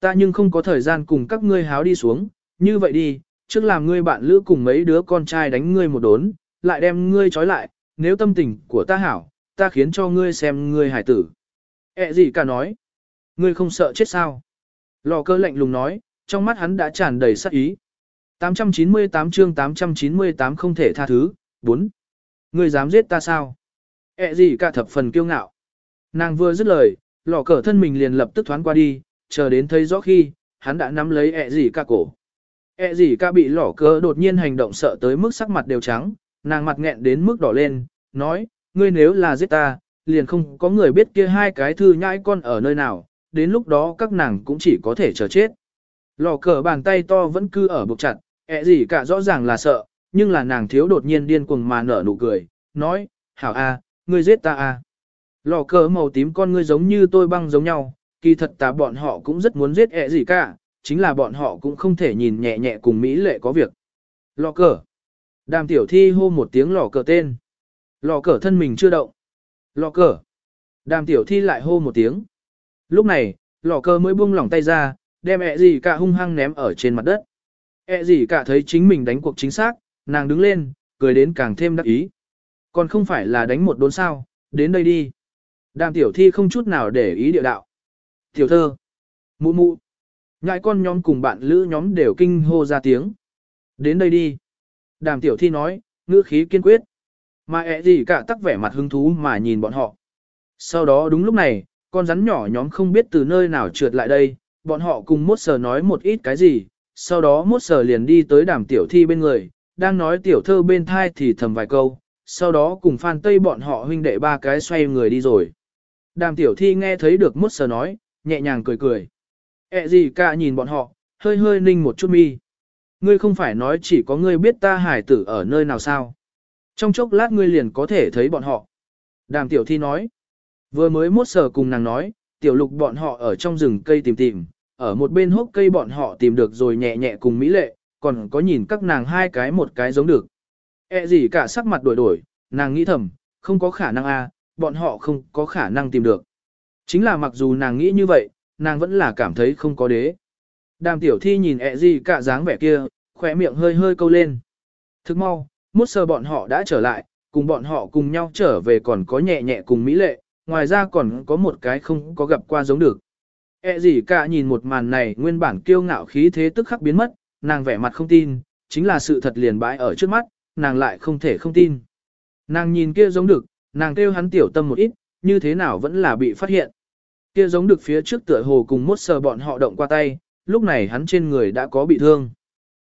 Ta nhưng không có thời gian cùng các ngươi háo đi xuống, như vậy đi, trước làm ngươi bạn lữ cùng mấy đứa con trai đánh ngươi một đốn, lại đem ngươi trói lại, nếu tâm tình của ta hảo, ta khiến cho ngươi xem ngươi hải tử. E Ế gì cả nói, ngươi không sợ chết sao? Lò cơ lạnh lùng nói, trong mắt hắn đã tràn đầy sát ý. 898 chương 898 không thể tha thứ, 4. Ngươi dám giết ta sao? E Ế gì cả thập phần kiêu ngạo. Nàng vừa dứt lời, lò cờ thân mình liền lập tức thoáng qua đi, chờ đến thấy rõ khi, hắn đã nắm lấy ẹ gì ca cổ. ẹ gì ca bị lỏ cờ đột nhiên hành động sợ tới mức sắc mặt đều trắng, nàng mặt nghẹn đến mức đỏ lên, nói, ngươi nếu là giết ta, liền không có người biết kia hai cái thư nhãi con ở nơi nào, đến lúc đó các nàng cũng chỉ có thể chờ chết. Lò cờ bàn tay to vẫn cứ ở buộc chặt, ẹ gì cả rõ ràng là sợ, nhưng là nàng thiếu đột nhiên điên cuồng mà nở nụ cười, nói, hảo a, ngươi giết ta a. Lò cờ màu tím con ngươi giống như tôi băng giống nhau, kỳ thật ta bọn họ cũng rất muốn giết ẹ gì cả, chính là bọn họ cũng không thể nhìn nhẹ nhẹ cùng Mỹ lệ có việc. Lò cờ. Đàm tiểu thi hô một tiếng lò cờ tên. Lò cờ thân mình chưa động. Lò cờ. Đàm tiểu thi lại hô một tiếng. Lúc này, lò cờ mới buông lỏng tay ra, đem ẹ gì cả hung hăng ném ở trên mặt đất. ẹ gì cả thấy chính mình đánh cuộc chính xác, nàng đứng lên, cười đến càng thêm đắc ý. Còn không phải là đánh một đốn sao, đến đây đi. Đàm tiểu thi không chút nào để ý địa đạo. Tiểu thơ. Mụ mụ. Ngại con nhóm cùng bạn lữ nhóm đều kinh hô ra tiếng. Đến đây đi. Đàm tiểu thi nói, ngữ khí kiên quyết. Mà ẹ gì cả tắc vẻ mặt hứng thú mà nhìn bọn họ. Sau đó đúng lúc này, con rắn nhỏ nhóm không biết từ nơi nào trượt lại đây, bọn họ cùng mốt sờ nói một ít cái gì, sau đó mốt sờ liền đi tới đàm tiểu thi bên người, đang nói tiểu thơ bên thai thì thầm vài câu, sau đó cùng phan tây bọn họ huynh đệ ba cái xoay người đi rồi. Đàm tiểu thi nghe thấy được mốt sờ nói, nhẹ nhàng cười cười. Ế gì cả nhìn bọn họ, hơi hơi ninh một chút mi. Ngươi không phải nói chỉ có ngươi biết ta hải tử ở nơi nào sao. Trong chốc lát ngươi liền có thể thấy bọn họ. Đàm tiểu thi nói. Vừa mới mốt sờ cùng nàng nói, tiểu lục bọn họ ở trong rừng cây tìm tìm, ở một bên hốc cây bọn họ tìm được rồi nhẹ nhẹ cùng mỹ lệ, còn có nhìn các nàng hai cái một cái giống được. E gì cả sắc mặt đổi đổi, nàng nghĩ thầm, không có khả năng a, bọn họ không có khả năng tìm được. Chính là mặc dù nàng nghĩ như vậy, nàng vẫn là cảm thấy không có đế. Đàm tiểu thi nhìn ẹ gì cả dáng vẻ kia, khỏe miệng hơi hơi câu lên. Thức mau, mút sờ bọn họ đã trở lại, cùng bọn họ cùng nhau trở về còn có nhẹ nhẹ cùng mỹ lệ, ngoài ra còn có một cái không có gặp qua giống được. ẹ gì cả nhìn một màn này nguyên bản kiêu ngạo khí thế tức khắc biến mất, nàng vẻ mặt không tin, chính là sự thật liền bãi ở trước mắt, nàng lại không thể không tin. Nàng nhìn kia giống được, nàng kêu hắn tiểu tâm một ít, như thế nào vẫn là bị phát hiện. Kia giống được phía trước tựa hồ cùng mốt sờ bọn họ động qua tay, lúc này hắn trên người đã có bị thương.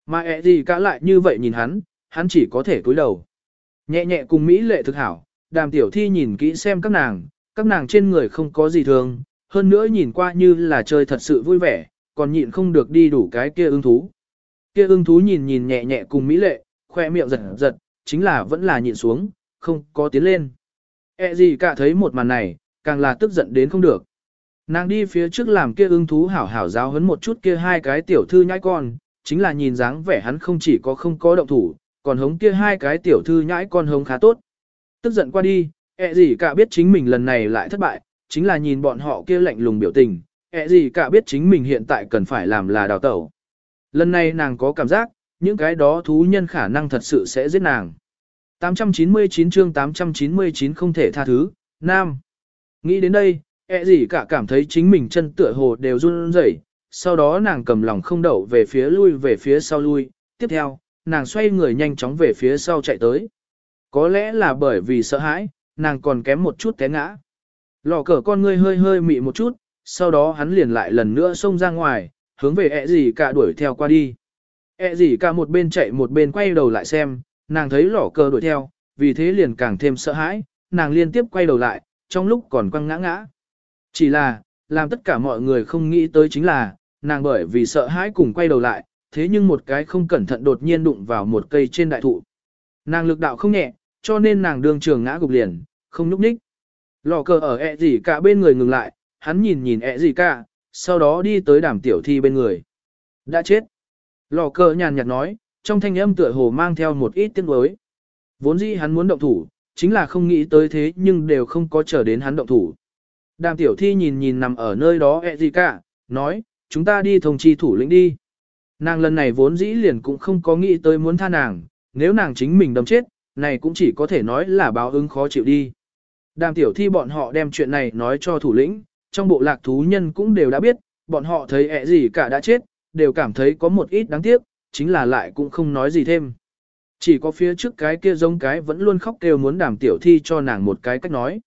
Mà ẹ gì cả lại như vậy nhìn hắn, hắn chỉ có thể cúi đầu. Nhẹ nhẹ cùng Mỹ lệ thực hảo, đàm tiểu thi nhìn kỹ xem các nàng, các nàng trên người không có gì thương, hơn nữa nhìn qua như là chơi thật sự vui vẻ, còn nhịn không được đi đủ cái kia ưng thú. Kia ưng thú nhìn nhìn nhẹ nhẹ cùng Mỹ lệ, khoe miệng giật giật, chính là vẫn là nhịn xuống, không có tiến lên. E gì cả thấy một màn này, càng là tức giận đến không được. Nàng đi phía trước làm kia ưng thú hảo hảo giáo hấn một chút kia hai cái tiểu thư nhãi con, chính là nhìn dáng vẻ hắn không chỉ có không có động thủ, còn hống kia hai cái tiểu thư nhãi con hống khá tốt. Tức giận qua đi, ẹ gì cả biết chính mình lần này lại thất bại, chính là nhìn bọn họ kia lạnh lùng biểu tình, ẹ gì cả biết chính mình hiện tại cần phải làm là đào tẩu. Lần này nàng có cảm giác, những cái đó thú nhân khả năng thật sự sẽ giết nàng. 899 chương 899 không thể tha thứ, Nam. Nghĩ đến đây, E gì cả cảm thấy chính mình chân tựa hồ đều run rẩy, sau đó nàng cầm lòng không đậu về phía lui về phía sau lui, tiếp theo, nàng xoay người nhanh chóng về phía sau chạy tới. Có lẽ là bởi vì sợ hãi, nàng còn kém một chút té ngã. Lò cờ con ngươi hơi hơi mị một chút, sau đó hắn liền lại lần nữa xông ra ngoài, hướng về ẹ gì cả đuổi theo qua đi. ẹ gì cả một bên chạy một bên quay đầu lại xem, nàng thấy lò cờ đuổi theo, vì thế liền càng thêm sợ hãi, nàng liên tiếp quay đầu lại, trong lúc còn quăng ngã ngã. Chỉ là, làm tất cả mọi người không nghĩ tới chính là, nàng bởi vì sợ hãi cùng quay đầu lại, thế nhưng một cái không cẩn thận đột nhiên đụng vào một cây trên đại thụ. Nàng lực đạo không nhẹ, cho nên nàng đường trường ngã gục liền, không núp ních. Lò cờ ở ẹ gì cả bên người ngừng lại, hắn nhìn nhìn ẹ gì cả, sau đó đi tới đàm tiểu thi bên người. Đã chết. Lò cờ nhàn nhạt nói, trong thanh âm tựa hồ mang theo một ít tiếng đối. Vốn dĩ hắn muốn động thủ, chính là không nghĩ tới thế nhưng đều không có chờ đến hắn động thủ. Đàm tiểu thi nhìn nhìn nằm ở nơi đó ẹ gì cả, nói, chúng ta đi thông chi thủ lĩnh đi. Nàng lần này vốn dĩ liền cũng không có nghĩ tới muốn tha nàng, nếu nàng chính mình đâm chết, này cũng chỉ có thể nói là báo ứng khó chịu đi. Đàm tiểu thi bọn họ đem chuyện này nói cho thủ lĩnh, trong bộ lạc thú nhân cũng đều đã biết, bọn họ thấy ẹ gì cả đã chết, đều cảm thấy có một ít đáng tiếc, chính là lại cũng không nói gì thêm. Chỉ có phía trước cái kia giống cái vẫn luôn khóc kêu muốn đàm tiểu thi cho nàng một cái cách nói.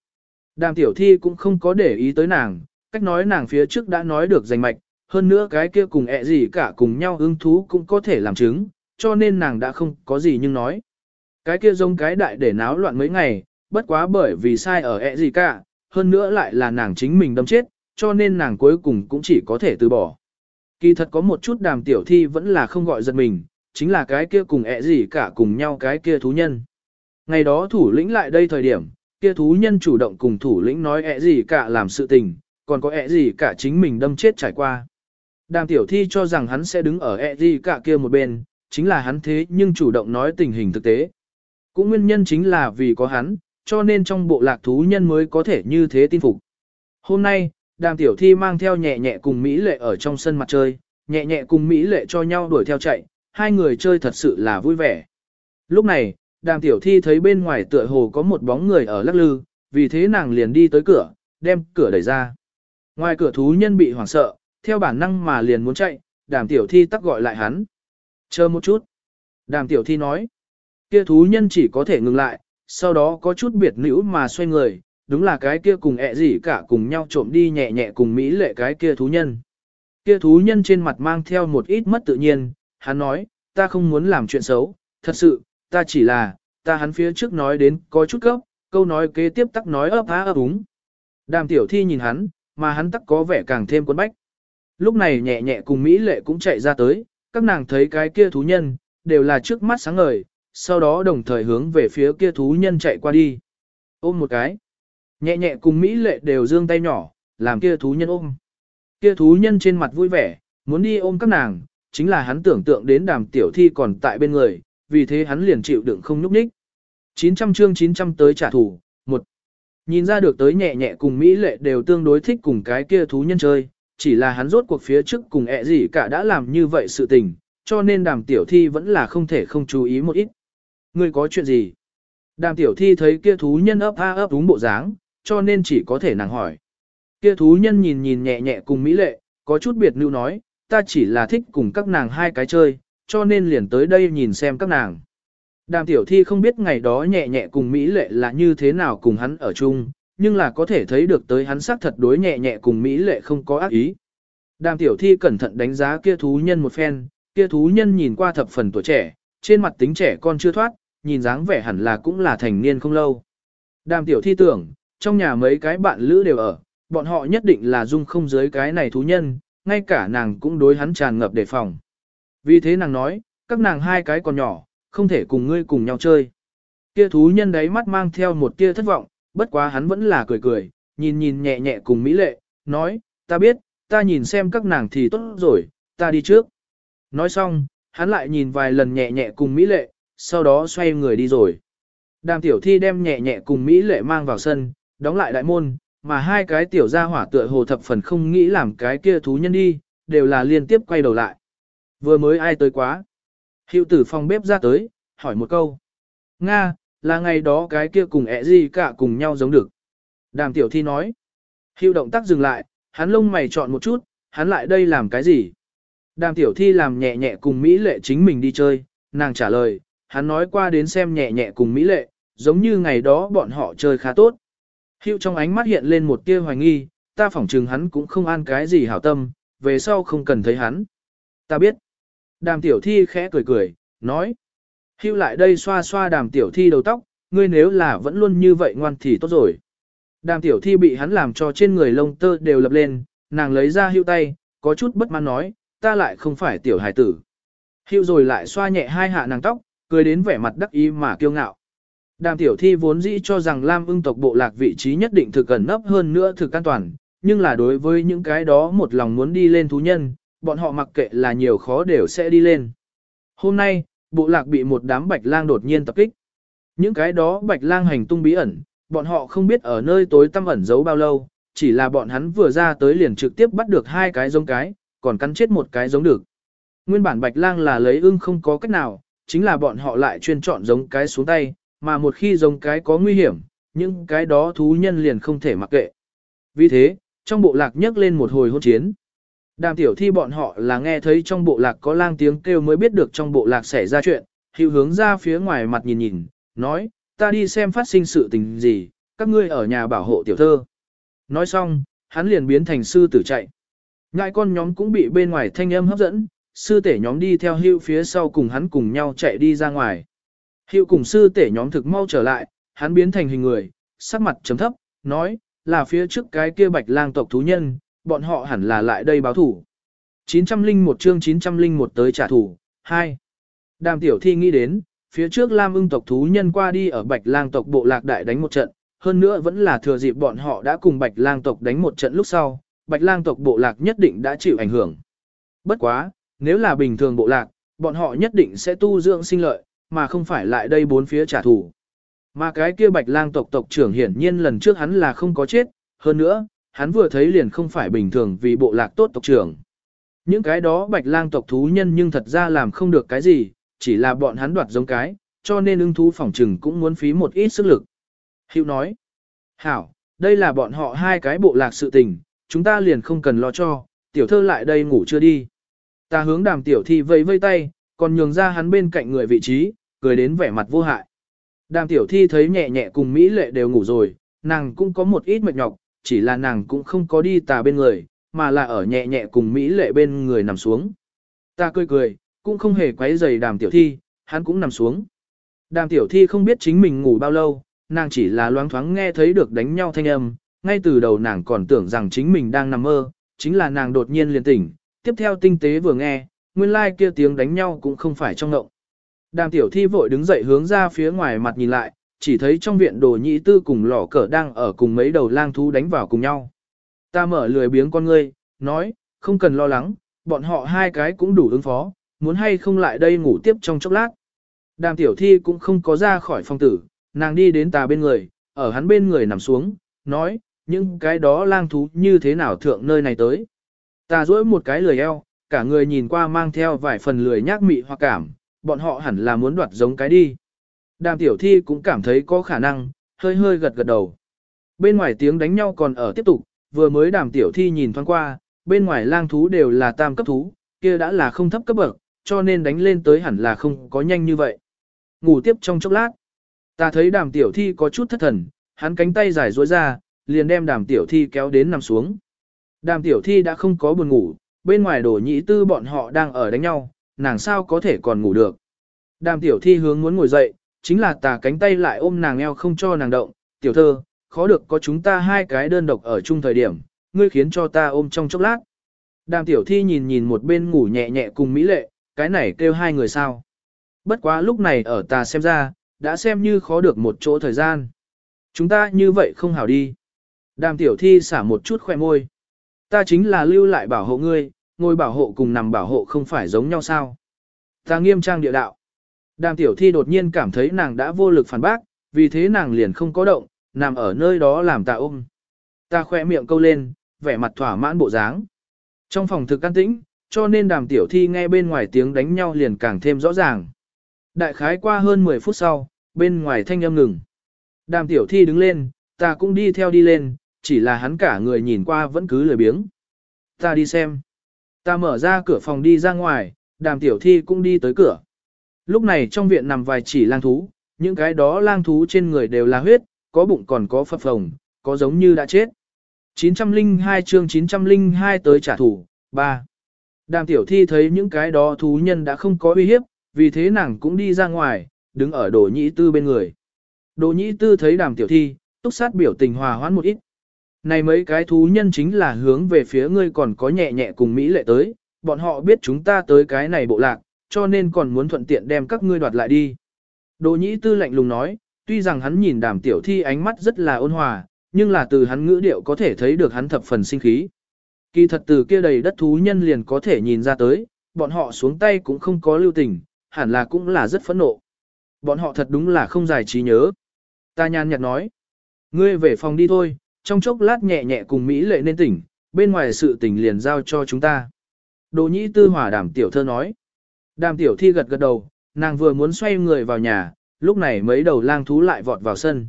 Đàm tiểu thi cũng không có để ý tới nàng, cách nói nàng phía trước đã nói được danh mạch, hơn nữa cái kia cùng ẹ gì cả cùng nhau hứng thú cũng có thể làm chứng, cho nên nàng đã không có gì nhưng nói. Cái kia giống cái đại để náo loạn mấy ngày, bất quá bởi vì sai ở ẹ gì cả, hơn nữa lại là nàng chính mình đâm chết, cho nên nàng cuối cùng cũng chỉ có thể từ bỏ. Kỳ thật có một chút đàm tiểu thi vẫn là không gọi giật mình, chính là cái kia cùng ẹ gì cả cùng nhau cái kia thú nhân. Ngày đó thủ lĩnh lại đây thời điểm, kia thú nhân chủ động cùng thủ lĩnh nói ẹ gì cả làm sự tình, còn có ẹ gì cả chính mình đâm chết trải qua. Đàm tiểu thi cho rằng hắn sẽ đứng ở ẹ gì cả kia một bên, chính là hắn thế nhưng chủ động nói tình hình thực tế. Cũng nguyên nhân chính là vì có hắn, cho nên trong bộ lạc thú nhân mới có thể như thế tin phục. Hôm nay, đàm tiểu thi mang theo nhẹ nhẹ cùng Mỹ lệ ở trong sân mặt chơi, nhẹ nhẹ cùng Mỹ lệ cho nhau đuổi theo chạy, hai người chơi thật sự là vui vẻ. Lúc này, đàm tiểu thi thấy bên ngoài tựa hồ có một bóng người ở lắc lư, vì thế nàng liền đi tới cửa, đem cửa đẩy ra. Ngoài cửa thú nhân bị hoảng sợ, theo bản năng mà liền muốn chạy, đàm tiểu thi tắc gọi lại hắn. Chờ một chút. Đàm tiểu thi nói. Kia thú nhân chỉ có thể ngừng lại, sau đó có chút biệt nữ mà xoay người, đúng là cái kia cùng ẹ gì cả cùng nhau trộm đi nhẹ nhẹ cùng Mỹ lệ cái kia thú nhân. Kia thú nhân trên mặt mang theo một ít mất tự nhiên, hắn nói, ta không muốn làm chuyện xấu, thật sự, ta chỉ là, ta hắn phía trước nói đến có chút gấp, câu nói kế tiếp tắc nói ấp á ấp úng. Đàm tiểu thi nhìn hắn, mà hắn tắc có vẻ càng thêm cuốn bách. Lúc này nhẹ nhẹ cùng Mỹ lệ cũng chạy ra tới, các nàng thấy cái kia thú nhân, đều là trước mắt sáng ngời, sau đó đồng thời hướng về phía kia thú nhân chạy qua đi. Ôm một cái. Nhẹ nhẹ cùng Mỹ lệ đều dương tay nhỏ, làm kia thú nhân ôm. Kia thú nhân trên mặt vui vẻ, muốn đi ôm các nàng, chính là hắn tưởng tượng đến đàm tiểu thi còn tại bên người, vì thế hắn liền chịu đựng không nhúc nhích. 900 chương 900 tới trả thù, một Nhìn ra được tới nhẹ nhẹ cùng Mỹ lệ đều tương đối thích cùng cái kia thú nhân chơi, chỉ là hắn rốt cuộc phía trước cùng ẹ gì cả đã làm như vậy sự tình, cho nên đàm tiểu thi vẫn là không thể không chú ý một ít. Ngươi có chuyện gì? Đàm tiểu thi thấy kia thú nhân ấp a ấp đúng bộ dáng, cho nên chỉ có thể nàng hỏi. Kia thú nhân nhìn nhìn nhẹ nhẹ cùng Mỹ lệ, có chút biệt lưu nói, ta chỉ là thích cùng các nàng hai cái chơi, cho nên liền tới đây nhìn xem các nàng. Đàm tiểu thi không biết ngày đó nhẹ nhẹ cùng Mỹ lệ là như thế nào cùng hắn ở chung, nhưng là có thể thấy được tới hắn xác thật đối nhẹ nhẹ cùng Mỹ lệ không có ác ý. Đàm tiểu thi cẩn thận đánh giá kia thú nhân một phen, kia thú nhân nhìn qua thập phần tuổi trẻ, trên mặt tính trẻ con chưa thoát, nhìn dáng vẻ hẳn là cũng là thành niên không lâu. Đàm tiểu thi tưởng, trong nhà mấy cái bạn lữ đều ở, bọn họ nhất định là dung không dưới cái này thú nhân, ngay cả nàng cũng đối hắn tràn ngập đề phòng. Vì thế nàng nói, các nàng hai cái còn nhỏ, không thể cùng ngươi cùng nhau chơi. Kia thú nhân đấy mắt mang theo một tia thất vọng, bất quá hắn vẫn là cười cười, nhìn nhìn nhẹ nhẹ cùng Mỹ lệ, nói, ta biết, ta nhìn xem các nàng thì tốt rồi, ta đi trước. Nói xong, hắn lại nhìn vài lần nhẹ nhẹ cùng Mỹ lệ, sau đó xoay người đi rồi. Đàm tiểu thi đem nhẹ nhẹ cùng Mỹ lệ mang vào sân, đóng lại đại môn, mà hai cái tiểu gia hỏa tựa hồ thập phần không nghĩ làm cái kia thú nhân đi, đều là liên tiếp quay đầu lại. Vừa mới ai tới quá. Hiệu tử phòng bếp ra tới, hỏi một câu. Nga, là ngày đó cái kia cùng ẹ gì cả cùng nhau giống được. Đàm tiểu thi nói. Hiệu động tác dừng lại, hắn lông mày chọn một chút, hắn lại đây làm cái gì? Đàm tiểu thi làm nhẹ nhẹ cùng Mỹ lệ chính mình đi chơi, nàng trả lời, hắn nói qua đến xem nhẹ nhẹ cùng Mỹ lệ, giống như ngày đó bọn họ chơi khá tốt. Hiệu trong ánh mắt hiện lên một tia hoài nghi, ta phỏng chừng hắn cũng không an cái gì hảo tâm, về sau không cần thấy hắn. Ta biết. Đàm tiểu thi khẽ cười cười, nói. Hưu lại đây xoa xoa đàm tiểu thi đầu tóc, ngươi nếu là vẫn luôn như vậy ngoan thì tốt rồi. Đàm tiểu thi bị hắn làm cho trên người lông tơ đều lập lên, nàng lấy ra hưu tay, có chút bất mãn nói, ta lại không phải tiểu hài tử. Hưu rồi lại xoa nhẹ hai hạ nàng tóc, cười đến vẻ mặt đắc ý mà kiêu ngạo. Đàm tiểu thi vốn dĩ cho rằng Lam ưng tộc bộ lạc vị trí nhất định thực cẩn nấp hơn nữa thực an toàn, nhưng là đối với những cái đó một lòng muốn đi lên thú nhân, bọn họ mặc kệ là nhiều khó đều sẽ đi lên. Hôm nay, bộ lạc bị một đám bạch lang đột nhiên tập kích. Những cái đó bạch lang hành tung bí ẩn, bọn họ không biết ở nơi tối tăm ẩn giấu bao lâu, chỉ là bọn hắn vừa ra tới liền trực tiếp bắt được hai cái giống cái, còn cắn chết một cái giống được. Nguyên bản bạch lang là lấy ưng không có cách nào, chính là bọn họ lại chuyên chọn giống cái xuống tay, mà một khi giống cái có nguy hiểm, những cái đó thú nhân liền không thể mặc kệ. Vì thế, trong bộ lạc nhấc lên một hồi hôn chiến. Đàm tiểu thi bọn họ là nghe thấy trong bộ lạc có lang tiếng kêu mới biết được trong bộ lạc xảy ra chuyện, hữu hướng ra phía ngoài mặt nhìn nhìn, nói, ta đi xem phát sinh sự tình gì, các ngươi ở nhà bảo hộ tiểu thơ. Nói xong, hắn liền biến thành sư tử chạy. Ngại con nhóm cũng bị bên ngoài thanh âm hấp dẫn, sư tể nhóm đi theo hữu phía sau cùng hắn cùng nhau chạy đi ra ngoài. Hữu cùng sư tể nhóm thực mau trở lại, hắn biến thành hình người, sắc mặt chấm thấp, nói, là phía trước cái kia bạch lang tộc thú nhân, bọn họ hẳn là lại đây báo thủ. 901 chương 901 tới trả thù, 2. Đàm tiểu thi nghĩ đến, phía trước Lam ưng tộc thú nhân qua đi ở bạch lang tộc bộ lạc đại đánh một trận, hơn nữa vẫn là thừa dịp bọn họ đã cùng bạch lang tộc đánh một trận lúc sau, bạch lang tộc bộ lạc nhất định đã chịu ảnh hưởng. Bất quá, nếu là bình thường bộ lạc, bọn họ nhất định sẽ tu dưỡng sinh lợi, mà không phải lại đây bốn phía trả thù. Mà cái kia bạch lang tộc tộc trưởng hiển nhiên lần trước hắn là không có chết, hơn nữa, hắn vừa thấy liền không phải bình thường vì bộ lạc tốt tộc trưởng. Những cái đó bạch lang tộc thú nhân nhưng thật ra làm không được cái gì, chỉ là bọn hắn đoạt giống cái, cho nên ưng thú phỏng trừng cũng muốn phí một ít sức lực. Hữu nói, Hảo, đây là bọn họ hai cái bộ lạc sự tình, chúng ta liền không cần lo cho, tiểu thơ lại đây ngủ chưa đi. Ta hướng đàm tiểu thi vây vây tay, còn nhường ra hắn bên cạnh người vị trí, cười đến vẻ mặt vô hại. Đàm tiểu thi thấy nhẹ nhẹ cùng Mỹ lệ đều ngủ rồi, nàng cũng có một ít mệt nhọc, chỉ là nàng cũng không có đi tà bên người, mà là ở nhẹ nhẹ cùng Mỹ lệ bên người nằm xuống. Ta cười cười, cũng không hề quấy rầy đàm tiểu thi, hắn cũng nằm xuống. Đàm tiểu thi không biết chính mình ngủ bao lâu, nàng chỉ là loáng thoáng nghe thấy được đánh nhau thanh âm, ngay từ đầu nàng còn tưởng rằng chính mình đang nằm mơ, chính là nàng đột nhiên liền tỉnh, tiếp theo tinh tế vừa nghe, nguyên lai like kia tiếng đánh nhau cũng không phải trong ngộng. Đàm tiểu thi vội đứng dậy hướng ra phía ngoài mặt nhìn lại, chỉ thấy trong viện đồ nhị tư cùng lỏ cờ đang ở cùng mấy đầu lang thú đánh vào cùng nhau. Ta mở lười biếng con ngươi, nói, không cần lo lắng, bọn họ hai cái cũng đủ ứng phó, muốn hay không lại đây ngủ tiếp trong chốc lát. Đàm tiểu thi cũng không có ra khỏi phòng tử, nàng đi đến tà bên người, ở hắn bên người nằm xuống, nói, những cái đó lang thú như thế nào thượng nơi này tới. Ta duỗi một cái lười eo, cả người nhìn qua mang theo vài phần lười nhác mị hoặc cảm, bọn họ hẳn là muốn đoạt giống cái đi. Đàm tiểu thi cũng cảm thấy có khả năng, hơi hơi gật gật đầu. Bên ngoài tiếng đánh nhau còn ở tiếp tục, vừa mới đàm tiểu thi nhìn thoáng qua, bên ngoài lang thú đều là tam cấp thú, kia đã là không thấp cấp bậc, cho nên đánh lên tới hẳn là không có nhanh như vậy. Ngủ tiếp trong chốc lát. Ta thấy đàm tiểu thi có chút thất thần, hắn cánh tay dài duỗi ra, liền đem đàm tiểu thi kéo đến nằm xuống. Đàm tiểu thi đã không có buồn ngủ, bên ngoài đổ nhị tư bọn họ đang ở đánh nhau, nàng sao có thể còn ngủ được. Đàm tiểu thi hướng muốn ngồi dậy, chính là tà cánh tay lại ôm nàng eo không cho nàng động, tiểu thơ, khó được có chúng ta hai cái đơn độc ở chung thời điểm, ngươi khiến cho ta ôm trong chốc lát. Đàm tiểu thi nhìn nhìn một bên ngủ nhẹ nhẹ cùng Mỹ lệ, cái này kêu hai người sao. Bất quá lúc này ở tà xem ra, đã xem như khó được một chỗ thời gian. Chúng ta như vậy không hảo đi. Đàm tiểu thi xả một chút khoe môi. Ta chính là lưu lại bảo hộ ngươi, ngồi bảo hộ cùng nằm bảo hộ không phải giống nhau sao. Ta nghiêm trang địa đạo. Đàm tiểu thi đột nhiên cảm thấy nàng đã vô lực phản bác, vì thế nàng liền không có động, nằm ở nơi đó làm ta ôm. Ta khoe miệng câu lên, vẻ mặt thỏa mãn bộ dáng. Trong phòng thực an tĩnh, cho nên đàm tiểu thi nghe bên ngoài tiếng đánh nhau liền càng thêm rõ ràng. Đại khái qua hơn 10 phút sau, bên ngoài thanh âm ngừng. Đàm tiểu thi đứng lên, ta cũng đi theo đi lên, chỉ là hắn cả người nhìn qua vẫn cứ lười biếng. Ta đi xem. Ta mở ra cửa phòng đi ra ngoài, đàm tiểu thi cũng đi tới cửa. Lúc này trong viện nằm vài chỉ lang thú, những cái đó lang thú trên người đều là huyết, có bụng còn có phập phồng, có giống như đã chết. 902 chương 902 tới trả thù, 3. Đàm tiểu thi thấy những cái đó thú nhân đã không có uy hiếp, vì thế nàng cũng đi ra ngoài, đứng ở đồ nhĩ tư bên người. Đồ nhĩ tư thấy đàm tiểu thi, túc sát biểu tình hòa hoãn một ít. Này mấy cái thú nhân chính là hướng về phía ngươi còn có nhẹ nhẹ cùng Mỹ lệ tới, bọn họ biết chúng ta tới cái này bộ lạc, cho nên còn muốn thuận tiện đem các ngươi đoạt lại đi. Đồ nhĩ tư lạnh lùng nói, tuy rằng hắn nhìn đàm tiểu thi ánh mắt rất là ôn hòa, nhưng là từ hắn ngữ điệu có thể thấy được hắn thập phần sinh khí. Kỳ thật từ kia đầy đất thú nhân liền có thể nhìn ra tới, bọn họ xuống tay cũng không có lưu tình, hẳn là cũng là rất phẫn nộ. Bọn họ thật đúng là không giải trí nhớ. Ta nhàn nhạt nói, ngươi về phòng đi thôi, trong chốc lát nhẹ nhẹ cùng Mỹ lệ nên tỉnh, bên ngoài sự tỉnh liền giao cho chúng ta. Đồ nhĩ tư hỏa đảm tiểu thơ nói. Đàm tiểu thi gật gật đầu, nàng vừa muốn xoay người vào nhà, lúc này mấy đầu lang thú lại vọt vào sân.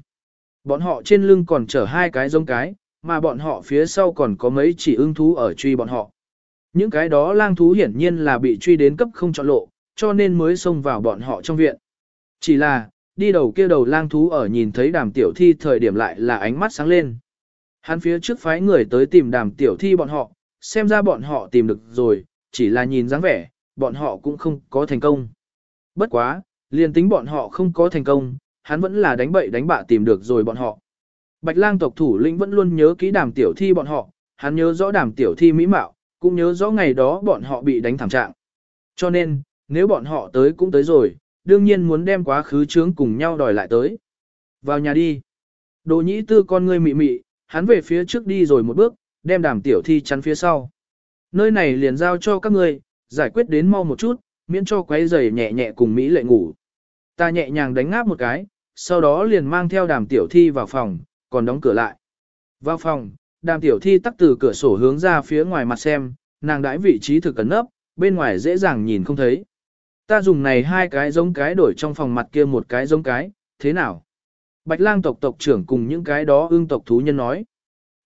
Bọn họ trên lưng còn chở hai cái giống cái, mà bọn họ phía sau còn có mấy chỉ ưng thú ở truy bọn họ. Những cái đó lang thú hiển nhiên là bị truy đến cấp không chọn lộ, cho nên mới xông vào bọn họ trong viện. Chỉ là, đi đầu kia đầu lang thú ở nhìn thấy đàm tiểu thi thời điểm lại là ánh mắt sáng lên. Hắn phía trước phái người tới tìm đàm tiểu thi bọn họ, xem ra bọn họ tìm được rồi, chỉ là nhìn dáng vẻ, bọn họ cũng không có thành công. Bất quá, liền tính bọn họ không có thành công, hắn vẫn là đánh bậy đánh bạ tìm được rồi bọn họ. Bạch lang tộc thủ lĩnh vẫn luôn nhớ kỹ đàm tiểu thi bọn họ, hắn nhớ rõ đàm tiểu thi mỹ mạo, cũng nhớ rõ ngày đó bọn họ bị đánh thảm trạng. Cho nên, nếu bọn họ tới cũng tới rồi, đương nhiên muốn đem quá khứ chướng cùng nhau đòi lại tới. Vào nhà đi. Đồ nhĩ tư con ngươi mị mị, hắn về phía trước đi rồi một bước, đem đàm tiểu thi chắn phía sau. Nơi này liền giao cho các ngươi, giải quyết đến mau một chút, miễn cho quấy giày nhẹ nhẹ cùng Mỹ lệ ngủ. Ta nhẹ nhàng đánh ngáp một cái, sau đó liền mang theo đàm tiểu thi vào phòng, còn đóng cửa lại. Vào phòng, đàm tiểu thi tắt từ cửa sổ hướng ra phía ngoài mặt xem, nàng đãi vị trí thực cẩn nấp, bên ngoài dễ dàng nhìn không thấy. Ta dùng này hai cái giống cái đổi trong phòng mặt kia một cái giống cái, thế nào? Bạch lang tộc tộc trưởng cùng những cái đó ương tộc thú nhân nói.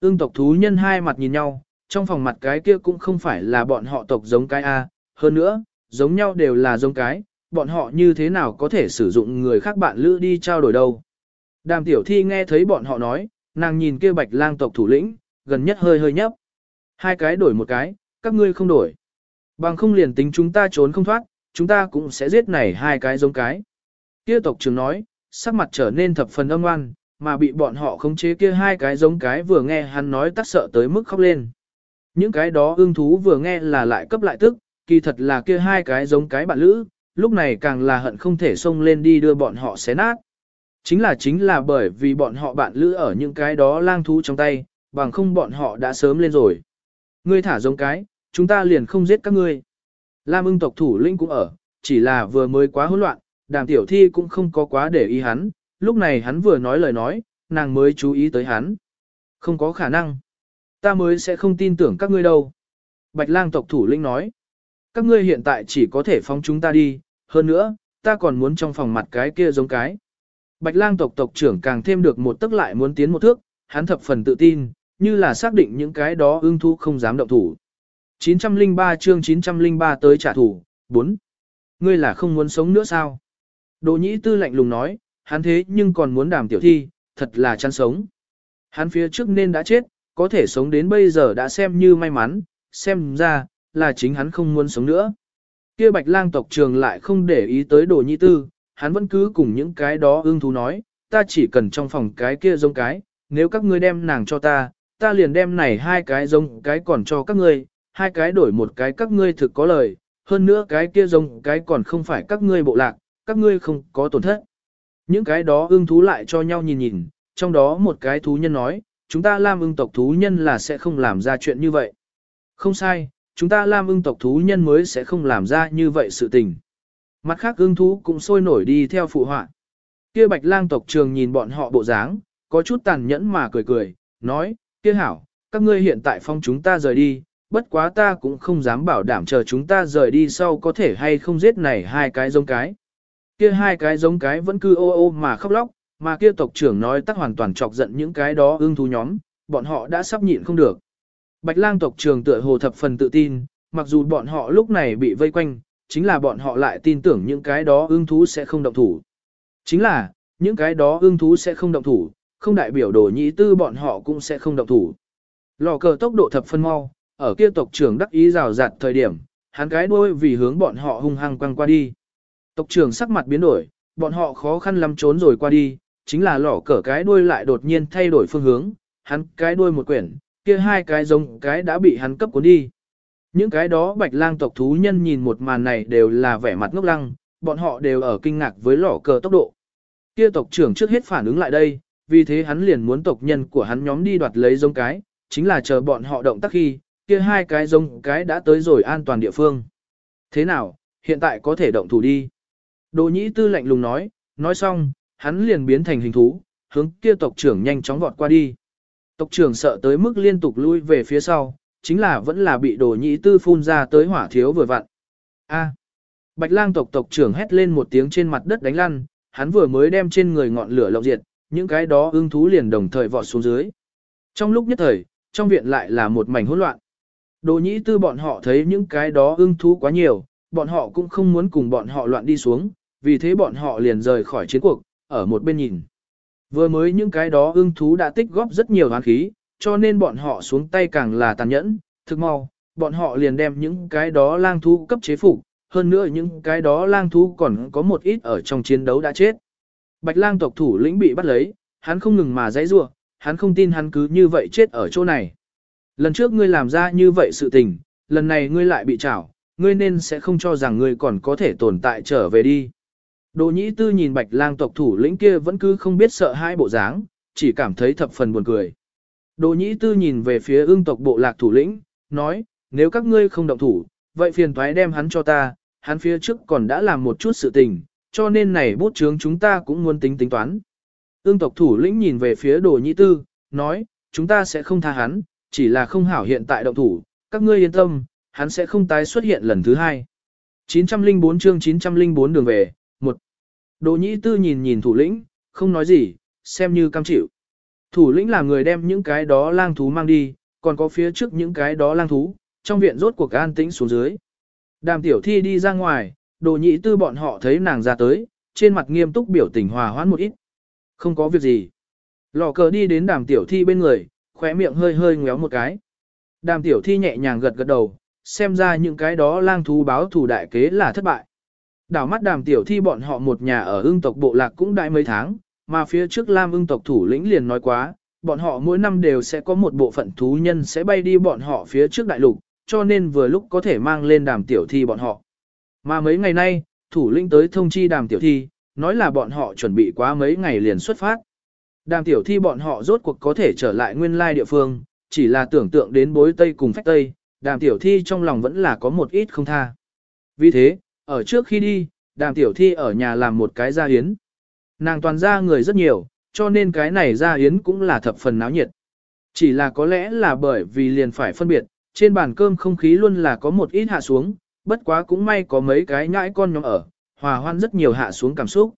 Ương tộc thú nhân hai mặt nhìn nhau, trong phòng mặt cái kia cũng không phải là bọn họ tộc giống cái A, hơn nữa, giống nhau đều là giống cái, bọn họ như thế nào có thể sử dụng người khác bạn lữ đi trao đổi đâu. Đàm tiểu thi nghe thấy bọn họ nói, nàng nhìn kia bạch lang tộc thủ lĩnh, gần nhất hơi hơi nhấp. Hai cái đổi một cái, các ngươi không đổi. Bằng không liền tính chúng ta trốn không thoát, chúng ta cũng sẽ giết này hai cái giống cái. Kia tộc trưởng nói, sắc mặt trở nên thập phần âm oan, mà bị bọn họ khống chế kia hai cái giống cái vừa nghe hắn nói tắt sợ tới mức khóc lên. Những cái đó ương thú vừa nghe là lại cấp lại tức, kỳ thật là kia hai cái giống cái bạn lữ, lúc này càng là hận không thể xông lên đi đưa bọn họ xé nát. Chính là chính là bởi vì bọn họ bạn lữ ở những cái đó lang thú trong tay, bằng không bọn họ đã sớm lên rồi. Ngươi thả giống cái, chúng ta liền không giết các ngươi. Lam ưng tộc thủ lĩnh cũng ở, chỉ là vừa mới quá hỗn loạn, đàm tiểu thi cũng không có quá để ý hắn, lúc này hắn vừa nói lời nói, nàng mới chú ý tới hắn. Không có khả năng. Ta mới sẽ không tin tưởng các ngươi đâu. Bạch lang tộc thủ lĩnh nói. Các ngươi hiện tại chỉ có thể phóng chúng ta đi, hơn nữa, ta còn muốn trong phòng mặt cái kia giống cái. Bạch lang tộc tộc trưởng càng thêm được một tức lại muốn tiến một thước, hắn thập phần tự tin, như là xác định những cái đó ưng thu không dám động thủ. 903 chương 903 tới trả thù, 4. Ngươi là không muốn sống nữa sao? Đồ nhĩ tư lạnh lùng nói, hắn thế nhưng còn muốn đàm tiểu thi, thật là chăn sống. Hắn phía trước nên đã chết, có thể sống đến bây giờ đã xem như may mắn, xem ra, là chính hắn không muốn sống nữa. Kia bạch lang tộc trường lại không để ý tới đồ nhi tư, hắn vẫn cứ cùng những cái đó ưng thú nói, ta chỉ cần trong phòng cái kia giống cái, nếu các ngươi đem nàng cho ta, ta liền đem này hai cái giống cái còn cho các ngươi, hai cái đổi một cái các ngươi thực có lời, hơn nữa cái kia giống cái còn không phải các ngươi bộ lạc, các ngươi không có tổn thất. Những cái đó ưng thú lại cho nhau nhìn nhìn, trong đó một cái thú nhân nói, chúng ta làm ưng tộc thú nhân là sẽ không làm ra chuyện như vậy. Không sai, chúng ta Lam ưng tộc thú nhân mới sẽ không làm ra như vậy sự tình. Mặt khác ưng thú cũng sôi nổi đi theo phụ họa. Kia bạch lang tộc trường nhìn bọn họ bộ dáng, có chút tàn nhẫn mà cười cười, nói, kia hảo, các ngươi hiện tại phong chúng ta rời đi, bất quá ta cũng không dám bảo đảm chờ chúng ta rời đi sau có thể hay không giết này hai cái giống cái. Kia hai cái giống cái vẫn cứ ô ô mà khóc lóc, mà kia tộc trưởng nói tắc hoàn toàn chọc giận những cái đó ưng thú nhóm, bọn họ đã sắp nhịn không được. Bạch lang tộc trưởng tựa hồ thập phần tự tin, mặc dù bọn họ lúc này bị vây quanh, chính là bọn họ lại tin tưởng những cái đó ưng thú sẽ không động thủ. Chính là, những cái đó ưng thú sẽ không động thủ, không đại biểu đồ nhĩ tư bọn họ cũng sẽ không động thủ. Lò cờ tốc độ thập phân mau, ở kia tộc trưởng đắc ý rào rạt thời điểm, hắn cái đuôi vì hướng bọn họ hung hăng quăng qua đi. Tộc trưởng sắc mặt biến đổi, bọn họ khó khăn lắm trốn rồi qua đi, chính là lò cờ cái đuôi lại đột nhiên thay đổi phương hướng, hắn cái đuôi một quyển, kia hai cái giống cái đã bị hắn cấp cuốn đi. Những cái đó bạch lang tộc thú nhân nhìn một màn này đều là vẻ mặt ngốc lăng, bọn họ đều ở kinh ngạc với lỏ cờ tốc độ. Kia tộc trưởng trước hết phản ứng lại đây, vì thế hắn liền muốn tộc nhân của hắn nhóm đi đoạt lấy giống cái, chính là chờ bọn họ động tác khi, kia hai cái giống cái đã tới rồi an toàn địa phương. Thế nào, hiện tại có thể động thủ đi. Đồ nhĩ tư lạnh lùng nói, nói xong, hắn liền biến thành hình thú, hướng kia tộc trưởng nhanh chóng vọt qua đi. Tộc trưởng sợ tới mức liên tục lui về phía sau, chính là vẫn là bị đồ nhĩ tư phun ra tới hỏa thiếu vừa vặn. A. Bạch lang tộc tộc trưởng hét lên một tiếng trên mặt đất đánh lăn, hắn vừa mới đem trên người ngọn lửa lộng diệt, những cái đó ưng thú liền đồng thời vọt xuống dưới. Trong lúc nhất thời, trong viện lại là một mảnh hỗn loạn. Đồ nhĩ tư bọn họ thấy những cái đó ưng thú quá nhiều, bọn họ cũng không muốn cùng bọn họ loạn đi xuống, vì thế bọn họ liền rời khỏi chiến cuộc, ở một bên nhìn. Vừa mới những cái đó ưng thú đã tích góp rất nhiều hoán khí, cho nên bọn họ xuống tay càng là tàn nhẫn, thực mau, bọn họ liền đem những cái đó lang thú cấp chế phục, hơn nữa những cái đó lang thú còn có một ít ở trong chiến đấu đã chết. Bạch lang tộc thủ lĩnh bị bắt lấy, hắn không ngừng mà dãy rua, hắn không tin hắn cứ như vậy chết ở chỗ này. Lần trước ngươi làm ra như vậy sự tình, lần này ngươi lại bị trảo, ngươi nên sẽ không cho rằng ngươi còn có thể tồn tại trở về đi. Đồ nhĩ tư nhìn bạch lang tộc thủ lĩnh kia vẫn cứ không biết sợ hai bộ dáng, chỉ cảm thấy thập phần buồn cười. Đồ nhĩ tư nhìn về phía ương tộc bộ lạc thủ lĩnh, nói, nếu các ngươi không động thủ, vậy phiền thoái đem hắn cho ta, hắn phía trước còn đã làm một chút sự tình, cho nên này bút chướng chúng ta cũng muốn tính tính toán. Ương tộc thủ lĩnh nhìn về phía đồ nhĩ tư, nói, chúng ta sẽ không tha hắn, chỉ là không hảo hiện tại động thủ, các ngươi yên tâm, hắn sẽ không tái xuất hiện lần thứ hai. 904 chương 904 đường về, Đỗ nhĩ tư nhìn nhìn thủ lĩnh, không nói gì, xem như cam chịu. Thủ lĩnh là người đem những cái đó lang thú mang đi, còn có phía trước những cái đó lang thú, trong viện rốt cuộc an tĩnh xuống dưới. Đàm tiểu thi đi ra ngoài, đồ nhị tư bọn họ thấy nàng ra tới, trên mặt nghiêm túc biểu tình hòa hoãn một ít. Không có việc gì. Lò cờ đi đến đàm tiểu thi bên người, khóe miệng hơi hơi ngéo một cái. Đàm tiểu thi nhẹ nhàng gật gật đầu, xem ra những cái đó lang thú báo thủ đại kế là thất bại. Đảo mắt đàm tiểu thi bọn họ một nhà ở ưng tộc bộ lạc cũng đại mấy tháng, mà phía trước lam ưng tộc thủ lĩnh liền nói quá, bọn họ mỗi năm đều sẽ có một bộ phận thú nhân sẽ bay đi bọn họ phía trước đại lục, cho nên vừa lúc có thể mang lên đàm tiểu thi bọn họ. Mà mấy ngày nay, thủ lĩnh tới thông chi đàm tiểu thi, nói là bọn họ chuẩn bị quá mấy ngày liền xuất phát. Đàm tiểu thi bọn họ rốt cuộc có thể trở lại nguyên lai địa phương, chỉ là tưởng tượng đến bối tây cùng phách tây, đàm tiểu thi trong lòng vẫn là có một ít không tha. Vì thế, ở trước khi đi, đàm tiểu thi ở nhà làm một cái gia hiến. Nàng toàn ra người rất nhiều, cho nên cái này gia hiến cũng là thập phần náo nhiệt. Chỉ là có lẽ là bởi vì liền phải phân biệt, trên bàn cơm không khí luôn là có một ít hạ xuống, bất quá cũng may có mấy cái nhãi con nhóm ở, hòa hoan rất nhiều hạ xuống cảm xúc.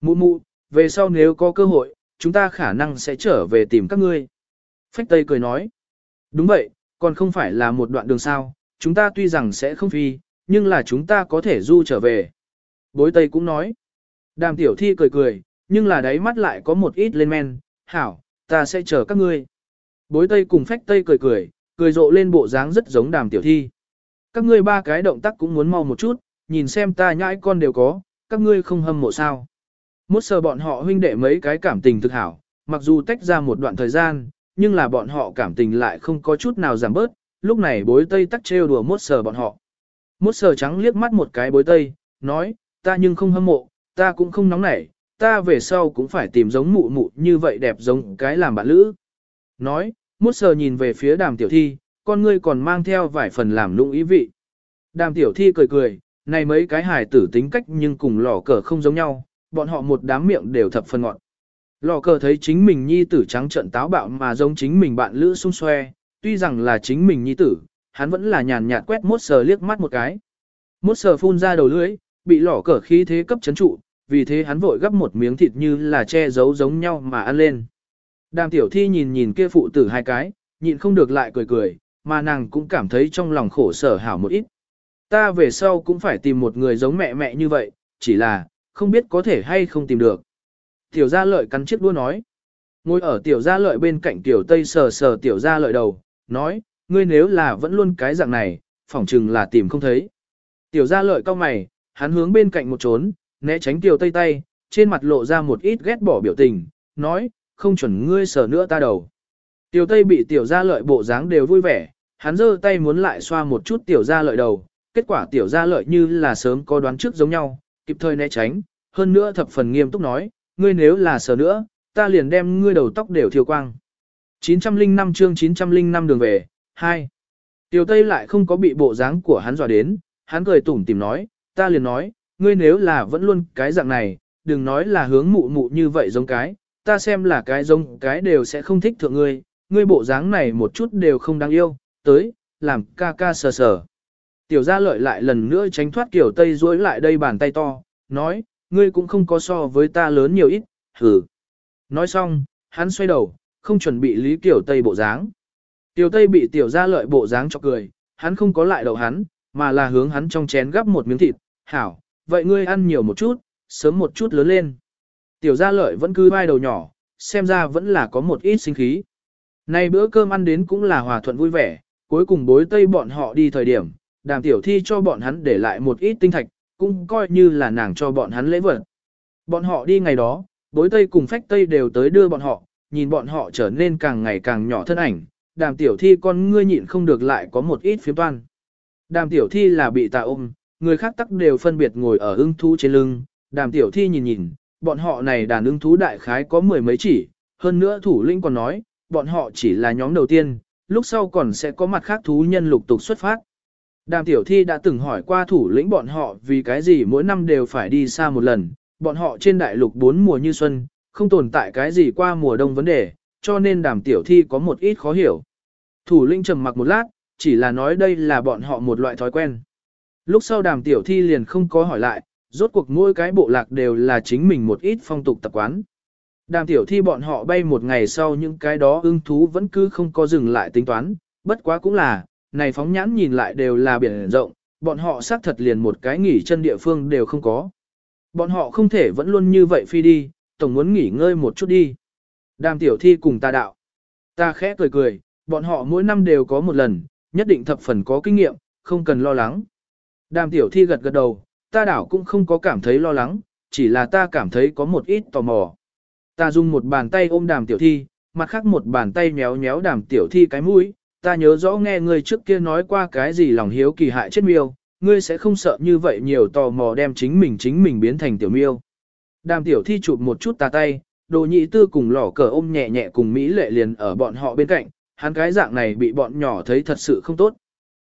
Mụ mụ, về sau nếu có cơ hội, chúng ta khả năng sẽ trở về tìm các ngươi. Phách Tây cười nói, đúng vậy, còn không phải là một đoạn đường sao, chúng ta tuy rằng sẽ không phi, nhưng là chúng ta có thể du trở về. Bối Tây cũng nói, đàm tiểu thi cười cười, nhưng là đáy mắt lại có một ít lên men, hảo, ta sẽ chờ các ngươi. Bối Tây cùng Phách Tây cười cười, cười rộ lên bộ dáng rất giống đàm tiểu thi. Các ngươi ba cái động tác cũng muốn mau một chút, nhìn xem ta nhãi con đều có, các ngươi không hâm mộ sao. Mốt sờ bọn họ huynh đệ mấy cái cảm tình thực hảo, mặc dù tách ra một đoạn thời gian, nhưng là bọn họ cảm tình lại không có chút nào giảm bớt, lúc này bối tây tắc trêu đùa mốt sờ bọn họ. Mốt sờ trắng liếc mắt một cái bối tây, nói, ta nhưng không hâm mộ, ta cũng không nóng nảy, ta về sau cũng phải tìm giống mụ mụ như vậy đẹp giống cái làm bạn lữ. Nói, mốt sờ nhìn về phía đàm tiểu thi, con ngươi còn mang theo vài phần làm lũng ý vị. Đàm tiểu thi cười cười, này mấy cái hài tử tính cách nhưng cùng lò cờ không giống nhau, bọn họ một đám miệng đều thập phần ngọn. Lò cờ thấy chính mình nhi tử trắng trận táo bạo mà giống chính mình bạn lữ xung xoe, tuy rằng là chính mình nhi tử, hắn vẫn là nhàn nhạt quét mốt sờ liếc mắt một cái. Mốt sờ phun ra đầu lưỡi, bị lỏ cờ khí thế cấp chấn trụ, vì thế hắn vội gấp một miếng thịt như là che giấu giống nhau mà ăn lên. Đàm tiểu thi nhìn nhìn kia phụ tử hai cái, nhịn không được lại cười cười, mà nàng cũng cảm thấy trong lòng khổ sở hảo một ít. Ta về sau cũng phải tìm một người giống mẹ mẹ như vậy, chỉ là, không biết có thể hay không tìm được. Tiểu gia lợi cắn chiếc đua nói. Ngồi ở tiểu gia lợi bên cạnh tiểu tây sờ sờ tiểu gia lợi đầu, nói, ngươi nếu là vẫn luôn cái dạng này, phỏng chừng là tìm không thấy. Tiểu gia lợi cao mày, hắn hướng bên cạnh một trốn, né tránh tiểu tây tay, trên mặt lộ ra một ít ghét bỏ biểu tình, nói, không chuẩn ngươi sờ nữa ta đầu. Tiểu tây bị tiểu gia lợi bộ dáng đều vui vẻ, hắn giơ tay muốn lại xoa một chút tiểu gia lợi đầu, kết quả tiểu gia lợi như là sớm có đoán trước giống nhau, kịp thời né tránh, hơn nữa thập phần nghiêm túc nói, ngươi nếu là sờ nữa, ta liền đem ngươi đầu tóc đều thiêu quang. 905 chương 905 đường về, 2. Tiểu Tây lại không có bị bộ dáng của hắn dọa đến, hắn cười tủm tìm nói, ta liền nói, ngươi nếu là vẫn luôn cái dạng này, đừng nói là hướng mụ mụ như vậy giống cái, ta xem là cái giống cái đều sẽ không thích thượng ngươi, ngươi bộ dáng này một chút đều không đáng yêu, tới, làm ca ca sờ sờ. Tiểu gia lợi lại lần nữa tránh thoát kiểu tây duỗi lại đây bàn tay to, nói, ngươi cũng không có so với ta lớn nhiều ít, hử. Nói xong, hắn xoay đầu, không chuẩn bị lý kiểu tây bộ dáng. Tiểu tây bị tiểu gia lợi bộ dáng cho cười, hắn không có lại đầu hắn, mà là hướng hắn trong chén gắp một miếng thịt, hảo, vậy ngươi ăn nhiều một chút, sớm một chút lớn lên. Tiểu gia lợi vẫn cứ vai đầu nhỏ, xem ra vẫn là có một ít sinh khí. Nay bữa cơm ăn đến cũng là hòa thuận vui vẻ, cuối cùng bối tây bọn họ đi thời điểm, đàm tiểu thi cho bọn hắn để lại một ít tinh thạch, cũng coi như là nàng cho bọn hắn lễ vật. Bọn họ đi ngày đó, bối tây cùng phách tây đều tới đưa bọn họ, nhìn bọn họ trở nên càng ngày càng nhỏ thân ảnh, đàm tiểu thi con ngươi nhịn không được lại có một ít phiếm toan. Đàm tiểu thi là bị tà ôm, người khác tắc đều phân biệt ngồi ở ưng thú trên lưng, đàm tiểu thi nhìn nhìn, bọn họ này đàn ưng thú đại khái có mười mấy chỉ, hơn nữa thủ lĩnh còn nói, bọn họ chỉ là nhóm đầu tiên, lúc sau còn sẽ có mặt khác thú nhân lục tục xuất phát. Đàm tiểu thi đã từng hỏi qua thủ lĩnh bọn họ vì cái gì mỗi năm đều phải đi xa một lần, bọn họ trên đại lục bốn mùa như xuân, không tồn tại cái gì qua mùa đông vấn đề, cho nên đàm tiểu thi có một ít khó hiểu. Thủ lĩnh trầm mặc một lát, chỉ là nói đây là bọn họ một loại thói quen. Lúc sau đàm tiểu thi liền không có hỏi lại, rốt cuộc mỗi cái bộ lạc đều là chính mình một ít phong tục tập quán. Đàm tiểu thi bọn họ bay một ngày sau những cái đó ưng thú vẫn cứ không có dừng lại tính toán, bất quá cũng là, này phóng nhãn nhìn lại đều là biển rộng, bọn họ xác thật liền một cái nghỉ chân địa phương đều không có. Bọn họ không thể vẫn luôn như vậy phi đi, tổng muốn nghỉ ngơi một chút đi. Đàm tiểu thi cùng ta đạo. Ta khẽ cười cười, bọn họ mỗi năm đều có một lần, nhất định thập phần có kinh nghiệm, không cần lo lắng. Đàm tiểu thi gật gật đầu, ta đảo cũng không có cảm thấy lo lắng, chỉ là ta cảm thấy có một ít tò mò. Ta dùng một bàn tay ôm đàm tiểu thi, mặt khác một bàn tay méo méo đàm tiểu thi cái mũi, ta nhớ rõ nghe ngươi trước kia nói qua cái gì lòng hiếu kỳ hại chết miêu, ngươi sẽ không sợ như vậy nhiều tò mò đem chính mình chính mình biến thành tiểu miêu. Đàm tiểu thi chụp một chút ta tay, đồ nhị tư cùng lỏ cờ ôm nhẹ nhẹ cùng Mỹ lệ liền ở bọn họ bên cạnh, hắn cái dạng này bị bọn nhỏ thấy thật sự không tốt.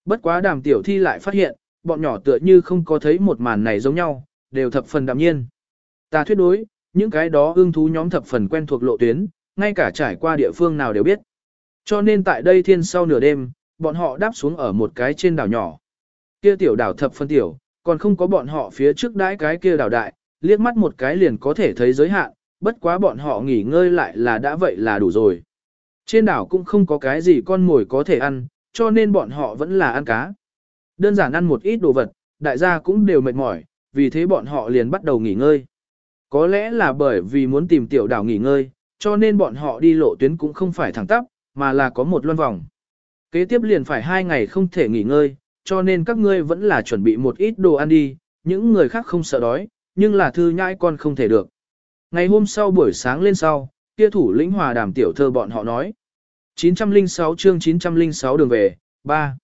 Bất quá đàm tiểu thi lại phát hiện, bọn nhỏ tựa như không có thấy một màn này giống nhau, đều thập phần đạm nhiên. Ta thuyết đối, những cái đó ương thú nhóm thập phần quen thuộc lộ tuyến, ngay cả trải qua địa phương nào đều biết. Cho nên tại đây thiên sau nửa đêm, bọn họ đáp xuống ở một cái trên đảo nhỏ. Kia tiểu đảo thập phân tiểu, còn không có bọn họ phía trước đãi cái kia đảo đại, liếc mắt một cái liền có thể thấy giới hạn, bất quá bọn họ nghỉ ngơi lại là đã vậy là đủ rồi. Trên đảo cũng không có cái gì con mồi có thể ăn, cho nên bọn họ vẫn là ăn cá. Đơn giản ăn một ít đồ vật, đại gia cũng đều mệt mỏi, vì thế bọn họ liền bắt đầu nghỉ ngơi. Có lẽ là bởi vì muốn tìm tiểu đảo nghỉ ngơi, cho nên bọn họ đi lộ tuyến cũng không phải thẳng tắp, mà là có một luân vòng. Kế tiếp liền phải hai ngày không thể nghỉ ngơi, cho nên các ngươi vẫn là chuẩn bị một ít đồ ăn đi, những người khác không sợ đói, nhưng là thư nhãi con không thể được. Ngày hôm sau buổi sáng lên sau, kia thủ lĩnh hòa đàm tiểu thơ bọn họ nói. 906 chương 906 đường về, 3.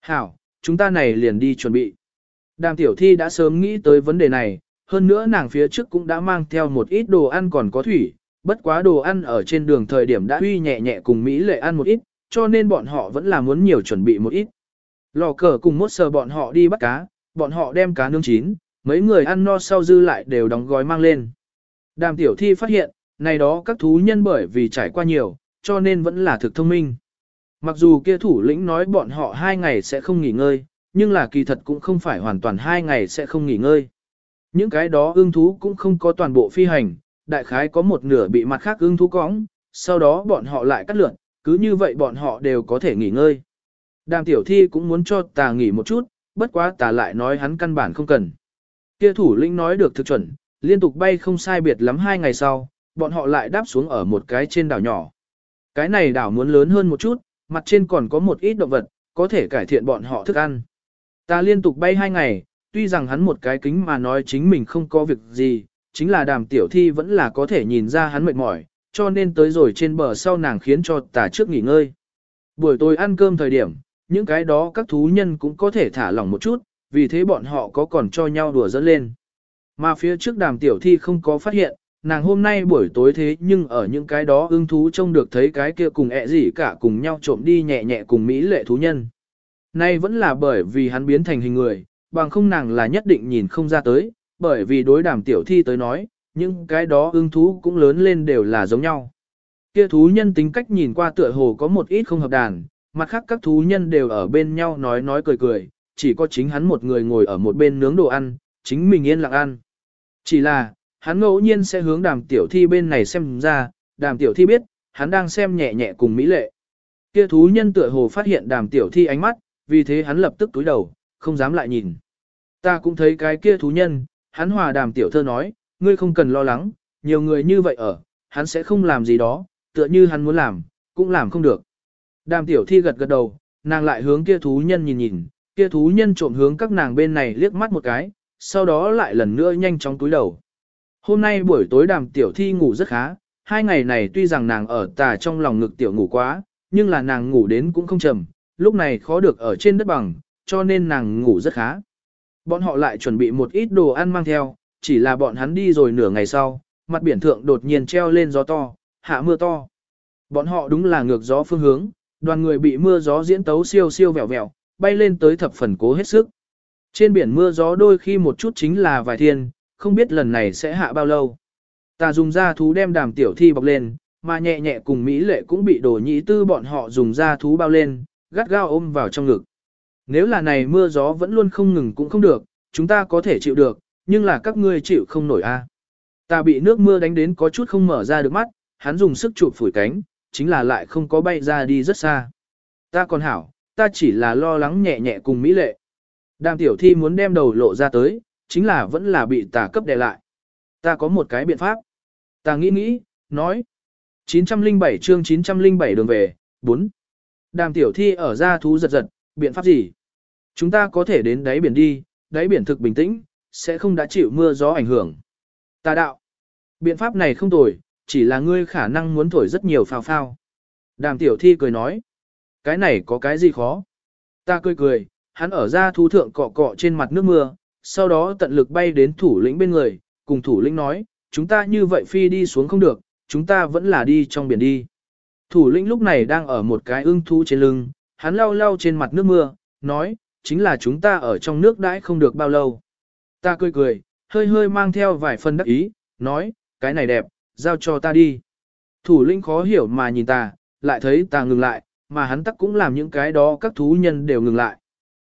Hảo, chúng ta này liền đi chuẩn bị. Đàm tiểu thi đã sớm nghĩ tới vấn đề này, hơn nữa nàng phía trước cũng đã mang theo một ít đồ ăn còn có thủy, bất quá đồ ăn ở trên đường thời điểm đã huy nhẹ nhẹ cùng Mỹ lệ ăn một ít, cho nên bọn họ vẫn là muốn nhiều chuẩn bị một ít. Lò cờ cùng mốt sờ bọn họ đi bắt cá, bọn họ đem cá nướng chín, mấy người ăn no sau dư lại đều đóng gói mang lên. Đàm tiểu thi phát hiện, này đó các thú nhân bởi vì trải qua nhiều, cho nên vẫn là thực thông minh. Mặc dù kia thủ lĩnh nói bọn họ hai ngày sẽ không nghỉ ngơi, nhưng là kỳ thật cũng không phải hoàn toàn hai ngày sẽ không nghỉ ngơi. Những cái đó ương thú cũng không có toàn bộ phi hành, đại khái có một nửa bị mặt khác ương thú cõng, sau đó bọn họ lại cắt lượn, cứ như vậy bọn họ đều có thể nghỉ ngơi. Đàm tiểu thi cũng muốn cho tà nghỉ một chút, bất quá tà lại nói hắn căn bản không cần. Kia thủ lĩnh nói được thực chuẩn, liên tục bay không sai biệt lắm hai ngày sau, bọn họ lại đáp xuống ở một cái trên đảo nhỏ. Cái này đảo muốn lớn hơn một chút, mặt trên còn có một ít động vật, có thể cải thiện bọn họ thức ăn. Ta liên tục bay hai ngày, tuy rằng hắn một cái kính mà nói chính mình không có việc gì, chính là đàm tiểu thi vẫn là có thể nhìn ra hắn mệt mỏi, cho nên tới rồi trên bờ sau nàng khiến cho tà trước nghỉ ngơi. Buổi tối ăn cơm thời điểm, những cái đó các thú nhân cũng có thể thả lỏng một chút, vì thế bọn họ có còn cho nhau đùa dẫn lên. Mà phía trước đàm tiểu thi không có phát hiện, nàng hôm nay buổi tối thế nhưng ở những cái đó ưng thú trông được thấy cái kia cùng ẹ gì cả cùng nhau trộm đi nhẹ nhẹ cùng Mỹ lệ thú nhân. Nay vẫn là bởi vì hắn biến thành hình người, bằng không nàng là nhất định nhìn không ra tới, bởi vì đối đàm tiểu thi tới nói, những cái đó ưng thú cũng lớn lên đều là giống nhau. Kia thú nhân tính cách nhìn qua tựa hồ có một ít không hợp đàn, mặt khác các thú nhân đều ở bên nhau nói nói cười cười, chỉ có chính hắn một người ngồi ở một bên nướng đồ ăn, chính mình yên lặng ăn. Chỉ là, hắn ngẫu nhiên sẽ hướng đàm tiểu thi bên này xem ra, đàm tiểu thi biết, hắn đang xem nhẹ nhẹ cùng mỹ lệ. Kia thú nhân tựa hồ phát hiện đàm tiểu thi ánh mắt, vì thế hắn lập tức túi đầu, không dám lại nhìn. Ta cũng thấy cái kia thú nhân, hắn hòa đàm tiểu thơ nói, ngươi không cần lo lắng, nhiều người như vậy ở, hắn sẽ không làm gì đó, tựa như hắn muốn làm, cũng làm không được. Đàm tiểu thi gật gật đầu, nàng lại hướng kia thú nhân nhìn nhìn, kia thú nhân trộm hướng các nàng bên này liếc mắt một cái, sau đó lại lần nữa nhanh chóng túi đầu. Hôm nay buổi tối đàm tiểu thi ngủ rất khá, hai ngày này tuy rằng nàng ở tà trong lòng ngực tiểu ngủ quá, nhưng là nàng ngủ đến cũng không chầm. lúc này khó được ở trên đất bằng, cho nên nàng ngủ rất khá. Bọn họ lại chuẩn bị một ít đồ ăn mang theo, chỉ là bọn hắn đi rồi nửa ngày sau, mặt biển thượng đột nhiên treo lên gió to, hạ mưa to. Bọn họ đúng là ngược gió phương hướng, đoàn người bị mưa gió diễn tấu siêu siêu vẹo vẹo, bay lên tới thập phần cố hết sức. Trên biển mưa gió đôi khi một chút chính là vài thiên, không biết lần này sẽ hạ bao lâu. Ta dùng da thú đem đàm tiểu thi bọc lên, mà nhẹ nhẹ cùng Mỹ lệ cũng bị đồ nhĩ tư bọn họ dùng da thú bao lên, gắt gao ôm vào trong ngực. Nếu là này mưa gió vẫn luôn không ngừng cũng không được, chúng ta có thể chịu được, nhưng là các ngươi chịu không nổi a. Ta bị nước mưa đánh đến có chút không mở ra được mắt, hắn dùng sức chụp phủi cánh, chính là lại không có bay ra đi rất xa. Ta còn hảo, ta chỉ là lo lắng nhẹ nhẹ cùng Mỹ lệ. Đàm tiểu thi muốn đem đầu lộ ra tới, chính là vẫn là bị tà cấp đè lại. Ta có một cái biện pháp. Ta nghĩ nghĩ, nói. 907 chương 907 đường về, 4. Đàm tiểu thi ở ra thú giật giật, biện pháp gì? Chúng ta có thể đến đáy biển đi, đáy biển thực bình tĩnh, sẽ không đã chịu mưa gió ảnh hưởng. Ta đạo. Biện pháp này không tồi, chỉ là ngươi khả năng muốn thổi rất nhiều phao phao. Đàm tiểu thi cười nói. Cái này có cái gì khó? Ta cười cười, hắn ở ra thú thượng cọ cọ trên mặt nước mưa, sau đó tận lực bay đến thủ lĩnh bên người, cùng thủ lĩnh nói, chúng ta như vậy phi đi xuống không được, chúng ta vẫn là đi trong biển đi. Thủ lĩnh lúc này đang ở một cái ưng thú trên lưng, hắn lau lau trên mặt nước mưa, nói, chính là chúng ta ở trong nước đãi không được bao lâu. Ta cười cười, hơi hơi mang theo vài phần đắc ý, nói, cái này đẹp, giao cho ta đi. Thủ lĩnh khó hiểu mà nhìn ta, lại thấy ta ngừng lại, mà hắn tắc cũng làm những cái đó các thú nhân đều ngừng lại.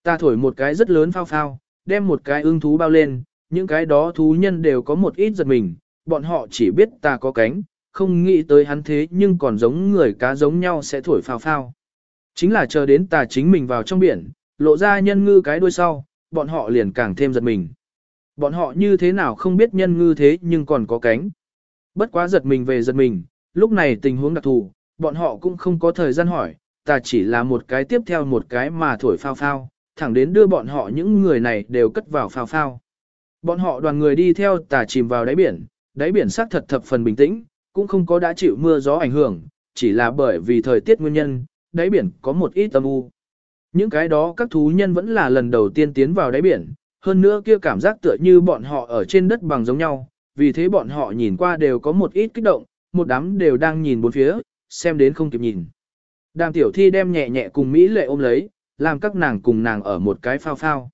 Ta thổi một cái rất lớn phao phao, đem một cái ưng thú bao lên, những cái đó thú nhân đều có một ít giật mình, bọn họ chỉ biết ta có cánh, không nghĩ tới hắn thế nhưng còn giống người cá giống nhau sẽ thổi phao phao. Chính là chờ đến ta chính mình vào trong biển, lộ ra nhân ngư cái đuôi sau, bọn họ liền càng thêm giật mình. Bọn họ như thế nào không biết nhân ngư thế nhưng còn có cánh. Bất quá giật mình về giật mình, lúc này tình huống đặc thù, bọn họ cũng không có thời gian hỏi, ta chỉ là một cái tiếp theo một cái mà thổi phao phao, thẳng đến đưa bọn họ những người này đều cất vào phao phao. Bọn họ đoàn người đi theo tà chìm vào đáy biển, đáy biển sắc thật thập phần bình tĩnh, cũng không có đã chịu mưa gió ảnh hưởng, chỉ là bởi vì thời tiết nguyên nhân, đáy biển có một ít âm u. Những cái đó các thú nhân vẫn là lần đầu tiên tiến vào đáy biển, hơn nữa kia cảm giác tựa như bọn họ ở trên đất bằng giống nhau, vì thế bọn họ nhìn qua đều có một ít kích động, một đám đều đang nhìn bốn phía, xem đến không kịp nhìn. Đàm tiểu thi đem nhẹ nhẹ cùng Mỹ lệ ôm lấy, làm các nàng cùng nàng ở một cái phao phao.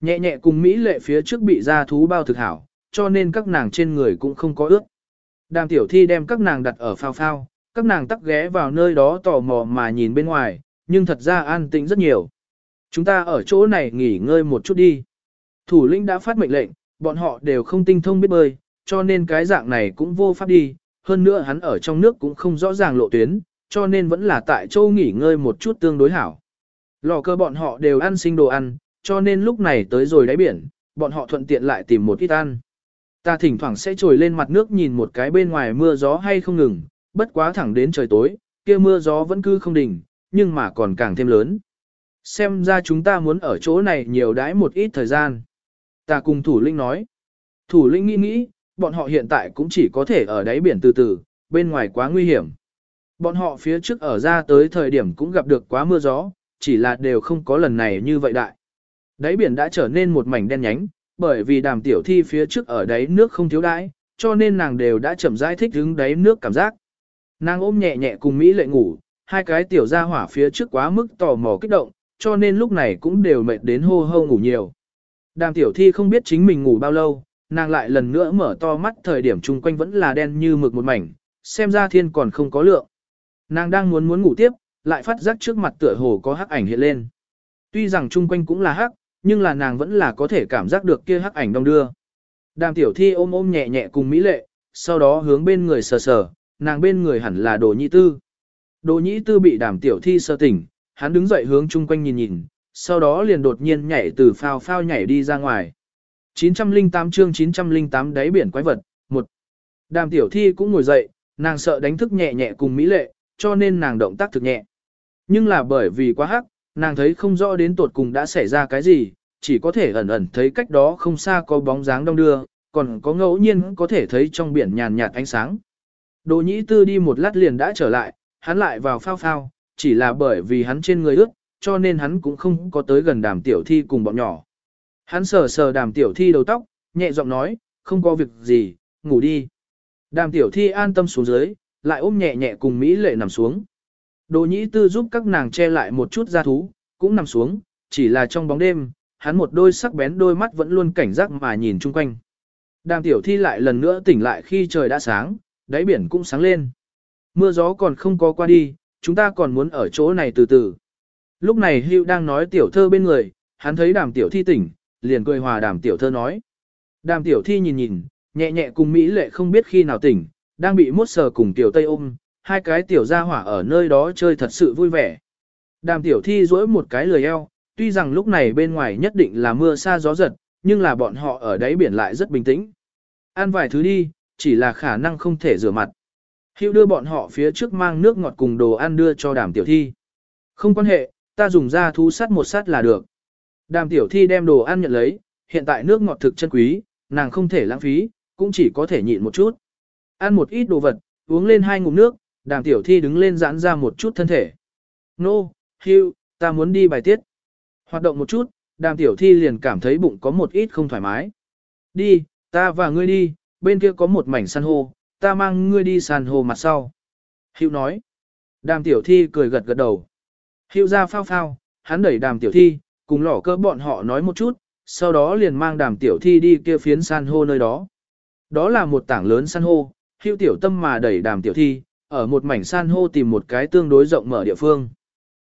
Nhẹ nhẹ cùng Mỹ lệ phía trước bị ra thú bao thực hảo, cho nên các nàng trên người cũng không có ướt. Đàm tiểu thi đem các nàng đặt ở phao phao, các nàng tắc ghé vào nơi đó tò mò mà nhìn bên ngoài, nhưng thật ra an tĩnh rất nhiều. Chúng ta ở chỗ này nghỉ ngơi một chút đi. Thủ lĩnh đã phát mệnh lệnh, bọn họ đều không tinh thông biết bơi, cho nên cái dạng này cũng vô pháp đi, hơn nữa hắn ở trong nước cũng không rõ ràng lộ tuyến, cho nên vẫn là tại châu nghỉ ngơi một chút tương đối hảo. Lò cơ bọn họ đều ăn sinh đồ ăn, cho nên lúc này tới rồi đáy biển, bọn họ thuận tiện lại tìm một ít ăn. Ta thỉnh thoảng sẽ trồi lên mặt nước nhìn một cái bên ngoài mưa gió hay không ngừng, bất quá thẳng đến trời tối, kia mưa gió vẫn cứ không đỉnh, nhưng mà còn càng thêm lớn. Xem ra chúng ta muốn ở chỗ này nhiều đãi một ít thời gian. Ta cùng thủ linh nói. Thủ linh nghĩ nghĩ, bọn họ hiện tại cũng chỉ có thể ở đáy biển từ từ, bên ngoài quá nguy hiểm. Bọn họ phía trước ở ra tới thời điểm cũng gặp được quá mưa gió, chỉ là đều không có lần này như vậy đại. Đáy biển đã trở nên một mảnh đen nhánh, bởi vì đàm tiểu thi phía trước ở đáy nước không thiếu đãi, cho nên nàng đều đã chậm rãi thích đứng đáy nước cảm giác. Nàng ôm nhẹ nhẹ cùng Mỹ lệ ngủ, hai cái tiểu gia hỏa phía trước quá mức tò mò kích động, cho nên lúc này cũng đều mệt đến hô hô ngủ nhiều. Đàm tiểu thi không biết chính mình ngủ bao lâu, nàng lại lần nữa mở to mắt thời điểm chung quanh vẫn là đen như mực một mảnh, xem ra thiên còn không có lượng. Nàng đang muốn muốn ngủ tiếp, lại phát giác trước mặt tựa hồ có hắc ảnh hiện lên. Tuy rằng chung quanh cũng là hắc, nhưng là nàng vẫn là có thể cảm giác được kia hắc ảnh đông đưa. Đàm tiểu thi ôm ôm nhẹ nhẹ cùng Mỹ lệ, sau đó hướng bên người sờ sờ, nàng bên người hẳn là đồ nhị tư. Đồ nhị tư bị đàm tiểu thi sơ tỉnh, hắn đứng dậy hướng chung quanh nhìn nhìn, sau đó liền đột nhiên nhảy từ phao phao nhảy đi ra ngoài. 908 chương 908 đáy biển quái vật, một Đàm tiểu thi cũng ngồi dậy, nàng sợ đánh thức nhẹ nhẹ cùng Mỹ lệ, cho nên nàng động tác thực nhẹ. Nhưng là bởi vì quá hắc, nàng thấy không rõ đến tột cùng đã xảy ra cái gì, chỉ có thể ẩn ẩn thấy cách đó không xa có bóng dáng đông đưa, còn có ngẫu nhiên có thể thấy trong biển nhàn nhạt ánh sáng. Đồ nhĩ tư đi một lát liền đã trở lại, hắn lại vào phao phao, chỉ là bởi vì hắn trên người ướt, cho nên hắn cũng không có tới gần đàm tiểu thi cùng bọn nhỏ. Hắn sờ sờ đàm tiểu thi đầu tóc, nhẹ giọng nói, không có việc gì, ngủ đi. Đàm tiểu thi an tâm xuống dưới, lại ôm nhẹ nhẹ cùng Mỹ lệ nằm xuống. Đồ nhĩ tư giúp các nàng che lại một chút da thú, cũng nằm xuống, chỉ là trong bóng đêm, hắn một đôi sắc bén đôi mắt vẫn luôn cảnh giác mà nhìn chung quanh. Đàm tiểu thi lại lần nữa tỉnh lại khi trời đã sáng, đáy biển cũng sáng lên. Mưa gió còn không có qua đi, chúng ta còn muốn ở chỗ này từ từ. Lúc này Hưu đang nói tiểu thơ bên người, hắn thấy đàm tiểu thi tỉnh, liền cười hòa đàm tiểu thơ nói. Đàm tiểu thi nhìn nhìn, nhẹ nhẹ cùng Mỹ lệ không biết khi nào tỉnh, đang bị mốt sờ cùng tiểu tây ôm, hai cái tiểu gia hỏa ở nơi đó chơi thật sự vui vẻ. Đàm tiểu thi duỗi một cái lười eo, tuy rằng lúc này bên ngoài nhất định là mưa xa gió giật, nhưng là bọn họ ở đáy biển lại rất bình tĩnh. Ăn vài thứ đi, chỉ là khả năng không thể rửa mặt. Hiệu đưa bọn họ phía trước mang nước ngọt cùng đồ ăn đưa cho đàm tiểu thi. Không quan hệ, ta dùng ra thú sắt một sắt là được. Đàm tiểu thi đem đồ ăn nhận lấy, hiện tại nước ngọt thực chân quý, nàng không thể lãng phí, cũng chỉ có thể nhịn một chút. Ăn một ít đồ vật, uống lên hai ngụm nước, đàm tiểu thi đứng lên giãn ra một chút thân thể. Nô, no, hưu, ta muốn đi bài tiết. Hoạt động một chút, đàm tiểu thi liền cảm thấy bụng có một ít không thoải mái. Đi, ta và ngươi đi, bên kia có một mảnh san hô, ta mang ngươi đi san hô mặt sau. Hữu nói. Đàm tiểu thi cười gật gật đầu. Hữu ra phao phao, hắn đẩy đàm tiểu thi, cùng lỏ cơ bọn họ nói một chút, sau đó liền mang đàm tiểu thi đi kia phiến san hô nơi đó. Đó là một tảng lớn san hô, hữu tiểu tâm mà đẩy đàm tiểu thi, ở một mảnh san hô tìm một cái tương đối rộng mở địa phương.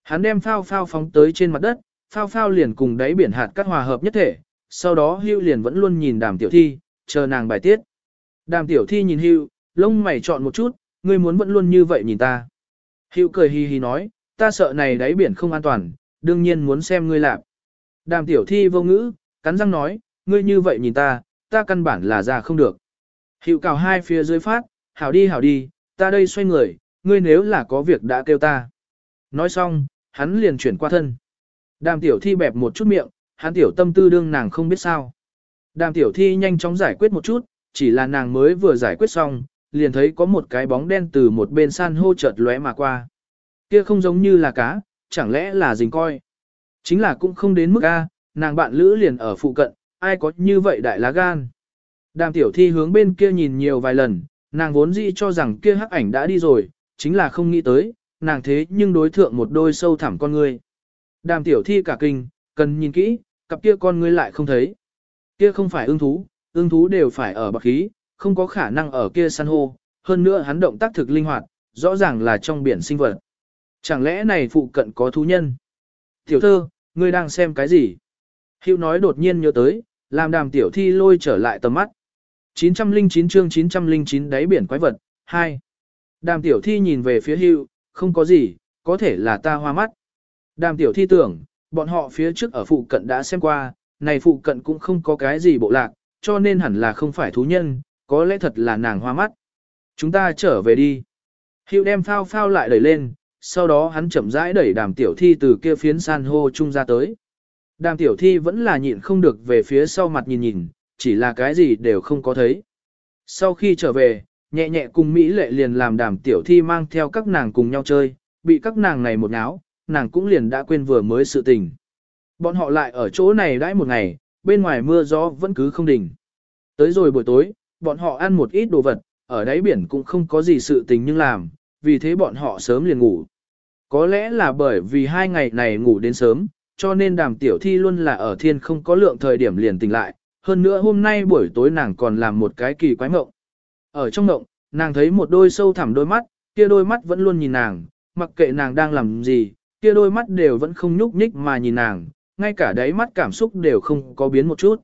Hắn đem phao phao phóng tới trên mặt đất, phao phao liền cùng đáy biển hạt cắt hòa hợp nhất thể, sau đó hưu liền vẫn luôn nhìn đàm tiểu thi, chờ nàng bài tiết. Đàm tiểu thi nhìn hưu, lông mày chọn một chút, ngươi muốn vẫn luôn như vậy nhìn ta. Hưu cười hi hi nói, ta sợ này đáy biển không an toàn, đương nhiên muốn xem ngươi làm. Đàm tiểu thi vô ngữ, cắn răng nói, ngươi như vậy nhìn ta, ta căn bản là ra không được. Hiệu cào hai phía dưới phát, hảo đi hảo đi, ta đây xoay người, ngươi nếu là có việc đã kêu ta. Nói xong, hắn liền chuyển qua thân. Đàm tiểu thi bẹp một chút miệng, hắn tiểu tâm tư đương nàng không biết sao. Đàm tiểu thi nhanh chóng giải quyết một chút, chỉ là nàng mới vừa giải quyết xong, liền thấy có một cái bóng đen từ một bên san hô chợt lóe mà qua. Kia không giống như là cá, chẳng lẽ là dình coi. Chính là cũng không đến mức A, nàng bạn lữ liền ở phụ cận, ai có như vậy đại lá gan. Đàm tiểu thi hướng bên kia nhìn nhiều vài lần, nàng vốn dĩ cho rằng kia hắc ảnh đã đi rồi, chính là không nghĩ tới, nàng thế nhưng đối thượng một đôi sâu thẳm con người. Đàm tiểu thi cả kinh, cần nhìn kỹ, cặp kia con ngươi lại không thấy. Kia không phải ương thú, ương thú đều phải ở bậc khí, không có khả năng ở kia san hô, hơn nữa hắn động tác thực linh hoạt, rõ ràng là trong biển sinh vật. Chẳng lẽ này phụ cận có thú nhân? Tiểu thơ, ngươi đang xem cái gì? Hữu nói đột nhiên nhớ tới, làm đàm tiểu thi lôi trở lại tầm mắt. 909 chương 909 đáy biển quái vật, 2. Đàm tiểu thi nhìn về phía hưu, không có gì, có thể là ta hoa mắt. Đàm tiểu thi tưởng, bọn họ phía trước ở phụ cận đã xem qua, này phụ cận cũng không có cái gì bộ lạc, cho nên hẳn là không phải thú nhân, có lẽ thật là nàng hoa mắt. Chúng ta trở về đi. Hiệu đem phao phao lại đẩy lên, sau đó hắn chậm rãi đẩy đàm tiểu thi từ kia phiến san hô chung ra tới. Đàm tiểu thi vẫn là nhịn không được về phía sau mặt nhìn nhìn, chỉ là cái gì đều không có thấy. Sau khi trở về, nhẹ nhẹ cùng Mỹ lệ liền làm đàm tiểu thi mang theo các nàng cùng nhau chơi, bị các nàng này một náo, nàng cũng liền đã quên vừa mới sự tình. Bọn họ lại ở chỗ này đãi một ngày, bên ngoài mưa gió vẫn cứ không đỉnh. Tới rồi buổi tối, bọn họ ăn một ít đồ vật, ở đáy biển cũng không có gì sự tình nhưng làm, vì thế bọn họ sớm liền ngủ. Có lẽ là bởi vì hai ngày này ngủ đến sớm, cho nên đàm tiểu thi luôn là ở thiên không có lượng thời điểm liền tỉnh lại. Hơn nữa hôm nay buổi tối nàng còn làm một cái kỳ quái mộng. Ở trong mộng, nàng thấy một đôi sâu thẳm đôi mắt, kia đôi mắt vẫn luôn nhìn nàng, mặc kệ nàng đang làm gì, kia đôi mắt đều vẫn không nhúc nhích mà nhìn nàng, ngay cả đáy mắt cảm xúc đều không có biến một chút.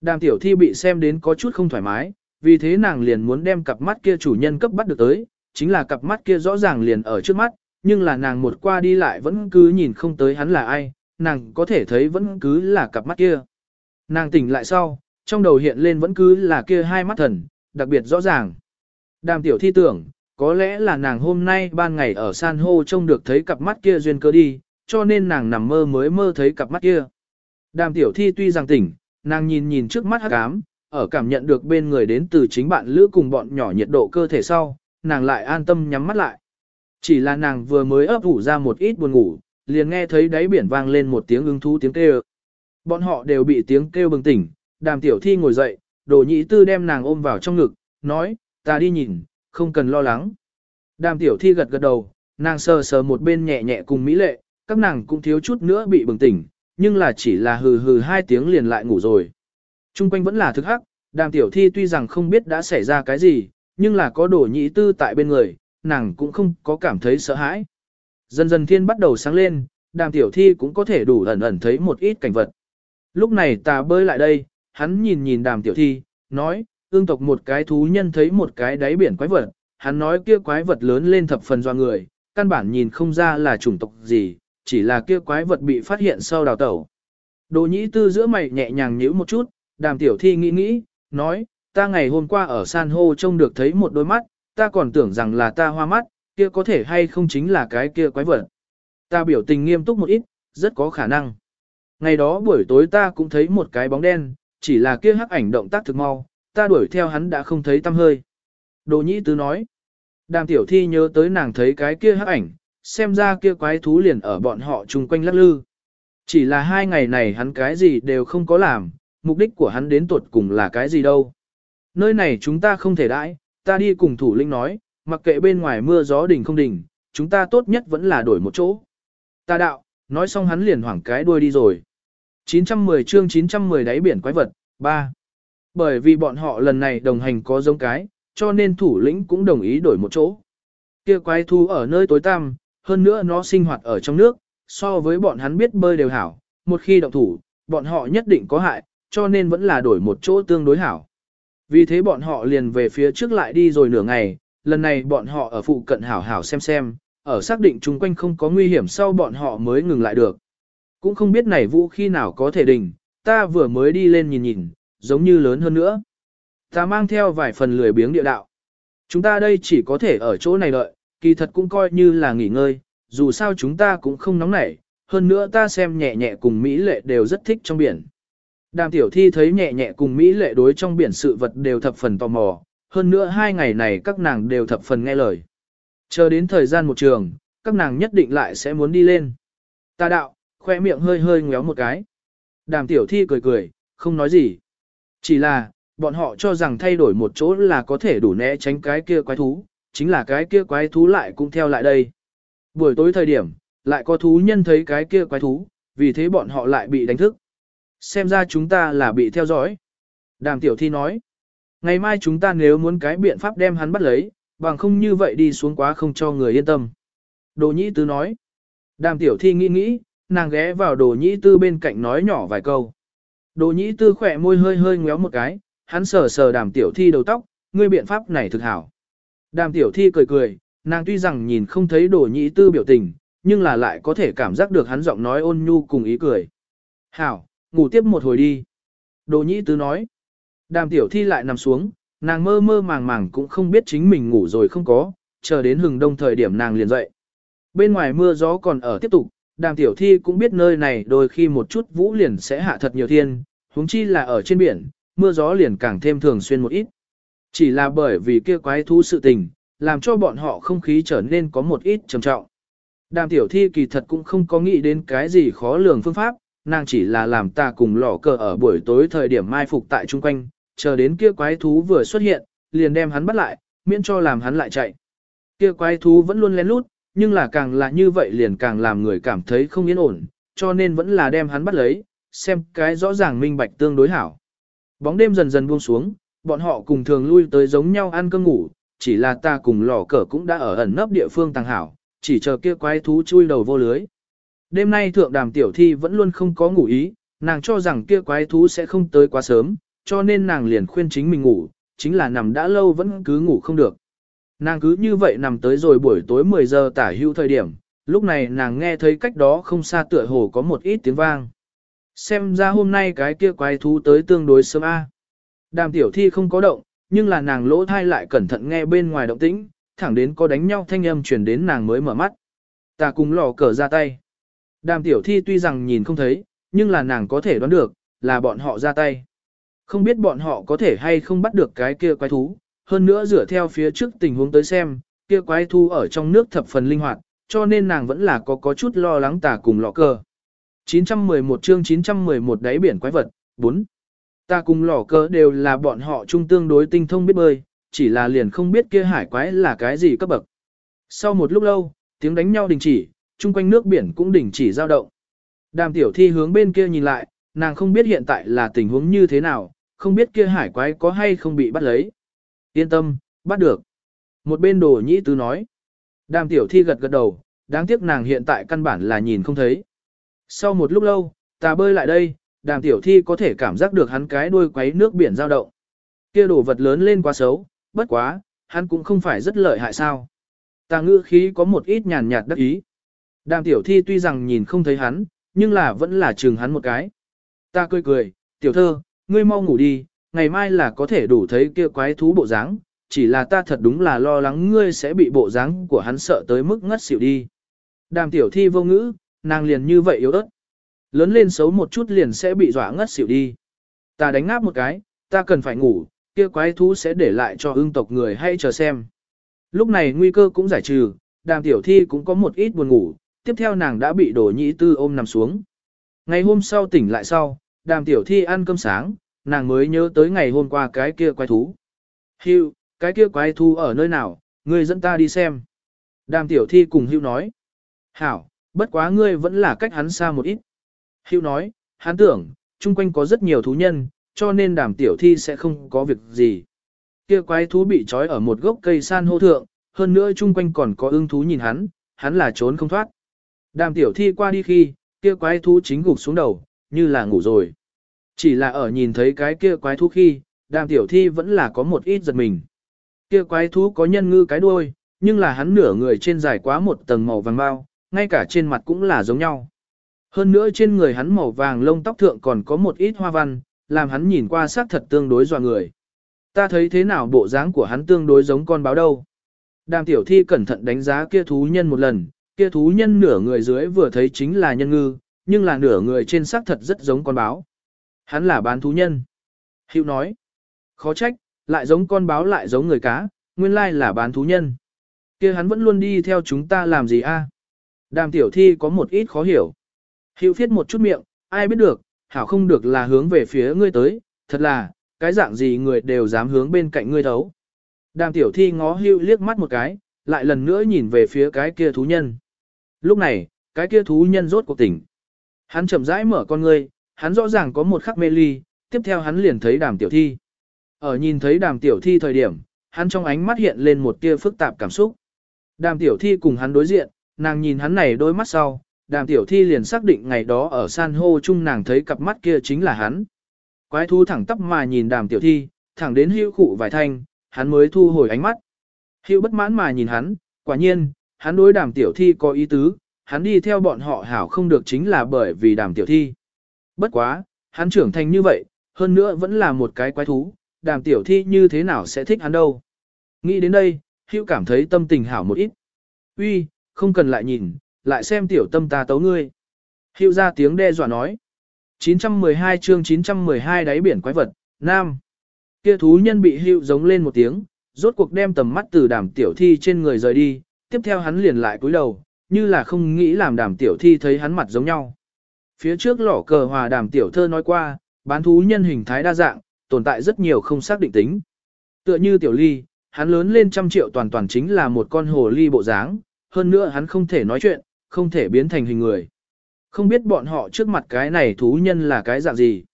Đàm tiểu thi bị xem đến có chút không thoải mái, vì thế nàng liền muốn đem cặp mắt kia chủ nhân cấp bắt được tới, chính là cặp mắt kia rõ ràng liền ở trước mắt, nhưng là nàng một qua đi lại vẫn cứ nhìn không tới hắn là ai, nàng có thể thấy vẫn cứ là cặp mắt kia. Nàng tỉnh lại sau, trong đầu hiện lên vẫn cứ là kia hai mắt thần, đặc biệt rõ ràng. Đàm tiểu thi tưởng, có lẽ là nàng hôm nay ban ngày ở san hô trông được thấy cặp mắt kia duyên cơ đi, cho nên nàng nằm mơ mới mơ thấy cặp mắt kia. Đàm tiểu thi tuy rằng tỉnh, nàng nhìn nhìn trước mắt hắc ám, ở cảm nhận được bên người đến từ chính bạn lữ cùng bọn nhỏ nhiệt độ cơ thể sau, nàng lại an tâm nhắm mắt lại. Chỉ là nàng vừa mới ấp ủ ra một ít buồn ngủ, liền nghe thấy đáy biển vang lên một tiếng ưng thú tiếng kêu. Bọn họ đều bị tiếng kêu bừng tỉnh, đàm tiểu thi ngồi dậy, đồ nhị tư đem nàng ôm vào trong ngực, nói, ta đi nhìn, không cần lo lắng. Đàm tiểu thi gật gật đầu, nàng sờ sờ một bên nhẹ nhẹ cùng mỹ lệ, các nàng cũng thiếu chút nữa bị bừng tỉnh, nhưng là chỉ là hừ hừ hai tiếng liền lại ngủ rồi. Trung quanh vẫn là thức hắc, đàm tiểu thi tuy rằng không biết đã xảy ra cái gì, nhưng là có đồ nhị tư tại bên người, nàng cũng không có cảm thấy sợ hãi. Dần dần thiên bắt đầu sáng lên, đàm tiểu thi cũng có thể đủ ẩn ẩn thấy một ít cảnh vật. Lúc này ta bơi lại đây, hắn nhìn nhìn đàm tiểu thi, nói, ương tộc một cái thú nhân thấy một cái đáy biển quái vật, hắn nói kia quái vật lớn lên thập phần do người, căn bản nhìn không ra là chủng tộc gì, chỉ là kia quái vật bị phát hiện sau đào tẩu. Đồ nhĩ tư giữa mày nhẹ nhàng nhíu một chút, đàm tiểu thi nghĩ nghĩ, nói, ta ngày hôm qua ở san hô trông được thấy một đôi mắt, ta còn tưởng rằng là ta hoa mắt, kia có thể hay không chính là cái kia quái vật. Ta biểu tình nghiêm túc một ít, rất có khả năng. Ngày đó buổi tối ta cũng thấy một cái bóng đen, chỉ là kia hắc ảnh động tác thực mau, ta đuổi theo hắn đã không thấy tâm hơi. Đồ nhĩ tứ nói. Đàm tiểu thi nhớ tới nàng thấy cái kia hắc ảnh, xem ra kia quái thú liền ở bọn họ chung quanh lắc lư. Chỉ là hai ngày này hắn cái gì đều không có làm, mục đích của hắn đến tuột cùng là cái gì đâu. Nơi này chúng ta không thể đãi, ta đi cùng thủ linh nói, mặc kệ bên ngoài mưa gió đỉnh không đỉnh, chúng ta tốt nhất vẫn là đổi một chỗ. Ta đạo, nói xong hắn liền hoảng cái đuôi đi rồi. 910 chương 910 đáy biển quái vật, 3. Bởi vì bọn họ lần này đồng hành có giống cái, cho nên thủ lĩnh cũng đồng ý đổi một chỗ. Kia quái thú ở nơi tối tăm, hơn nữa nó sinh hoạt ở trong nước, so với bọn hắn biết bơi đều hảo, một khi động thủ, bọn họ nhất định có hại, cho nên vẫn là đổi một chỗ tương đối hảo. Vì thế bọn họ liền về phía trước lại đi rồi nửa ngày, lần này bọn họ ở phụ cận hảo hảo xem xem, ở xác định chung quanh không có nguy hiểm sau bọn họ mới ngừng lại được. Cũng không biết này vũ khi nào có thể đình, ta vừa mới đi lên nhìn nhìn, giống như lớn hơn nữa. Ta mang theo vài phần lười biếng địa đạo. Chúng ta đây chỉ có thể ở chỗ này đợi, kỳ thật cũng coi như là nghỉ ngơi, dù sao chúng ta cũng không nóng nảy, hơn nữa ta xem nhẹ nhẹ cùng Mỹ lệ đều rất thích trong biển. Đàm tiểu thi thấy nhẹ nhẹ cùng Mỹ lệ đối trong biển sự vật đều thập phần tò mò, hơn nữa hai ngày này các nàng đều thập phần nghe lời. Chờ đến thời gian một trường, các nàng nhất định lại sẽ muốn đi lên. Ta đạo, khoe miệng hơi hơi ngéo một cái. Đàm tiểu thi cười cười, không nói gì. Chỉ là, bọn họ cho rằng thay đổi một chỗ là có thể đủ né tránh cái kia quái thú, chính là cái kia quái thú lại cũng theo lại đây. Buổi tối thời điểm, lại có thú nhân thấy cái kia quái thú, vì thế bọn họ lại bị đánh thức. Xem ra chúng ta là bị theo dõi. Đàm tiểu thi nói, ngày mai chúng ta nếu muốn cái biện pháp đem hắn bắt lấy, bằng không như vậy đi xuống quá không cho người yên tâm. Đồ nhĩ tư nói, đàm tiểu thi nghĩ nghĩ, nàng ghé vào đồ nhĩ tư bên cạnh nói nhỏ vài câu. Đồ nhĩ tư khỏe môi hơi hơi ngéo một cái, hắn sờ sờ đàm tiểu thi đầu tóc, ngươi biện pháp này thực hảo. Đàm tiểu thi cười cười, nàng tuy rằng nhìn không thấy đồ nhĩ tư biểu tình, nhưng là lại có thể cảm giác được hắn giọng nói ôn nhu cùng ý cười. Hảo, ngủ tiếp một hồi đi. Đồ nhĩ tư nói. Đàm tiểu thi lại nằm xuống, nàng mơ mơ màng màng cũng không biết chính mình ngủ rồi không có, chờ đến hừng đông thời điểm nàng liền dậy. Bên ngoài mưa gió còn ở tiếp tục, đàm tiểu thi cũng biết nơi này đôi khi một chút vũ liền sẽ hạ thật nhiều thiên, huống chi là ở trên biển, mưa gió liền càng thêm thường xuyên một ít. Chỉ là bởi vì kia quái thú sự tình, làm cho bọn họ không khí trở nên có một ít trầm trọng. Đàm tiểu thi kỳ thật cũng không có nghĩ đến cái gì khó lường phương pháp, nàng chỉ là làm ta cùng lỏ cờ ở buổi tối thời điểm mai phục tại chung quanh, chờ đến kia quái thú vừa xuất hiện, liền đem hắn bắt lại, miễn cho làm hắn lại chạy. Kia quái thú vẫn luôn lén lút, nhưng là càng là như vậy liền càng làm người cảm thấy không yên ổn, cho nên vẫn là đem hắn bắt lấy, xem cái rõ ràng minh bạch tương đối hảo. Bóng đêm dần dần buông xuống, bọn họ cùng thường lui tới giống nhau ăn cơm ngủ, chỉ là ta cùng lò cờ cũng đã ở ẩn nấp địa phương tàng hảo, chỉ chờ kia quái thú chui đầu vô lưới. Đêm nay thượng đàm tiểu thi vẫn luôn không có ngủ ý, nàng cho rằng kia quái thú sẽ không tới quá sớm, cho nên nàng liền khuyên chính mình ngủ, chính là nằm đã lâu vẫn cứ ngủ không được. Nàng cứ như vậy nằm tới rồi buổi tối 10 giờ tả hữu thời điểm, lúc này nàng nghe thấy cách đó không xa tựa hồ có một ít tiếng vang. Xem ra hôm nay cái kia quái thú tới tương đối sớm A. Đàm tiểu thi không có động, nhưng là nàng lỗ thai lại cẩn thận nghe bên ngoài động tĩnh, thẳng đến có đánh nhau thanh âm chuyển đến nàng mới mở mắt. Ta cùng lò cờ ra tay. Đàm tiểu thi tuy rằng nhìn không thấy, nhưng là nàng có thể đoán được, là bọn họ ra tay. Không biết bọn họ có thể hay không bắt được cái kia quái thú, hơn nữa dựa theo phía trước tình huống tới xem, kia quái thu ở trong nước thập phần linh hoạt, cho nên nàng vẫn là có có chút lo lắng tà cùng lọ cờ. 911 chương 911 đáy biển quái vật, 4. Ta cùng lỏ cờ đều là bọn họ trung tương đối tinh thông biết bơi, chỉ là liền không biết kia hải quái là cái gì cấp bậc. Sau một lúc lâu, tiếng đánh nhau đình chỉ, chung quanh nước biển cũng đình chỉ dao động. Đàm tiểu thi hướng bên kia nhìn lại, nàng không biết hiện tại là tình huống như thế nào, không biết kia hải quái có hay không bị bắt lấy. Yên tâm, bắt được. Một bên đồ nhĩ tứ nói. Đàm tiểu thi gật gật đầu, đáng tiếc nàng hiện tại căn bản là nhìn không thấy. Sau một lúc lâu, ta bơi lại đây, đàm tiểu thi có thể cảm giác được hắn cái đuôi quấy nước biển dao động. Kia đồ vật lớn lên quá xấu, bất quá, hắn cũng không phải rất lợi hại sao. Ta ngữ khí có một ít nhàn nhạt đắc ý. Đàm tiểu thi tuy rằng nhìn không thấy hắn, nhưng là vẫn là chừng hắn một cái. Ta cười cười, tiểu thơ, ngươi mau ngủ đi, ngày mai là có thể đủ thấy kia quái thú bộ dáng, chỉ là ta thật đúng là lo lắng ngươi sẽ bị bộ dáng của hắn sợ tới mức ngất xỉu đi. Đàm tiểu thi vô ngữ, nàng liền như vậy yếu ớt. Lớn lên xấu một chút liền sẽ bị dọa ngất xỉu đi. Ta đánh ngáp một cái, ta cần phải ngủ, kia quái thú sẽ để lại cho ưng tộc người hay chờ xem. Lúc này nguy cơ cũng giải trừ, đàm tiểu thi cũng có một ít buồn ngủ, tiếp theo nàng đã bị đổ nhĩ tư ôm nằm xuống. Ngày hôm sau tỉnh lại sau, đàm tiểu thi ăn cơm sáng, nàng mới nhớ tới ngày hôm qua cái kia quái thú. Hưu, cái kia quái thú ở nơi nào, ngươi dẫn ta đi xem. Đàm tiểu thi cùng Hưu nói. Hảo, bất quá ngươi vẫn là cách hắn xa một ít. Hưu nói, hắn tưởng, chung quanh có rất nhiều thú nhân, cho nên đàm tiểu thi sẽ không có việc gì. Kia quái thú bị trói ở một gốc cây san hô thượng, hơn nữa chung quanh còn có ưng thú nhìn hắn, hắn là trốn không thoát. Đàm tiểu thi qua đi khi, kia quái thú chính gục xuống đầu, như là ngủ rồi. Chỉ là ở nhìn thấy cái kia quái thú khi, đàm tiểu thi vẫn là có một ít giật mình. Kia quái thú có nhân ngư cái đuôi, nhưng là hắn nửa người trên dài quá một tầng màu vàng bao, ngay cả trên mặt cũng là giống nhau. Hơn nữa trên người hắn màu vàng lông tóc thượng còn có một ít hoa văn, làm hắn nhìn qua sắc thật tương đối dọa người. Ta thấy thế nào bộ dáng của hắn tương đối giống con báo đâu. Đàm tiểu thi cẩn thận đánh giá kia thú nhân một lần, kia thú nhân nửa người dưới vừa thấy chính là nhân ngư, nhưng là nửa người trên sắc thật rất giống con báo. Hắn là bán thú nhân. Hữu nói, khó trách, lại giống con báo lại giống người cá, nguyên lai là bán thú nhân. kia hắn vẫn luôn đi theo chúng ta làm gì a? Đàm tiểu thi có một ít khó hiểu. Hữu phiết một chút miệng, ai biết được, hảo không được là hướng về phía ngươi tới, thật là, cái dạng gì người đều dám hướng bên cạnh ngươi thấu. Đàm tiểu thi ngó hữu liếc mắt một cái, lại lần nữa nhìn về phía cái kia thú nhân. Lúc này, cái kia thú nhân rốt cuộc tỉnh. Hắn chậm rãi mở con ngươi, hắn rõ ràng có một khắc mê ly, tiếp theo hắn liền thấy đàm tiểu thi. Ở nhìn thấy đàm tiểu thi thời điểm, hắn trong ánh mắt hiện lên một tia phức tạp cảm xúc. Đàm tiểu thi cùng hắn đối diện, nàng nhìn hắn này đôi mắt sau, đàm tiểu thi liền xác định ngày đó ở san hô chung nàng thấy cặp mắt kia chính là hắn. Quái thu thẳng tắp mà nhìn đàm tiểu thi, thẳng đến hữu khụ vài thanh, hắn mới thu hồi ánh mắt. Hữu bất mãn mà nhìn hắn, quả nhiên, hắn đối đàm tiểu thi có ý tứ, hắn đi theo bọn họ hảo không được chính là bởi vì đàm tiểu thi. Bất quá, hắn trưởng thành như vậy, hơn nữa vẫn là một cái quái thú, đàm tiểu thi như thế nào sẽ thích hắn đâu. Nghĩ đến đây, hữu cảm thấy tâm tình hảo một ít. Uy, không cần lại nhìn, lại xem tiểu tâm ta tấu ngươi. Hữu ra tiếng đe dọa nói. 912 chương 912 đáy biển quái vật, Nam. Kia thú nhân bị hữu giống lên một tiếng, rốt cuộc đem tầm mắt từ đàm tiểu thi trên người rời đi, tiếp theo hắn liền lại cúi đầu, như là không nghĩ làm đàm tiểu thi thấy hắn mặt giống nhau. Phía trước lỏ cờ hòa đàm tiểu thơ nói qua, bán thú nhân hình thái đa dạng, tồn tại rất nhiều không xác định tính. Tựa như tiểu ly, hắn lớn lên trăm triệu toàn toàn chính là một con hồ ly bộ dáng, hơn nữa hắn không thể nói chuyện, không thể biến thành hình người. Không biết bọn họ trước mặt cái này thú nhân là cái dạng gì.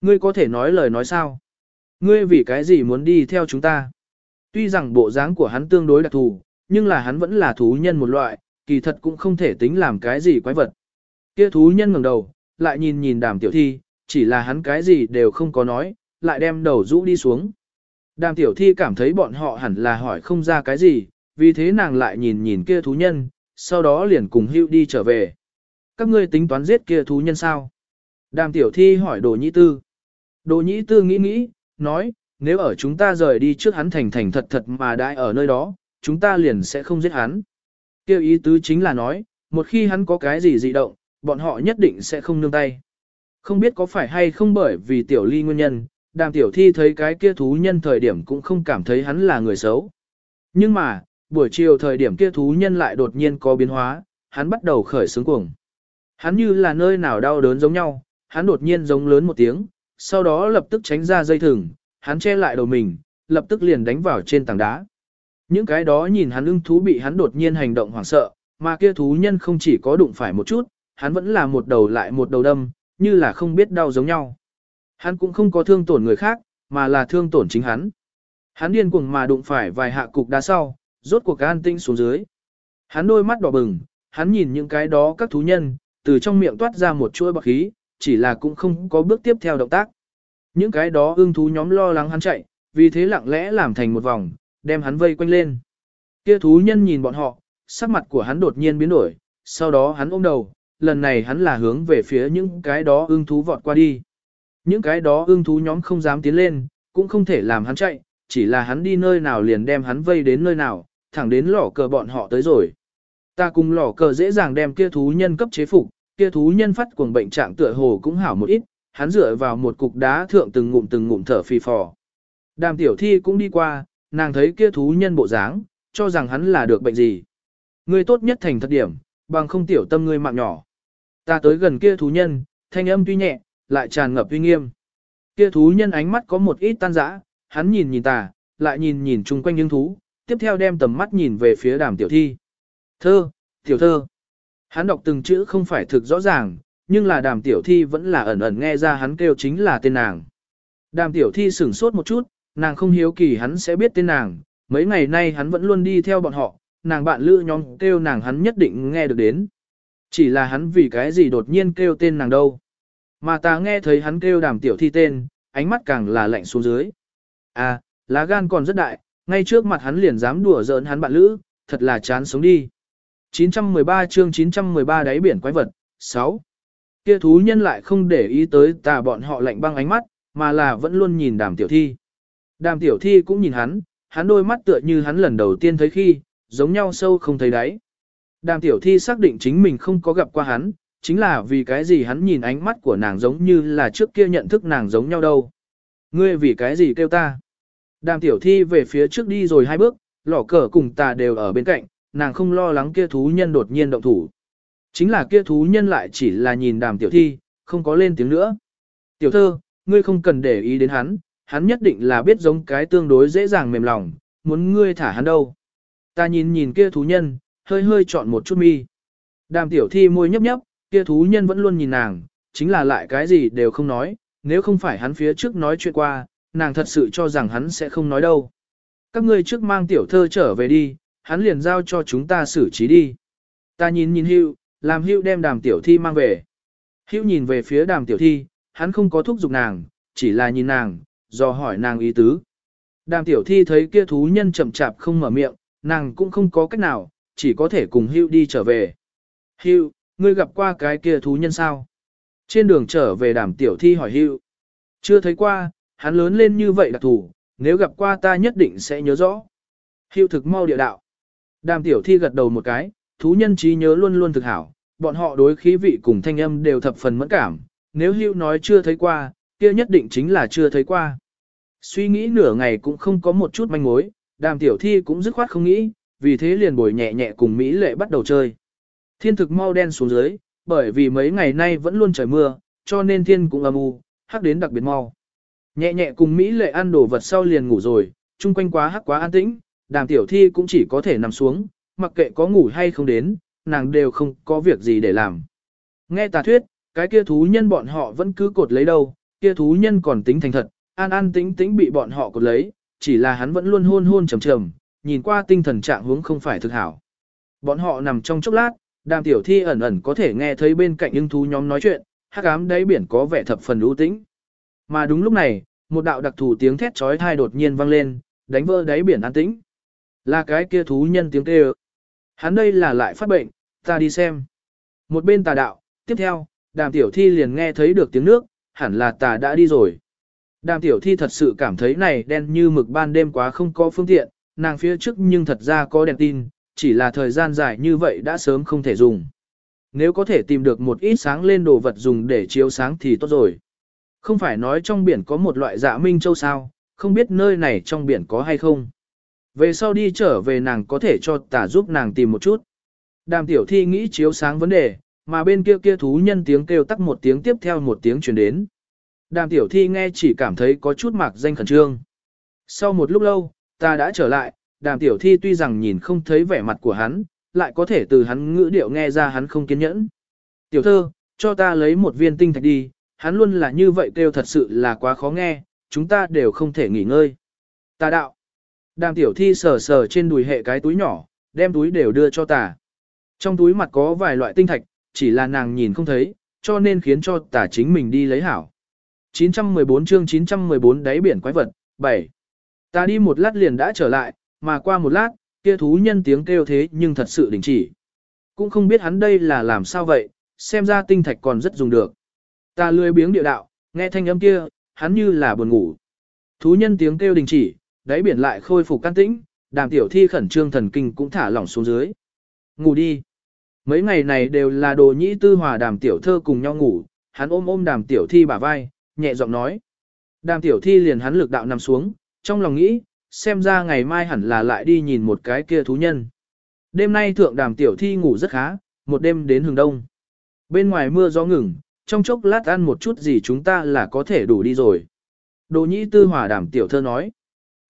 Ngươi có thể nói lời nói sao? Ngươi vì cái gì muốn đi theo chúng ta? Tuy rằng bộ dáng của hắn tương đối đặc thù, nhưng là hắn vẫn là thú nhân một loại, kỳ thật cũng không thể tính làm cái gì quái vật. Kia thú nhân ngẩng đầu, lại nhìn nhìn đàm tiểu thi, chỉ là hắn cái gì đều không có nói, lại đem đầu rũ đi xuống. Đàm tiểu thi cảm thấy bọn họ hẳn là hỏi không ra cái gì, vì thế nàng lại nhìn nhìn kia thú nhân, sau đó liền cùng hưu đi trở về. Các ngươi tính toán giết kia thú nhân sao? Đàm tiểu thi hỏi đồ nhĩ tư. Đồ nhĩ tư nghĩ nghĩ, nói, nếu ở chúng ta rời đi trước hắn thành thành thật thật mà đại ở nơi đó, chúng ta liền sẽ không giết hắn. Kêu ý tứ chính là nói, một khi hắn có cái gì dị động, bọn họ nhất định sẽ không nương tay. Không biết có phải hay không bởi vì tiểu ly nguyên nhân, đàm tiểu thi thấy cái kia thú nhân thời điểm cũng không cảm thấy hắn là người xấu. Nhưng mà, buổi chiều thời điểm kia thú nhân lại đột nhiên có biến hóa, hắn bắt đầu khởi sướng cuồng. Hắn như là nơi nào đau đớn giống nhau, hắn đột nhiên giống lớn một tiếng, sau đó lập tức tránh ra dây thừng, hắn che lại đầu mình, lập tức liền đánh vào trên tảng đá. Những cái đó nhìn hắn ưng thú bị hắn đột nhiên hành động hoảng sợ, mà kia thú nhân không chỉ có đụng phải một chút, hắn vẫn là một đầu lại một đầu đâm, như là không biết đau giống nhau. Hắn cũng không có thương tổn người khác, mà là thương tổn chính hắn. Hắn điên cuồng mà đụng phải vài hạ cục đá sau, rốt cuộc an tinh xuống dưới. Hắn đôi mắt đỏ bừng, hắn nhìn những cái đó các thú nhân, từ trong miệng toát ra một chuỗi bạc khí, chỉ là cũng không có bước tiếp theo động tác. Những cái đó ưng thú nhóm lo lắng hắn chạy, vì thế lặng lẽ làm thành một vòng, đem hắn vây quanh lên. Kia thú nhân nhìn bọn họ, sắc mặt của hắn đột nhiên biến đổi, sau đó hắn ôm đầu, lần này hắn là hướng về phía những cái đó ưng thú vọt qua đi. Những cái đó ưng thú nhóm không dám tiến lên, cũng không thể làm hắn chạy, chỉ là hắn đi nơi nào liền đem hắn vây đến nơi nào, thẳng đến lỏ cờ bọn họ tới rồi. Ta cùng lỏ cờ dễ dàng đem kia thú nhân cấp chế phục, kia thú nhân phát cuồng bệnh trạng tựa hồ cũng hảo một ít, hắn dựa vào một cục đá thượng từng ngụm từng ngụm thở phì phò. Đàm tiểu thi cũng đi qua, nàng thấy kia thú nhân bộ dáng, cho rằng hắn là được bệnh gì. Ngươi tốt nhất thành thật điểm, bằng không tiểu tâm ngươi mạng nhỏ. Ta tới gần kia thú nhân, thanh âm tuy nhẹ, lại tràn ngập uy nghiêm. Kia thú nhân ánh mắt có một ít tan rã, hắn nhìn nhìn ta, lại nhìn nhìn chung quanh những thú, tiếp theo đem tầm mắt nhìn về phía đàm tiểu thi. Thơ, tiểu thơ. Hắn đọc từng chữ không phải thực rõ ràng, nhưng là đàm tiểu thi vẫn là ẩn ẩn nghe ra hắn kêu chính là tên nàng. Đàm tiểu thi sửng sốt một chút, nàng không hiếu kỳ hắn sẽ biết tên nàng, mấy ngày nay hắn vẫn luôn đi theo bọn họ, nàng bạn lữ nhóm kêu nàng hắn nhất định nghe được đến. Chỉ là hắn vì cái gì đột nhiên kêu tên nàng đâu. Mà ta nghe thấy hắn kêu đàm tiểu thi tên, ánh mắt càng là lạnh xuống dưới. À, lá gan còn rất đại, ngay trước mặt hắn liền dám đùa giỡn hắn bạn lữ, thật là chán sống đi. 913 chương 913 đáy biển quái vật, 6. Kia thú nhân lại không để ý tới tà bọn họ lạnh băng ánh mắt, mà là vẫn luôn nhìn đàm tiểu thi. Đàm tiểu thi cũng nhìn hắn, hắn đôi mắt tựa như hắn lần đầu tiên thấy khi, giống nhau sâu không thấy đáy. Đàm tiểu thi xác định chính mình không có gặp qua hắn, chính là vì cái gì hắn nhìn ánh mắt của nàng giống như là trước kia nhận thức nàng giống nhau đâu. Ngươi vì cái gì kêu ta? Đàm tiểu thi về phía trước đi rồi hai bước, lỏ cờ cùng ta đều ở bên cạnh, nàng không lo lắng kia thú nhân đột nhiên động thủ. Chính là kia thú nhân lại chỉ là nhìn đàm tiểu thi, không có lên tiếng nữa. Tiểu thơ, ngươi không cần để ý đến hắn, hắn nhất định là biết giống cái tương đối dễ dàng mềm lòng, muốn ngươi thả hắn đâu. Ta nhìn nhìn kia thú nhân, hơi hơi chọn một chút mi. Đàm tiểu thi môi nhấp nhấp, kia thú nhân vẫn luôn nhìn nàng, chính là lại cái gì đều không nói, nếu không phải hắn phía trước nói chuyện qua, nàng thật sự cho rằng hắn sẽ không nói đâu. Các ngươi trước mang tiểu thơ trở về đi, hắn liền giao cho chúng ta xử trí đi. Ta nhìn nhìn hưu, làm hưu đem đàm tiểu thi mang về. Hưu nhìn về phía đàm tiểu thi, hắn không có thúc giục nàng, chỉ là nhìn nàng, do hỏi nàng ý tứ. Đàm tiểu thi thấy kia thú nhân chậm chạp không mở miệng, nàng cũng không có cách nào, chỉ có thể cùng hưu đi trở về. Hưu, ngươi gặp qua cái kia thú nhân sao? Trên đường trở về đàm tiểu thi hỏi hưu. Chưa thấy qua, hắn lớn lên như vậy đặc thủ, nếu gặp qua ta nhất định sẽ nhớ rõ. Hưu thực mau địa đạo. Đàm tiểu thi gật đầu một cái, thú nhân trí nhớ luôn luôn thực hảo, bọn họ đối khí vị cùng thanh âm đều thập phần mẫn cảm, nếu hưu nói chưa thấy qua, kia nhất định chính là chưa thấy qua. Suy nghĩ nửa ngày cũng không có một chút manh mối, đàm tiểu thi cũng dứt khoát không nghĩ, vì thế liền bồi nhẹ nhẹ cùng Mỹ lệ bắt đầu chơi. Thiên thực mau đen xuống dưới, bởi vì mấy ngày nay vẫn luôn trời mưa, cho nên thiên cũng âm u, hắc đến đặc biệt mau. Nhẹ nhẹ cùng Mỹ lệ ăn đồ vật sau liền ngủ rồi, chung quanh quá hắc quá an tĩnh, đàm tiểu thi cũng chỉ có thể nằm xuống, mặc kệ có ngủ hay không đến, nàng đều không có việc gì để làm. Nghe tà thuyết, cái kia thú nhân bọn họ vẫn cứ cột lấy đâu, kia thú nhân còn tính thành thật, an an tĩnh tĩnh bị bọn họ cột lấy, chỉ là hắn vẫn luôn hôn hôn trầm trầm, nhìn qua tinh thần trạng hướng không phải thực hảo. Bọn họ nằm trong chốc lát, đàm tiểu thi ẩn ẩn có thể nghe thấy bên cạnh những thú nhóm nói chuyện, hắc ám đáy biển có vẻ thập phần ưu tĩnh. Mà đúng lúc này, một đạo đặc thù tiếng thét chói tai đột nhiên vang lên, đánh vỡ đáy biển an tĩnh. Là cái kia thú nhân tiếng kêu. Hắn đây là lại phát bệnh, ta đi xem. Một bên tà đạo, tiếp theo, đàm tiểu thi liền nghe thấy được tiếng nước, hẳn là tà đã đi rồi. Đàm tiểu thi thật sự cảm thấy này đen như mực ban đêm quá không có phương tiện, nàng phía trước nhưng thật ra có đèn tin, chỉ là thời gian dài như vậy đã sớm không thể dùng. Nếu có thể tìm được một ít sáng lên đồ vật dùng để chiếu sáng thì tốt rồi. Không phải nói trong biển có một loại dạ minh châu sao, không biết nơi này trong biển có hay không. Về sau đi trở về nàng có thể cho tả giúp nàng tìm một chút. Đàm tiểu thi nghĩ chiếu sáng vấn đề, mà bên kia kia thú nhân tiếng kêu tắc một tiếng tiếp theo một tiếng truyền đến. Đàm tiểu thi nghe chỉ cảm thấy có chút mạc danh khẩn trương. Sau một lúc lâu, ta đã trở lại, đàm tiểu thi tuy rằng nhìn không thấy vẻ mặt của hắn, lại có thể từ hắn ngữ điệu nghe ra hắn không kiên nhẫn. Tiểu thơ, cho ta lấy một viên tinh thạch đi, hắn luôn là như vậy kêu thật sự là quá khó nghe, chúng ta đều không thể nghỉ ngơi. Ta đạo. Đàm tiểu thi sờ sờ trên đùi hệ cái túi nhỏ, đem túi đều đưa cho ta. Trong túi mặt có vài loại tinh thạch, chỉ là nàng nhìn không thấy, cho nên khiến cho tả chính mình đi lấy hảo. 914 chương 914 đáy biển quái vật, 7. Ta đi một lát liền đã trở lại, mà qua một lát, kia thú nhân tiếng kêu thế nhưng thật sự đình chỉ. Cũng không biết hắn đây là làm sao vậy, xem ra tinh thạch còn rất dùng được. Ta lười biếng địa đạo, nghe thanh âm kia, hắn như là buồn ngủ. Thú nhân tiếng kêu đình chỉ, đáy biển lại khôi phục can tĩnh, đàm tiểu thi khẩn trương thần kinh cũng thả lỏng xuống dưới. Ngủ đi. Mấy ngày này đều là đồ nhĩ tư hòa đàm tiểu thơ cùng nhau ngủ, hắn ôm ôm đàm tiểu thi bả vai, nhẹ giọng nói. Đàm tiểu thi liền hắn lực đạo nằm xuống, trong lòng nghĩ, xem ra ngày mai hẳn là lại đi nhìn một cái kia thú nhân. Đêm nay thượng đàm tiểu thi ngủ rất khá, một đêm đến hừng đông. Bên ngoài mưa gió ngừng, trong chốc lát ăn một chút gì chúng ta là có thể đủ đi rồi. Đồ nhĩ tư hòa đàm tiểu thơ nói.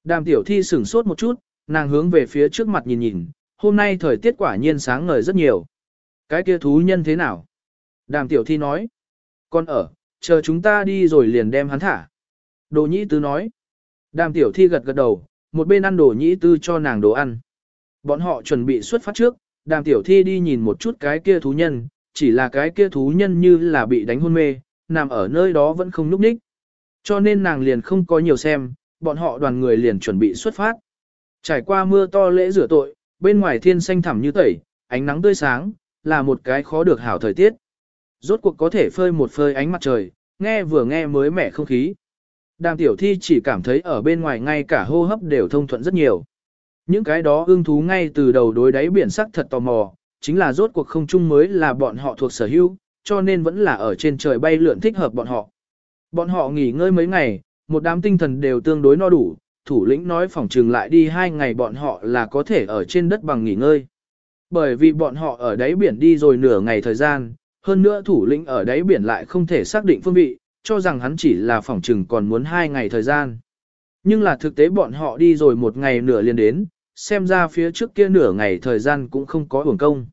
Đàm tiểu thi sửng sốt một chút, nàng hướng về phía trước mặt nhìn nhìn, hôm nay thời tiết quả nhiên sáng ngời rất nhiều. Cái kia thú nhân thế nào? Đàm tiểu thi nói. Con ở, chờ chúng ta đi rồi liền đem hắn thả. Đồ nhĩ tư nói. Đàm tiểu thi gật gật đầu, một bên ăn đồ nhĩ tư cho nàng đồ ăn. Bọn họ chuẩn bị xuất phát trước, đàm tiểu thi đi nhìn một chút cái kia thú nhân, chỉ là cái kia thú nhân như là bị đánh hôn mê, nằm ở nơi đó vẫn không núp ních. Cho nên nàng liền không có nhiều xem, bọn họ đoàn người liền chuẩn bị xuất phát. Trải qua mưa to lễ rửa tội, bên ngoài thiên xanh thẳm như tẩy, ánh nắng tươi sáng, là một cái khó được hảo thời tiết. Rốt cuộc có thể phơi một phơi ánh mặt trời, nghe vừa nghe mới mẻ không khí. Đàm tiểu thi chỉ cảm thấy ở bên ngoài ngay cả hô hấp đều thông thuận rất nhiều. Những cái đó ương thú ngay từ đầu đối đáy biển sắc thật tò mò, chính là rốt cuộc không chung mới là bọn họ thuộc sở hữu, cho nên vẫn là ở trên trời bay lượn thích hợp bọn họ. Bọn họ nghỉ ngơi mấy ngày, một đám tinh thần đều tương đối no đủ, thủ lĩnh nói phòng trường lại đi hai ngày bọn họ là có thể ở trên đất bằng nghỉ ngơi. Bởi vì bọn họ ở đáy biển đi rồi nửa ngày thời gian, hơn nữa thủ lĩnh ở đáy biển lại không thể xác định phương vị, cho rằng hắn chỉ là phỏng chừng còn muốn hai ngày thời gian. Nhưng là thực tế bọn họ đi rồi một ngày nửa liền đến, xem ra phía trước kia nửa ngày thời gian cũng không có uổng công.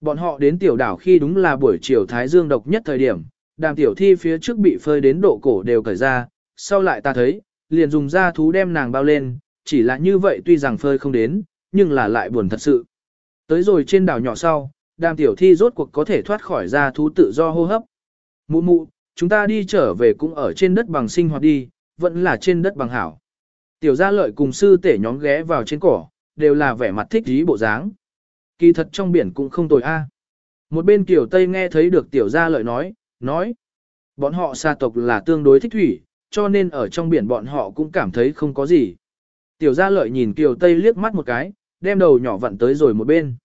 Bọn họ đến tiểu đảo khi đúng là buổi chiều Thái Dương độc nhất thời điểm, đàm tiểu thi phía trước bị phơi đến độ cổ đều cởi ra, sau lại ta thấy, liền dùng da thú đem nàng bao lên, chỉ là như vậy tuy rằng phơi không đến, nhưng là lại buồn thật sự. Tới rồi trên đảo nhỏ sau, đàm tiểu thi rốt cuộc có thể thoát khỏi da thú tự do hô hấp. Mụ mụ, chúng ta đi trở về cũng ở trên đất bằng sinh hoạt đi, vẫn là trên đất bằng hảo. Tiểu gia lợi cùng sư tể nhóm ghé vào trên cỏ, đều là vẻ mặt thích ý bộ dáng. Kỳ thật trong biển cũng không tồi a. Một bên kiểu Tây nghe thấy được tiểu gia lợi nói, nói. Bọn họ xa tộc là tương đối thích thủy, cho nên ở trong biển bọn họ cũng cảm thấy không có gì. Tiểu gia lợi nhìn Kiều Tây liếc mắt một cái, đem đầu nhỏ vặn tới rồi một bên.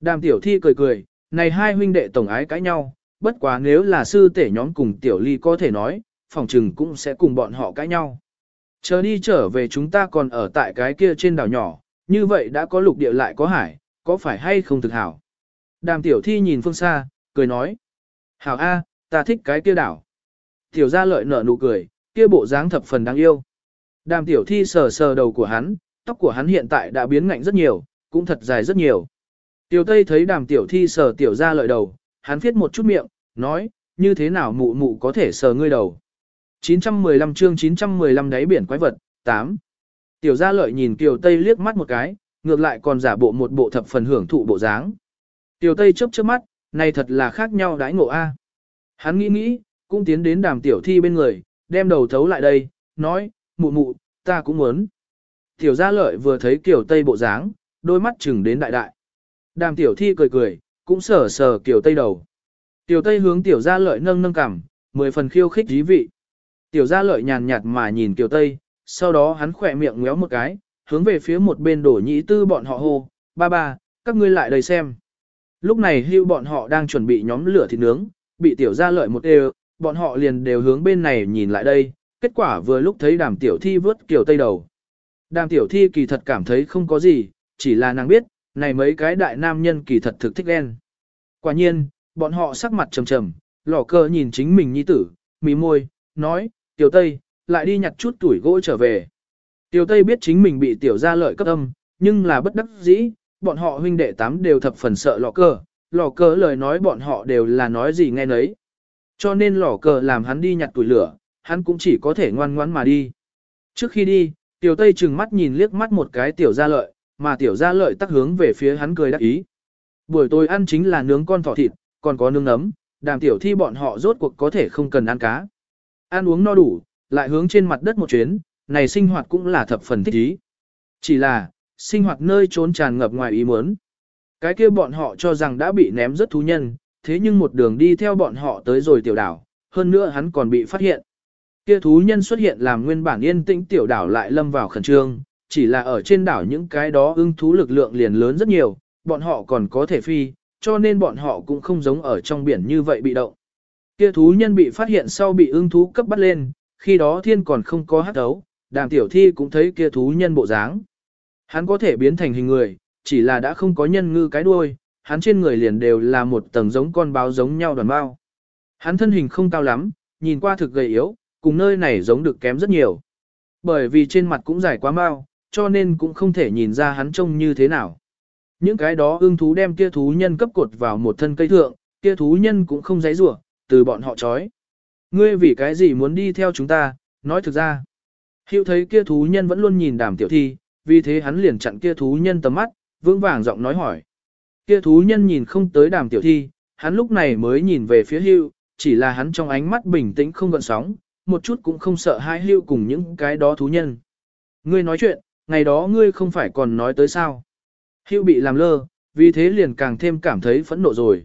Đàm tiểu thi cười cười, này hai huynh đệ tổng ái cãi nhau, bất quá nếu là sư tể nhóm cùng tiểu ly có thể nói, phòng trừng cũng sẽ cùng bọn họ cãi nhau. Chờ đi trở về chúng ta còn ở tại cái kia trên đảo nhỏ, như vậy đã có lục địa lại có hải, có phải hay không thực hảo? Đàm tiểu thi nhìn phương xa, cười nói. Hảo A, ta thích cái kia đảo. Tiểu gia lợi nở nụ cười, kia bộ dáng thập phần đáng yêu. Đàm tiểu thi sờ sờ đầu của hắn, tóc của hắn hiện tại đã biến ngạnh rất nhiều, cũng thật dài rất nhiều. Tiểu Tây thấy đàm tiểu thi sờ tiểu gia lợi đầu, hắn viết một chút miệng, nói, như thế nào mụ mụ có thể sờ ngươi đầu. 915 chương 915 đáy biển quái vật, 8. Tiểu gia lợi nhìn Kiều Tây liếc mắt một cái, ngược lại còn giả bộ một bộ thập phần hưởng thụ bộ dáng. Tiểu Tây chớp chớp mắt, này thật là khác nhau đãi ngộ a. Hắn nghĩ nghĩ, cũng tiến đến đàm tiểu thi bên người, đem đầu thấu lại đây, nói, mụ mụ, ta cũng muốn. Tiểu gia lợi vừa thấy Kiều Tây bộ dáng, đôi mắt chừng đến đại đại. Đàm tiểu thi cười cười, cũng sờ sờ kiểu Tây đầu. Tiểu Tây hướng tiểu gia lợi nâng nâng cằm, mười phần khiêu khích dí vị. Tiểu gia lợi nhàn nhạt mà nhìn tiểu Tây, sau đó hắn khỏe miệng ngéo một cái, hướng về phía một bên đổ nhĩ tư bọn họ hô, ba ba, các ngươi lại đây xem. Lúc này hưu bọn họ đang chuẩn bị nhóm lửa thịt nướng, bị tiểu gia lợi một đều, bọn họ liền đều hướng bên này nhìn lại đây, kết quả vừa lúc thấy đàm tiểu thi vớt kiểu tây đầu. Đàm tiểu thi kỳ thật cảm thấy không có gì, chỉ là nàng biết, này mấy cái đại nam nhân kỳ thật thực thích ghen. Quả nhiên, bọn họ sắc mặt trầm trầm, lỏ cơ nhìn chính mình nhi tử, mí môi, nói, tiểu tây, lại đi nhặt chút tuổi gỗ trở về. Tiểu tây biết chính mình bị tiểu gia lợi cấp âm, nhưng là bất đắc dĩ, bọn họ huynh đệ tám đều thập phần sợ lọ cơ, lò cờ lời nói bọn họ đều là nói gì nghe nấy. Cho nên lò cờ làm hắn đi nhặt tuổi lửa, hắn cũng chỉ có thể ngoan ngoãn mà đi. Trước khi đi, tiểu tây trừng mắt nhìn liếc mắt một cái tiểu gia lợi, mà tiểu gia lợi tắc hướng về phía hắn cười đắc ý. Buổi tối ăn chính là nướng con thỏ thịt, còn có nướng nấm, đàm tiểu thi bọn họ rốt cuộc có thể không cần ăn cá. Ăn uống no đủ, lại hướng trên mặt đất một chuyến, này sinh hoạt cũng là thập phần thích ý. Chỉ là, sinh hoạt nơi trốn tràn ngập ngoài ý muốn. Cái kia bọn họ cho rằng đã bị ném rất thú nhân, thế nhưng một đường đi theo bọn họ tới rồi tiểu đảo, hơn nữa hắn còn bị phát hiện. Kia thú nhân xuất hiện làm nguyên bản yên tĩnh tiểu đảo lại lâm vào khẩn trương, chỉ là ở trên đảo những cái đó ưng thú lực lượng liền lớn rất nhiều, bọn họ còn có thể phi, cho nên bọn họ cũng không giống ở trong biển như vậy bị động. Kia thú nhân bị phát hiện sau bị ưng thú cấp bắt lên, khi đó thiên còn không có hát đấu, đàm tiểu thi cũng thấy kia thú nhân bộ dáng. Hắn có thể biến thành hình người, chỉ là đã không có nhân ngư cái đuôi, hắn trên người liền đều là một tầng giống con báo giống nhau đoàn bao. Hắn thân hình không cao lắm, nhìn qua thực gầy yếu, cùng nơi này giống được kém rất nhiều. Bởi vì trên mặt cũng dài quá mau, cho nên cũng không thể nhìn ra hắn trông như thế nào. Những cái đó ưng thú đem kia thú nhân cấp cột vào một thân cây thượng, kia thú nhân cũng không dãy rủa, từ bọn họ chói. Ngươi vì cái gì muốn đi theo chúng ta, nói thực ra. Hiệu thấy kia thú nhân vẫn luôn nhìn đàm tiểu thi, vì thế hắn liền chặn kia thú nhân tầm mắt, vững vàng giọng nói hỏi. Kia thú nhân nhìn không tới đàm tiểu thi, hắn lúc này mới nhìn về phía hưu, chỉ là hắn trong ánh mắt bình tĩnh không gợn sóng, một chút cũng không sợ hai hưu cùng những cái đó thú nhân. Ngươi nói chuyện, ngày đó ngươi không phải còn nói tới sao. Hưu bị làm lơ, vì thế liền càng thêm cảm thấy phẫn nộ rồi.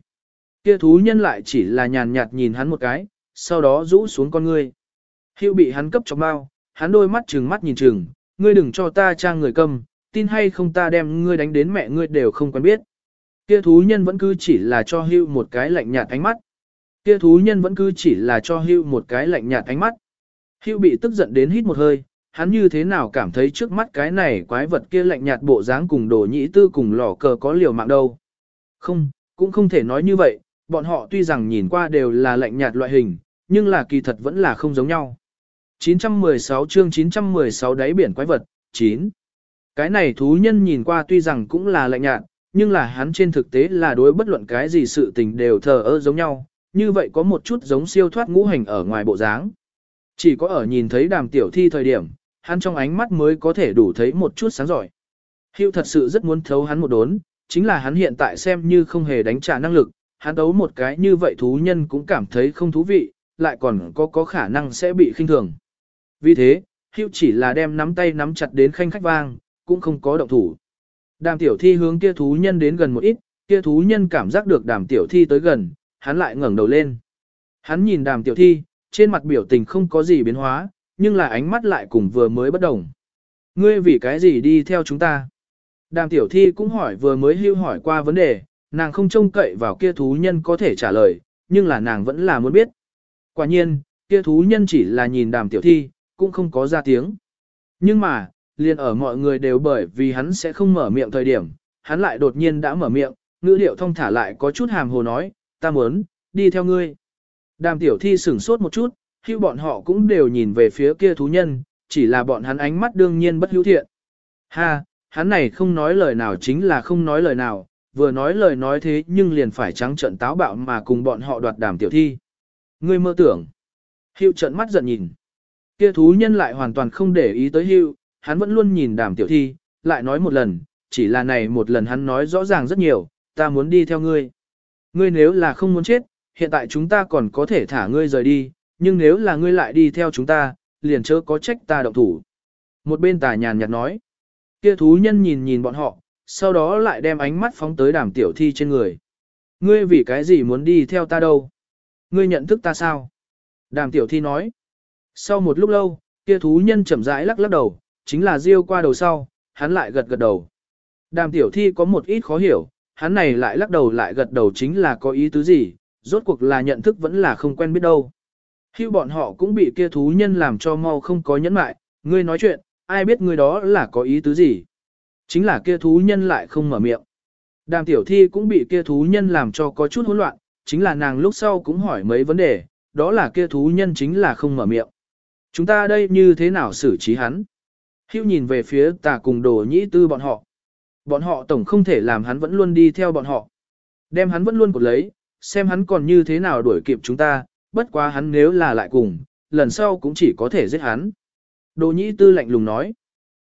Kia thú nhân lại chỉ là nhàn nhạt nhìn hắn một cái, sau đó rũ xuống con ngươi. Hưu bị hắn cấp cho bao, hắn đôi mắt trừng mắt nhìn trừng, ngươi đừng cho ta trang người câm, tin hay không ta đem ngươi đánh đến mẹ ngươi đều không quen biết. Kia thú nhân vẫn cứ chỉ là cho hưu một cái lạnh nhạt ánh mắt. Kia thú nhân vẫn cứ chỉ là cho hưu một cái lạnh nhạt ánh mắt. Hưu bị tức giận đến hít một hơi, hắn như thế nào cảm thấy trước mắt cái này quái vật kia lạnh nhạt bộ dáng cùng đồ nhĩ tư cùng lò cờ có liều mạng đâu. Không, cũng không thể nói như vậy, bọn họ tuy rằng nhìn qua đều là lạnh nhạt loại hình, nhưng là kỳ thật vẫn là không giống nhau. 916 chương 916 đáy biển quái vật, 9. Cái này thú nhân nhìn qua tuy rằng cũng là lạnh nhạt, nhưng là hắn trên thực tế là đối bất luận cái gì sự tình đều thờ ơ giống nhau, như vậy có một chút giống siêu thoát ngũ hành ở ngoài bộ dáng. Chỉ có ở nhìn thấy đàm tiểu thi thời điểm, hắn trong ánh mắt mới có thể đủ thấy một chút sáng giỏi. Hiệu thật sự rất muốn thấu hắn một đốn, chính là hắn hiện tại xem như không hề đánh trả năng lực, hắn đấu một cái như vậy thú nhân cũng cảm thấy không thú vị, lại còn có có khả năng sẽ bị khinh thường. Vì thế, Hưu chỉ là đem nắm tay nắm chặt đến khanh khách vang, cũng không có động thủ. Đàm tiểu thi hướng kia thú nhân đến gần một ít, kia thú nhân cảm giác được đàm tiểu thi tới gần, hắn lại ngẩng đầu lên. Hắn nhìn đàm tiểu thi, trên mặt biểu tình không có gì biến hóa, nhưng là ánh mắt lại cùng vừa mới bất đồng. Ngươi vì cái gì đi theo chúng ta? Đàm tiểu thi cũng hỏi vừa mới hưu hỏi qua vấn đề, nàng không trông cậy vào kia thú nhân có thể trả lời, nhưng là nàng vẫn là muốn biết. Quả nhiên, kia thú nhân chỉ là nhìn đàm tiểu thi, cũng không có ra tiếng. Nhưng mà, liền ở mọi người đều bởi vì hắn sẽ không mở miệng thời điểm, hắn lại đột nhiên đã mở miệng, ngữ điệu thông thả lại có chút hàm hồ nói, ta muốn, đi theo ngươi. Đàm tiểu thi sửng sốt một chút, hưu bọn họ cũng đều nhìn về phía kia thú nhân, chỉ là bọn hắn ánh mắt đương nhiên bất hữu thiện. Ha, hắn này không nói lời nào chính là không nói lời nào, vừa nói lời nói thế nhưng liền phải trắng trận táo bạo mà cùng bọn họ đoạt đàm tiểu thi. Ngươi mơ tưởng. Hiệu trận mắt giận nhìn. Kia thú nhân lại hoàn toàn không để ý tới Hiệu, hắn vẫn luôn nhìn đàm tiểu thi, lại nói một lần, chỉ là này một lần hắn nói rõ ràng rất nhiều, ta muốn đi theo ngươi. Ngươi nếu là không muốn chết, hiện tại chúng ta còn có thể thả ngươi rời đi, nhưng nếu là ngươi lại đi theo chúng ta, liền chớ có trách ta động thủ. Một bên tà nhàn nhạt nói, kia thú nhân nhìn nhìn bọn họ, sau đó lại đem ánh mắt phóng tới đàm tiểu thi trên người. Ngươi vì cái gì muốn đi theo ta đâu? Ngươi nhận thức ta sao? Đàm tiểu thi nói. Sau một lúc lâu, kia thú nhân chậm rãi lắc lắc đầu, chính là riêu qua đầu sau, hắn lại gật gật đầu. Đàm tiểu thi có một ít khó hiểu, hắn này lại lắc đầu lại gật đầu chính là có ý tứ gì, rốt cuộc là nhận thức vẫn là không quen biết đâu. Hưu bọn họ cũng bị kia thú nhân làm cho mau không có nhẫn mại, ngươi nói chuyện, ai biết ngươi đó là có ý tứ gì. Chính là kia thú nhân lại không mở miệng. Đàm tiểu thi cũng bị kia thú nhân làm cho có chút hỗn loạn, chính là nàng lúc sau cũng hỏi mấy vấn đề, đó là kia thú nhân chính là không mở miệng. Chúng ta đây như thế nào xử trí hắn? Hưu nhìn về phía tà cùng đồ nhĩ tư bọn họ. Bọn họ tổng không thể làm hắn vẫn luôn đi theo bọn họ. Đem hắn vẫn luôn cột lấy, xem hắn còn như thế nào đuổi kịp chúng ta, bất quá hắn nếu là lại cùng, lần sau cũng chỉ có thể giết hắn. Đồ nhĩ tư lạnh lùng nói.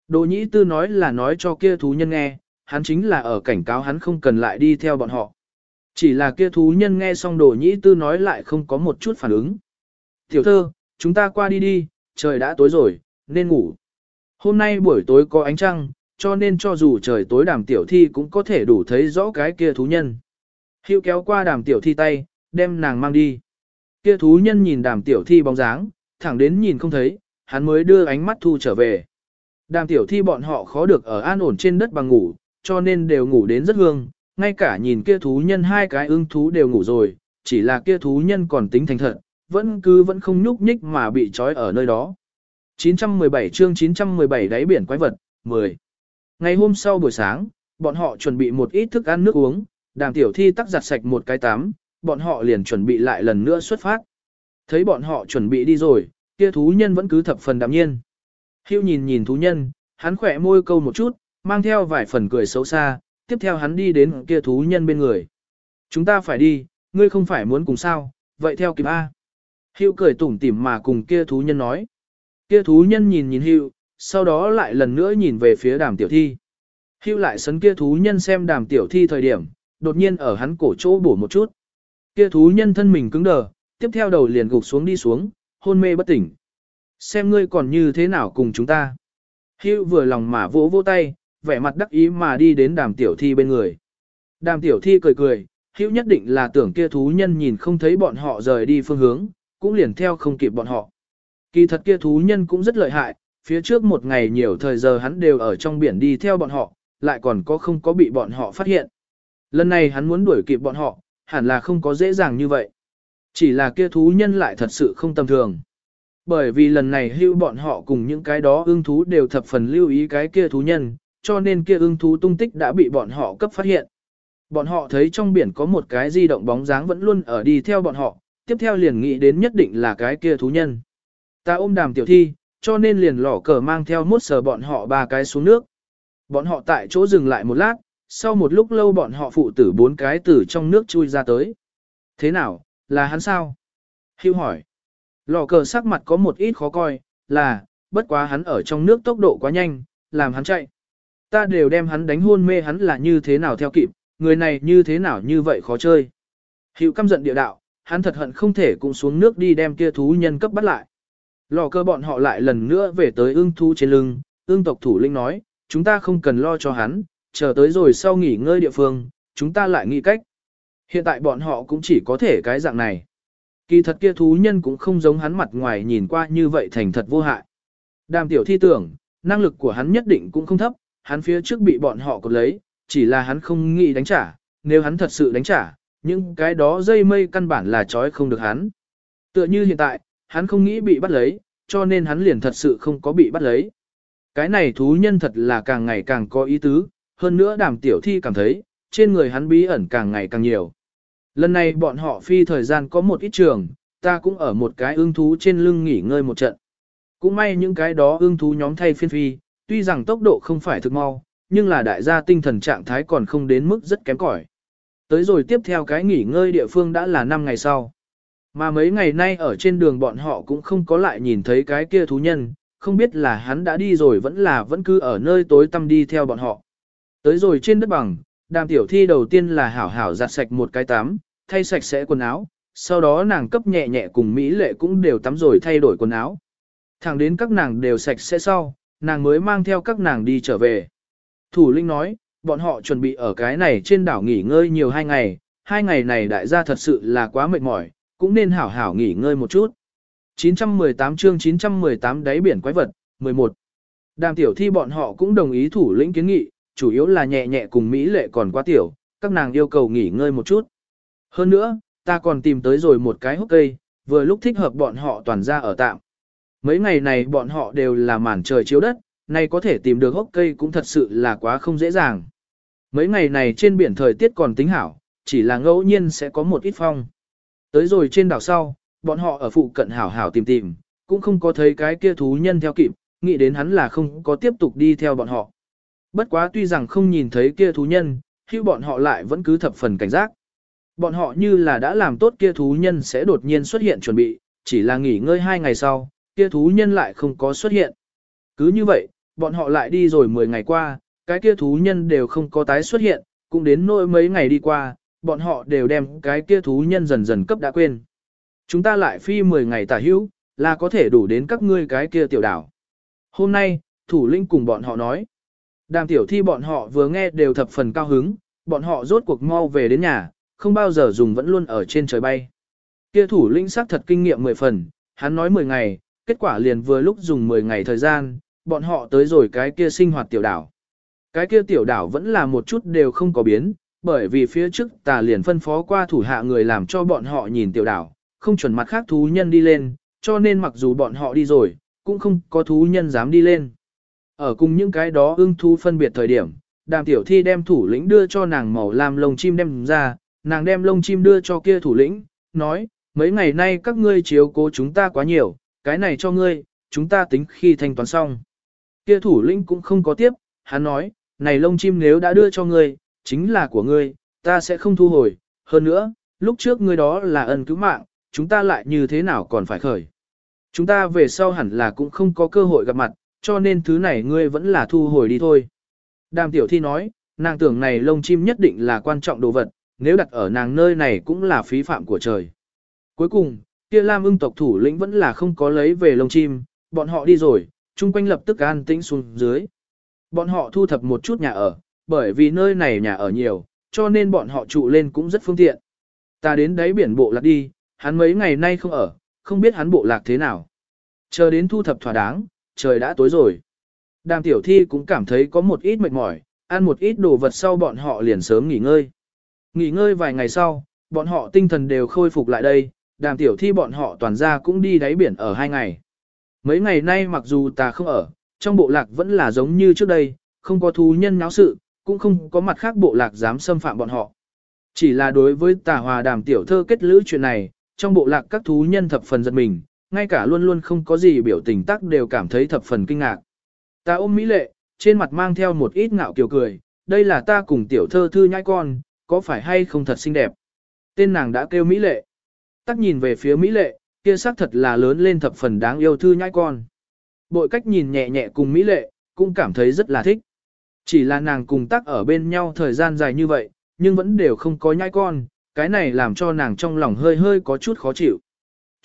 Đồ nhĩ tư nói là nói cho kia thú nhân nghe, hắn chính là ở cảnh cáo hắn không cần lại đi theo bọn họ. Chỉ là kia thú nhân nghe xong đồ nhĩ tư nói lại không có một chút phản ứng. Tiểu thơ, chúng ta qua đi đi, trời đã tối rồi, nên ngủ. Hôm nay buổi tối có ánh trăng, cho nên cho dù trời tối đàm tiểu thi cũng có thể đủ thấy rõ cái kia thú nhân. Hiệu kéo qua đàm tiểu thi tay, đem nàng mang đi. Kia thú nhân nhìn đàm tiểu thi bóng dáng, thẳng đến nhìn không thấy, hắn mới đưa ánh mắt thu trở về. Đàm tiểu thi bọn họ khó được ở an ổn trên đất bằng ngủ, cho nên đều ngủ đến rất hương, ngay cả nhìn kia thú nhân hai cái ưng thú đều ngủ rồi, chỉ là kia thú nhân còn tính thành thật, vẫn cứ vẫn không nhúc nhích mà bị trói ở nơi đó. 917 chương 917 đáy biển quái vật, 10. Ngày hôm sau buổi sáng, bọn họ chuẩn bị một ít thức ăn nước uống, đàm tiểu thi tắc giặt sạch một cái tắm, bọn họ liền chuẩn bị lại lần nữa xuất phát. Thấy bọn họ chuẩn bị đi rồi, kia thú nhân vẫn cứ thập phần đạm nhiên. Hưu nhìn nhìn thú nhân, hắn khỏe môi câu một chút, mang theo vài phần cười xấu xa, tiếp theo hắn đi đến kia thú nhân bên người. Chúng ta phải đi, ngươi không phải muốn cùng sao, vậy theo kịp A. Hưu cười tủm tỉm mà cùng kia thú nhân nói. Kia thú nhân nhìn nhìn Hưu, sau đó lại lần nữa nhìn về phía đàm tiểu thi. Hưu lại sấn kia thú nhân xem đàm tiểu thi thời điểm, đột nhiên ở hắn cổ chỗ bổ một chút. Kia thú nhân thân mình cứng đờ, tiếp theo đầu liền gục xuống đi xuống, hôn mê bất tỉnh. Xem ngươi còn như thế nào cùng chúng ta. Hưu vừa lòng mà vỗ vỗ tay, vẻ mặt đắc ý mà đi đến đàm tiểu thi bên người. Đàm tiểu thi cười cười, Hưu nhất định là tưởng kia thú nhân nhìn không thấy bọn họ rời đi phương hướng, cũng liền theo không kịp bọn họ. Kỳ thật kia thú nhân cũng rất lợi hại, phía trước một ngày nhiều thời giờ hắn đều ở trong biển đi theo bọn họ, lại còn có không có bị bọn họ phát hiện. Lần này hắn muốn đuổi kịp bọn họ, hẳn là không có dễ dàng như vậy. Chỉ là kia thú nhân lại thật sự không tầm thường. Bởi vì lần này hưu bọn họ cùng những cái đó ưng thú đều thập phần lưu ý cái kia thú nhân, cho nên kia ưng thú tung tích đã bị bọn họ cấp phát hiện. Bọn họ thấy trong biển có một cái di động bóng dáng vẫn luôn ở đi theo bọn họ, tiếp theo liền nghĩ đến nhất định là cái kia thú nhân. Ta ôm đàm tiểu thi, cho nên liền lỏ cờ mang theo mốt sờ bọn họ ba cái xuống nước. Bọn họ tại chỗ dừng lại một lát, sau một lúc lâu bọn họ phụ tử bốn cái từ trong nước chui ra tới. Thế nào, là hắn sao? Hưu hỏi. Lò cờ sắc mặt có một ít khó coi, là, bất quá hắn ở trong nước tốc độ quá nhanh, làm hắn chạy. Ta đều đem hắn đánh hôn mê hắn là như thế nào theo kịp, người này như thế nào như vậy khó chơi. Hữu căm giận địa đạo, hắn thật hận không thể cũng xuống nước đi đem kia thú nhân cấp bắt lại. Lò cơ bọn họ lại lần nữa về tới ương thú trên lưng, ương tộc thủ linh nói, chúng ta không cần lo cho hắn, chờ tới rồi sau nghỉ ngơi địa phương, chúng ta lại nghĩ cách. Hiện tại bọn họ cũng chỉ có thể cái dạng này. Kỳ thật kia thú nhân cũng không giống hắn mặt ngoài nhìn qua như vậy thành thật vô hại. Đàm tiểu thi tưởng, năng lực của hắn nhất định cũng không thấp, hắn phía trước bị bọn họ cột lấy, chỉ là hắn không nghĩ đánh trả, nếu hắn thật sự đánh trả, những cái đó dây mây căn bản là trói không được hắn. Tựa như hiện tại, hắn không nghĩ bị bắt lấy, cho nên hắn liền thật sự không có bị bắt lấy. Cái này thú nhân thật là càng ngày càng có ý tứ, hơn nữa đàm tiểu thi cảm thấy, trên người hắn bí ẩn càng ngày càng nhiều. Lần này bọn họ phi thời gian có một ít trường, ta cũng ở một cái ương thú trên lưng nghỉ ngơi một trận. Cũng may những cái đó ương thú nhóm thay phiên phi, tuy rằng tốc độ không phải thực mau, nhưng là đại gia tinh thần trạng thái còn không đến mức rất kém cỏi. Tới rồi tiếp theo cái nghỉ ngơi địa phương đã là 5 ngày sau. Mà mấy ngày nay ở trên đường bọn họ cũng không có lại nhìn thấy cái kia thú nhân, không biết là hắn đã đi rồi vẫn là vẫn cứ ở nơi tối tăm đi theo bọn họ. Tới rồi trên đất bằng, đàm tiểu thi đầu tiên là hảo hảo giặt sạch một cái tắm, thay sạch sẽ quần áo, sau đó nàng cấp nhẹ nhẹ cùng Mỹ lệ cũng đều tắm rồi thay đổi quần áo. Thẳng đến các nàng đều sạch sẽ sau, nàng mới mang theo các nàng đi trở về. Thủ linh nói, bọn họ chuẩn bị ở cái này trên đảo nghỉ ngơi nhiều hai ngày, hai ngày này đại gia thật sự là quá mệt mỏi, cũng nên hảo hảo nghỉ ngơi một chút. 918 chương 918 đáy biển quái vật, 11. Đàm tiểu thi bọn họ cũng đồng ý thủ lĩnh kiến nghị, chủ yếu là nhẹ nhẹ cùng Mỹ lệ còn quá tiểu, các nàng yêu cầu nghỉ ngơi một chút. Hơn nữa, ta còn tìm tới rồi một cái hốc cây, vừa lúc thích hợp bọn họ toàn ra ở tạm. Mấy ngày này bọn họ đều là màn trời chiếu đất, nay có thể tìm được hốc cây cũng thật sự là quá không dễ dàng. Mấy ngày này trên biển thời tiết còn tính hảo, chỉ là ngẫu nhiên sẽ có một ít phong. Tới rồi trên đảo sau, bọn họ ở phụ cận hảo hảo tìm tìm, cũng không có thấy cái kia thú nhân theo kịp, nghĩ đến hắn là không có tiếp tục đi theo bọn họ. Bất quá tuy rằng không nhìn thấy kia thú nhân, hữu bọn họ lại vẫn cứ thập phần cảnh giác. Bọn họ như là đã làm tốt kia thú nhân sẽ đột nhiên xuất hiện chuẩn bị, chỉ là nghỉ ngơi hai ngày sau, kia thú nhân lại không có xuất hiện. Cứ như vậy, bọn họ lại đi rồi 10 ngày qua, cái kia thú nhân đều không có tái xuất hiện, cũng đến nỗi mấy ngày đi qua, bọn họ đều đem cái kia thú nhân dần dần cấp đã quên. Chúng ta lại phi 10 ngày tả hữu, là có thể đủ đến các ngươi cái kia tiểu đảo. Hôm nay, thủ lĩnh cùng bọn họ nói. Đàm tiểu thi bọn họ vừa nghe đều thập phần cao hứng, bọn họ rốt cuộc mau về đến nhà, không bao giờ dùng vẫn luôn ở trên trời bay. Kia thủ lĩnh sắc thật kinh nghiệm 10 phần, hắn nói 10 ngày, kết quả liền vừa lúc dùng 10 ngày thời gian, bọn họ tới rồi cái kia sinh hoạt tiểu đảo. Cái kia tiểu đảo vẫn là một chút đều không có biến, bởi vì phía trước tà liền phân phó qua thủ hạ người làm cho bọn họ nhìn tiểu đảo, không chuẩn mặt khác thú nhân đi lên, cho nên mặc dù bọn họ đi rồi, cũng không có thú nhân dám đi lên. Ở cùng những cái đó ưng thú phân biệt thời điểm, đàm tiểu thi đem thủ lĩnh đưa cho nàng màu làm lông chim đem ra, nàng đem lông chim đưa cho kia thủ lĩnh, nói, mấy ngày nay các ngươi chiếu cố chúng ta quá nhiều, cái này cho ngươi, chúng ta tính khi thanh toán xong. Kia thủ lĩnh cũng không có tiếp, hắn nói, này lông chim nếu đã đưa cho ngươi, chính là của ngươi, ta sẽ không thu hồi, hơn nữa, lúc trước ngươi đó là ân cứu mạng, chúng ta lại như thế nào còn phải khởi. Chúng ta về sau hẳn là cũng không có cơ hội gặp mặt, cho nên thứ này ngươi vẫn là thu hồi đi thôi. Đàm tiểu thi nói, nàng tưởng này lông chim nhất định là quan trọng đồ vật, nếu đặt ở nàng nơi này cũng là phí phạm của trời. Cuối cùng, kia Lam ưng tộc thủ lĩnh vẫn là không có lấy về lông chim, bọn họ đi rồi, chung quanh lập tức an tĩnh xuống dưới. Bọn họ thu thập một chút nhà ở, bởi vì nơi này nhà ở nhiều, cho nên bọn họ trụ lên cũng rất phương tiện. Ta đến đáy biển bộ lạc đi, hắn mấy ngày nay không ở, không biết hắn bộ lạc thế nào. Chờ đến thu thập thỏa đáng, trời đã tối rồi. Đàm tiểu thi cũng cảm thấy có một ít mệt mỏi, ăn một ít đồ vật sau bọn họ liền sớm nghỉ ngơi. Nghỉ ngơi vài ngày sau, bọn họ tinh thần đều khôi phục lại đây, đàm tiểu thi bọn họ toàn ra cũng đi đáy biển ở hai ngày. Mấy ngày nay mặc dù ta không ở, trong bộ lạc vẫn là giống như trước đây, không có thú nhân náo sự, cũng không có mặt khác bộ lạc dám xâm phạm bọn họ. Chỉ là đối với tà hòa đàm tiểu thơ kết lữ chuyện này, trong bộ lạc các thú nhân thập phần giật mình, ngay cả luôn luôn không có gì biểu tình tác đều cảm thấy thập phần kinh ngạc. Ta ôm Mỹ lệ, trên mặt mang theo một ít ngạo kiều cười, đây là ta cùng tiểu thơ thư nhai con, có phải hay không thật xinh đẹp. Tên nàng đã kêu Mỹ lệ. Tắc nhìn về phía Mỹ lệ, kia xác thật là lớn lên thập phần đáng yêu thư nhai con. Bội cách nhìn nhẹ nhẹ cùng Mỹ lệ, cũng cảm thấy rất là thích. Chỉ là nàng cùng tắc ở bên nhau thời gian dài như vậy, nhưng vẫn đều không có nhai con, cái này làm cho nàng trong lòng hơi hơi có chút khó chịu.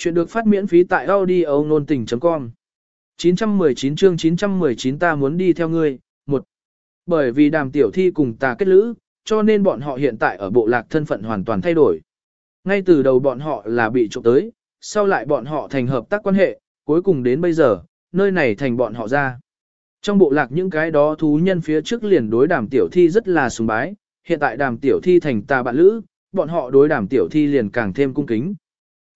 Chuyện được phát miễn phí tại audio nôn tình.com 919 chương 919 ta muốn đi theo ngươi, một Bởi vì đàm tiểu thi cùng ta kết lữ, cho nên bọn họ hiện tại ở bộ lạc thân phận hoàn toàn thay đổi. Ngay từ đầu bọn họ là bị trộm tới, sau lại bọn họ thành hợp tác quan hệ, cuối cùng đến bây giờ, nơi này thành bọn họ ra. Trong bộ lạc những cái đó thú nhân phía trước liền đối đàm tiểu thi rất là sùng bái, hiện tại đàm tiểu thi thành ta bạn lữ, bọn họ đối đàm tiểu thi liền càng thêm cung kính.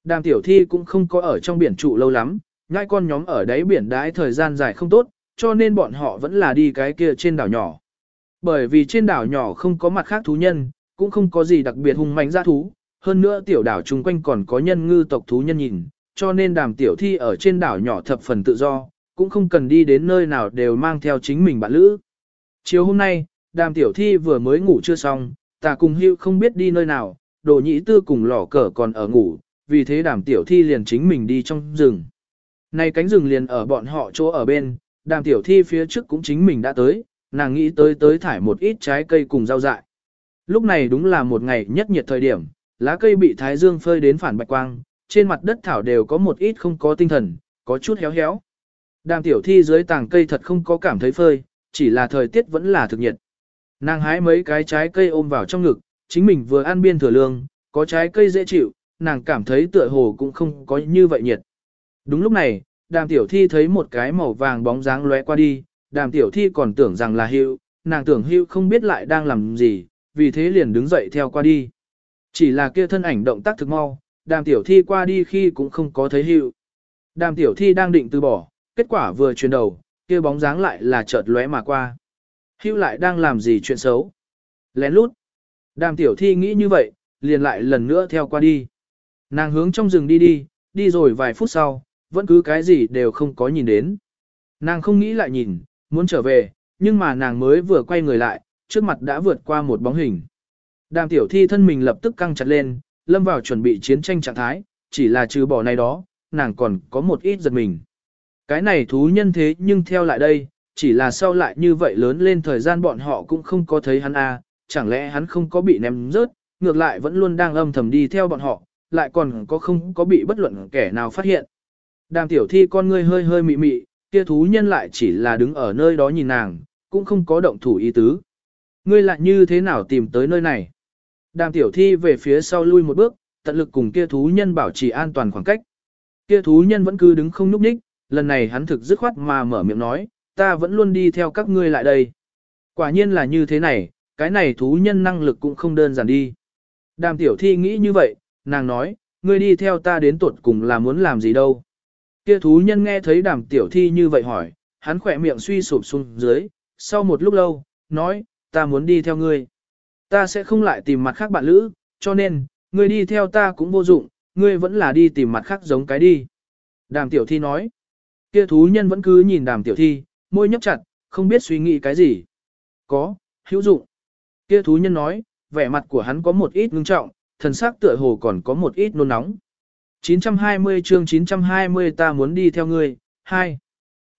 Đàm tiểu thi cũng không có ở trong biển trụ lâu lắm, ngai con nhóm ở đáy biển đãi thời gian dài không tốt, cho nên bọn họ vẫn là đi cái kia trên đảo nhỏ. Bởi vì trên đảo nhỏ không có mặt khác thú nhân, cũng không có gì đặc biệt hung mạnh ra thú, hơn nữa tiểu đảo chung quanh còn có nhân ngư tộc thú nhân nhìn, cho nên đàm tiểu thi ở trên đảo nhỏ thập phần tự do, cũng không cần đi đến nơi nào đều mang theo chính mình bạn lữ. Chiều hôm nay, đàm tiểu thi vừa mới ngủ chưa xong, ta cùng hưu không biết đi nơi nào, đồ nhĩ tư cùng lỏ cờ còn ở ngủ, vì thế đàm tiểu thi liền chính mình đi trong rừng. Này cánh rừng liền ở bọn họ chỗ ở bên, đàm tiểu thi phía trước cũng chính mình đã tới, nàng nghĩ tới tới thải một ít trái cây cùng rau dại. Lúc này đúng là một ngày nhất nhiệt thời điểm, lá cây bị thái dương phơi đến phản bạch quang, trên mặt đất thảo đều có một ít không có tinh thần, có chút héo héo. Đàm tiểu thi dưới tàng cây thật không có cảm thấy phơi, chỉ là thời tiết vẫn là thực nhiệt. Nàng hái mấy cái trái cây ôm vào trong ngực, chính mình vừa ăn biên thừa lương, có trái cây dễ chịu, nàng cảm thấy tựa hồ cũng không có như vậy nhiệt. Đúng lúc này, đàm tiểu thi thấy một cái màu vàng bóng dáng lóe qua đi, đàm tiểu thi còn tưởng rằng là hưu, nàng tưởng hưu không biết lại đang làm gì, vì thế liền đứng dậy theo qua đi. Chỉ là kia thân ảnh động tác thực mau, đàm tiểu thi qua đi khi cũng không có thấy hưu. Đàm tiểu thi đang định từ bỏ, kết quả vừa chuyển đầu, kia bóng dáng lại là chợt lóe mà qua. Hưu lại đang làm gì chuyện xấu. Lén lút. Đàm tiểu thi nghĩ như vậy, liền lại lần nữa theo qua đi. Nàng hướng trong rừng đi đi, đi rồi vài phút sau, vẫn cứ cái gì đều không có nhìn đến. Nàng không nghĩ lại nhìn, muốn trở về, nhưng mà nàng mới vừa quay người lại, trước mặt đã vượt qua một bóng hình. Đàm tiểu thi thân mình lập tức căng chặt lên, lâm vào chuẩn bị chiến tranh trạng thái, chỉ là trừ bỏ này đó, nàng còn có một ít giật mình. Cái này thú nhân thế nhưng theo lại đây, chỉ là sau lại như vậy lớn lên thời gian bọn họ cũng không có thấy hắn a, à, chẳng lẽ hắn không có bị ném rớt, ngược lại vẫn luôn đang âm thầm đi theo bọn họ, lại còn có không có bị bất luận kẻ nào phát hiện. Đàm tiểu thi con ngươi hơi hơi mị mị, kia thú nhân lại chỉ là đứng ở nơi đó nhìn nàng, cũng không có động thủ ý tứ. Ngươi lại như thế nào tìm tới nơi này? Đàm tiểu thi về phía sau lui một bước, tận lực cùng kia thú nhân bảo trì an toàn khoảng cách. Kia thú nhân vẫn cứ đứng không nhúc nhích, lần này hắn thực dứt khoát mà mở miệng nói, ta vẫn luôn đi theo các ngươi lại đây. Quả nhiên là như thế này, cái này thú nhân năng lực cũng không đơn giản đi. Đàm tiểu thi nghĩ như vậy, nàng nói, ngươi đi theo ta đến tuột cùng là muốn làm gì đâu. Kia thú nhân nghe thấy đàm tiểu thi như vậy hỏi, hắn khỏe miệng suy sụp xuống dưới, sau một lúc lâu, nói, ta muốn đi theo ngươi. Ta sẽ không lại tìm mặt khác bạn lữ, cho nên, ngươi đi theo ta cũng vô dụng, ngươi vẫn là đi tìm mặt khác giống cái đi. Đàm tiểu thi nói, kia thú nhân vẫn cứ nhìn đàm tiểu thi, môi nhấp chặt, không biết suy nghĩ cái gì. Có, hữu dụng. Kia thú nhân nói, vẻ mặt của hắn có một ít ngưng trọng, thần sắc tựa hồ còn có một ít nôn nóng. 920 chương 920 ta muốn đi theo ngươi, 2.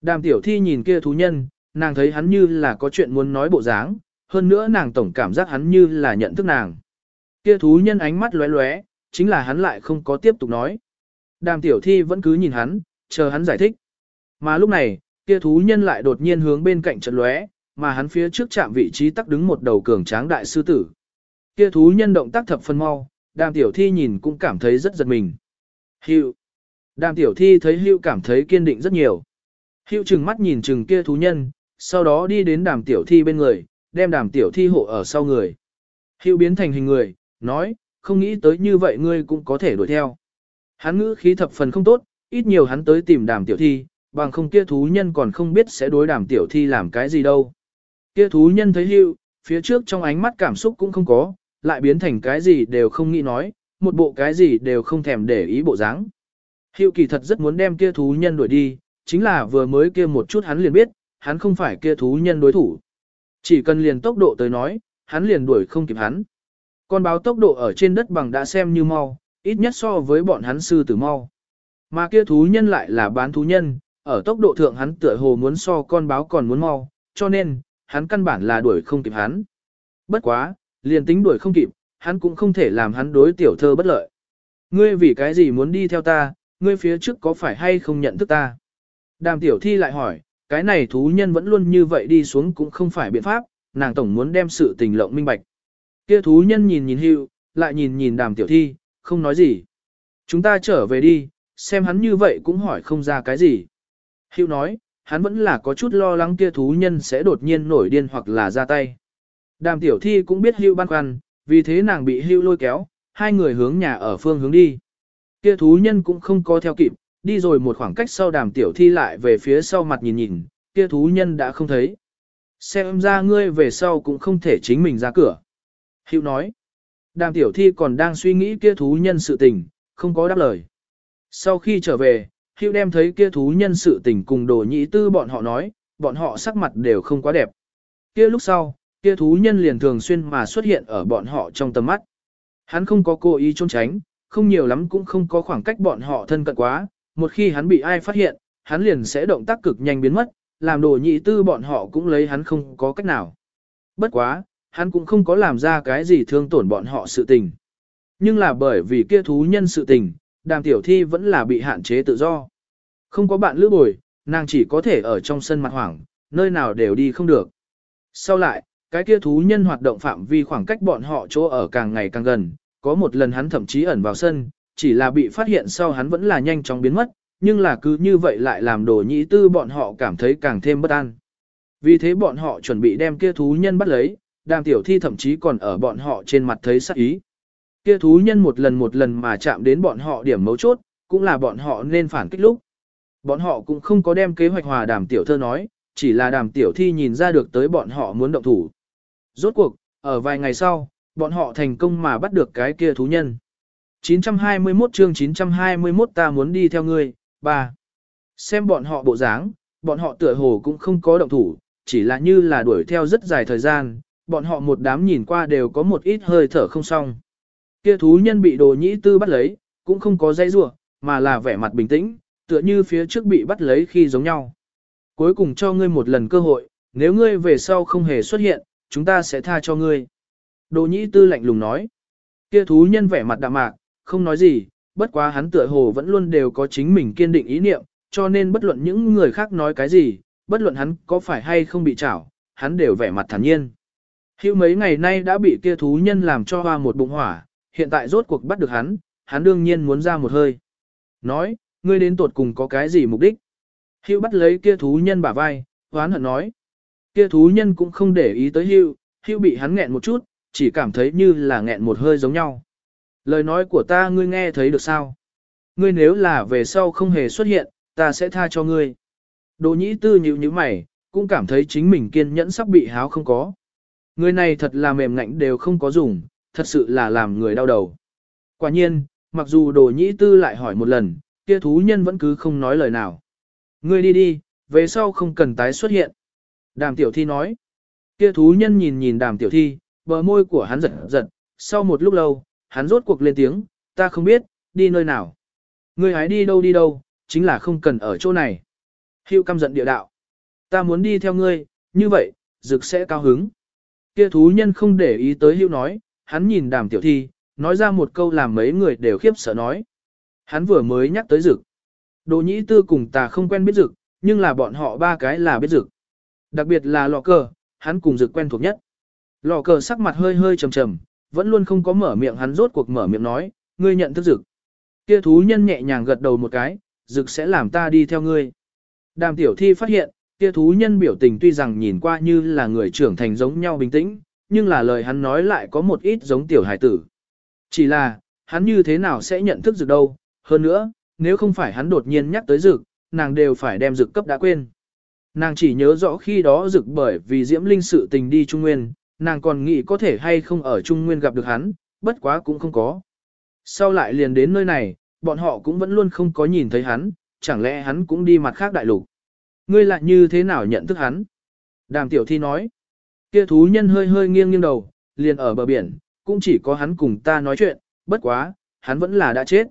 Đàm tiểu thi nhìn kia thú nhân, nàng thấy hắn như là có chuyện muốn nói bộ dáng, hơn nữa nàng tổng cảm giác hắn như là nhận thức nàng. Kia thú nhân ánh mắt lóe lóe, chính là hắn lại không có tiếp tục nói. Đàm tiểu thi vẫn cứ nhìn hắn, chờ hắn giải thích. Mà lúc này, kia thú nhân lại đột nhiên hướng bên cạnh trận lóe, mà hắn phía trước chạm vị trí tắc đứng một đầu cường tráng đại sư tử. Kia thú nhân động tác thập phân mau, đàm tiểu thi nhìn cũng cảm thấy rất giật mình. Hiệu. Đàm tiểu thi thấy Hiệu cảm thấy kiên định rất nhiều. Hiệu chừng mắt nhìn chừng kia thú nhân, sau đó đi đến đàm tiểu thi bên người, đem đàm tiểu thi hộ ở sau người. Hiệu biến thành hình người, nói, không nghĩ tới như vậy ngươi cũng có thể đuổi theo. Hắn ngữ khí thập phần không tốt, ít nhiều hắn tới tìm đàm tiểu thi, bằng không kia thú nhân còn không biết sẽ đối đàm tiểu thi làm cái gì đâu. Kia thú nhân thấy Hiệu, phía trước trong ánh mắt cảm xúc cũng không có, lại biến thành cái gì đều không nghĩ nói, một bộ cái gì đều không thèm để ý bộ dáng. Hiệu kỳ thật rất muốn đem kia thú nhân đuổi đi, chính là vừa mới kia một chút hắn liền biết, hắn không phải kia thú nhân đối thủ. Chỉ cần liền tốc độ tới nói, hắn liền đuổi không kịp hắn. Con báo tốc độ ở trên đất bằng đã xem như mau, ít nhất so với bọn hắn sư tử mau. Mà kia thú nhân lại là bán thú nhân, ở tốc độ thượng hắn tựa hồ muốn so con báo còn muốn mau, cho nên, hắn căn bản là đuổi không kịp hắn. Bất quá, liền tính đuổi không kịp, hắn cũng không thể làm hắn đối tiểu thơ bất lợi. Ngươi vì cái gì muốn đi theo ta, ngươi phía trước có phải hay không nhận thức ta? Đàm tiểu thi lại hỏi, cái này thú nhân vẫn luôn như vậy đi xuống cũng không phải biện pháp, nàng tổng muốn đem sự tình lộng minh bạch. Kia thú nhân nhìn nhìn hưu, lại nhìn nhìn đàm tiểu thi, không nói gì. Chúng ta trở về đi, xem hắn như vậy cũng hỏi không ra cái gì. Hưu nói, hắn vẫn là có chút lo lắng kia thú nhân sẽ đột nhiên nổi điên hoặc là ra tay. Đàm tiểu thi cũng biết hưu băn khoăn, vì thế nàng bị hưu lôi kéo, hai người hướng nhà ở phương hướng đi. Kia thú nhân cũng không có theo kịp, đi rồi một khoảng cách sau đàm tiểu thi lại về phía sau mặt nhìn nhìn, kia thú nhân đã không thấy. Xem ra ngươi về sau cũng không thể chính mình ra cửa. Hữu nói, đàm tiểu thi còn đang suy nghĩ kia thú nhân sự tình, không có đáp lời. Sau khi trở về, Hữu đem thấy kia thú nhân sự tình cùng đồ nhị tư bọn họ nói, bọn họ sắc mặt đều không quá đẹp. Kia lúc sau, kia thú nhân liền thường xuyên mà xuất hiện ở bọn họ trong tầm mắt. Hắn không có cố ý trốn tránh, không nhiều lắm cũng không có khoảng cách bọn họ thân cận quá, một khi hắn bị ai phát hiện, hắn liền sẽ động tác cực nhanh biến mất, làm đồ nhị tư bọn họ cũng lấy hắn không có cách nào. Bất quá, hắn cũng không có làm ra cái gì thương tổn bọn họ sự tình. Nhưng là bởi vì kia thú nhân sự tình, đàm tiểu thi vẫn là bị hạn chế tự do. Không có bạn lữ bồi, nàng chỉ có thể ở trong sân mặt hoảng, nơi nào đều đi không được. Sau lại, cái kia thú nhân hoạt động phạm vi khoảng cách bọn họ chỗ ở càng ngày càng gần, có một lần hắn thậm chí ẩn vào sân, chỉ là bị phát hiện sau hắn vẫn là nhanh chóng biến mất, nhưng là cứ như vậy lại làm đồ nhĩ tư bọn họ cảm thấy càng thêm bất an. Vì thế bọn họ chuẩn bị đem kia thú nhân bắt lấy, đàm tiểu thi thậm chí còn ở bọn họ trên mặt thấy sắc ý. Kia thú nhân một lần một lần mà chạm đến bọn họ điểm mấu chốt, cũng là bọn họ nên phản kích lúc. Bọn họ cũng không có đem kế hoạch hòa đàm tiểu thơ nói, chỉ là đàm tiểu thi nhìn ra được tới bọn họ muốn động thủ. Rốt cuộc, ở vài ngày sau, bọn họ thành công mà bắt được cái kia thú nhân. 921 chương 921 ta muốn đi theo ngươi, ba. Xem bọn họ bộ dáng, bọn họ tựa hồ cũng không có động thủ, chỉ là như là đuổi theo rất dài thời gian, bọn họ một đám nhìn qua đều có một ít hơi thở không xong. Kia thú nhân bị đồ nhĩ tư bắt lấy, cũng không có dây rủa mà là vẻ mặt bình tĩnh, tựa như phía trước bị bắt lấy khi giống nhau. Cuối cùng cho ngươi một lần cơ hội, nếu ngươi về sau không hề xuất hiện, chúng ta sẽ tha cho ngươi. Đồ nhĩ tư lạnh lùng nói. Kia thú nhân vẻ mặt đạm mạc, không nói gì, bất quá hắn tựa hồ vẫn luôn đều có chính mình kiên định ý niệm, cho nên bất luận những người khác nói cái gì, bất luận hắn có phải hay không bị chảo, hắn đều vẻ mặt thản nhiên. Hữu mấy ngày nay đã bị kia thú nhân làm cho hoa một bụng hỏa, hiện tại rốt cuộc bắt được hắn, hắn đương nhiên muốn ra một hơi. Nói, ngươi đến tuột cùng có cái gì mục đích? Hữu bắt lấy kia thú nhân bả vai, hoán hận nói. Kia thú nhân cũng không để ý tới hưu, hưu bị hắn nghẹn một chút, chỉ cảm thấy như là nghẹn một hơi giống nhau. Lời nói của ta ngươi nghe thấy được sao? Ngươi nếu là về sau không hề xuất hiện, ta sẽ tha cho ngươi. Đồ nhĩ tư nhíu như mày, cũng cảm thấy chính mình kiên nhẫn sắp bị háo không có. Người này thật là mềm ngạnh đều không có dùng, thật sự là làm người đau đầu. Quả nhiên, mặc dù đồ nhĩ tư lại hỏi một lần, kia thú nhân vẫn cứ không nói lời nào. Ngươi đi đi, về sau không cần tái xuất hiện. Đàm tiểu thi nói. Kia thú nhân nhìn nhìn đàm tiểu thi, bờ môi của hắn giật giật, sau một lúc lâu, hắn rốt cuộc lên tiếng, ta không biết, đi nơi nào. Người hái đi đâu đi đâu, chính là không cần ở chỗ này. Hiệu căm giận địa đạo. Ta muốn đi theo ngươi, như vậy, dực sẽ cao hứng. Kia thú nhân không để ý tới hiệu nói, hắn nhìn đàm tiểu thi, nói ra một câu làm mấy người đều khiếp sợ nói. Hắn vừa mới nhắc tới dực. Đồ nhĩ tư cùng ta không quen biết dực, nhưng là bọn họ ba cái là biết dực. Đặc biệt là lọ cờ, hắn cùng dực quen thuộc nhất. Lọ cờ sắc mặt hơi hơi trầm trầm, vẫn luôn không có mở miệng hắn rốt cuộc mở miệng nói, ngươi nhận thức dực. Kia thú nhân nhẹ nhàng gật đầu một cái, dực sẽ làm ta đi theo ngươi. Đàm tiểu thi phát hiện, kia thú nhân biểu tình tuy rằng nhìn qua như là người trưởng thành giống nhau bình tĩnh, nhưng là lời hắn nói lại có một ít giống tiểu hải tử. Chỉ là, hắn như thế nào sẽ nhận thức dực đâu, hơn nữa, nếu không phải hắn đột nhiên nhắc tới dực, nàng đều phải đem dực cấp đã quên. Nàng chỉ nhớ rõ khi đó dực bởi vì diễm linh sự tình đi Trung Nguyên, nàng còn nghĩ có thể hay không ở Trung Nguyên gặp được hắn, bất quá cũng không có. Sau lại liền đến nơi này, bọn họ cũng vẫn luôn không có nhìn thấy hắn, chẳng lẽ hắn cũng đi mặt khác đại lục. Ngươi lại như thế nào nhận thức hắn? Đàm tiểu thi nói. Kia thú nhân hơi hơi nghiêng nghiêng đầu, liền ở bờ biển, cũng chỉ có hắn cùng ta nói chuyện, bất quá, hắn vẫn là đã chết.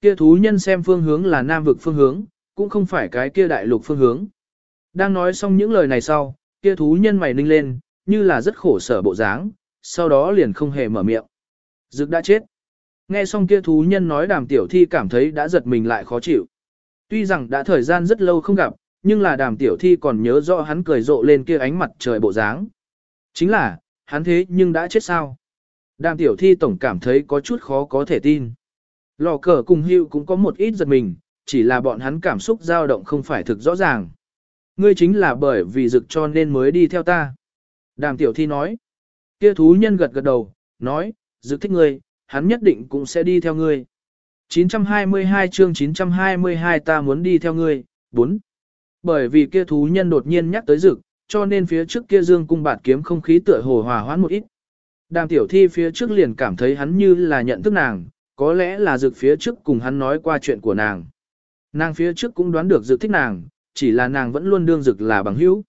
Kia thú nhân xem phương hướng là nam vực phương hướng, cũng không phải cái kia đại lục phương hướng. Đang nói xong những lời này sau, kia thú nhân mày ninh lên, như là rất khổ sở bộ dáng, sau đó liền không hề mở miệng. Dực đã chết. Nghe xong kia thú nhân nói đàm tiểu thi cảm thấy đã giật mình lại khó chịu. Tuy rằng đã thời gian rất lâu không gặp, nhưng là đàm tiểu thi còn nhớ rõ hắn cười rộ lên kia ánh mặt trời bộ dáng. Chính là, hắn thế nhưng đã chết sao? Đàm tiểu thi tổng cảm thấy có chút khó có thể tin. Lò cờ cùng hưu cũng có một ít giật mình, chỉ là bọn hắn cảm xúc dao động không phải thực rõ ràng. Ngươi chính là bởi vì rực cho nên mới đi theo ta. Đàm tiểu thi nói. Kia thú nhân gật gật đầu, nói, dực thích ngươi, hắn nhất định cũng sẽ đi theo ngươi. 922 chương 922 ta muốn đi theo ngươi, 4. Bởi vì kia thú nhân đột nhiên nhắc tới dực, cho nên phía trước kia dương cung bạt kiếm không khí tựa hồ hòa hoãn một ít. Đàm tiểu thi phía trước liền cảm thấy hắn như là nhận thức nàng, có lẽ là dực phía trước cùng hắn nói qua chuyện của nàng. Nàng phía trước cũng đoán được dực thích nàng, chỉ là nàng vẫn luôn đương dực là bằng hữu.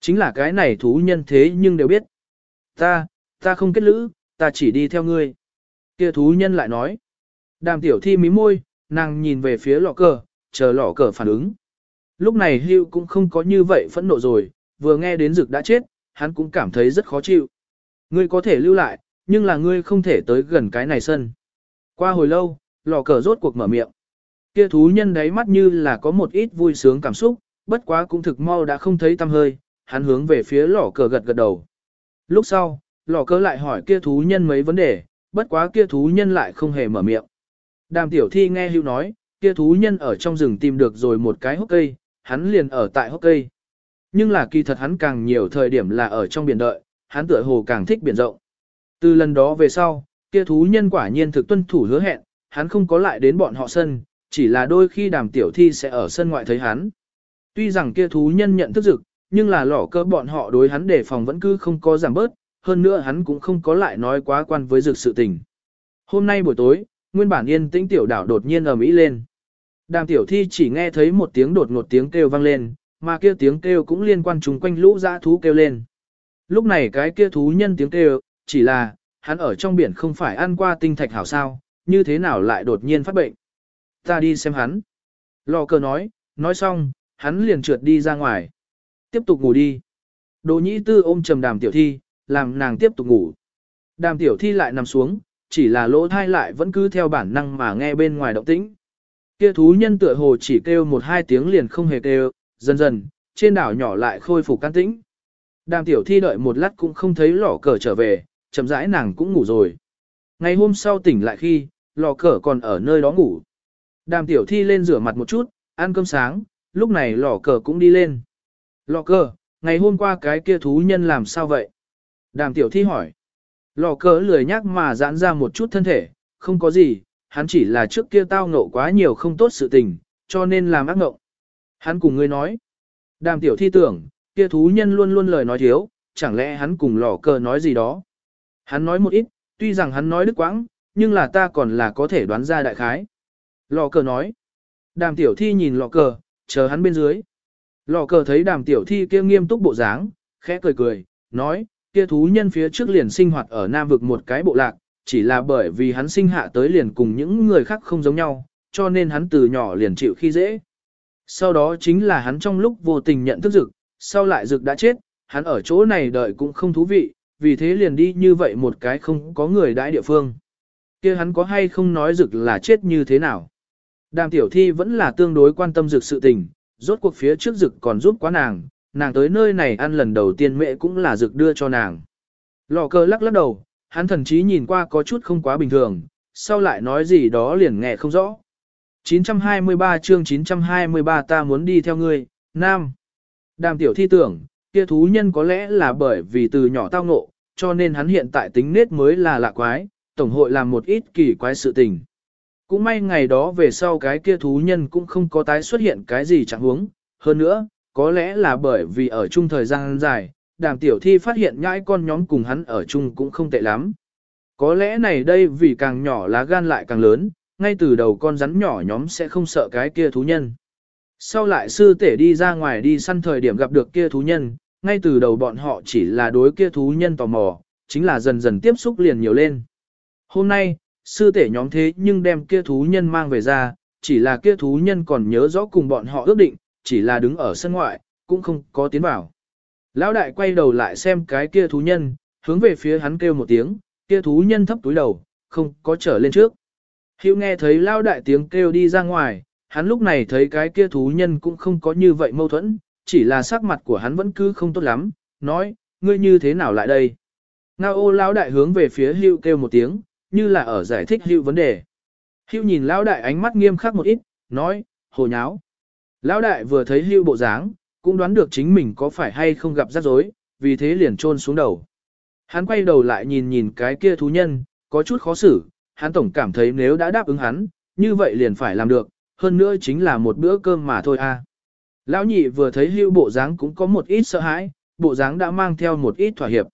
Chính là cái này thú nhân thế nhưng đều biết. Ta, ta không kết lữ, ta chỉ đi theo ngươi. Kia thú nhân lại nói. Đàm tiểu thi mí môi, nàng nhìn về phía lọ cờ, chờ lọ cờ phản ứng. lúc này hưu cũng không có như vậy phẫn nộ rồi, vừa nghe đến dực đã chết, hắn cũng cảm thấy rất khó chịu. Ngươi có thể lưu lại, nhưng là ngươi không thể tới gần cái này sân. Qua hồi lâu, lò cờ rốt cuộc mở miệng. Kia thú nhân đáy mắt như là có một ít vui sướng cảm xúc, bất quá cũng thực mau đã không thấy tâm hơi, hắn hướng về phía lò cờ gật gật đầu. Lúc sau, lò cờ lại hỏi kia thú nhân mấy vấn đề, bất quá kia thú nhân lại không hề mở miệng. Đàm tiểu thi nghe hữu nói, kia thú nhân ở trong rừng tìm được rồi một cái hốc cây, hắn liền ở tại hốc cây. Nhưng là kỳ thật hắn càng nhiều thời điểm là ở trong biển đợi, hắn tựa hồ càng thích biển rộng. Từ lần đó về sau, kia thú nhân quả nhiên thực tuân thủ hứa hẹn, hắn không có lại đến bọn họ sân, chỉ là đôi khi đàm tiểu thi sẽ ở sân ngoại thấy hắn. Tuy rằng kia thú nhân nhận thức dực, nhưng là lỏ cơ bọn họ đối hắn đề phòng vẫn cứ không có giảm bớt, hơn nữa hắn cũng không có lại nói quá quan với dực sự tình. Hôm nay buổi tối, nguyên bản yên tĩnh tiểu đảo đột nhiên ầm ĩ lên. Đàm tiểu thi chỉ nghe thấy một tiếng đột ngột tiếng kêu vang lên, mà kia tiếng kêu cũng liên quan chung quanh lũ dã thú kêu lên. Lúc này cái kia thú nhân tiếng kêu, chỉ là, hắn ở trong biển không phải ăn qua tinh thạch hảo sao, như thế nào lại đột nhiên phát bệnh. Ta đi xem hắn. Lò cờ nói, nói xong, hắn liền trượt đi ra ngoài. Tiếp tục ngủ đi. Đồ nhĩ tư ôm trầm đàm tiểu thi, làm nàng tiếp tục ngủ. Đàm tiểu thi lại nằm xuống, chỉ là lỗ thai lại vẫn cứ theo bản năng mà nghe bên ngoài động tĩnh. Kia thú nhân tựa hồ chỉ kêu một hai tiếng liền không hề kêu, dần dần, trên đảo nhỏ lại khôi phục can tĩnh. Đàm tiểu thi đợi một lát cũng không thấy lò cờ trở về, chậm rãi nàng cũng ngủ rồi. Ngày hôm sau tỉnh lại khi, lò cờ còn ở nơi đó ngủ. Đàm tiểu thi lên rửa mặt một chút, ăn cơm sáng, lúc này lò cờ cũng đi lên. Lò cờ, ngày hôm qua cái kia thú nhân làm sao vậy? Đàm tiểu thi hỏi. Lò cờ lười nhắc mà giãn ra một chút thân thể, không có gì, hắn chỉ là trước kia tao ngộ quá nhiều không tốt sự tình, cho nên làm ác ngộng. Hắn cùng ngươi nói. Đàm tiểu thi tưởng, kia thú nhân luôn luôn lời nói thiếu, chẳng lẽ hắn cùng lò cờ nói gì đó. Hắn nói một ít, tuy rằng hắn nói đứt quãng, nhưng là ta còn là có thể đoán ra đại khái. Lò cờ nói. Đàm tiểu thi nhìn lò cờ, chờ hắn bên dưới. Lò cờ thấy đàm tiểu thi kia nghiêm túc bộ dáng, khẽ cười cười, nói, kia thú nhân phía trước liền sinh hoạt ở Nam vực một cái bộ lạc, chỉ là bởi vì hắn sinh hạ tới liền cùng những người khác không giống nhau, cho nên hắn từ nhỏ liền chịu khi dễ. Sau đó chính là hắn trong lúc vô tình nhận thức dực, sau lại dực đã chết, hắn ở chỗ này đợi cũng không thú vị, vì thế liền đi như vậy một cái không có người đãi địa phương. kia hắn có hay không nói dực là chết như thế nào? Đàm tiểu thi vẫn là tương đối quan tâm dực sự tình, rốt cuộc phía trước dực còn giúp quá nàng, nàng tới nơi này ăn lần đầu tiên mẹ cũng là dực đưa cho nàng. Lò cơ lắc lắc đầu, hắn thần chí nhìn qua có chút không quá bình thường, sau lại nói gì đó liền nghe không rõ. 923 chương 923 ta muốn đi theo ngươi, Nam. Đàm tiểu thi tưởng, kia thú nhân có lẽ là bởi vì từ nhỏ tao ngộ, cho nên hắn hiện tại tính nết mới là lạ quái, tổng hội làm một ít kỳ quái sự tình. Cũng may ngày đó về sau cái kia thú nhân cũng không có tái xuất hiện cái gì chẳng huống. Hơn nữa, có lẽ là bởi vì ở chung thời gian dài, đàm tiểu thi phát hiện nhãi con nhóm cùng hắn ở chung cũng không tệ lắm. Có lẽ này đây vì càng nhỏ lá gan lại càng lớn, ngay từ đầu con rắn nhỏ nhóm sẽ không sợ cái kia thú nhân. Sau lại sư tể đi ra ngoài đi săn thời điểm gặp được kia thú nhân, ngay từ đầu bọn họ chỉ là đối kia thú nhân tò mò, chính là dần dần tiếp xúc liền nhiều lên. Hôm nay, sư tể nhóm thế nhưng đem kia thú nhân mang về ra, chỉ là kia thú nhân còn nhớ rõ cùng bọn họ ước định, chỉ là đứng ở sân ngoại, cũng không có tiến vào. Lão đại quay đầu lại xem cái kia thú nhân, hướng về phía hắn kêu một tiếng, kia thú nhân thấp túi đầu, không có trở lên trước. Hữu nghe thấy lão đại tiếng kêu đi ra ngoài, hắn lúc này thấy cái kia thú nhân cũng không có như vậy mâu thuẫn, chỉ là sắc mặt của hắn vẫn cứ không tốt lắm, nói, ngươi như thế nào lại đây? Ngao ô lão đại hướng về phía hữu kêu một tiếng, như là ở giải thích hữu vấn đề. Hữu nhìn lão đại ánh mắt nghiêm khắc một ít, nói, hồ nháo. Lão đại vừa thấy hữu bộ dáng, cũng đoán được chính mình có phải hay không gặp rắc rối, vì thế liền trôn xuống đầu. Hắn quay đầu lại nhìn nhìn cái kia thú nhân, có chút khó xử, hắn tổng cảm thấy nếu đã đáp ứng hắn, như vậy liền phải làm được, hơn nữa chính là một bữa cơm mà thôi a. Lão nhị vừa thấy hưu bộ dáng cũng có một ít sợ hãi, bộ dáng đã mang theo một ít thỏa hiệp.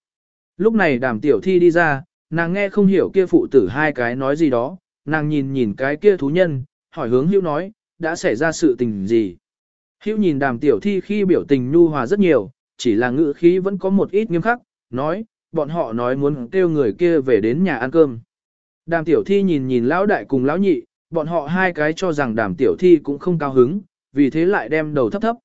Lúc này đàm tiểu thi đi ra, nàng nghe không hiểu kia phụ tử hai cái nói gì đó, nàng nhìn nhìn cái kia thú nhân, hỏi hướng hữu nói, đã xảy ra sự tình gì. hữu nhìn đàm tiểu thi khi biểu tình nhu hòa rất nhiều, chỉ là ngữ khí vẫn có một ít nghiêm khắc, nói, bọn họ nói muốn kêu người kia về đến nhà ăn cơm. Đàm tiểu thi nhìn nhìn lão đại cùng lão nhị, bọn họ hai cái cho rằng đàm tiểu thi cũng không cao hứng, vì thế lại đem đầu thấp thấp.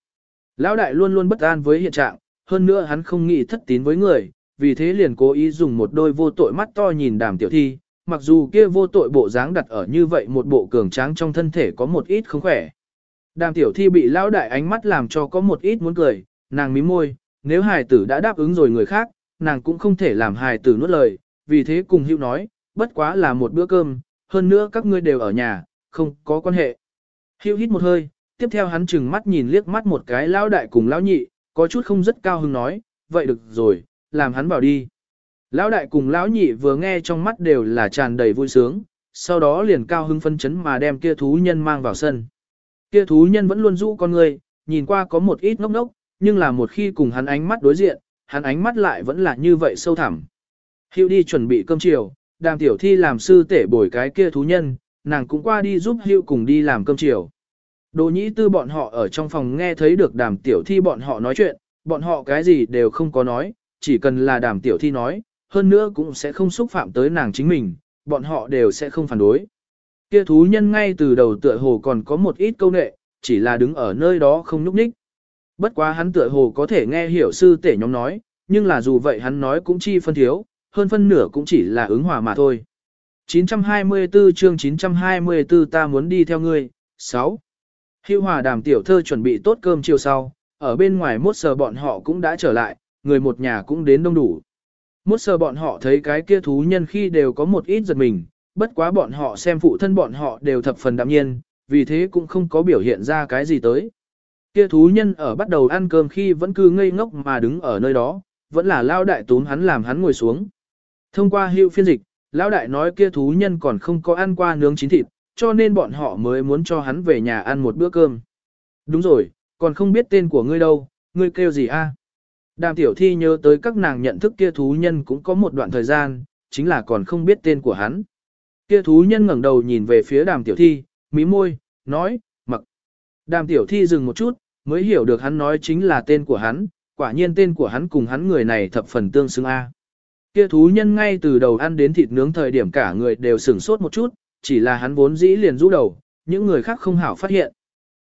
Lão đại luôn luôn bất an với hiện trạng, hơn nữa hắn không nghĩ thất tín với người, vì thế liền cố ý dùng một đôi vô tội mắt to nhìn đàm tiểu thi, mặc dù kia vô tội bộ dáng đặt ở như vậy một bộ cường tráng trong thân thể có một ít không khỏe. Đàm tiểu thi bị lão đại ánh mắt làm cho có một ít muốn cười, nàng mím môi, nếu hài tử đã đáp ứng rồi người khác, nàng cũng không thể làm hài tử nuốt lời, vì thế cùng hữu nói, bất quá là một bữa cơm, hơn nữa các ngươi đều ở nhà, không có quan hệ. Hữu hít một hơi, tiếp theo hắn chừng mắt nhìn liếc mắt một cái lão đại cùng lão nhị, có chút không rất cao hứng nói, vậy được rồi, làm hắn bảo đi. Lão đại cùng lão nhị vừa nghe trong mắt đều là tràn đầy vui sướng, sau đó liền cao hưng phân chấn mà đem kia thú nhân mang vào sân. Kia thú nhân vẫn luôn rũ con người, nhìn qua có một ít ngốc ngốc, nhưng là một khi cùng hắn ánh mắt đối diện, hắn ánh mắt lại vẫn là như vậy sâu thẳm. Hiệu đi chuẩn bị cơm chiều, đàm tiểu thi làm sư tể bồi cái kia thú nhân, nàng cũng qua đi giúp Hiệu cùng đi làm cơm chiều. Đồ nhĩ tư bọn họ ở trong phòng nghe thấy được đàm tiểu thi bọn họ nói chuyện, bọn họ cái gì đều không có nói, chỉ cần là đàm tiểu thi nói, hơn nữa cũng sẽ không xúc phạm tới nàng chính mình, bọn họ đều sẽ không phản đối. Kia thú nhân ngay từ đầu tựa hồ còn có một ít câu nệ, chỉ là đứng ở nơi đó không nhúc nhích. Bất quá hắn tựa hồ có thể nghe hiểu sư tể nhóm nói, nhưng là dù vậy hắn nói cũng chi phân thiếu, hơn phân nửa cũng chỉ là ứng hòa mà thôi. 924 chương 924 ta muốn đi theo ngươi, 6. Hưu hòa đàm tiểu thơ chuẩn bị tốt cơm chiều sau, ở bên ngoài mốt sờ bọn họ cũng đã trở lại, người một nhà cũng đến đông đủ. Mốt sờ bọn họ thấy cái kia thú nhân khi đều có một ít giật mình, bất quá bọn họ xem phụ thân bọn họ đều thập phần đạm nhiên, vì thế cũng không có biểu hiện ra cái gì tới. Kia thú nhân ở bắt đầu ăn cơm khi vẫn cứ ngây ngốc mà đứng ở nơi đó, vẫn là lao đại túm hắn làm hắn ngồi xuống. Thông qua hiệu phiên dịch, lao đại nói kia thú nhân còn không có ăn qua nướng chín thịt, cho nên bọn họ mới muốn cho hắn về nhà ăn một bữa cơm. Đúng rồi, còn không biết tên của ngươi đâu, ngươi kêu gì a? Đàm tiểu thi nhớ tới các nàng nhận thức kia thú nhân cũng có một đoạn thời gian, chính là còn không biết tên của hắn. Kia thú nhân ngẩng đầu nhìn về phía đàm tiểu thi, mí môi, nói, mặc. Đàm tiểu thi dừng một chút, mới hiểu được hắn nói chính là tên của hắn, quả nhiên tên của hắn cùng hắn người này thập phần tương xứng A. Kia thú nhân ngay từ đầu ăn đến thịt nướng thời điểm cả người đều sửng sốt một chút, chỉ là hắn vốn dĩ liền rũ đầu, những người khác không hảo phát hiện.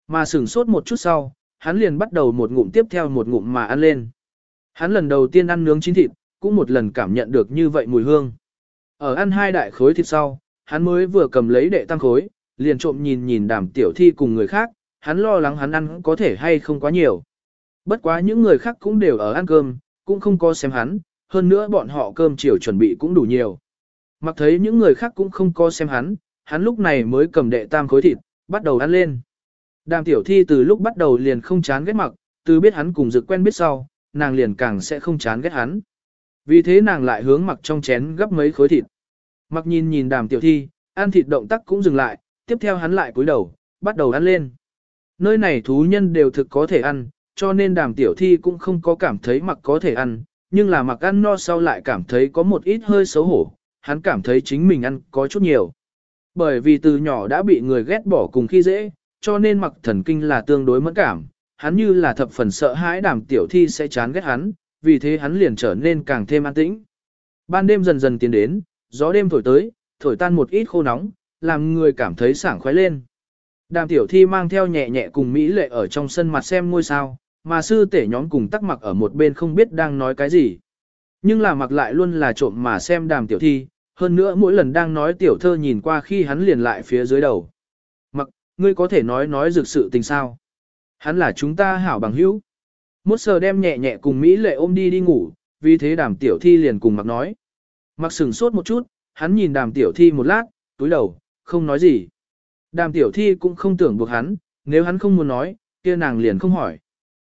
Mà sửng sốt một chút sau, hắn liền bắt đầu một ngụm tiếp theo một ngụm mà ăn lên. Hắn lần đầu tiên ăn nướng chín thịt, cũng một lần cảm nhận được như vậy mùi hương. Ở ăn hai đại khối thịt sau, hắn mới vừa cầm lấy đệ tăng khối, liền trộm nhìn nhìn đàm tiểu thi cùng người khác, hắn lo lắng hắn ăn có thể hay không quá nhiều. Bất quá những người khác cũng đều ở ăn cơm, cũng không có xem hắn, hơn nữa bọn họ cơm chiều chuẩn bị cũng đủ nhiều. Mặc thấy những người khác cũng không có xem hắn, hắn lúc này mới cầm đệ tam khối thịt, bắt đầu ăn lên. Đàm tiểu thi từ lúc bắt đầu liền không chán ghét mặc, từ biết hắn cùng dực quen biết sau, nàng liền càng sẽ không chán ghét hắn. Vì thế nàng lại hướng mặc trong chén gấp mấy khối thịt. Mặc nhìn nhìn đàm tiểu thi, ăn thịt động tác cũng dừng lại, tiếp theo hắn lại cúi đầu, bắt đầu ăn lên. Nơi này thú nhân đều thực có thể ăn, cho nên đàm tiểu thi cũng không có cảm thấy mặc có thể ăn, nhưng là mặc ăn no sau lại cảm thấy có một ít hơi xấu hổ, hắn cảm thấy chính mình ăn có chút nhiều. Bởi vì từ nhỏ đã bị người ghét bỏ cùng khi dễ, cho nên mặc thần kinh là tương đối mẫn cảm, hắn như là thập phần sợ hãi đàm tiểu thi sẽ chán ghét hắn, vì thế hắn liền trở nên càng thêm an tĩnh. Ban đêm dần dần tiến đến, gió đêm thổi tới, thổi tan một ít khô nóng, làm người cảm thấy sảng khoái lên. Đàm tiểu thi mang theo nhẹ nhẹ cùng Mỹ lệ ở trong sân mặt xem ngôi sao, mà sư tể nhóm cùng tắc mặc ở một bên không biết đang nói cái gì. Nhưng là mặc lại luôn là trộm mà xem đàm tiểu thi, hơn nữa mỗi lần đang nói tiểu thơ nhìn qua khi hắn liền lại phía dưới đầu. Mặc, ngươi có thể nói nói dược sự tình sao? Hắn là chúng ta hảo bằng hữu. Mốt sờ đem nhẹ nhẹ cùng Mỹ lệ ôm đi đi ngủ, vì thế đàm tiểu thi liền cùng mặc nói. Mặc sừng sốt một chút, hắn nhìn đàm tiểu thi một lát, túi đầu, không nói gì. Đàm tiểu thi cũng không tưởng buộc hắn, nếu hắn không muốn nói, kia nàng liền không hỏi.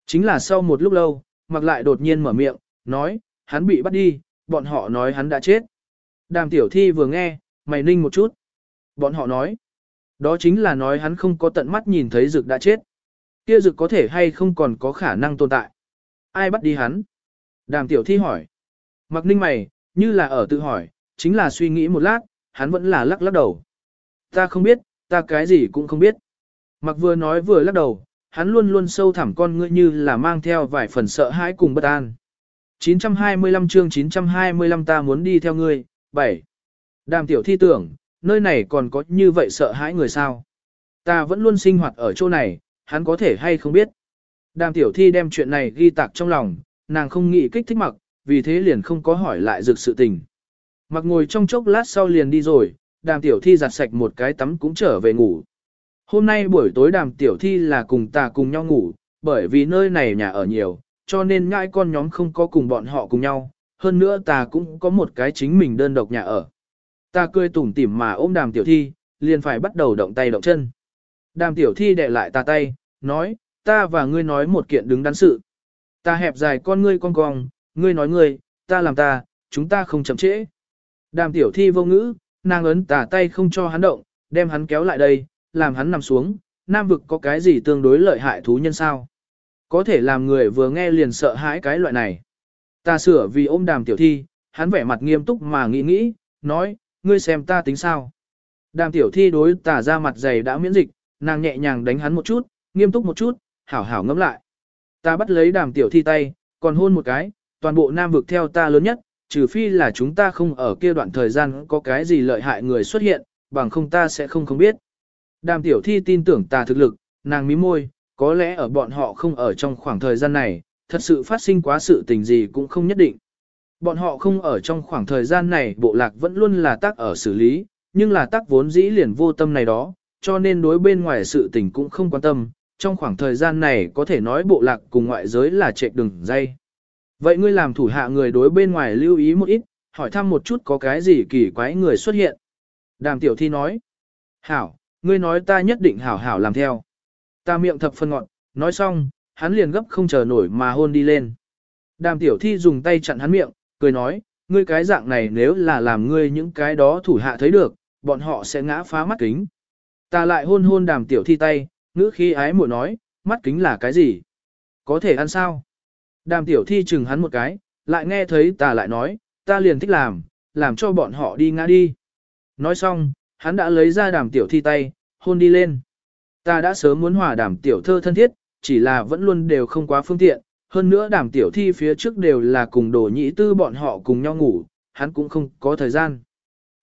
Chính là sau một lúc lâu, mặc lại đột nhiên mở miệng, nói, hắn bị bắt đi, bọn họ nói hắn đã chết. Đàm tiểu thi vừa nghe, mày ninh một chút. Bọn họ nói, đó chính là nói hắn không có tận mắt nhìn thấy rực đã chết. Kia dực có thể hay không còn có khả năng tồn tại. Ai bắt đi hắn? Đàm tiểu thi hỏi. Mặc ninh mày, như là ở tự hỏi, chính là suy nghĩ một lát, hắn vẫn là lắc lắc đầu. Ta không biết, ta cái gì cũng không biết. Mặc vừa nói vừa lắc đầu, hắn luôn luôn sâu thẳm con ngươi như là mang theo vài phần sợ hãi cùng bất an. 925 chương 925 ta muốn đi theo ngươi, 7. Đàm tiểu thi tưởng, nơi này còn có như vậy sợ hãi người sao. Ta vẫn luôn sinh hoạt ở chỗ này, hắn có thể hay không biết. Đàm tiểu thi đem chuyện này ghi tạc trong lòng, nàng không nghĩ kích thích mặc, vì thế liền không có hỏi lại dược sự tình. Mặc ngồi trong chốc lát sau liền đi rồi, đàm tiểu thi giặt sạch một cái tắm cũng trở về ngủ. Hôm nay buổi tối đàm tiểu thi là cùng ta cùng nhau ngủ, bởi vì nơi này nhà ở nhiều, cho nên ngãi con nhóm không có cùng bọn họ cùng nhau, hơn nữa ta cũng có một cái chính mình đơn độc nhà ở. Ta cười tủm tỉm mà ôm đàm tiểu thi, liền phải bắt đầu động tay động chân. Đàm tiểu thi đệ lại ta tay, nói, ta và ngươi nói một kiện đứng đắn sự. Ta hẹp dài con ngươi con cong, ngươi nói ngươi, ta làm ta, chúng ta không chậm trễ. Đàm tiểu thi vô ngữ, nàng ấn tả tay không cho hắn động, đem hắn kéo lại đây, làm hắn nằm xuống, nam vực có cái gì tương đối lợi hại thú nhân sao. Có thể làm người vừa nghe liền sợ hãi cái loại này. Ta sửa vì ôm đàm tiểu thi, hắn vẻ mặt nghiêm túc mà nghĩ nghĩ, nói, ngươi xem ta tính sao. Đàm tiểu thi đối tả ra mặt dày đã miễn dịch, nàng nhẹ nhàng đánh hắn một chút, nghiêm túc một chút, hảo hảo ngẫm lại. Ta bắt lấy đàm tiểu thi tay, còn hôn một cái, toàn bộ nam vực theo ta lớn nhất, trừ phi là chúng ta không ở kia đoạn thời gian có cái gì lợi hại người xuất hiện, bằng không ta sẽ không không biết. Đàm tiểu thi tin tưởng ta thực lực, nàng mí môi, có lẽ ở bọn họ không ở trong khoảng thời gian này, thật sự phát sinh quá sự tình gì cũng không nhất định. Bọn họ không ở trong khoảng thời gian này bộ lạc vẫn luôn là tác ở xử lý, nhưng là tác vốn dĩ liền vô tâm này đó, cho nên đối bên ngoài sự tình cũng không quan tâm, trong khoảng thời gian này có thể nói bộ lạc cùng ngoại giới là chạy đường dây. Vậy ngươi làm thủ hạ người đối bên ngoài lưu ý một ít, hỏi thăm một chút có cái gì kỳ quái người xuất hiện. Đàm tiểu thi nói, hảo, ngươi nói ta nhất định hảo hảo làm theo. Ta miệng thập phân ngọn, nói xong, hắn liền gấp không chờ nổi mà hôn đi lên. Đàm tiểu thi dùng tay chặn hắn miệng, cười nói, ngươi cái dạng này nếu là làm ngươi những cái đó thủ hạ thấy được, bọn họ sẽ ngã phá mắt kính. Ta lại hôn hôn đàm tiểu thi tay, ngữ khi ái muội nói, mắt kính là cái gì? Có thể ăn sao? Đàm tiểu thi chừng hắn một cái, lại nghe thấy ta lại nói, ta liền thích làm, làm cho bọn họ đi ngã đi. Nói xong, hắn đã lấy ra đàm tiểu thi tay, hôn đi lên. Ta đã sớm muốn hòa đàm tiểu thơ thân thiết, chỉ là vẫn luôn đều không quá phương tiện, hơn nữa đàm tiểu thi phía trước đều là cùng đồ nhĩ tư bọn họ cùng nhau ngủ, hắn cũng không có thời gian.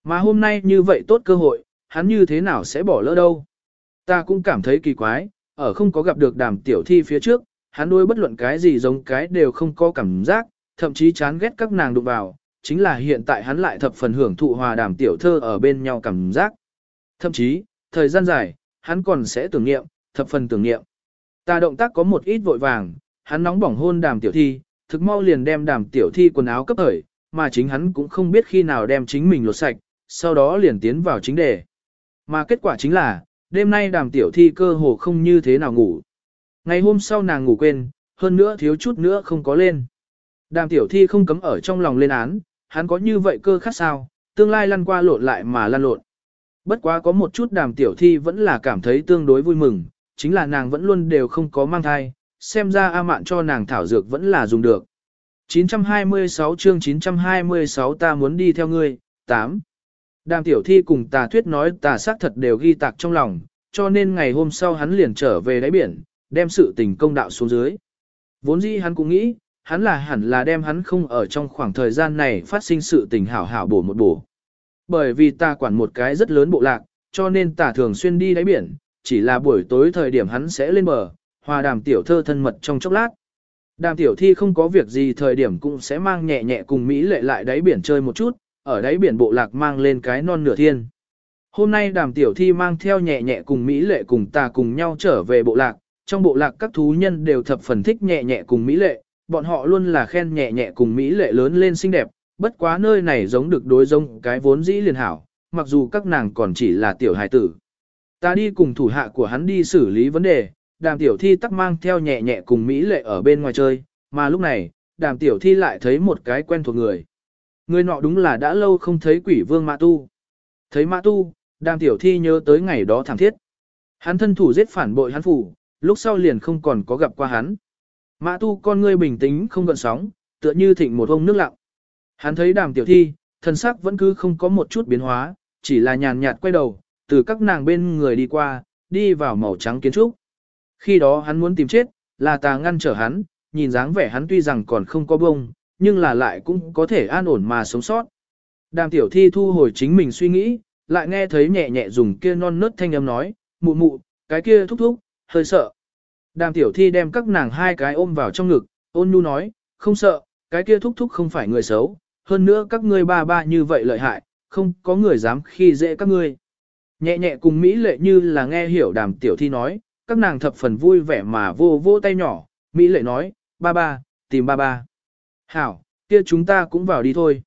Mà hôm nay như vậy tốt cơ hội, hắn như thế nào sẽ bỏ lỡ đâu. Ta cũng cảm thấy kỳ quái, ở không có gặp được đàm tiểu thi phía trước, hắn đôi bất luận cái gì giống cái đều không có cảm giác, thậm chí chán ghét các nàng đụng vào, chính là hiện tại hắn lại thập phần hưởng thụ hòa đàm tiểu thơ ở bên nhau cảm giác. Thậm chí, thời gian dài, hắn còn sẽ tưởng niệm, thập phần tưởng niệm. Ta động tác có một ít vội vàng, hắn nóng bỏng hôn đàm tiểu thi, thực mau liền đem đàm tiểu thi quần áo cấp thời, mà chính hắn cũng không biết khi nào đem chính mình lột sạch, sau đó liền tiến vào chính đề. Mà kết quả chính là, đêm nay đàm tiểu thi cơ hồ không như thế nào ngủ. Ngày hôm sau nàng ngủ quên, hơn nữa thiếu chút nữa không có lên. Đàm tiểu thi không cấm ở trong lòng lên án, hắn có như vậy cơ khác sao, tương lai lăn qua lộn lại mà lăn lộn. Bất quá có một chút đàm tiểu thi vẫn là cảm thấy tương đối vui mừng, chính là nàng vẫn luôn đều không có mang thai, xem ra A mạn cho nàng thảo dược vẫn là dùng được. 926 chương 926 ta muốn đi theo ngươi, 8. Đàm tiểu thi cùng tà thuyết nói tà xác thật đều ghi tạc trong lòng, cho nên ngày hôm sau hắn liền trở về đáy biển, đem sự tình công đạo xuống dưới. Vốn dĩ hắn cũng nghĩ, hắn là hẳn là đem hắn không ở trong khoảng thời gian này phát sinh sự tình hảo hảo bổ một bổ. Bởi vì ta quản một cái rất lớn bộ lạc, cho nên tà thường xuyên đi đáy biển, chỉ là buổi tối thời điểm hắn sẽ lên bờ, hòa đàm tiểu thơ thân mật trong chốc lát. Đàm tiểu thi không có việc gì thời điểm cũng sẽ mang nhẹ nhẹ cùng Mỹ lệ lại đáy biển chơi một chút, ở đáy biển bộ lạc mang lên cái non nửa thiên. Hôm nay đàm tiểu thi mang theo nhẹ nhẹ cùng Mỹ lệ cùng ta cùng nhau trở về bộ lạc, trong bộ lạc các thú nhân đều thập phần thích nhẹ nhẹ cùng Mỹ lệ, bọn họ luôn là khen nhẹ nhẹ cùng Mỹ lệ lớn lên xinh đẹp, bất quá nơi này giống được đối giống cái vốn dĩ liền hảo, mặc dù các nàng còn chỉ là tiểu hài tử. Ta đi cùng thủ hạ của hắn đi xử lý vấn đề, đàm tiểu thi tắc mang theo nhẹ nhẹ cùng Mỹ lệ ở bên ngoài chơi, mà lúc này, đàm tiểu thi lại thấy một cái quen thuộc người. Người nọ đúng là đã lâu không thấy quỷ vương Mã Tu. Thấy Mã Tu, đàm tiểu thi nhớ tới ngày đó thảm thiết. Hắn thân thủ giết phản bội hắn phủ, lúc sau liền không còn có gặp qua hắn. Mã Tu con ngươi bình tĩnh không gợn sóng, tựa như thịnh một ông nước lặng. Hắn thấy đàm tiểu thi, thân sắc vẫn cứ không có một chút biến hóa, chỉ là nhàn nhạt quay đầu, từ các nàng bên người đi qua, đi vào màu trắng kiến trúc. Khi đó hắn muốn tìm chết, là tà ngăn trở hắn, nhìn dáng vẻ hắn tuy rằng còn không có bông, nhưng là lại cũng có thể an ổn mà sống sót. Đàm tiểu thi thu hồi chính mình suy nghĩ, lại nghe thấy nhẹ nhẹ dùng kia non nớt thanh âm nói, mụ mụ, cái kia thúc thúc, hơi sợ. Đàm tiểu thi đem các nàng hai cái ôm vào trong ngực, ôn nhu nói, không sợ, cái kia thúc thúc không phải người xấu, hơn nữa các ngươi ba ba như vậy lợi hại, không có người dám khi dễ các ngươi. Nhẹ nhẹ cùng Mỹ lệ như là nghe hiểu đàm tiểu thi nói, các nàng thập phần vui vẻ mà vô vô tay nhỏ, Mỹ lệ nói, ba ba, tìm ba ba. Hảo, kia chúng ta cũng vào đi thôi.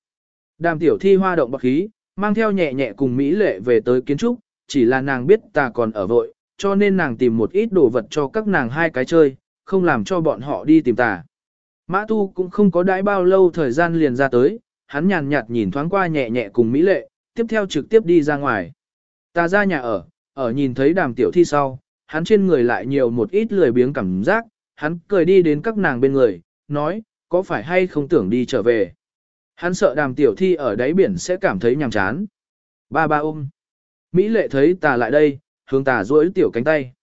Đàm tiểu thi hoa động bậc khí, mang theo nhẹ nhẹ cùng Mỹ lệ về tới kiến trúc, chỉ là nàng biết ta còn ở vội, cho nên nàng tìm một ít đồ vật cho các nàng hai cái chơi, không làm cho bọn họ đi tìm ta. Mã tu cũng không có đãi bao lâu thời gian liền ra tới, hắn nhàn nhạt nhìn thoáng qua nhẹ nhẹ cùng Mỹ lệ, tiếp theo trực tiếp đi ra ngoài. Ta ra nhà ở, ở nhìn thấy đàm tiểu thi sau, hắn trên người lại nhiều một ít lười biếng cảm giác, hắn cười đi đến các nàng bên người, nói, có phải hay không tưởng đi trở về. Hắn sợ đàm tiểu thi ở đáy biển sẽ cảm thấy nhàm chán. Ba ba ôm. Mỹ lệ thấy ta lại đây, hướng tà duỗi tiểu cánh tay.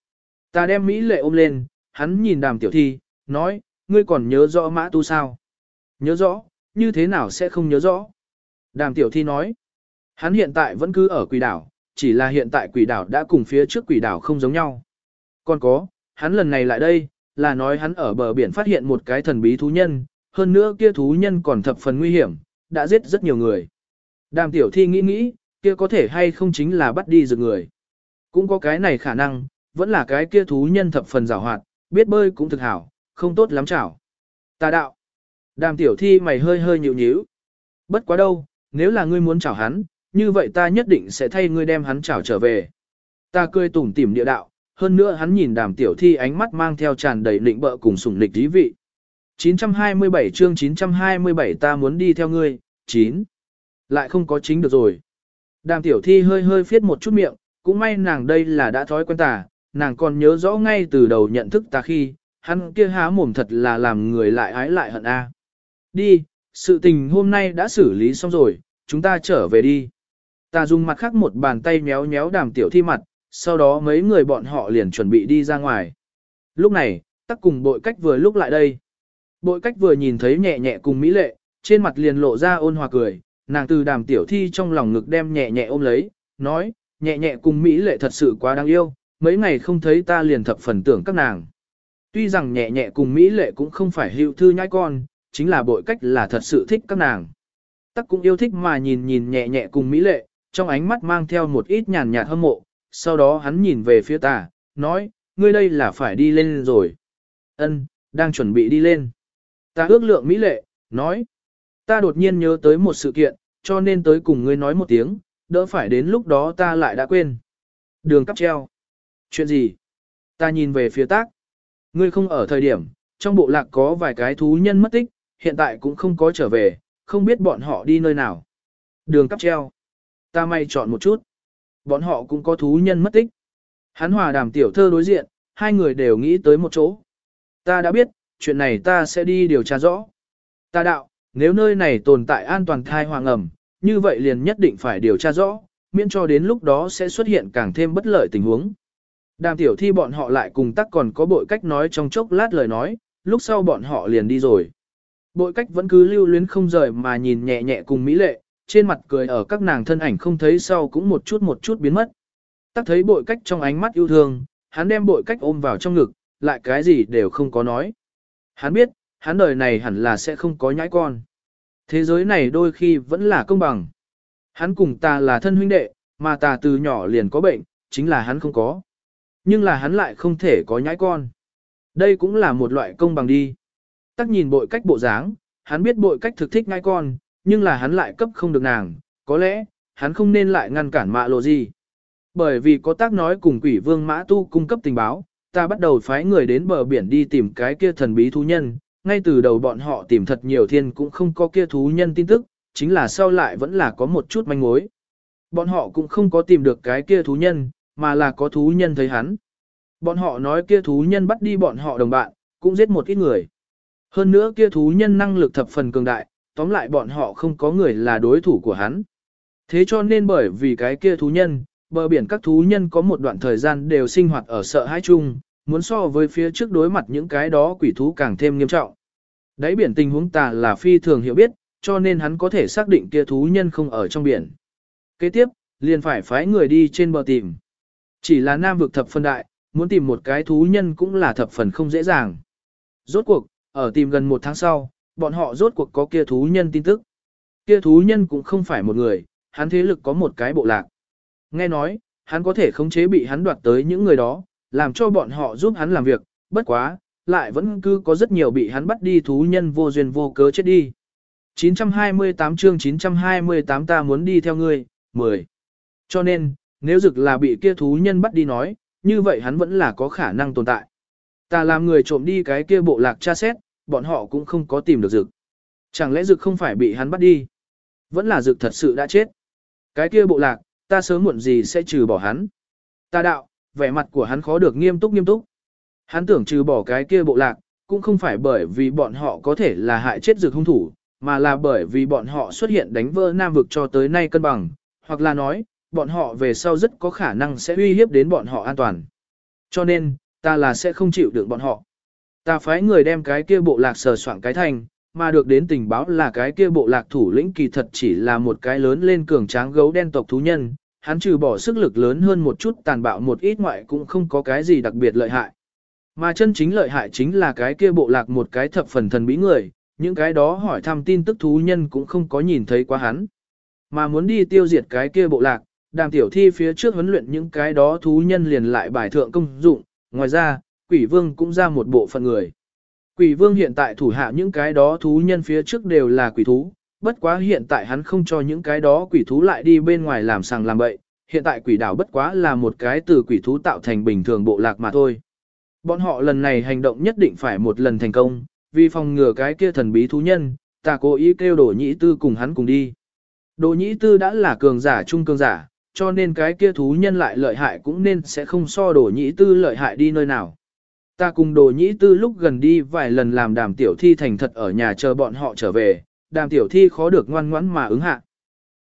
Ta đem Mỹ lệ ôm lên, hắn nhìn đàm tiểu thi, nói, ngươi còn nhớ rõ mã tu sao? Nhớ rõ, như thế nào sẽ không nhớ rõ? Đàm tiểu thi nói, hắn hiện tại vẫn cứ ở quỷ đảo, chỉ là hiện tại quỷ đảo đã cùng phía trước quỷ đảo không giống nhau. Còn có, hắn lần này lại đây, là nói hắn ở bờ biển phát hiện một cái thần bí thú nhân, hơn nữa kia thú nhân còn thập phần nguy hiểm, đã giết rất nhiều người. Đàm tiểu thi nghĩ nghĩ, kia có thể hay không chính là bắt đi rực người. Cũng có cái này khả năng, vẫn là cái kia thú nhân thập phần rào hoạt, biết bơi cũng thực hảo, không tốt lắm chảo. Tà đạo. Đàm tiểu thi mày hơi hơi nhịu nhíu. Bất quá đâu, nếu là ngươi muốn chảo hắn, như vậy ta nhất định sẽ thay ngươi đem hắn chảo trở về. Ta cười tủm tỉm địa đạo, hơn nữa hắn nhìn đàm tiểu thi ánh mắt mang theo tràn đầy lịnh bợ cùng sủng lịch dí vị. 927 chương 927 ta muốn đi theo ngươi, 9. Lại không có chính được rồi. Đàm tiểu thi hơi hơi phiết một chút miệng, cũng may nàng đây là đã thói quen tà, nàng còn nhớ rõ ngay từ đầu nhận thức ta khi, hắn kia há mồm thật là làm người lại ái lại hận a. Đi, sự tình hôm nay đã xử lý xong rồi, chúng ta trở về đi. Ta dùng mặt khác một bàn tay méo méo đàm tiểu thi mặt, sau đó mấy người bọn họ liền chuẩn bị đi ra ngoài. Lúc này, tắc cùng bội cách vừa lúc lại đây. Bội cách vừa nhìn thấy nhẹ nhẹ cùng Mỹ lệ, trên mặt liền lộ ra ôn hòa cười, nàng từ đàm tiểu thi trong lòng ngực đem nhẹ nhẹ ôm lấy, nói, nhẹ nhẹ cùng Mỹ lệ thật sự quá đáng yêu, mấy ngày không thấy ta liền thập phần tưởng các nàng. Tuy rằng nhẹ nhẹ cùng Mỹ lệ cũng không phải hữu thư nhãi con, chính là bội cách là thật sự thích các nàng. Tắc cũng yêu thích mà nhìn nhìn nhẹ nhẹ cùng Mỹ lệ, trong ánh mắt mang theo một ít nhàn nhạt hâm mộ, sau đó hắn nhìn về phía ta, nói, ngươi đây là phải đi lên rồi. Ân, đang chuẩn bị đi lên. Ta ước lượng Mỹ lệ, nói, ta đột nhiên nhớ tới một sự kiện, cho nên tới cùng ngươi nói một tiếng, đỡ phải đến lúc đó ta lại đã quên. Đường cắp treo. Chuyện gì? Ta nhìn về phía tác. Ngươi không ở thời điểm, trong bộ lạc có vài cái thú nhân mất tích, hiện tại cũng không có trở về, không biết bọn họ đi nơi nào. Đường cắp treo. Ta may chọn một chút. Bọn họ cũng có thú nhân mất tích. Hắn hòa đàm tiểu thơ đối diện, hai người đều nghĩ tới một chỗ. Ta đã biết, chuyện này ta sẽ đi điều tra rõ. Ta đạo, nếu nơi này tồn tại an toàn thai hoàng ẩm, như vậy liền nhất định phải điều tra rõ, miễn cho đến lúc đó sẽ xuất hiện càng thêm bất lợi tình huống. Đàm tiểu thi bọn họ lại cùng tắc còn có bội cách nói trong chốc lát lời nói, lúc sau bọn họ liền đi rồi. Bội cách vẫn cứ lưu luyến không rời mà nhìn nhẹ nhẹ cùng Mỹ lệ, trên mặt cười ở các nàng thân ảnh không thấy sau cũng một chút một chút biến mất. Tắc thấy bội cách trong ánh mắt yêu thương, hắn đem bội cách ôm vào trong ngực, lại cái gì đều không có nói. Hắn biết, hắn đời này hẳn là sẽ không có nhãi con. Thế giới này đôi khi vẫn là công bằng. Hắn cùng ta là thân huynh đệ, mà ta từ nhỏ liền có bệnh, chính là hắn không có. Nhưng là hắn lại không thể có nhãi con. Đây cũng là một loại công bằng đi. Tắc nhìn bội cách bộ dáng, hắn biết bội cách thực thích nhãi con, nhưng là hắn lại cấp không được nàng, có lẽ, hắn không nên lại ngăn cản mạ lộ gì. Bởi vì có tác nói cùng quỷ vương mã tu cung cấp tình báo, ta bắt đầu phái người đến bờ biển đi tìm cái kia thần bí thú nhân, ngay từ đầu bọn họ tìm thật nhiều thiên cũng không có kia thú nhân tin tức, chính là sau lại vẫn là có một chút manh mối. Bọn họ cũng không có tìm được cái kia thú nhân, mà là có thú nhân thấy hắn. Bọn họ nói kia thú nhân bắt đi bọn họ đồng bạn, cũng giết một ít người. Hơn nữa kia thú nhân năng lực thập phần cường đại, tóm lại bọn họ không có người là đối thủ của hắn. Thế cho nên bởi vì cái kia thú nhân, bờ biển các thú nhân có một đoạn thời gian đều sinh hoạt ở sợ hãi chung, muốn so với phía trước đối mặt những cái đó quỷ thú càng thêm nghiêm trọng. Đáy biển tình huống tà là phi thường hiểu biết, cho nên hắn có thể xác định kia thú nhân không ở trong biển. Kế tiếp, liền phải phái người đi trên bờ tìm. Chỉ là nam vực thập phân đại, muốn tìm một cái thú nhân cũng là thập phần không dễ dàng. Rốt cuộc, ở tìm gần một tháng sau, bọn họ rốt cuộc có kia thú nhân tin tức. Kia thú nhân cũng không phải một người, hắn thế lực có một cái bộ lạc. Nghe nói, hắn có thể khống chế bị hắn đoạt tới những người đó, làm cho bọn họ giúp hắn làm việc, bất quá, lại vẫn cứ có rất nhiều bị hắn bắt đi thú nhân vô duyên vô cớ chết đi. 928 chương 928 ta muốn đi theo ngươi, 10. Cho nên, nếu rực là bị kia thú nhân bắt đi nói, như vậy hắn vẫn là có khả năng tồn tại. Ta làm người trộm đi cái kia bộ lạc tra xét, bọn họ cũng không có tìm được rực. Chẳng lẽ rực không phải bị hắn bắt đi? Vẫn là rực thật sự đã chết. Cái kia bộ lạc, ta sớm muộn gì sẽ trừ bỏ hắn. Ta đạo, vẻ mặt của hắn khó được nghiêm túc nghiêm túc. Hắn tưởng trừ bỏ cái kia bộ lạc, cũng không phải bởi vì bọn họ có thể là hại chết dược hung thủ, mà là bởi vì bọn họ xuất hiện đánh vỡ Nam vực cho tới nay cân bằng, hoặc là nói, bọn họ về sau rất có khả năng sẽ uy hiếp đến bọn họ an toàn. Cho nên, ta là sẽ không chịu được bọn họ. Ta phái người đem cái kia bộ lạc sờ soạn cái thành, mà được đến tình báo là cái kia bộ lạc thủ lĩnh kỳ thật chỉ là một cái lớn lên cường tráng gấu đen tộc thú nhân, hắn trừ bỏ sức lực lớn hơn một chút tàn bạo một ít ngoại cũng không có cái gì đặc biệt lợi hại. Mà chân chính lợi hại chính là cái kia bộ lạc một cái thập phần thần bí người, những cái đó hỏi thăm tin tức thú nhân cũng không có nhìn thấy quá hắn. Mà muốn đi tiêu diệt cái kia bộ lạc, đàm tiểu thi phía trước huấn luyện những cái đó thú nhân liền lại bài thượng công dụng, ngoài ra, quỷ vương cũng ra một bộ phận người. Quỷ vương hiện tại thủ hạ những cái đó thú nhân phía trước đều là quỷ thú, bất quá hiện tại hắn không cho những cái đó quỷ thú lại đi bên ngoài làm sàng làm bậy, hiện tại quỷ đảo bất quá là một cái từ quỷ thú tạo thành bình thường bộ lạc mà thôi. Bọn họ lần này hành động nhất định phải một lần thành công, vì phòng ngừa cái kia thần bí thú nhân, ta cố ý kêu đổ nhĩ tư cùng hắn cùng đi. Đồ nhĩ tư đã là cường giả trung cường giả, cho nên cái kia thú nhân lại lợi hại cũng nên sẽ không so đồ nhĩ tư lợi hại đi nơi nào. Ta cùng đồ nhĩ tư lúc gần đi vài lần làm đàm tiểu thi thành thật ở nhà chờ bọn họ trở về, đàm tiểu thi khó được ngoan ngoãn mà ứng hạ.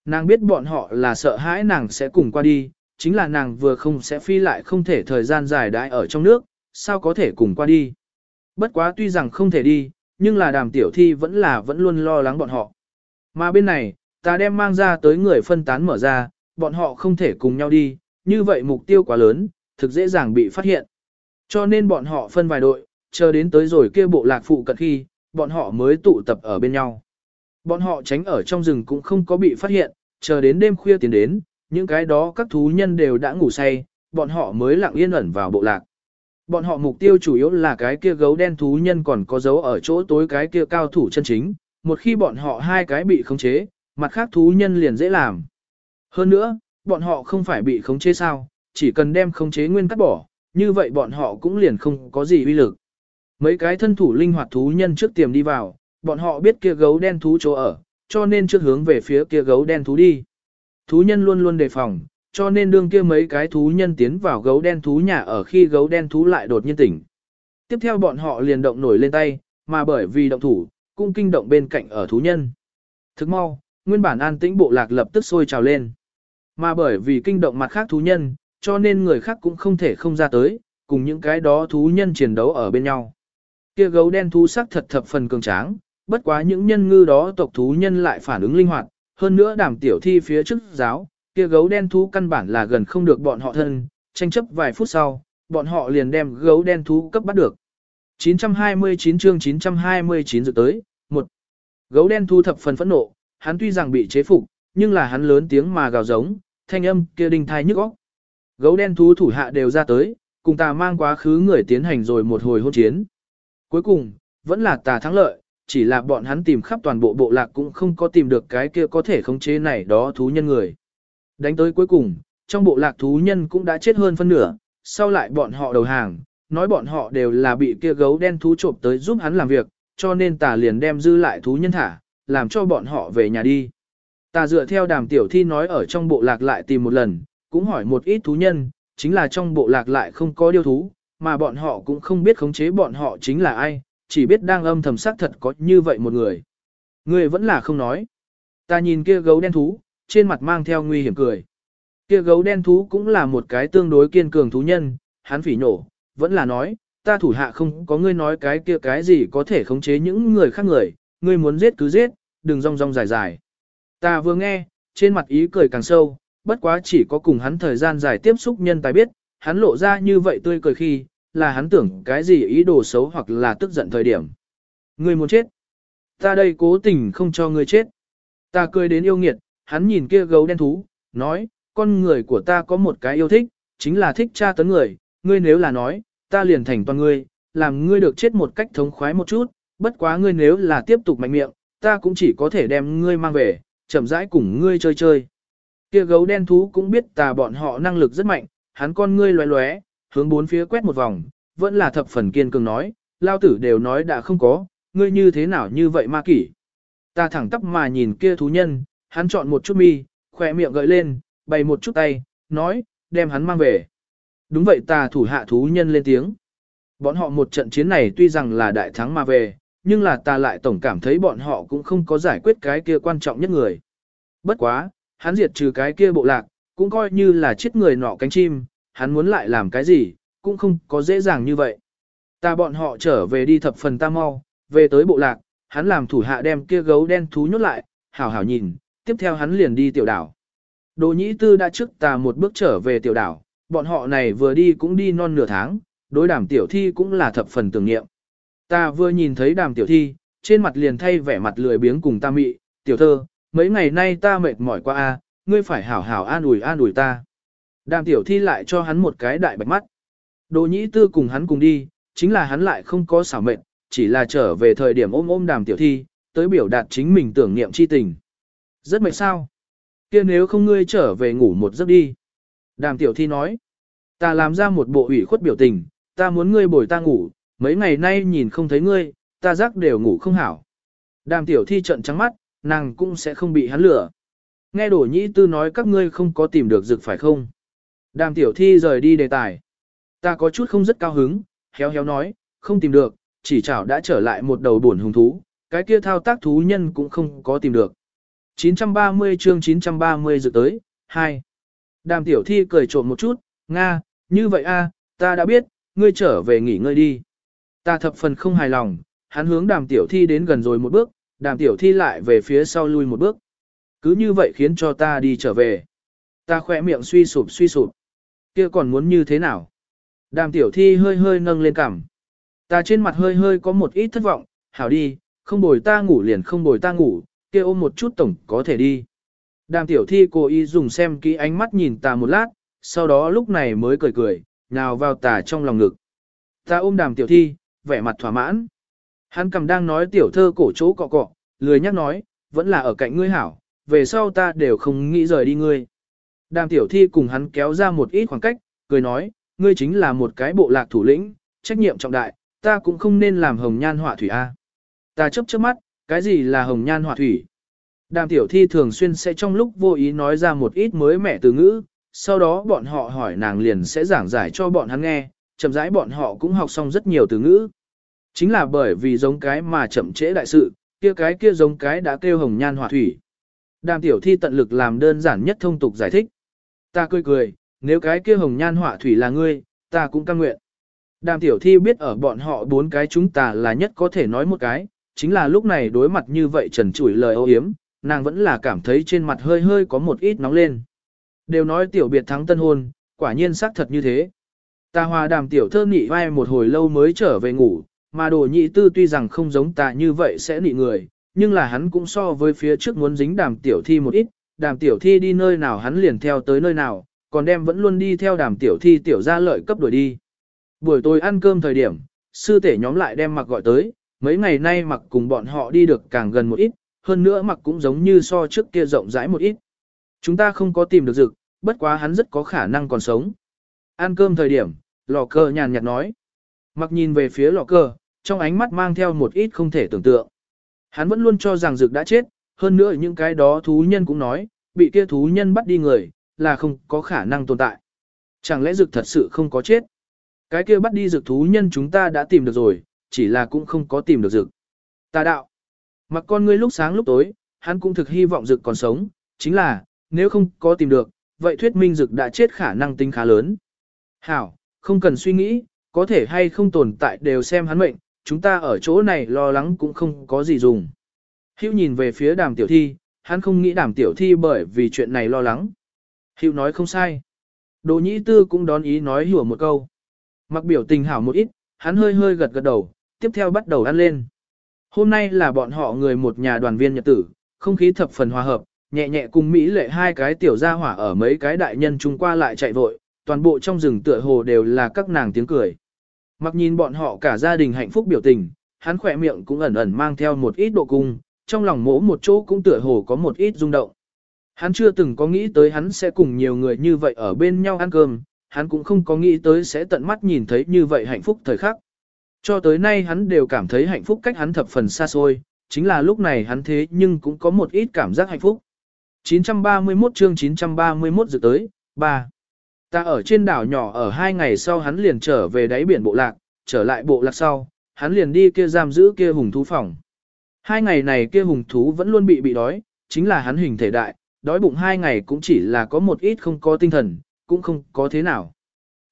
Nàng biết bọn họ là sợ hãi nàng sẽ cùng qua đi, chính là nàng vừa không sẽ phi lại không thể thời gian dài đãi ở trong nước, sao có thể cùng qua đi. Bất quá tuy rằng không thể đi, nhưng là đàm tiểu thi vẫn là vẫn luôn lo lắng bọn họ. Mà bên này, ta đem mang ra tới người phân tán mở ra, bọn họ không thể cùng nhau đi, như vậy mục tiêu quá lớn, thực dễ dàng bị phát hiện. Cho nên bọn họ phân vài đội, chờ đến tới rồi kia bộ lạc phụ cận khi, bọn họ mới tụ tập ở bên nhau. Bọn họ tránh ở trong rừng cũng không có bị phát hiện, chờ đến đêm khuya tiến đến, những cái đó các thú nhân đều đã ngủ say, bọn họ mới lặng yên ẩn vào bộ lạc. Bọn họ mục tiêu chủ yếu là cái kia gấu đen thú nhân còn có dấu ở chỗ tối cái kia cao thủ chân chính, một khi bọn họ hai cái bị khống chế, mặt khác thú nhân liền dễ làm. Hơn nữa, bọn họ không phải bị khống chế sao, chỉ cần đem khống chế nguyên cắt bỏ, như vậy bọn họ cũng liền không có gì uy lực. Mấy cái thân thủ linh hoạt thú nhân trước tiềm đi vào, bọn họ biết kia gấu đen thú chỗ ở, cho nên trước hướng về phía kia gấu đen thú đi. Thú nhân luôn luôn đề phòng, cho nên đương kia mấy cái thú nhân tiến vào gấu đen thú nhà ở khi gấu đen thú lại đột nhiên tỉnh. Tiếp theo bọn họ liền động nổi lên tay, mà bởi vì động thủ, cũng kinh động bên cạnh ở thú nhân. Thức mau, nguyên bản an tĩnh bộ lạc lập tức sôi trào lên. Mà bởi vì kinh động mặt khác thú nhân, cho nên người khác cũng không thể không ra tới, cùng những cái đó thú nhân chiến đấu ở bên nhau. Kia gấu đen thú sắc thật thập phần cường tráng, bất quá những nhân ngư đó tộc thú nhân lại phản ứng linh hoạt, hơn nữa đàm tiểu thi phía trước giáo, kia gấu đen thú căn bản là gần không được bọn họ thân, tranh chấp vài phút sau, bọn họ liền đem gấu đen thú cấp bắt được. 929 chương 929 dự tới, một Gấu đen thú thập phần phẫn nộ, hắn tuy rằng bị chế phục, nhưng là hắn lớn tiếng mà gào giống, thanh âm kia đinh thai nhức óc. Gấu đen thú thủ hạ đều ra tới, cùng tà mang quá khứ người tiến hành rồi một hồi hôn chiến. Cuối cùng, vẫn là tà thắng lợi, chỉ là bọn hắn tìm khắp toàn bộ bộ lạc cũng không có tìm được cái kia có thể khống chế này đó thú nhân người. Đánh tới cuối cùng, trong bộ lạc thú nhân cũng đã chết hơn phân nửa, sau lại bọn họ đầu hàng, nói bọn họ đều là bị kia gấu đen thú trộm tới giúp hắn làm việc, cho nên tà liền đem dư lại thú nhân thả, làm cho bọn họ về nhà đi. Tà dựa theo đàm tiểu thi nói ở trong bộ lạc lại tìm một lần, cũng hỏi một ít thú nhân, chính là trong bộ lạc lại không có điêu thú, mà bọn họ cũng không biết khống chế bọn họ chính là ai, chỉ biết đang âm thầm xác thật có như vậy một người. Người vẫn là không nói. Ta nhìn kia gấu đen thú, trên mặt mang theo nguy hiểm cười. Kia gấu đen thú cũng là một cái tương đối kiên cường thú nhân, hắn phỉ nổ, vẫn là nói, ta thủ hạ không có ngươi nói cái kia cái gì có thể khống chế những người khác người, ngươi muốn giết cứ giết, đừng rong rong dài dài. Ta vừa nghe, trên mặt ý cười càng sâu, bất quá chỉ có cùng hắn thời gian dài tiếp xúc nhân tài biết, hắn lộ ra như vậy tươi cười khi, là hắn tưởng cái gì ý đồ xấu hoặc là tức giận thời điểm. Ngươi muốn chết. Ta đây cố tình không cho ngươi chết. Ta cười đến yêu nghiệt, hắn nhìn kia gấu đen thú, nói, con người của ta có một cái yêu thích, chính là thích tra tấn người, ngươi nếu là nói, ta liền thành toàn ngươi, làm ngươi được chết một cách thống khoái một chút, bất quá ngươi nếu là tiếp tục mạnh miệng, ta cũng chỉ có thể đem ngươi mang về, chậm rãi cùng ngươi chơi chơi. Kia gấu đen thú cũng biết tà bọn họ năng lực rất mạnh, hắn con ngươi loé loé, hướng bốn phía quét một vòng, vẫn là thập phần kiên cường nói, lao tử đều nói đã không có, ngươi như thế nào như vậy ma kỷ. Ta thẳng tắp mà nhìn kia thú nhân, hắn chọn một chút mi, khỏe miệng gợi lên, bày một chút tay, nói, đem hắn mang về. Đúng vậy ta thủ hạ thú nhân lên tiếng. Bọn họ một trận chiến này tuy rằng là đại thắng mà về, nhưng là ta lại tổng cảm thấy bọn họ cũng không có giải quyết cái kia quan trọng nhất người. Bất quá, hắn diệt trừ cái kia bộ lạc, cũng coi như là chết người nọ cánh chim, hắn muốn lại làm cái gì, cũng không có dễ dàng như vậy. Ta bọn họ trở về đi thập phần ta mau, về tới bộ lạc, hắn làm thủ hạ đem kia gấu đen thú nhốt lại, hảo hảo nhìn, tiếp theo hắn liền đi tiểu đảo. Đồ nhĩ tư đã trước ta một bước trở về tiểu đảo, bọn họ này vừa đi cũng đi non nửa tháng, đối đàm tiểu thi cũng là thập phần tưởng niệm. Ta vừa nhìn thấy đàm tiểu thi, trên mặt liền thay vẻ mặt lười biếng cùng ta mị, tiểu thơ, mấy ngày nay ta mệt mỏi quá a, ngươi phải hảo hảo an ủi an ủi ta. Đàm tiểu thi lại cho hắn một cái đại bạch mắt. Đồ nhĩ tư cùng hắn cùng đi, chính là hắn lại không có xảo mệnh, chỉ là trở về thời điểm ôm ôm đàm tiểu thi, tới biểu đạt chính mình tưởng niệm chi tình. Rất mệt sao? kia nếu không ngươi trở về ngủ một giấc đi. Đàm tiểu thi nói, ta làm ra một bộ ủy khuất biểu tình, ta muốn ngươi bồi ta ngủ, mấy ngày nay nhìn không thấy ngươi, ta giác đều ngủ không hảo. Đàm tiểu thi trận trắng mắt, nàng cũng sẽ không bị hắn lửa. Nghe đổ nhĩ tư nói các ngươi không có tìm được dược phải không? Đàm tiểu thi rời đi đề tài. Ta có chút không rất cao hứng, héo héo nói, không tìm được, chỉ chảo đã trở lại một đầu buồn hùng thú, cái kia thao tác thú nhân cũng không có tìm được. 930 chương 930 dự tới, 2. Đàm tiểu thi cười trộm một chút, Nga, như vậy a, ta đã biết, ngươi trở về nghỉ ngơi đi. Ta thập phần không hài lòng, hắn hướng đàm tiểu thi đến gần rồi một bước, đàm tiểu thi lại về phía sau lui một bước. Cứ như vậy khiến cho ta đi trở về. Ta khỏe miệng suy sụp suy sụp kia còn muốn như thế nào? Đàm tiểu thi hơi hơi nâng lên cằm. Ta trên mặt hơi hơi có một ít thất vọng, hảo đi, không bồi ta ngủ liền không bồi ta ngủ, kia ôm một chút tổng có thể đi. Đàm tiểu thi cố ý dùng xem kỹ ánh mắt nhìn ta một lát, sau đó lúc này mới cười cười, nào vào tà trong lòng ngực. Ta ôm đàm tiểu thi, vẻ mặt thỏa mãn. Hắn cầm đang nói tiểu thơ cổ chỗ cọ cọ, lười nhắc nói, vẫn là ở cạnh ngươi hảo, về sau ta đều không nghĩ rời đi ngươi. Đàm tiểu thi cùng hắn kéo ra một ít khoảng cách, cười nói, ngươi chính là một cái bộ lạc thủ lĩnh, trách nhiệm trọng đại, ta cũng không nên làm hồng nhan họa thủy A. Ta chấp trước mắt, cái gì là hồng nhan họa thủy? Đàm tiểu thi thường xuyên sẽ trong lúc vô ý nói ra một ít mới mẻ từ ngữ, sau đó bọn họ hỏi nàng liền sẽ giảng giải cho bọn hắn nghe, chậm rãi bọn họ cũng học xong rất nhiều từ ngữ. Chính là bởi vì giống cái mà chậm trễ đại sự, kia cái kia giống cái đã kêu hồng nhan hỏa thủy. Đàm tiểu thi tận lực làm đơn giản nhất thông tục giải thích. Ta cười cười, nếu cái kia hồng nhan hỏa thủy là ngươi, ta cũng căng nguyện. Đàm tiểu thi biết ở bọn họ bốn cái chúng ta là nhất có thể nói một cái, chính là lúc này đối mặt như vậy trần trụi lời ô hiếm, nàng vẫn là cảm thấy trên mặt hơi hơi có một ít nóng lên. Đều nói tiểu biệt thắng tân hôn, quả nhiên xác thật như thế. Ta hòa đàm tiểu thơ nị vai một hồi lâu mới trở về ngủ, mà đồ nhị tư tuy rằng không giống ta như vậy sẽ nị người, nhưng là hắn cũng so với phía trước muốn dính đàm tiểu thi một ít, đàm tiểu thi đi nơi nào hắn liền theo tới nơi nào, còn đem vẫn luôn đi theo đàm tiểu thi tiểu ra lợi cấp đuổi đi. Buổi tối ăn cơm thời điểm, sư tể nhóm lại đem mặc gọi tới, mấy ngày nay mặc cùng bọn họ đi được càng gần một ít, hơn nữa mặc cũng giống như so trước kia rộng rãi một ít. Chúng ta không có tìm được dực, bất quá hắn rất có khả năng còn sống. Ăn cơm thời điểm, lò cờ nhàn nhạt nói. Mặc nhìn về phía lò cờ, trong ánh mắt mang theo một ít không thể tưởng tượng. Hắn vẫn luôn cho rằng dực đã chết, hơn nữa những cái đó thú nhân cũng nói, bị kia thú nhân bắt đi người, là không có khả năng tồn tại. Chẳng lẽ dực thật sự không có chết? Cái kia bắt đi dực thú nhân chúng ta đã tìm được rồi, chỉ là cũng không có tìm được dực. Tà đạo. Mặc con ngươi lúc sáng lúc tối, hắn cũng thực hy vọng dực còn sống, chính là, nếu không có tìm được, vậy thuyết minh dực đã chết khả năng tính khá lớn. Hảo, không cần suy nghĩ, có thể hay không tồn tại đều xem hắn mệnh, chúng ta ở chỗ này lo lắng cũng không có gì dùng. Hữu nhìn về phía đàm tiểu thi, hắn không nghĩ đàm tiểu thi bởi vì chuyện này lo lắng. Hữu nói không sai. Đồ nhĩ tư cũng đón ý nói hiểu một câu. Mặc biểu tình hảo một ít, hắn hơi hơi gật gật đầu, tiếp theo bắt đầu ăn lên. Hôm nay là bọn họ người một nhà đoàn viên nhật tử, không khí thập phần hòa hợp, nhẹ nhẹ cùng Mỹ lệ hai cái tiểu gia hỏa ở mấy cái đại nhân chung qua lại chạy vội, toàn bộ trong rừng tựa hồ đều là các nàng tiếng cười. Mặc nhìn bọn họ cả gia đình hạnh phúc biểu tình, hắn khỏe miệng cũng ẩn ẩn mang theo một ít độ cung, trong lòng mỗ một chỗ cũng tựa hồ có một ít rung động. Hắn chưa từng có nghĩ tới hắn sẽ cùng nhiều người như vậy ở bên nhau ăn cơm, hắn cũng không có nghĩ tới sẽ tận mắt nhìn thấy như vậy hạnh phúc thời khắc. Cho tới nay hắn đều cảm thấy hạnh phúc cách hắn thập phần xa xôi, chính là lúc này hắn thế nhưng cũng có một ít cảm giác hạnh phúc. 931 chương 931 dự tới, 3. Ta ở trên đảo nhỏ ở hai ngày sau hắn liền trở về đáy biển bộ lạc, trở lại bộ lạc sau, hắn liền đi kia giam giữ kia hùng thú phòng. Hai ngày này kia hùng thú vẫn luôn bị bị đói, chính là hắn hình thể đại, đói bụng hai ngày cũng chỉ là có một ít không có tinh thần, cũng không có thế nào.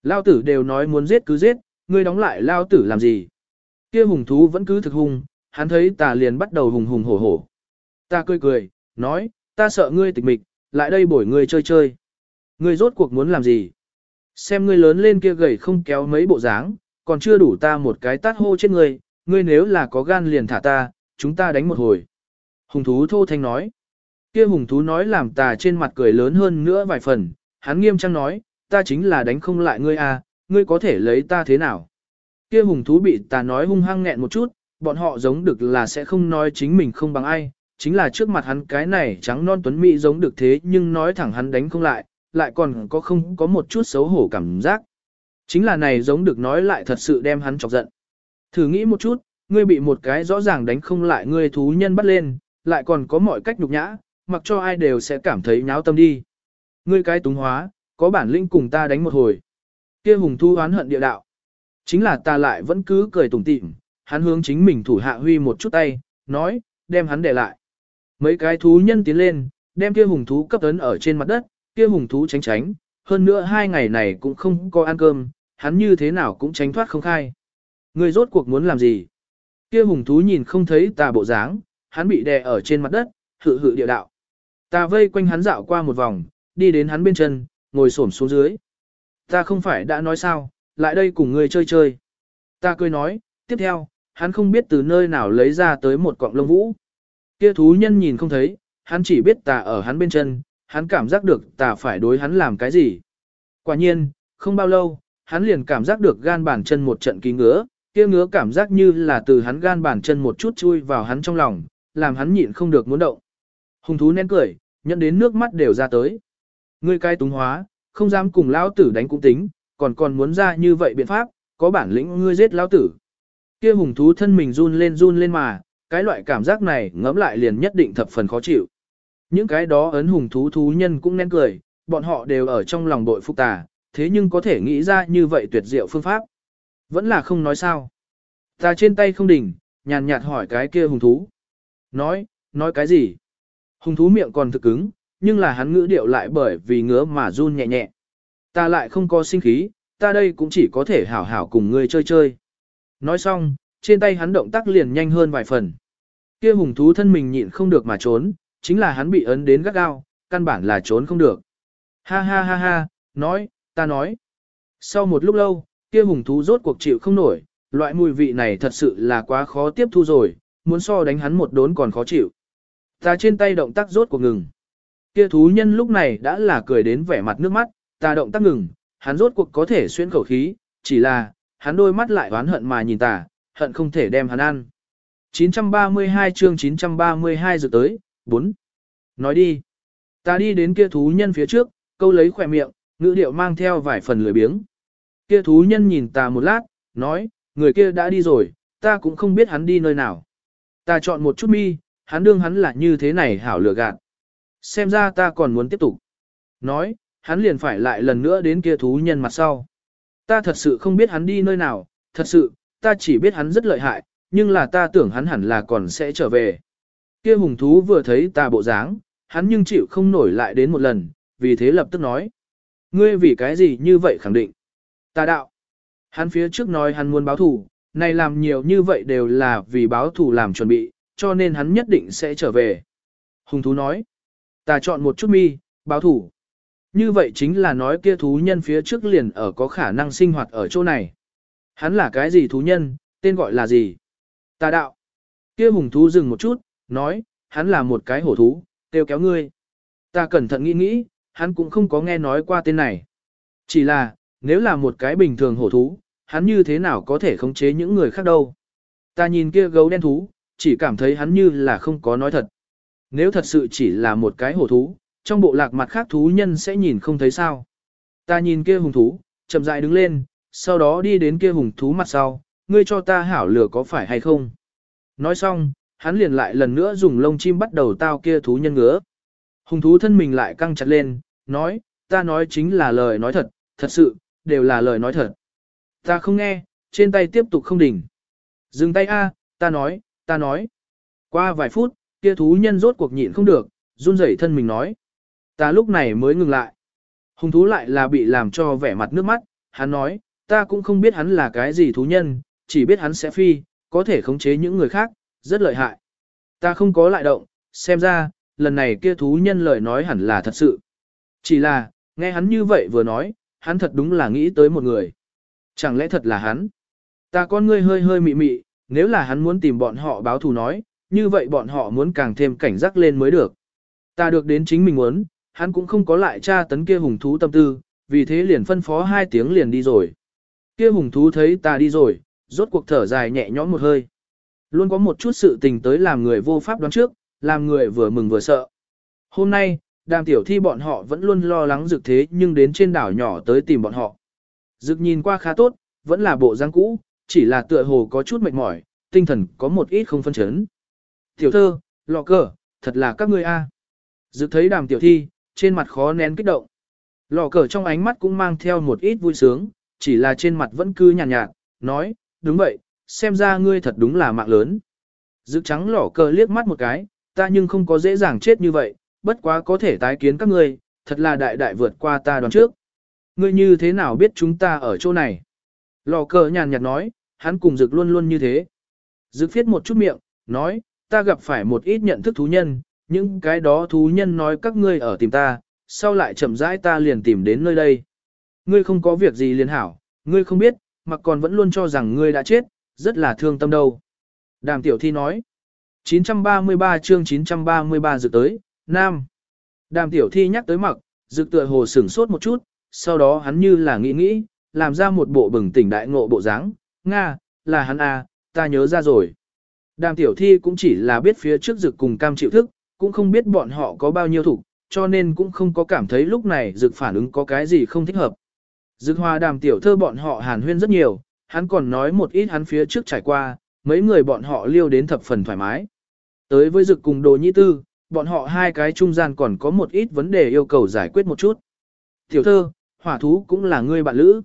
Lao tử đều nói muốn giết cứ giết, ngươi đóng lại lao tử làm gì. Kia hùng thú vẫn cứ thực hung, hắn thấy ta liền bắt đầu hùng hùng hổ hổ. Ta cười cười, nói, ta sợ ngươi tịch mịch, lại đây bổi ngươi chơi chơi. Ngươi rốt cuộc muốn làm gì? Xem ngươi lớn lên kia gầy không kéo mấy bộ dáng, còn chưa đủ ta một cái tát hô trên ngươi, ngươi nếu là có gan liền thả ta, chúng ta đánh một hồi. Hùng thú thô thanh nói. Kia hùng thú nói làm ta trên mặt cười lớn hơn nữa vài phần, hắn nghiêm trang nói, ta chính là đánh không lại ngươi à, ngươi có thể lấy ta thế nào. Kia hùng thú bị ta nói hung hăng nghẹn một chút, bọn họ giống được là sẽ không nói chính mình không bằng ai, chính là trước mặt hắn cái này trắng non tuấn mỹ giống được thế nhưng nói thẳng hắn đánh không lại, lại còn có không có một chút xấu hổ cảm giác. Chính là này giống được nói lại thật sự đem hắn chọc giận. Thử nghĩ một chút, ngươi bị một cái rõ ràng đánh không lại ngươi thú nhân bắt lên, lại còn có mọi cách nhục nhã, mặc cho ai đều sẽ cảm thấy nháo tâm đi. Ngươi cái túng hóa, có bản lĩnh cùng ta đánh một hồi. Kia hùng thu oán hận địa đạo. Chính là ta lại vẫn cứ cười tủm tỉm, hắn hướng chính mình thủ hạ huy một chút tay, nói, đem hắn để lại. Mấy cái thú nhân tiến lên, đem kia hùng thú cấp ấn ở trên mặt đất, kia hùng thú tránh tránh, hơn nữa hai ngày này cũng không có ăn cơm, hắn như thế nào cũng tránh thoát không khai. Ngươi rốt cuộc muốn làm gì? Kia hùng thú nhìn không thấy tà bộ dáng, hắn bị đè ở trên mặt đất, hự hự địa đạo. Ta vây quanh hắn dạo qua một vòng, đi đến hắn bên chân, ngồi xổm xuống dưới. Ta không phải đã nói sao, lại đây cùng người chơi chơi. Ta cười nói, tiếp theo, hắn không biết từ nơi nào lấy ra tới một cọng lông vũ. Kia thú nhân nhìn không thấy, hắn chỉ biết ta ở hắn bên chân, hắn cảm giác được ta phải đối hắn làm cái gì. Quả nhiên, không bao lâu, hắn liền cảm giác được gan bàn chân một trận ký ngứa, kia ngứa cảm giác như là từ hắn gan bàn chân một chút chui vào hắn trong lòng, làm hắn nhịn không được muốn động. Hùng thú nén cười, nhận đến nước mắt đều ra tới. Ngươi cai túng hóa, không dám cùng lão tử đánh cũng tính, còn còn muốn ra như vậy biện pháp, có bản lĩnh ngươi giết lão tử. Kia hùng thú thân mình run lên run lên mà, cái loại cảm giác này ngẫm lại liền nhất định thập phần khó chịu. Những cái đó ấn hùng thú thú nhân cũng nén cười, bọn họ đều ở trong lòng bội phục tà, thế nhưng có thể nghĩ ra như vậy tuyệt diệu phương pháp. Vẫn là không nói sao. Ta trên tay không đỉnh, nhàn nhạt hỏi cái kia hùng thú. Nói, nói cái gì? Hùng thú miệng còn thực cứng, nhưng là hắn ngữ điệu lại bởi vì ngứa mà run nhẹ nhẹ. Ta lại không có sinh khí, ta đây cũng chỉ có thể hảo hảo cùng ngươi chơi chơi. Nói xong, trên tay hắn động tác liền nhanh hơn vài phần. Kia hùng thú thân mình nhịn không được mà trốn, chính là hắn bị ấn đến gắt gao, căn bản là trốn không được. Ha ha ha ha, nói, ta nói. Sau một lúc lâu, kia hùng thú rốt cuộc chịu không nổi, loại mùi vị này thật sự là quá khó tiếp thu rồi, muốn so đánh hắn một đốn còn khó chịu. Ta trên tay động tác rốt cuộc ngừng. Kia thú nhân lúc này đã là cười đến vẻ mặt nước mắt, ta động tác ngừng, hắn rốt cuộc có thể xuyên khẩu khí, chỉ là, hắn đôi mắt lại oán hận mà nhìn ta, hận không thể đem hắn ăn. 932 chương 932 giờ tới, 4. Nói đi. Ta đi đến kia thú nhân phía trước, câu lấy khỏe miệng, ngữ điệu mang theo vài phần lười biếng. Kia thú nhân nhìn ta một lát, nói, người kia đã đi rồi, ta cũng không biết hắn đi nơi nào. Ta chọn một chút mi, hắn đương hắn là như thế này hảo lừa gạt. Xem ra ta còn muốn tiếp tục. Nói, hắn liền phải lại lần nữa đến kia thú nhân mặt sau. Ta thật sự không biết hắn đi nơi nào, thật sự, ta chỉ biết hắn rất lợi hại, nhưng là ta tưởng hắn hẳn là còn sẽ trở về. Kia hùng thú vừa thấy ta bộ dáng, hắn nhưng chịu không nổi lại đến một lần, vì thế lập tức nói. Ngươi vì cái gì như vậy khẳng định? Ta đạo. Hắn phía trước nói hắn muốn báo thù, này làm nhiều như vậy đều là vì báo thù làm chuẩn bị, cho nên hắn nhất định sẽ trở về. Hùng thú nói. Ta chọn một chút mi, báo thủ. như vậy chính là nói kia thú nhân phía trước liền ở có khả năng sinh hoạt ở chỗ này. Hắn là cái gì thú nhân, tên gọi là gì? Tà đạo. Kia hùng thú dừng một chút, nói, hắn là một cái hổ thú, kêu kéo ngươi. Ta cẩn thận nghĩ nghĩ, hắn cũng không có nghe nói qua tên này. Chỉ là, nếu là một cái bình thường hổ thú, hắn như thế nào có thể khống chế những người khác đâu. Ta nhìn kia gấu đen thú, chỉ cảm thấy hắn như là không có nói thật. Nếu thật sự chỉ là một cái hổ thú, trong bộ lạc mặt khác thú nhân sẽ nhìn không thấy sao. Ta nhìn kia hùng thú, chậm rãi đứng lên, sau đó đi đến kia hùng thú mặt sau, ngươi cho ta hảo lửa có phải hay không. Nói xong, hắn liền lại lần nữa dùng lông chim bắt đầu tao kia thú nhân ngứa. Hùng thú thân mình lại căng chặt lên, nói, ta nói chính là lời nói thật, thật sự, đều là lời nói thật. Ta không nghe, trên tay tiếp tục không đỉnh. Dừng tay a, ta nói, ta nói. Qua vài phút, kia thú nhân rốt cuộc nhịn không được, run rẩy thân mình nói. Ta lúc này mới ngừng lại. Hùng thú lại là bị làm cho vẻ mặt nước mắt, hắn nói, ta cũng không biết hắn là cái gì thú nhân, chỉ biết hắn sẽ phi, có thể khống chế những người khác, rất lợi hại. Ta không có lại động, xem ra, lần này kia thú nhân lời nói hẳn là thật sự. Chỉ là, nghe hắn như vậy vừa nói, hắn thật đúng là nghĩ tới một người. Chẳng lẽ thật là hắn? Ta con ngươi hơi hơi mị mị, nếu là hắn muốn tìm bọn họ báo thù nói, như vậy bọn họ muốn càng thêm cảnh giác lên mới được. Ta được đến chính mình muốn, hắn cũng không có lại tra tấn kia hùng thú tâm tư, vì thế liền phân phó hai tiếng liền đi rồi. Kia hùng thú thấy ta đi rồi, rốt cuộc thở dài nhẹ nhõm một hơi. Luôn có một chút sự tình tới làm người vô pháp đoán trước, làm người vừa mừng vừa sợ. Hôm nay, đàm tiểu thi bọn họ vẫn luôn lo lắng dực thế nhưng đến trên đảo nhỏ tới tìm bọn họ. Dực nhìn qua khá tốt, vẫn là bộ dáng cũ, chỉ là tựa hồ có chút mệt mỏi, tinh thần có một ít không phân chấn. Tiểu thơ, lọ cờ, thật là các ngươi a. Dực thấy đàm tiểu thi, trên mặt khó nén kích động. Lọ cờ trong ánh mắt cũng mang theo một ít vui sướng, chỉ là trên mặt vẫn cứ nhàn nhạt, nhạt, nói, đúng vậy, xem ra ngươi thật đúng là mạng lớn. Dực trắng lỏ cờ liếc mắt một cái, ta nhưng không có dễ dàng chết như vậy, bất quá có thể tái kiến các ngươi, thật là đại đại vượt qua ta đoán trước. Ngươi như thế nào biết chúng ta ở chỗ này? Lò cờ nhàn nhạt nói, hắn cùng dực luôn luôn như thế. Dực phiết một chút miệng, nói, ta gặp phải một ít nhận thức thú nhân, những cái đó thú nhân nói các ngươi ở tìm ta, sau lại chậm rãi ta liền tìm đến nơi đây. Ngươi không có việc gì liền hảo, ngươi không biết, mà còn vẫn luôn cho rằng ngươi đã chết, rất là thương tâm đâu. Đàm tiểu thi nói, 933 chương 933 dự tới, Nam. Đàm tiểu thi nhắc tới mặc, dực tựa hồ sửng sốt một chút, sau đó hắn như là nghĩ nghĩ, làm ra một bộ bừng tỉnh đại ngộ bộ dáng, Nga, là hắn à, ta nhớ ra rồi. Đàm tiểu thi cũng chỉ là biết phía trước dực cùng cam chịu thức, cũng không biết bọn họ có bao nhiêu thủ, cho nên cũng không có cảm thấy lúc này dực phản ứng có cái gì không thích hợp. Dực hòa đàm tiểu thơ bọn họ hàn huyên rất nhiều, hắn còn nói một ít hắn phía trước trải qua, mấy người bọn họ liêu đến thập phần thoải mái. Tới với dực cùng đồ Nhi tư, bọn họ hai cái trung gian còn có một ít vấn đề yêu cầu giải quyết một chút. Tiểu thơ, hỏa thú cũng là người bạn lữ.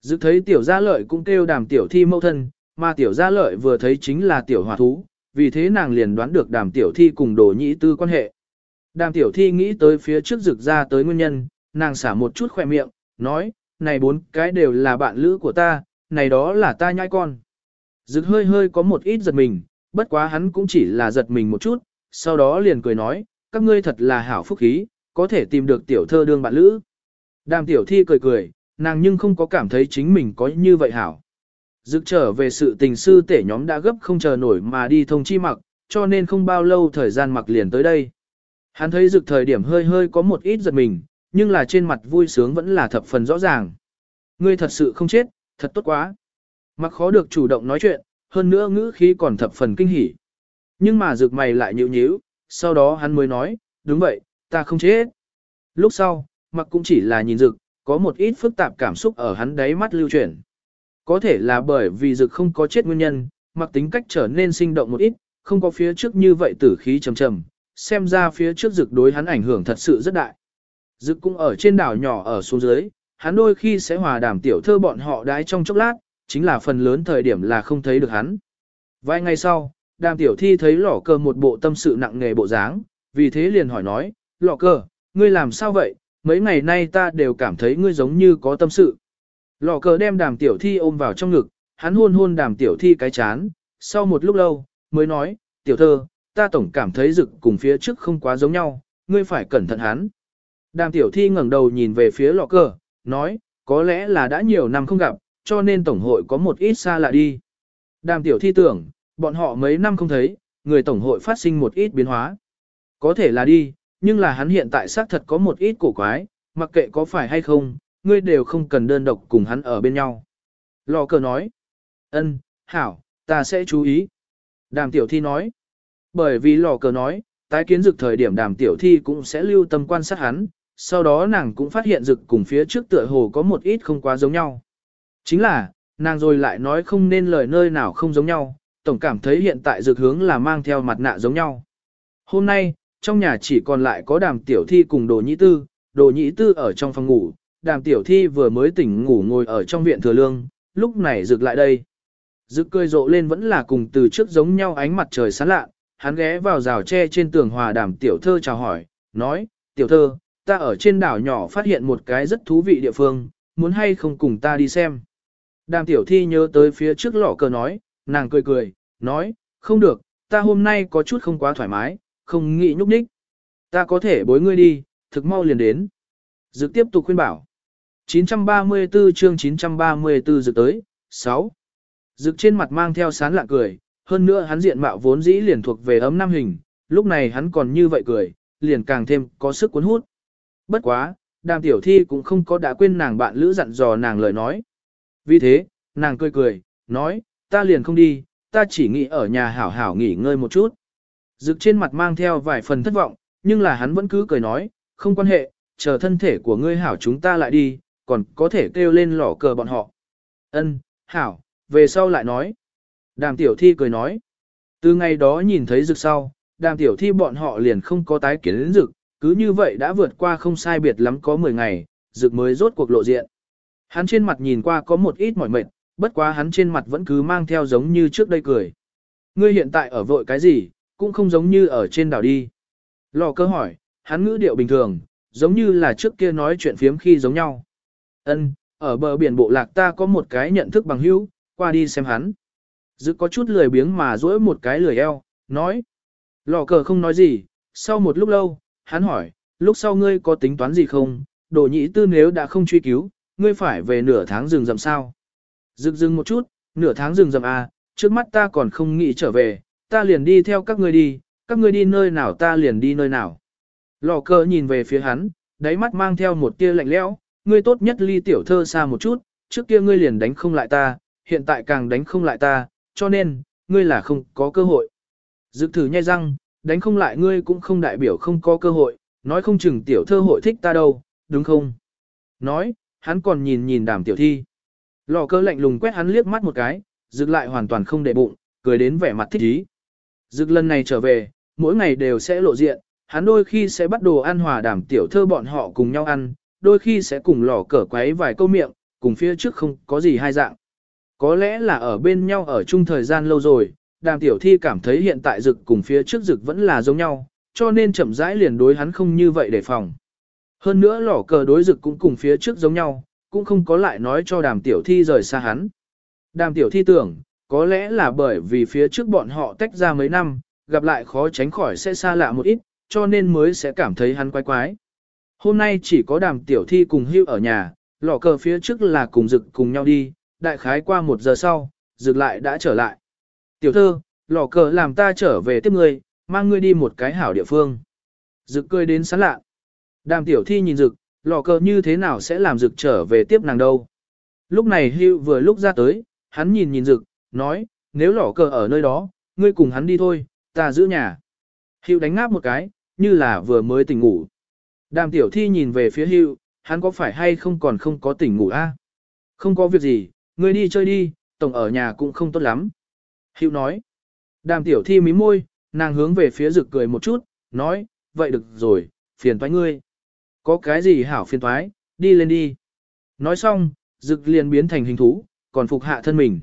dự thấy tiểu gia lợi cũng kêu đàm tiểu thi mâu thân, mà tiểu gia lợi vừa thấy chính là tiểu hỏa thú, vì thế nàng liền đoán được đàm tiểu thi cùng đồ nhĩ tư quan hệ. Đàm tiểu thi nghĩ tới phía trước rực ra tới nguyên nhân, nàng xả một chút khỏe miệng, nói, này bốn cái đều là bạn lữ của ta, này đó là ta nhai con. Dực hơi hơi có một ít giật mình, bất quá hắn cũng chỉ là giật mình một chút, sau đó liền cười nói, các ngươi thật là hảo phúc khí, có thể tìm được tiểu thơ đương bạn lữ. Đàm tiểu thi cười cười, nàng nhưng không có cảm thấy chính mình có như vậy hảo. Dực trở về sự tình sư tể nhóm đã gấp không chờ nổi mà đi thông chi mặc, cho nên không bao lâu thời gian mặc liền tới đây. Hắn thấy dực thời điểm hơi hơi có một ít giật mình, nhưng là trên mặt vui sướng vẫn là thập phần rõ ràng. Ngươi thật sự không chết, thật tốt quá. Mặc khó được chủ động nói chuyện, hơn nữa ngữ khí còn thập phần kinh hỉ. Nhưng mà rực mày lại nhịu nhíu, sau đó hắn mới nói, đúng vậy, ta không chết. Lúc sau, mặc cũng chỉ là nhìn rực, có một ít phức tạp cảm xúc ở hắn đáy mắt lưu chuyển. Có thể là bởi vì rực không có chết nguyên nhân, mặc tính cách trở nên sinh động một ít, không có phía trước như vậy tử khí trầm trầm, xem ra phía trước rực đối hắn ảnh hưởng thật sự rất đại. Rực cũng ở trên đảo nhỏ ở xuống dưới, hắn đôi khi sẽ hòa đàm tiểu thơ bọn họ đái trong chốc lát, chính là phần lớn thời điểm là không thấy được hắn. Vài ngày sau, đàm tiểu thi thấy lỏ cờ một bộ tâm sự nặng nề bộ dáng, vì thế liền hỏi nói, lỏ cờ, ngươi làm sao vậy, mấy ngày nay ta đều cảm thấy ngươi giống như có tâm sự. Lỏ cờ đem đàm tiểu thi ôm vào trong ngực, hắn hôn hôn đàm tiểu thi cái chán, sau một lúc lâu, mới nói, tiểu thơ, ta tổng cảm thấy rực cùng phía trước không quá giống nhau, ngươi phải cẩn thận hắn. Đàm tiểu thi ngẩng đầu nhìn về phía lọ cờ, nói, có lẽ là đã nhiều năm không gặp, cho nên tổng hội có một ít xa lạ đi. Đàm tiểu thi tưởng, bọn họ mấy năm không thấy, người tổng hội phát sinh một ít biến hóa. Có thể là đi, nhưng là hắn hiện tại xác thật có một ít cổ quái, mặc kệ có phải hay không, ngươi đều không cần đơn độc cùng hắn ở bên nhau. Lò cờ nói, ân, hảo, ta sẽ chú ý. Đàm tiểu thi nói, bởi vì lò cờ nói, tái kiến dực thời điểm đàm tiểu thi cũng sẽ lưu tâm quan sát hắn, sau đó nàng cũng phát hiện dực cùng phía trước tựa hồ có một ít không quá giống nhau. Chính là, nàng rồi lại nói không nên lời nơi nào không giống nhau, tổng cảm thấy hiện tại dược hướng là mang theo mặt nạ giống nhau. Hôm nay, trong nhà chỉ còn lại có đàm tiểu thi cùng đồ nhĩ tư, đồ nhĩ tư ở trong phòng ngủ, đàm tiểu thi vừa mới tỉnh ngủ ngồi ở trong viện thừa lương, lúc này dược lại đây. Dực cười rộ lên vẫn là cùng từ trước giống nhau ánh mặt trời sáng lạ, hắn ghé vào rào tre trên tường hòa đàm tiểu thơ chào hỏi, nói, tiểu thơ, ta ở trên đảo nhỏ phát hiện một cái rất thú vị địa phương, muốn hay không cùng ta đi xem. Đàm tiểu thi nhớ tới phía trước lọ cờ nói, nàng cười cười, nói, không được, ta hôm nay có chút không quá thoải mái, không nghĩ nhúc nhích. Ta có thể bối ngươi đi, thực mau liền đến. Dực tiếp tục khuyên bảo. 934 chương 934 dực tới, 6. Dực trên mặt mang theo sán lạ cười, hơn nữa hắn diện mạo vốn dĩ liền thuộc về ấm nam hình, lúc này hắn còn như vậy cười, liền càng thêm có sức cuốn hút. Bất quá, đàm tiểu thi cũng không có đã quên nàng bạn lữ dặn dò nàng lời nói. Vì thế, nàng cười cười, nói, ta liền không đi, ta chỉ nghĩ ở nhà hảo hảo nghỉ ngơi một chút. Dực trên mặt mang theo vài phần thất vọng, nhưng là hắn vẫn cứ cười nói, không quan hệ, chờ thân thể của ngươi hảo chúng ta lại đi, còn có thể kêu lên lỏ cờ bọn họ. Ân, hảo, về sau lại nói. Đàm tiểu thi cười nói. Từ ngày đó nhìn thấy rực sau, đàm tiểu thi bọn họ liền không có tái kiến đến rực, cứ như vậy đã vượt qua không sai biệt lắm có 10 ngày, rực mới rốt cuộc lộ diện. Hắn trên mặt nhìn qua có một ít mỏi mệt, bất quá hắn trên mặt vẫn cứ mang theo giống như trước đây cười. Ngươi hiện tại ở vội cái gì, cũng không giống như ở trên đảo đi. Lò cơ hỏi, hắn ngữ điệu bình thường, giống như là trước kia nói chuyện phiếm khi giống nhau. Ân, ở bờ biển bộ lạc ta có một cái nhận thức bằng hữu, qua đi xem hắn. Dự có chút lười biếng mà duỗi một cái lười eo, nói. Lò cờ không nói gì, sau một lúc lâu, hắn hỏi, lúc sau ngươi có tính toán gì không, đồ nhĩ tư nếu đã không truy cứu, ngươi phải về nửa tháng rừng rậm sao. Dừng dừng một chút, nửa tháng dừng dầm à, trước mắt ta còn không nghĩ trở về, ta liền đi theo các ngươi đi, các ngươi đi nơi nào ta liền đi nơi nào. Lò cờ nhìn về phía hắn, đáy mắt mang theo một tia lạnh lẽo, ngươi tốt nhất ly tiểu thơ xa một chút, trước kia ngươi liền đánh không lại ta, hiện tại càng đánh không lại ta, cho nên, ngươi là không có cơ hội. Dực thử nhai răng, đánh không lại ngươi cũng không đại biểu không có cơ hội, nói không chừng tiểu thơ hội thích ta đâu, đúng không? Nói, hắn còn nhìn nhìn đàm tiểu thi. Lò cơ lạnh lùng quét hắn liếc mắt một cái, dực lại hoàn toàn không để bụng, cười đến vẻ mặt thích ý. Dực lần này trở về, mỗi ngày đều sẽ lộ diện, hắn đôi khi sẽ bắt đồ ăn hòa đàm tiểu thơ bọn họ cùng nhau ăn, đôi khi sẽ cùng lò cờ quấy vài câu miệng, cùng phía trước không có gì hai dạng. Có lẽ là ở bên nhau ở chung thời gian lâu rồi, đàm tiểu thi cảm thấy hiện tại dực cùng phía trước dực vẫn là giống nhau, cho nên chậm rãi liền đối hắn không như vậy để phòng. Hơn nữa lò cờ đối dực cũng cùng phía trước giống nhau, cũng không có lại nói cho đàm tiểu thi rời xa hắn. Đàm tiểu thi tưởng, có lẽ là bởi vì phía trước bọn họ tách ra mấy năm, gặp lại khó tránh khỏi sẽ xa lạ một ít, cho nên mới sẽ cảm thấy hắn quái quái. Hôm nay chỉ có đàm tiểu thi cùng hưu ở nhà, lọ cờ phía trước là cùng dực cùng nhau đi, đại khái qua một giờ sau, dực lại đã trở lại. Tiểu thơ, lọ cờ làm ta trở về tiếp ngươi, mang ngươi đi một cái hảo địa phương. Dực cười đến sán lạ. Đàm tiểu thi nhìn dực, lò cờ như thế nào sẽ làm dực trở về tiếp nàng đâu. Lúc này hưu vừa lúc ra tới, hắn nhìn nhìn dực, nói, nếu lò cờ ở nơi đó, ngươi cùng hắn đi thôi, ta giữ nhà. Hưu đánh ngáp một cái, như là vừa mới tỉnh ngủ. Đàm tiểu thi nhìn về phía hưu, hắn có phải hay không còn không có tỉnh ngủ a? Không có việc gì, ngươi đi chơi đi, tổng ở nhà cũng không tốt lắm. Hưu nói. Đàm tiểu thi mím môi, nàng hướng về phía rực cười một chút, nói, vậy được rồi, phiền toái ngươi. Có cái gì hảo phiền toái, đi lên đi. Nói xong, rực liền biến thành hình thú, còn phục hạ thân mình.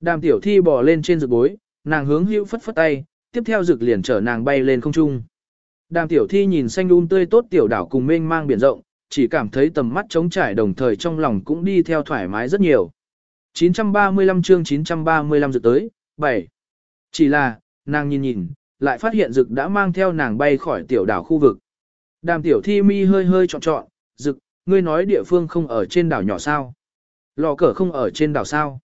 Đàm tiểu thi bò lên trên rực bối, nàng hướng hữu phất phất tay, tiếp theo rực liền chở nàng bay lên không trung. Đàm tiểu thi nhìn xanh un tươi tốt tiểu đảo cùng mênh mang biển rộng, chỉ cảm thấy tầm mắt trống trải đồng thời trong lòng cũng đi theo thoải mái rất nhiều. 935 chương 935 rực tới, 7. Chỉ là, nàng nhìn nhìn, lại phát hiện rực đã mang theo nàng bay khỏi tiểu đảo khu vực. Đàm tiểu thi mi hơi hơi trọn trọn, rực, ngươi nói địa phương không ở trên đảo nhỏ sao. Lò cờ không ở trên đảo sao.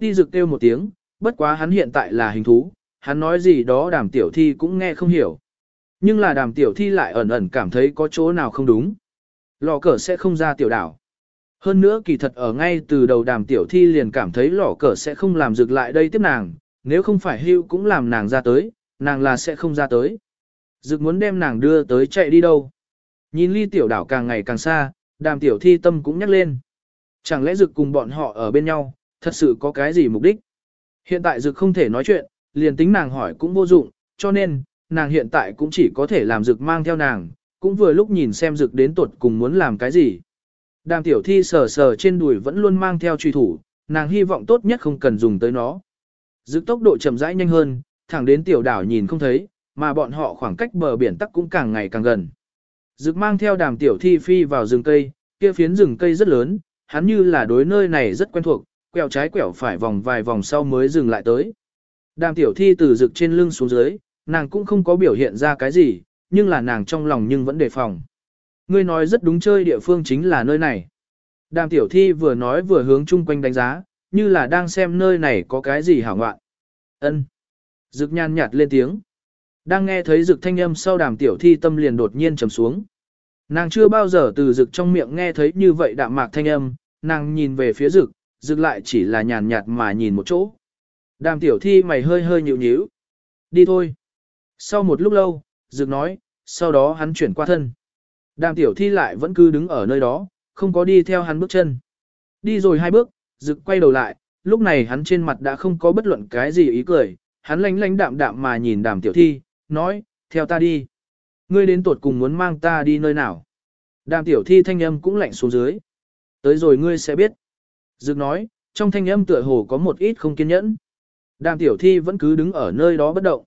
Ti rực kêu một tiếng, bất quá hắn hiện tại là hình thú, hắn nói gì đó đàm tiểu thi cũng nghe không hiểu. Nhưng là đàm tiểu thi lại ẩn ẩn cảm thấy có chỗ nào không đúng. Lò cờ sẽ không ra tiểu đảo. Hơn nữa kỳ thật ở ngay từ đầu đàm tiểu thi liền cảm thấy lò cờ sẽ không làm rực lại đây tiếp nàng, nếu không phải hưu cũng làm nàng ra tới, nàng là sẽ không ra tới. Dực muốn đem nàng đưa tới chạy đi đâu. Nhìn ly tiểu đảo càng ngày càng xa, đàm tiểu thi tâm cũng nhắc lên. Chẳng lẽ dực cùng bọn họ ở bên nhau, thật sự có cái gì mục đích? Hiện tại dực không thể nói chuyện, liền tính nàng hỏi cũng vô dụng, cho nên, nàng hiện tại cũng chỉ có thể làm dực mang theo nàng, cũng vừa lúc nhìn xem dực đến tuột cùng muốn làm cái gì. Đàm tiểu thi sờ sờ trên đùi vẫn luôn mang theo truy thủ, nàng hy vọng tốt nhất không cần dùng tới nó. Dực tốc độ chậm rãi nhanh hơn, thẳng đến tiểu đảo nhìn không thấy, mà bọn họ khoảng cách bờ biển tắc cũng càng ngày càng gần. Dực mang theo đàm tiểu thi phi vào rừng cây, kia phiến rừng cây rất lớn, hắn như là đối nơi này rất quen thuộc, quẹo trái quẹo phải vòng vài vòng sau mới dừng lại tới. Đàm tiểu thi từ rực trên lưng xuống dưới, nàng cũng không có biểu hiện ra cái gì, nhưng là nàng trong lòng nhưng vẫn đề phòng. Ngươi nói rất đúng chơi địa phương chính là nơi này. Đàm tiểu thi vừa nói vừa hướng chung quanh đánh giá, như là đang xem nơi này có cái gì hảo ngoạn. Ân. Dực nhan nhạt lên tiếng. Đang nghe thấy rực thanh âm sau đàm tiểu thi tâm liền đột nhiên trầm xuống. Nàng chưa bao giờ từ rực trong miệng nghe thấy như vậy đạm mạc thanh âm, nàng nhìn về phía rực, rực lại chỉ là nhàn nhạt mà nhìn một chỗ. Đàm tiểu thi mày hơi hơi nhịu nhíu. Đi thôi. Sau một lúc lâu, rực nói, sau đó hắn chuyển qua thân. Đàm tiểu thi lại vẫn cứ đứng ở nơi đó, không có đi theo hắn bước chân. Đi rồi hai bước, rực quay đầu lại, lúc này hắn trên mặt đã không có bất luận cái gì ý cười, hắn lánh lánh đạm đạm mà nhìn đàm tiểu thi, nói, theo ta đi. Ngươi đến tuột cùng muốn mang ta đi nơi nào. Đàm tiểu thi thanh âm cũng lạnh xuống dưới. Tới rồi ngươi sẽ biết. Dực nói, trong thanh âm tựa hồ có một ít không kiên nhẫn. Đàm tiểu thi vẫn cứ đứng ở nơi đó bất động.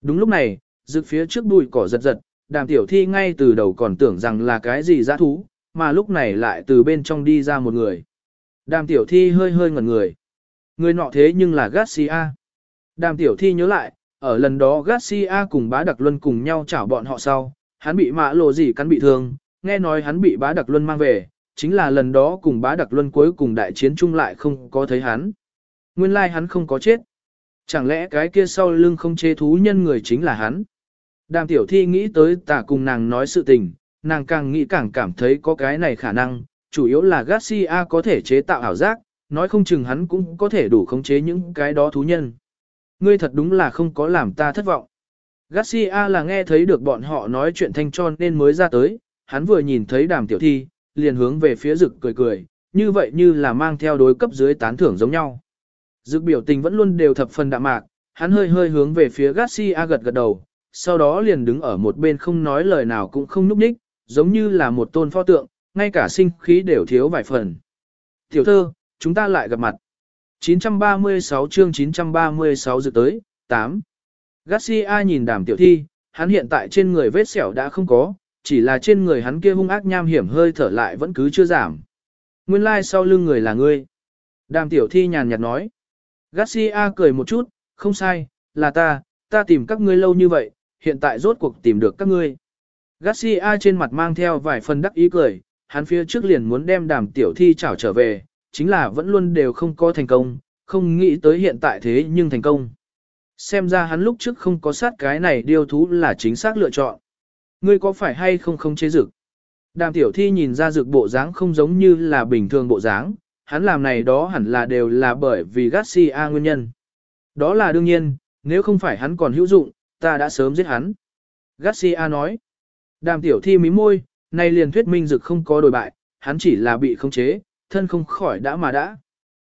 Đúng lúc này, dực phía trước bụi cỏ giật giật, đàm tiểu thi ngay từ đầu còn tưởng rằng là cái gì dã thú, mà lúc này lại từ bên trong đi ra một người. Đàm tiểu thi hơi hơi ngẩn người. Người nọ thế nhưng là Garcia. Đàm tiểu thi nhớ lại, ở lần đó Garcia cùng bá đặc luân cùng nhau chảo bọn họ sau, hắn bị mã lộ gì cắn bị thương, nghe nói hắn bị bá đặc luân mang về, chính là lần đó cùng bá đặc luân cuối cùng đại chiến chung lại không có thấy hắn. Nguyên lai like hắn không có chết. Chẳng lẽ cái kia sau lưng không chế thú nhân người chính là hắn? Đàm tiểu thi nghĩ tới tả cùng nàng nói sự tình, nàng càng nghĩ càng cảm thấy có cái này khả năng, chủ yếu là Garcia có thể chế tạo ảo giác, nói không chừng hắn cũng có thể đủ khống chế những cái đó thú nhân. Ngươi thật đúng là không có làm ta thất vọng. Garcia là nghe thấy được bọn họ nói chuyện thanh tròn nên mới ra tới, hắn vừa nhìn thấy đàm tiểu thi, liền hướng về phía rực cười cười, như vậy như là mang theo đối cấp dưới tán thưởng giống nhau. Dực biểu tình vẫn luôn đều thập phần đạm mạc, hắn hơi hơi hướng về phía Garcia gật gật đầu, sau đó liền đứng ở một bên không nói lời nào cũng không núp ních, giống như là một tôn pho tượng, ngay cả sinh khí đều thiếu vài phần. Tiểu thơ, chúng ta lại gặp mặt. 936 chương 936 dự tới, 8. Garcia nhìn đàm tiểu thi, hắn hiện tại trên người vết sẹo đã không có, chỉ là trên người hắn kia hung ác nham hiểm hơi thở lại vẫn cứ chưa giảm. Nguyên lai like sau lưng người là ngươi. Đàm tiểu thi nhàn nhạt nói. Garcia cười một chút, không sai, là ta, ta tìm các ngươi lâu như vậy, hiện tại rốt cuộc tìm được các ngươi. Garcia trên mặt mang theo vài phần đắc ý cười, hắn phía trước liền muốn đem đàm tiểu thi trảo trở về, chính là vẫn luôn đều không có thành công, không nghĩ tới hiện tại thế nhưng thành công. Xem ra hắn lúc trước không có sát cái này điêu thú là chính xác lựa chọn. Ngươi có phải hay không không chế dực? Đàm tiểu thi nhìn ra dực bộ dáng không giống như là bình thường bộ dáng, hắn làm này đó hẳn là đều là bởi vì Garcia nguyên nhân. Đó là đương nhiên, nếu không phải hắn còn hữu dụng, ta đã sớm giết hắn. Garcia nói. Đàm tiểu thi mí môi, nay liền thuyết minh dực không có đổi bại, hắn chỉ là bị khống chế, thân không khỏi đã mà đã.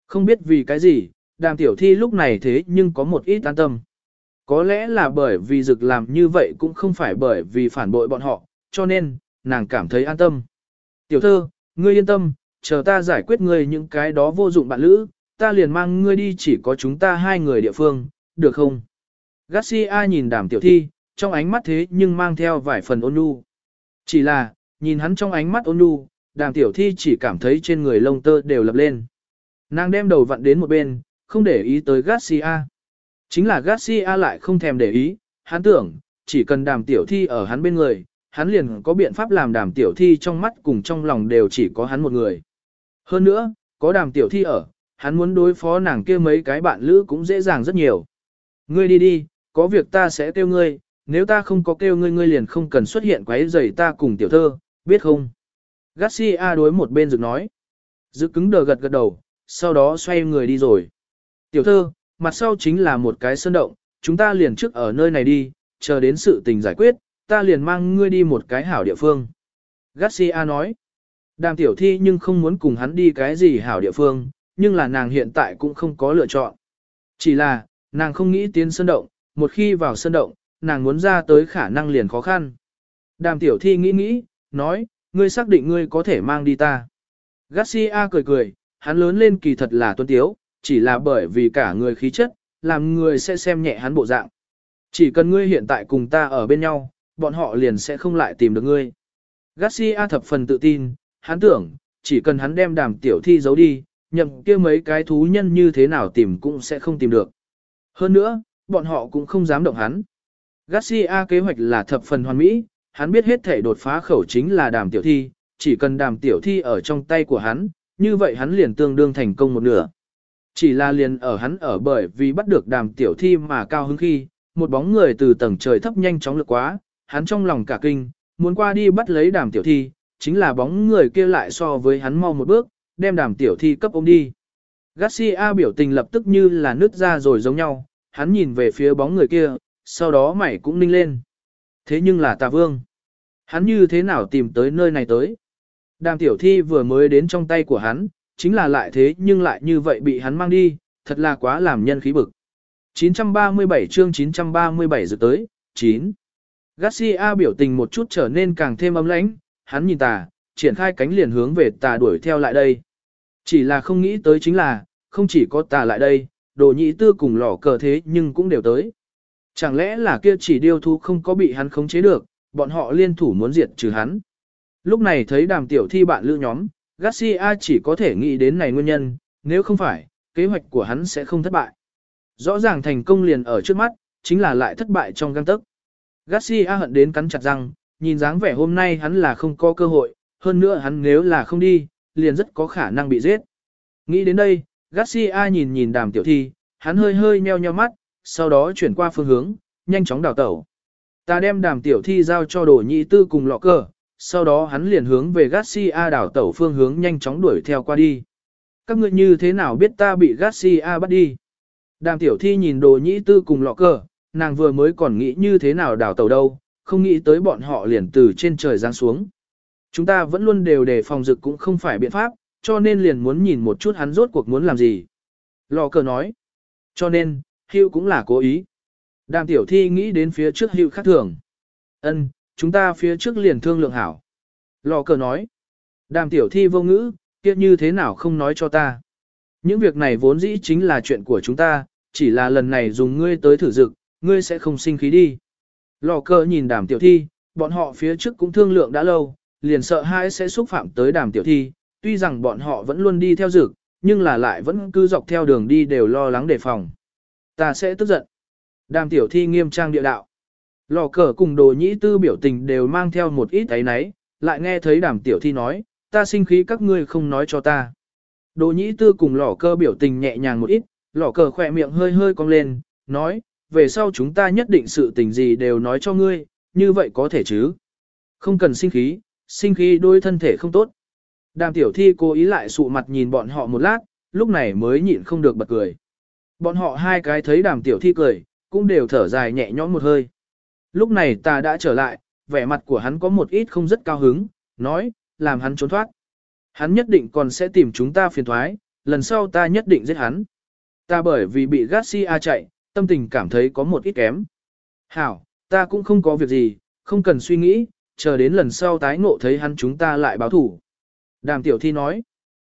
Không biết vì cái gì, đàm tiểu thi lúc này thế nhưng có một ít an tâm. Có lẽ là bởi vì dực làm như vậy cũng không phải bởi vì phản bội bọn họ, cho nên, nàng cảm thấy an tâm. Tiểu thơ, ngươi yên tâm, chờ ta giải quyết ngươi những cái đó vô dụng bạn lữ, ta liền mang ngươi đi chỉ có chúng ta hai người địa phương, được không? Garcia nhìn đàm tiểu thi, trong ánh mắt thế nhưng mang theo vài phần ôn nhu. Chỉ là, nhìn hắn trong ánh mắt ôn nhu, đàm tiểu thi chỉ cảm thấy trên người lông tơ đều lập lên. Nàng đem đầu vặn đến một bên, không để ý tới Garcia. Chính là Garcia lại không thèm để ý, hắn tưởng, chỉ cần đàm tiểu thi ở hắn bên người, hắn liền có biện pháp làm đàm tiểu thi trong mắt cùng trong lòng đều chỉ có hắn một người. Hơn nữa, có đàm tiểu thi ở, hắn muốn đối phó nàng kia mấy cái bạn lữ cũng dễ dàng rất nhiều. Ngươi đi đi, có việc ta sẽ kêu ngươi, nếu ta không có kêu ngươi ngươi liền không cần xuất hiện quấy rầy ta cùng tiểu thơ, biết không? Garcia đối một bên rực nói. Rực cứng đờ gật gật đầu, sau đó xoay người đi rồi. Tiểu thơ, mặt sau chính là một cái sơn động, chúng ta liền trước ở nơi này đi, chờ đến sự tình giải quyết, ta liền mang ngươi đi một cái hảo địa phương. Garcia nói. Đàm tiểu thi nhưng không muốn cùng hắn đi cái gì hảo địa phương, nhưng là nàng hiện tại cũng không có lựa chọn. Chỉ là, nàng không nghĩ tiến sơn động, một khi vào sơn động, nàng muốn ra tới khả năng liền khó khăn. Đàm tiểu thi nghĩ nghĩ, nói, ngươi xác định ngươi có thể mang đi ta. Garcia cười cười, hắn lớn lên kỳ thật là tuân tiếu, chỉ là bởi vì cả người khí chất, làm người sẽ xem nhẹ hắn bộ dạng. Chỉ cần ngươi hiện tại cùng ta ở bên nhau, bọn họ liền sẽ không lại tìm được ngươi. Garcia thập phần tự tin, hắn tưởng, chỉ cần hắn đem đàm tiểu thi giấu đi, nhậm kia mấy cái thú nhân như thế nào tìm cũng sẽ không tìm được. Hơn nữa, bọn họ cũng không dám động hắn. Garcia kế hoạch là thập phần hoàn mỹ, hắn biết hết thể đột phá khẩu chính là đàm tiểu thi, chỉ cần đàm tiểu thi ở trong tay của hắn, như vậy hắn liền tương đương thành công một nửa. Chỉ là liền ở hắn ở bởi vì bắt được đàm tiểu thi mà cao hứng khi, một bóng người từ tầng trời thấp nhanh chóng lược quá, hắn trong lòng cả kinh, muốn qua đi bắt lấy đàm tiểu thi, chính là bóng người kia lại so với hắn mau một bước, đem đàm tiểu thi cấp ôm đi. Garcia biểu tình lập tức như là nứt ra rồi giống nhau, hắn nhìn về phía bóng người kia, sau đó mày cũng ninh lên. Thế nhưng là tà vương. Hắn như thế nào tìm tới nơi này tới? Đàm tiểu thi vừa mới đến trong tay của hắn, chính là lại thế nhưng lại như vậy bị hắn mang đi, thật là quá làm nhân khí bực. 937 chương 937 dự tới, 9. Garcia biểu tình một chút trở nên càng thêm ấm lãnh, hắn nhìn tà, triển khai cánh liền hướng về tà đuổi theo lại đây. Chỉ là không nghĩ tới chính là, không chỉ có tà lại đây, đồ nhị tư cùng lỏ cờ thế nhưng cũng đều tới. Chẳng lẽ là kia chỉ điêu thú không có bị hắn khống chế được, bọn họ liên thủ muốn diệt trừ hắn. Lúc này thấy đàm tiểu thi bạn lữ nhóm, Garcia chỉ có thể nghĩ đến này nguyên nhân, nếu không phải, kế hoạch của hắn sẽ không thất bại. Rõ ràng thành công liền ở trước mắt, chính là lại thất bại trong găng tấc. Garcia hận đến cắn chặt răng, nhìn dáng vẻ hôm nay hắn là không có cơ hội, hơn nữa hắn nếu là không đi, liền rất có khả năng bị giết. Nghĩ đến đây, Garcia nhìn nhìn đàm tiểu thi, hắn hơi hơi nheo nheo mắt, sau đó chuyển qua phương hướng, nhanh chóng đào tẩu. Ta đem đàm tiểu thi giao cho đồ nhị tư cùng lọ cờ, sau đó hắn liền hướng về Garcia đảo tẩu phương hướng nhanh chóng đuổi theo qua đi. Các ngươi như thế nào biết ta bị Garcia bắt đi? Đàm tiểu thi nhìn đồ nhị tư cùng lọ cờ, nàng vừa mới còn nghĩ như thế nào đảo tẩu đâu, không nghĩ tới bọn họ liền từ trên trời giáng xuống. Chúng ta vẫn luôn đều đề phòng dực cũng không phải biện pháp, cho nên liền muốn nhìn một chút hắn rốt cuộc muốn làm gì. Lò cờ nói. Cho nên, hưu cũng là cố ý. Đàm tiểu thi nghĩ đến phía trước hưu khác thường. ân chúng ta phía trước liền thương lượng hảo. Lò cờ nói. Đàm tiểu thi vô ngữ, kia như thế nào không nói cho ta. Những việc này vốn dĩ chính là chuyện của chúng ta, chỉ là lần này dùng ngươi tới thử dực, ngươi sẽ không sinh khí đi. Lò cờ nhìn đàm tiểu thi, bọn họ phía trước cũng thương lượng đã lâu, liền sợ hai sẽ xúc phạm tới đàm tiểu thi, tuy rằng bọn họ vẫn luôn đi theo dực, nhưng là lại vẫn cứ dọc theo đường đi đều lo lắng đề phòng. Ta sẽ tức giận. Đàm tiểu thi nghiêm trang địa đạo. Lò cờ cùng đồ nhĩ tư biểu tình đều mang theo một ít ấy náy, lại nghe thấy đàm tiểu thi nói, ta sinh khí các ngươi không nói cho ta. Đồ nhĩ tư cùng lò Cờ biểu tình nhẹ nhàng một ít, lò cờ khỏe miệng hơi hơi cong lên, nói, về sau chúng ta nhất định sự tình gì đều nói cho ngươi, như vậy có thể chứ. Không cần sinh khí, sinh khí đôi thân thể không tốt. Đàm tiểu thi cố ý lại sụ mặt nhìn bọn họ một lát, lúc này mới nhịn không được bật cười. Bọn họ hai cái thấy đàm tiểu thi cười, cũng đều thở dài nhẹ nhõm một hơi. Lúc này ta đã trở lại, vẻ mặt của hắn có một ít không rất cao hứng, nói, làm hắn trốn thoát. Hắn nhất định còn sẽ tìm chúng ta phiền thoái, lần sau ta nhất định giết hắn. Ta bởi vì bị Garcia chạy, tâm tình cảm thấy có một ít kém. Hảo, ta cũng không có việc gì, không cần suy nghĩ, chờ đến lần sau tái ngộ thấy hắn chúng ta lại báo thủ. Đàm tiểu thi nói.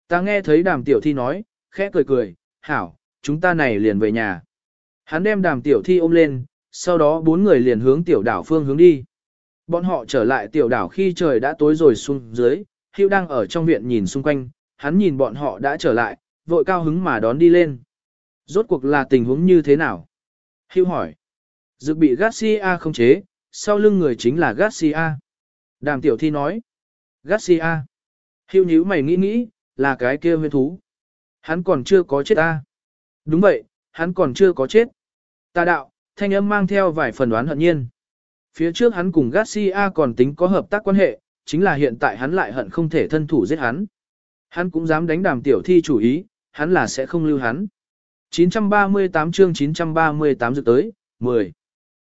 Ta nghe thấy đàm tiểu thi nói, khẽ cười cười, hảo, chúng ta này liền về nhà. Hắn đem đàm tiểu thi ôm lên, sau đó bốn người liền hướng tiểu đảo phương hướng đi. Bọn họ trở lại tiểu đảo khi trời đã tối rồi xuống dưới, Hữu đang ở trong viện nhìn xung quanh, hắn nhìn bọn họ đã trở lại, vội cao hứng mà đón đi lên. Rốt cuộc là tình huống như thế nào? Hữu hỏi. Dược bị Garcia không chế, sau lưng người chính là Garcia. Đàm tiểu thi nói. Garcia. Hưu nhíu mày nghĩ nghĩ, là cái kia huyên thú. Hắn còn chưa có chết ta. Đúng vậy, hắn còn chưa có chết. Ta đạo, thanh âm mang theo vài phần đoán hận nhiên. Phía trước hắn cùng Garcia còn tính có hợp tác quan hệ, chính là hiện tại hắn lại hận không thể thân thủ giết hắn. Hắn cũng dám đánh đàm tiểu thi chủ ý, hắn là sẽ không lưu hắn. 938 chương 938 dự tới, 10.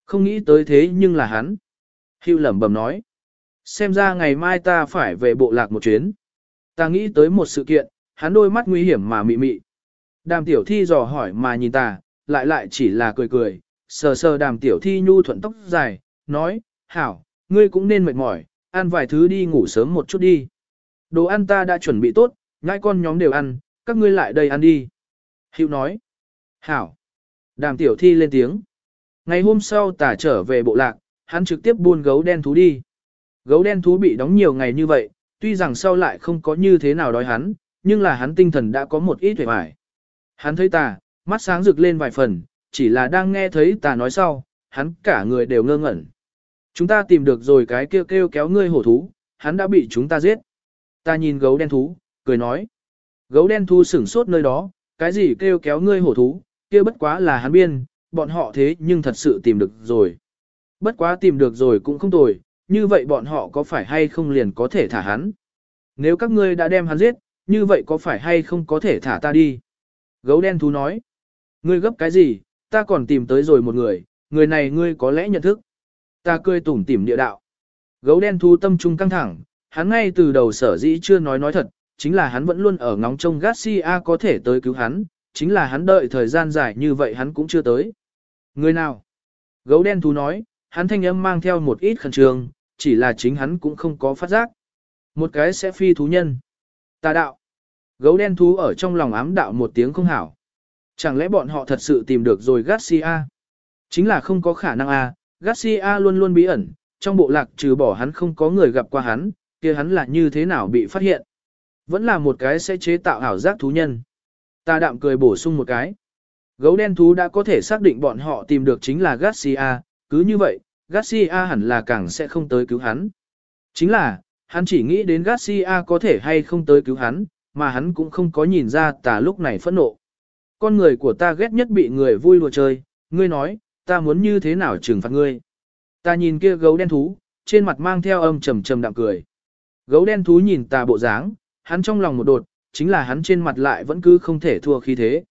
Không nghĩ tới thế nhưng là hắn. Hưu lẩm bẩm nói. Xem ra ngày mai ta phải về bộ lạc một chuyến. Ta nghĩ tới một sự kiện, hắn đôi mắt nguy hiểm mà mị mị. Đàm tiểu thi dò hỏi mà nhìn ta, lại lại chỉ là cười cười, sờ sờ đàm tiểu thi nhu thuận tóc dài, nói, hảo, ngươi cũng nên mệt mỏi, ăn vài thứ đi ngủ sớm một chút đi. Đồ ăn ta đã chuẩn bị tốt, ngãi con nhóm đều ăn, các ngươi lại đây ăn đi. Hữu nói, hảo. Đàm tiểu thi lên tiếng. Ngày hôm sau tả trở về bộ lạc, hắn trực tiếp buôn gấu đen thú đi. Gấu đen thú bị đóng nhiều ngày như vậy, tuy rằng sau lại không có như thế nào đói hắn, nhưng là hắn tinh thần đã có một ít vẻ vải. Hắn thấy tà, mắt sáng rực lên vài phần, chỉ là đang nghe thấy tà nói sau, hắn cả người đều ngơ ngẩn. Chúng ta tìm được rồi cái kêu kêu kéo ngươi hổ thú, hắn đã bị chúng ta giết. Ta nhìn gấu đen thú, cười nói. Gấu đen thú sửng sốt nơi đó, cái gì kêu kéo ngươi hổ thú, kia bất quá là hắn biên, bọn họ thế nhưng thật sự tìm được rồi. Bất quá tìm được rồi cũng không tồi, như vậy bọn họ có phải hay không liền có thể thả hắn. Nếu các ngươi đã đem hắn giết, như vậy có phải hay không có thể thả ta đi. Gấu đen thú nói. Ngươi gấp cái gì, ta còn tìm tới rồi một người, người này ngươi có lẽ nhận thức. Ta cười tủm tỉm địa đạo. Gấu đen thú tâm trung căng thẳng, hắn ngay từ đầu sở dĩ chưa nói nói thật, chính là hắn vẫn luôn ở ngóng trông Garcia có thể tới cứu hắn, chính là hắn đợi thời gian dài như vậy hắn cũng chưa tới. Người nào? Gấu đen thú nói, hắn thanh âm mang theo một ít khẩn trương, chỉ là chính hắn cũng không có phát giác. Một cái sẽ phi thú nhân. Tà đạo. Gấu đen thú ở trong lòng ám đạo một tiếng không hảo. Chẳng lẽ bọn họ thật sự tìm được rồi Garcia? Chính là không có khả năng a, à. Garcia luôn luôn bí ẩn, trong bộ lạc trừ bỏ hắn không có người gặp qua hắn, kia hắn là như thế nào bị phát hiện. Vẫn là một cái sẽ chế tạo ảo giác thú nhân. Ta đạm cười bổ sung một cái. Gấu đen thú đã có thể xác định bọn họ tìm được chính là Garcia, cứ như vậy, Garcia hẳn là càng sẽ không tới cứu hắn. Chính là, hắn chỉ nghĩ đến Garcia có thể hay không tới cứu hắn, mà hắn cũng không có nhìn ra tà lúc này phẫn nộ. Con người của ta ghét nhất bị người vui đùa chơi, ngươi nói, ta muốn như thế nào trừng phạt ngươi. Ta nhìn kia gấu đen thú, trên mặt mang theo âm trầm trầm đạm cười. Gấu đen thú nhìn ta bộ dáng, hắn trong lòng một đột, chính là hắn trên mặt lại vẫn cứ không thể thua khí thế.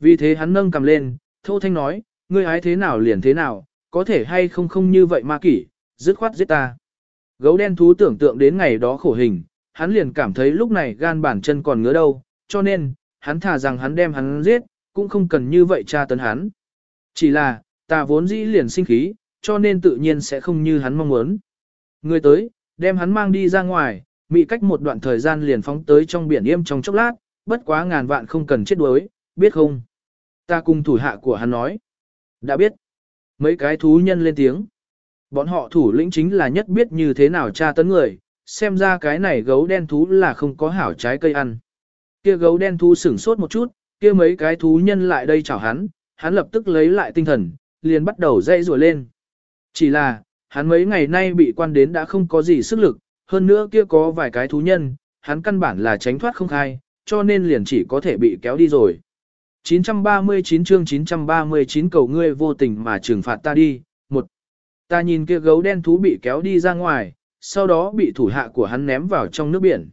Vì thế hắn nâng cầm lên, thô thanh nói, ngươi ái thế nào liền thế nào, có thể hay không không như vậy ma kỷ, dứt khoát giết ta. Gấu đen thú tưởng tượng đến ngày đó khổ hình, hắn liền cảm thấy lúc này gan bản chân còn ngứa đâu, cho nên, hắn thà rằng hắn đem hắn giết, cũng không cần như vậy tra tấn hắn. Chỉ là, ta vốn dĩ liền sinh khí, cho nên tự nhiên sẽ không như hắn mong muốn. Người tới, đem hắn mang đi ra ngoài, bị cách một đoạn thời gian liền phóng tới trong biển yêm trong chốc lát, bất quá ngàn vạn không cần chết đuối, biết không? Ta cùng thủ hạ của hắn nói. Đã biết. Mấy cái thú nhân lên tiếng. Bọn họ thủ lĩnh chính là nhất biết như thế nào tra tấn người, xem ra cái này gấu đen thú là không có hảo trái cây ăn. Kia gấu đen thú sửng sốt một chút, kia mấy cái thú nhân lại đây chào hắn, hắn lập tức lấy lại tinh thần, liền bắt đầu dây rùa lên. Chỉ là, hắn mấy ngày nay bị quan đến đã không có gì sức lực, hơn nữa kia có vài cái thú nhân, hắn căn bản là tránh thoát không khai, cho nên liền chỉ có thể bị kéo đi rồi. 939 chương 939 cầu ngươi vô tình mà trừng phạt ta đi. Một, ta nhìn kia gấu đen thú bị kéo đi ra ngoài, sau đó bị thủ hạ của hắn ném vào trong nước biển.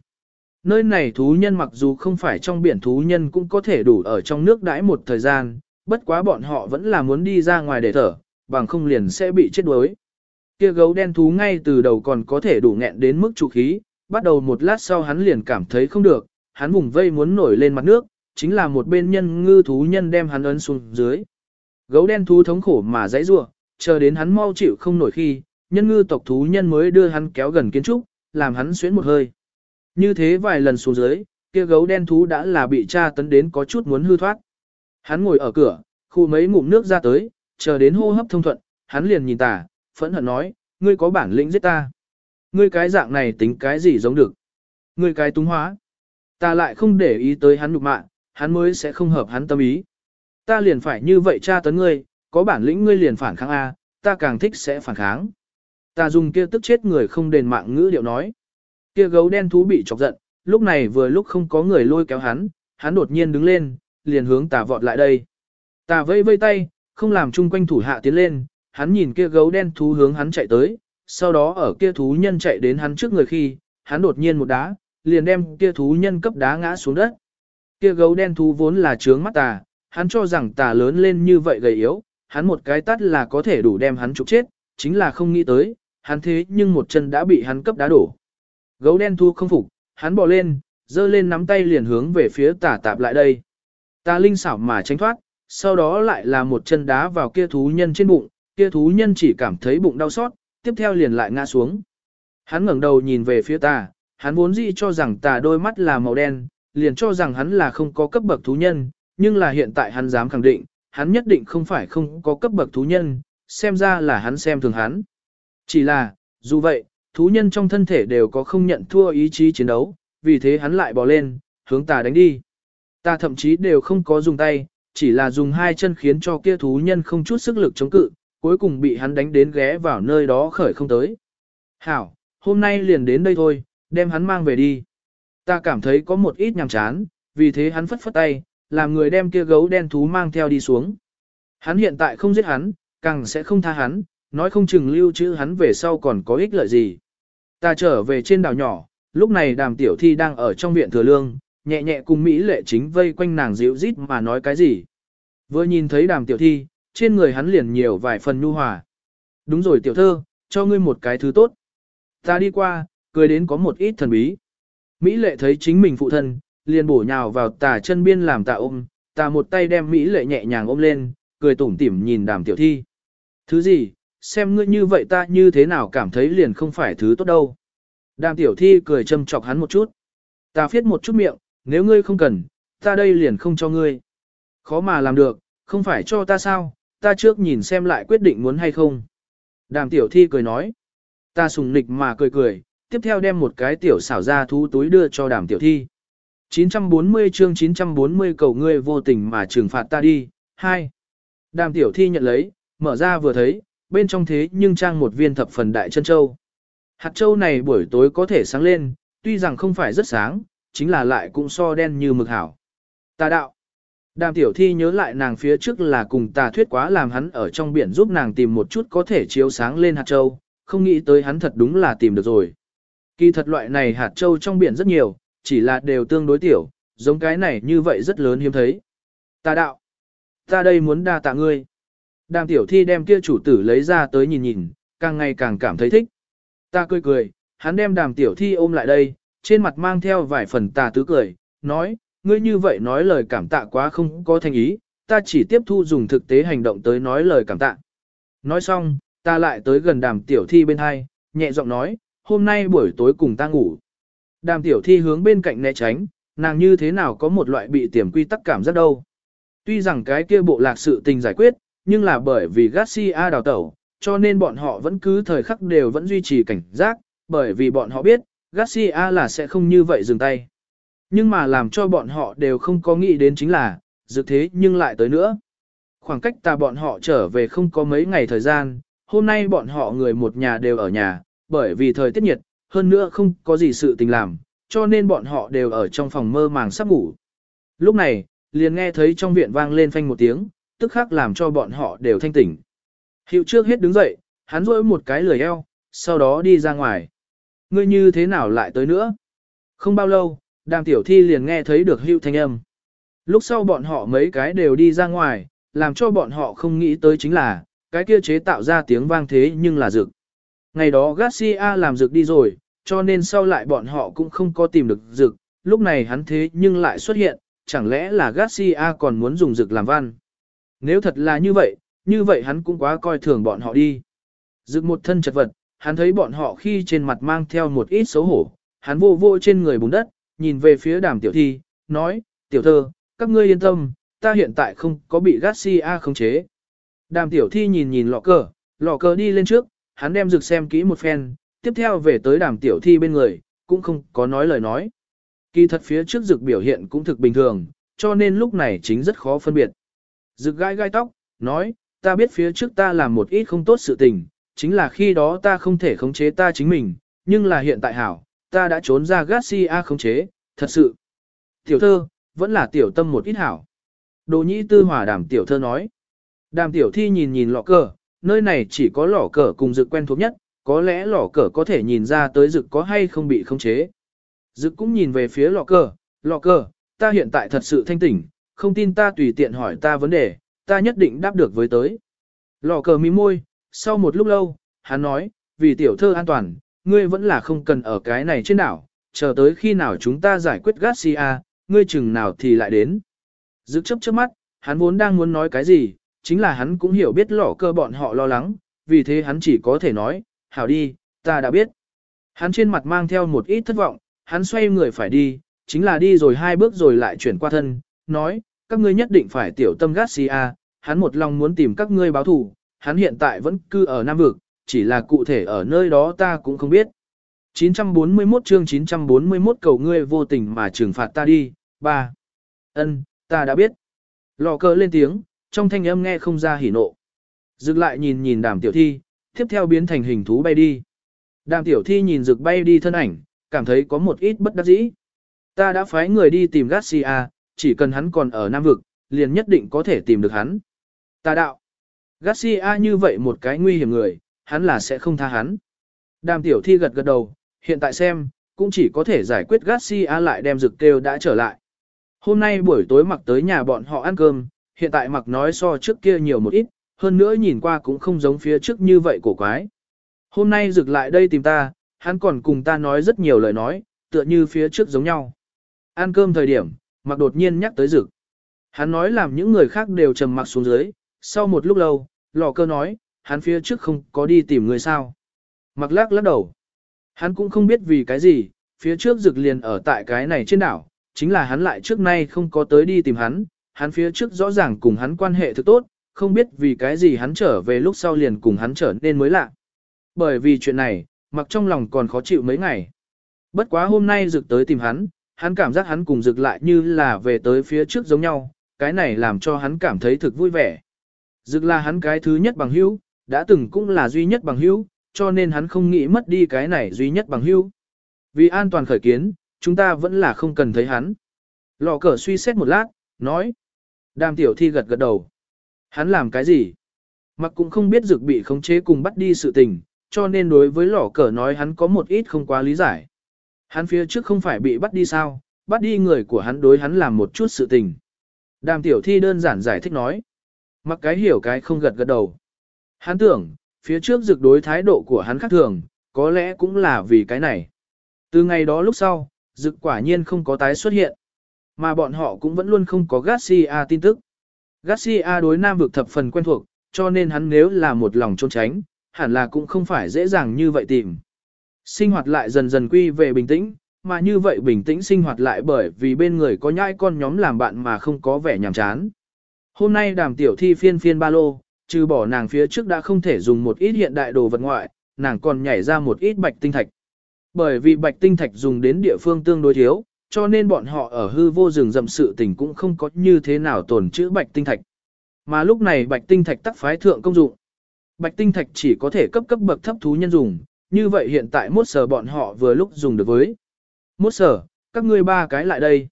Nơi này thú nhân mặc dù không phải trong biển thú nhân cũng có thể đủ ở trong nước đãi một thời gian, bất quá bọn họ vẫn là muốn đi ra ngoài để thở, bằng không liền sẽ bị chết đuối. Kia gấu đen thú ngay từ đầu còn có thể đủ nghẹn đến mức trụ khí, bắt đầu một lát sau hắn liền cảm thấy không được, hắn vùng vây muốn nổi lên mặt nước, chính là một bên nhân ngư thú nhân đem hắn ấn xuống dưới. Gấu đen thú thống khổ mà dãy rủa, chờ đến hắn mau chịu không nổi khi, nhân ngư tộc thú nhân mới đưa hắn kéo gần kiến trúc, làm hắn xuyến một hơi. Như thế vài lần xuống dưới, kia gấu đen thú đã là bị tra tấn đến có chút muốn hư thoát. Hắn ngồi ở cửa, khu mấy ngụm nước ra tới, chờ đến hô hấp thông thuận, hắn liền nhìn tà, phẫn hận nói, ngươi có bản lĩnh giết ta. Ngươi cái dạng này tính cái gì giống được. Ngươi cái túng hóa. Ta lại không để ý tới hắn nhục mạ, hắn mới sẽ không hợp hắn tâm ý. Ta liền phải như vậy tra tấn ngươi, có bản lĩnh ngươi liền phản kháng A, ta càng thích sẽ phản kháng. Ta dùng kia tức chết người không đền mạng ngữ điệu nói. Kia gấu đen thú bị chọc giận, lúc này vừa lúc không có người lôi kéo hắn, hắn đột nhiên đứng lên, liền hướng tà vọt lại đây. Tà vây vây tay, không làm chung quanh thủ hạ tiến lên, hắn nhìn kia gấu đen thú hướng hắn chạy tới, sau đó ở kia thú nhân chạy đến hắn trước người khi, hắn đột nhiên một đá, liền đem kia thú nhân cấp đá ngã xuống đất. Kia gấu đen thú vốn là trướng mắt tà, hắn cho rằng tà lớn lên như vậy gầy yếu, hắn một cái tắt là có thể đủ đem hắn trục chết, chính là không nghĩ tới, hắn thế nhưng một chân đã bị hắn cấp đá đổ. Gấu đen thu không phục, hắn bò lên, giơ lên nắm tay liền hướng về phía tả tạp lại đây. Ta linh xảo mà tránh thoát, sau đó lại là một chân đá vào kia thú nhân trên bụng, kia thú nhân chỉ cảm thấy bụng đau xót, tiếp theo liền lại ngã xuống. Hắn ngẩng đầu nhìn về phía ta, hắn vốn dĩ cho rằng tà đôi mắt là màu đen, liền cho rằng hắn là không có cấp bậc thú nhân, nhưng là hiện tại hắn dám khẳng định, hắn nhất định không phải không có cấp bậc thú nhân, xem ra là hắn xem thường hắn. Chỉ là, dù vậy, thú nhân trong thân thể đều có không nhận thua ý chí chiến đấu, vì thế hắn lại bỏ lên, hướng tà đánh đi. Ta thậm chí đều không có dùng tay, chỉ là dùng hai chân khiến cho kia thú nhân không chút sức lực chống cự, cuối cùng bị hắn đánh đến ghé vào nơi đó khởi không tới. Hảo, hôm nay liền đến đây thôi, đem hắn mang về đi. Ta cảm thấy có một ít nhàm chán, vì thế hắn phất phất tay, làm người đem kia gấu đen thú mang theo đi xuống. Hắn hiện tại không giết hắn, càng sẽ không tha hắn, nói không chừng lưu trữ hắn về sau còn có ích lợi gì. Ta trở về trên đảo nhỏ, lúc này đàm tiểu thi đang ở trong viện thừa lương, nhẹ nhẹ cùng Mỹ lệ chính vây quanh nàng dịu rít mà nói cái gì. Vừa nhìn thấy đàm tiểu thi, trên người hắn liền nhiều vài phần nhu hòa. Đúng rồi tiểu thơ, cho ngươi một cái thứ tốt. Ta đi qua, cười đến có một ít thần bí. Mỹ lệ thấy chính mình phụ thân, liền bổ nhào vào tà chân biên làm tà ôm, tà một tay đem Mỹ lệ nhẹ nhàng ôm lên, cười tủm tỉm nhìn đàm tiểu thi. Thứ gì, xem ngươi như vậy ta như thế nào cảm thấy liền không phải thứ tốt đâu. Đàm tiểu thi cười châm chọc hắn một chút. Ta phiết một chút miệng, nếu ngươi không cần, ta đây liền không cho ngươi. Khó mà làm được, không phải cho ta sao, ta trước nhìn xem lại quyết định muốn hay không. Đàm tiểu thi cười nói. Ta sùng nịch mà cười cười, tiếp theo đem một cái tiểu xảo ra thú túi đưa cho đàm tiểu thi. 940 chương 940 cầu ngươi vô tình mà trừng phạt ta đi. 2. Đàm tiểu thi nhận lấy, mở ra vừa thấy, bên trong thế nhưng trang một viên thập phần đại chân châu. Hạt châu này buổi tối có thể sáng lên, tuy rằng không phải rất sáng, chính là lại cũng so đen như mực hảo. Tà đạo. Đàm tiểu thi nhớ lại nàng phía trước là cùng tà thuyết quá làm hắn ở trong biển giúp nàng tìm một chút có thể chiếu sáng lên hạt châu, không nghĩ tới hắn thật đúng là tìm được rồi. Kỳ thật loại này hạt châu trong biển rất nhiều, chỉ là đều tương đối tiểu, giống cái này như vậy rất lớn hiếm thấy. Tà đạo. Ta đây muốn đa tạ ngươi. Đàm tiểu thi đem kia chủ tử lấy ra tới nhìn nhìn, càng ngày càng cảm thấy thích. Ta cười cười, hắn đem đàm tiểu thi ôm lại đây, trên mặt mang theo vài phần tà tứ cười, nói, ngươi như vậy nói lời cảm tạ quá không có thành ý, ta chỉ tiếp thu dùng thực tế hành động tới nói lời cảm tạ. Nói xong, ta lại tới gần đàm tiểu thi bên hai, nhẹ giọng nói, hôm nay buổi tối cùng ta ngủ. Đàm tiểu thi hướng bên cạnh né tránh, nàng như thế nào có một loại bị tiềm quy tắc cảm rất đâu. Tuy rằng cái kia bộ lạc sự tình giải quyết, nhưng là bởi vì Garcia đào tẩu, cho nên bọn họ vẫn cứ thời khắc đều vẫn duy trì cảnh giác, bởi vì bọn họ biết, Garcia là sẽ không như vậy dừng tay. Nhưng mà làm cho bọn họ đều không có nghĩ đến chính là, dự thế nhưng lại tới nữa. Khoảng cách ta bọn họ trở về không có mấy ngày thời gian, hôm nay bọn họ người một nhà đều ở nhà, bởi vì thời tiết nhiệt, hơn nữa không có gì sự tình làm, cho nên bọn họ đều ở trong phòng mơ màng sắp ngủ. Lúc này, liền nghe thấy trong viện vang lên phanh một tiếng, tức khắc làm cho bọn họ đều thanh tỉnh. Hiệu trước hết đứng dậy, hắn rỗi một cái lười eo, sau đó đi ra ngoài. Ngươi như thế nào lại tới nữa? Không bao lâu, đàm tiểu thi liền nghe thấy được hưu thanh âm. Lúc sau bọn họ mấy cái đều đi ra ngoài, làm cho bọn họ không nghĩ tới chính là, cái kia chế tạo ra tiếng vang thế nhưng là rực. Ngày đó Garcia làm rực đi rồi, cho nên sau lại bọn họ cũng không có tìm được rực, lúc này hắn thế nhưng lại xuất hiện, chẳng lẽ là Garcia còn muốn dùng rực làm văn. Nếu thật là như vậy, như vậy hắn cũng quá coi thường bọn họ đi. Dựng một thân chật vật, hắn thấy bọn họ khi trên mặt mang theo một ít xấu hổ, hắn vô vô trên người bùn đất, nhìn về phía đàm tiểu thi, nói, tiểu thơ, các ngươi yên tâm, ta hiện tại không có bị Garcia khống chế. Đàm tiểu thi nhìn nhìn lọ cờ, lọ cờ đi lên trước, hắn đem rực xem kỹ một phen, tiếp theo về tới đàm tiểu thi bên người, cũng không có nói lời nói. Kỳ thật phía trước rực biểu hiện cũng thực bình thường, cho nên lúc này chính rất khó phân biệt. Rực gai gai tóc, nói, ta biết phía trước ta làm một ít không tốt sự tình, chính là khi đó ta không thể khống chế ta chính mình, nhưng là hiện tại hảo, ta đã trốn ra Garcia khống chế, thật sự. Tiểu thơ, vẫn là tiểu tâm một ít hảo. Đồ nhĩ tư hòa đàm tiểu thơ nói. Đàm tiểu thi nhìn nhìn lọ cờ, nơi này chỉ có lọ cờ cùng dực quen thuộc nhất, có lẽ lọ cờ có thể nhìn ra tới dực có hay không bị khống chế. Dực cũng nhìn về phía lọ cờ, lọ cờ, ta hiện tại thật sự thanh tỉnh, không tin ta tùy tiện hỏi ta vấn đề, ta nhất định đáp được với tới. Lò cờ mí môi, sau một lúc lâu, hắn nói, vì tiểu thơ an toàn, ngươi vẫn là không cần ở cái này trên đảo, chờ tới khi nào chúng ta giải quyết Garcia, ngươi chừng nào thì lại đến. Dực chấp trước mắt, hắn vốn đang muốn nói cái gì, chính là hắn cũng hiểu biết lò cơ bọn họ lo lắng, vì thế hắn chỉ có thể nói, hảo đi, ta đã biết. Hắn trên mặt mang theo một ít thất vọng, hắn xoay người phải đi, chính là đi rồi hai bước rồi lại chuyển qua thân, nói, các ngươi nhất định phải tiểu tâm Garcia, à, hắn một lòng muốn tìm các ngươi báo thù, hắn hiện tại vẫn cư ở Nam Vực, chỉ là cụ thể ở nơi đó ta cũng không biết. 941 chương 941 cầu ngươi vô tình mà trừng phạt ta đi, ba. Ân, ta đã biết. Lò cờ lên tiếng, trong thanh âm nghe không ra hỉ nộ. Dực lại nhìn nhìn đàm tiểu thi, tiếp theo biến thành hình thú bay đi. Đàm tiểu thi nhìn rực bay đi thân ảnh, cảm thấy có một ít bất đắc dĩ. Ta đã phái người đi tìm Garcia, chỉ cần hắn còn ở Nam Vực, liền nhất định có thể tìm được hắn. Ta đạo. Garcia như vậy một cái nguy hiểm người, hắn là sẽ không tha hắn. Đàm tiểu thi gật gật đầu, hiện tại xem, cũng chỉ có thể giải quyết Garcia lại đem rực kêu đã trở lại. Hôm nay buổi tối mặc tới nhà bọn họ ăn cơm, hiện tại mặc nói so trước kia nhiều một ít, hơn nữa nhìn qua cũng không giống phía trước như vậy cổ quái. Hôm nay rực lại đây tìm ta, hắn còn cùng ta nói rất nhiều lời nói, tựa như phía trước giống nhau. Ăn cơm thời điểm, mặc đột nhiên nhắc tới rực. Hắn nói làm những người khác đều trầm mặc xuống dưới, sau một lúc lâu, lò cơ nói, hắn phía trước không có đi tìm người sao. Mặc lắc lắc đầu. Hắn cũng không biết vì cái gì, phía trước rực liền ở tại cái này trên đảo, chính là hắn lại trước nay không có tới đi tìm hắn, hắn phía trước rõ ràng cùng hắn quan hệ thực tốt, không biết vì cái gì hắn trở về lúc sau liền cùng hắn trở nên mới lạ. Bởi vì chuyện này, mặc trong lòng còn khó chịu mấy ngày. Bất quá hôm nay rực tới tìm hắn, hắn cảm giác hắn cùng rực lại như là về tới phía trước giống nhau, cái này làm cho hắn cảm thấy thực vui vẻ. Rực là hắn cái thứ nhất bằng hữu, đã từng cũng là duy nhất bằng hữu, cho nên hắn không nghĩ mất đi cái này duy nhất bằng hữu. Vì an toàn khởi kiến, chúng ta vẫn là không cần thấy hắn. Lò cờ suy xét một lát, nói. Đàm tiểu thi gật gật đầu. Hắn làm cái gì? Mặc cũng không biết dược bị khống chế cùng bắt đi sự tình, cho nên đối với lò cờ nói hắn có một ít không quá lý giải. Hắn phía trước không phải bị bắt đi sao, bắt đi người của hắn đối hắn làm một chút sự tình. Đàm tiểu thi đơn giản giải thích nói. Mặc cái hiểu cái không gật gật đầu. Hắn tưởng, phía trước dược đối thái độ của hắn khác thường, có lẽ cũng là vì cái này. Từ ngày đó lúc sau, rực quả nhiên không có tái xuất hiện. Mà bọn họ cũng vẫn luôn không có Garcia tin tức. Garcia đối Nam vực thập phần quen thuộc, cho nên hắn nếu là một lòng trốn tránh, hẳn là cũng không phải dễ dàng như vậy tìm. Sinh hoạt lại dần dần quy về bình tĩnh, mà như vậy bình tĩnh sinh hoạt lại bởi vì bên người có nhãi con nhóm làm bạn mà không có vẻ nhàm chán. Hôm nay đàm tiểu thi phiên phiên ba lô, trừ bỏ nàng phía trước đã không thể dùng một ít hiện đại đồ vật ngoại, nàng còn nhảy ra một ít bạch tinh thạch. Bởi vì bạch tinh thạch dùng đến địa phương tương đối thiếu, cho nên bọn họ ở hư vô rừng rậm sự tình cũng không có như thế nào tồn trữ bạch tinh thạch. Mà lúc này bạch tinh thạch tắc phái thượng công dụng. Bạch tinh thạch chỉ có thể cấp cấp bậc thấp thú nhân dùng, như vậy hiện tại mốt sở bọn họ vừa lúc dùng được với. Mốt sở, các ngươi ba cái lại đây.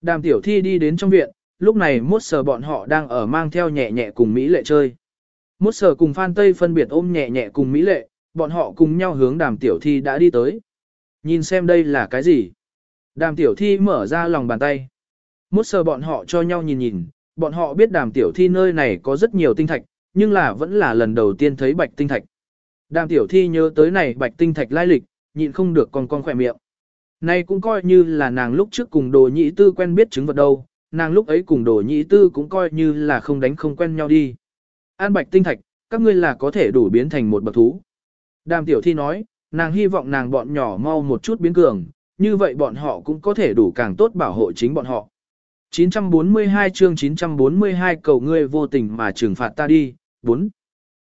Đàm tiểu thi đi đến trong viện, lúc này mốt sở bọn họ đang ở mang theo nhẹ nhẹ cùng Mỹ lệ chơi. Mốt sở cùng Phan Tây phân biệt ôm nhẹ nhẹ cùng Mỹ lệ, bọn họ cùng nhau hướng đàm tiểu thi đã đi tới. Nhìn xem đây là cái gì? Đàm tiểu thi mở ra lòng bàn tay. Mốt sở bọn họ cho nhau nhìn nhìn, bọn họ biết đàm tiểu thi nơi này có rất nhiều tinh thạch, nhưng là vẫn là lần đầu tiên thấy bạch tinh thạch. Đàm tiểu thi nhớ tới này bạch tinh thạch lai lịch, nhịn không được còn con khỏe miệng. Này cũng coi như là nàng lúc trước cùng đồ nhị tư quen biết chứng vật đâu, nàng lúc ấy cùng đồ nhị tư cũng coi như là không đánh không quen nhau đi. An bạch tinh thạch, các ngươi là có thể đủ biến thành một bậc thú. Đàm tiểu thi nói, nàng hy vọng nàng bọn nhỏ mau một chút biến cường, như vậy bọn họ cũng có thể đủ càng tốt bảo hộ chính bọn họ. 942 chương 942 cầu ngươi vô tình mà trừng phạt ta đi, 4.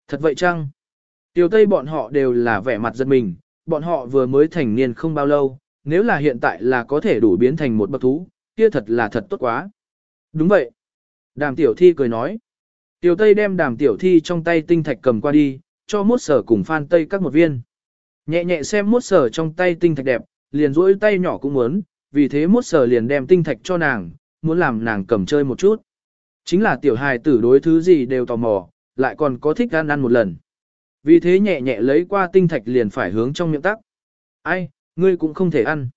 Thật vậy chăng? Tiểu Tây bọn họ đều là vẻ mặt giật mình, bọn họ vừa mới thành niên không bao lâu, nếu là hiện tại là có thể đủ biến thành một bậc thú, kia thật là thật tốt quá. Đúng vậy. Đàm tiểu thi cười nói. Tiểu Tây đem đàm tiểu thi trong tay tinh thạch cầm qua đi, cho mốt sở cùng phan tây các một viên. Nhẹ nhẹ xem mốt sở trong tay tinh thạch đẹp, liền duỗi tay nhỏ cũng muốn, vì thế mốt sở liền đem tinh thạch cho nàng, muốn làm nàng cầm chơi một chút. Chính là tiểu hài tử đối thứ gì đều tò mò, lại còn có thích ăn ăn một lần. Vì thế nhẹ nhẹ lấy qua tinh thạch liền phải hướng trong miệng tắc. Ai, ngươi cũng không thể ăn.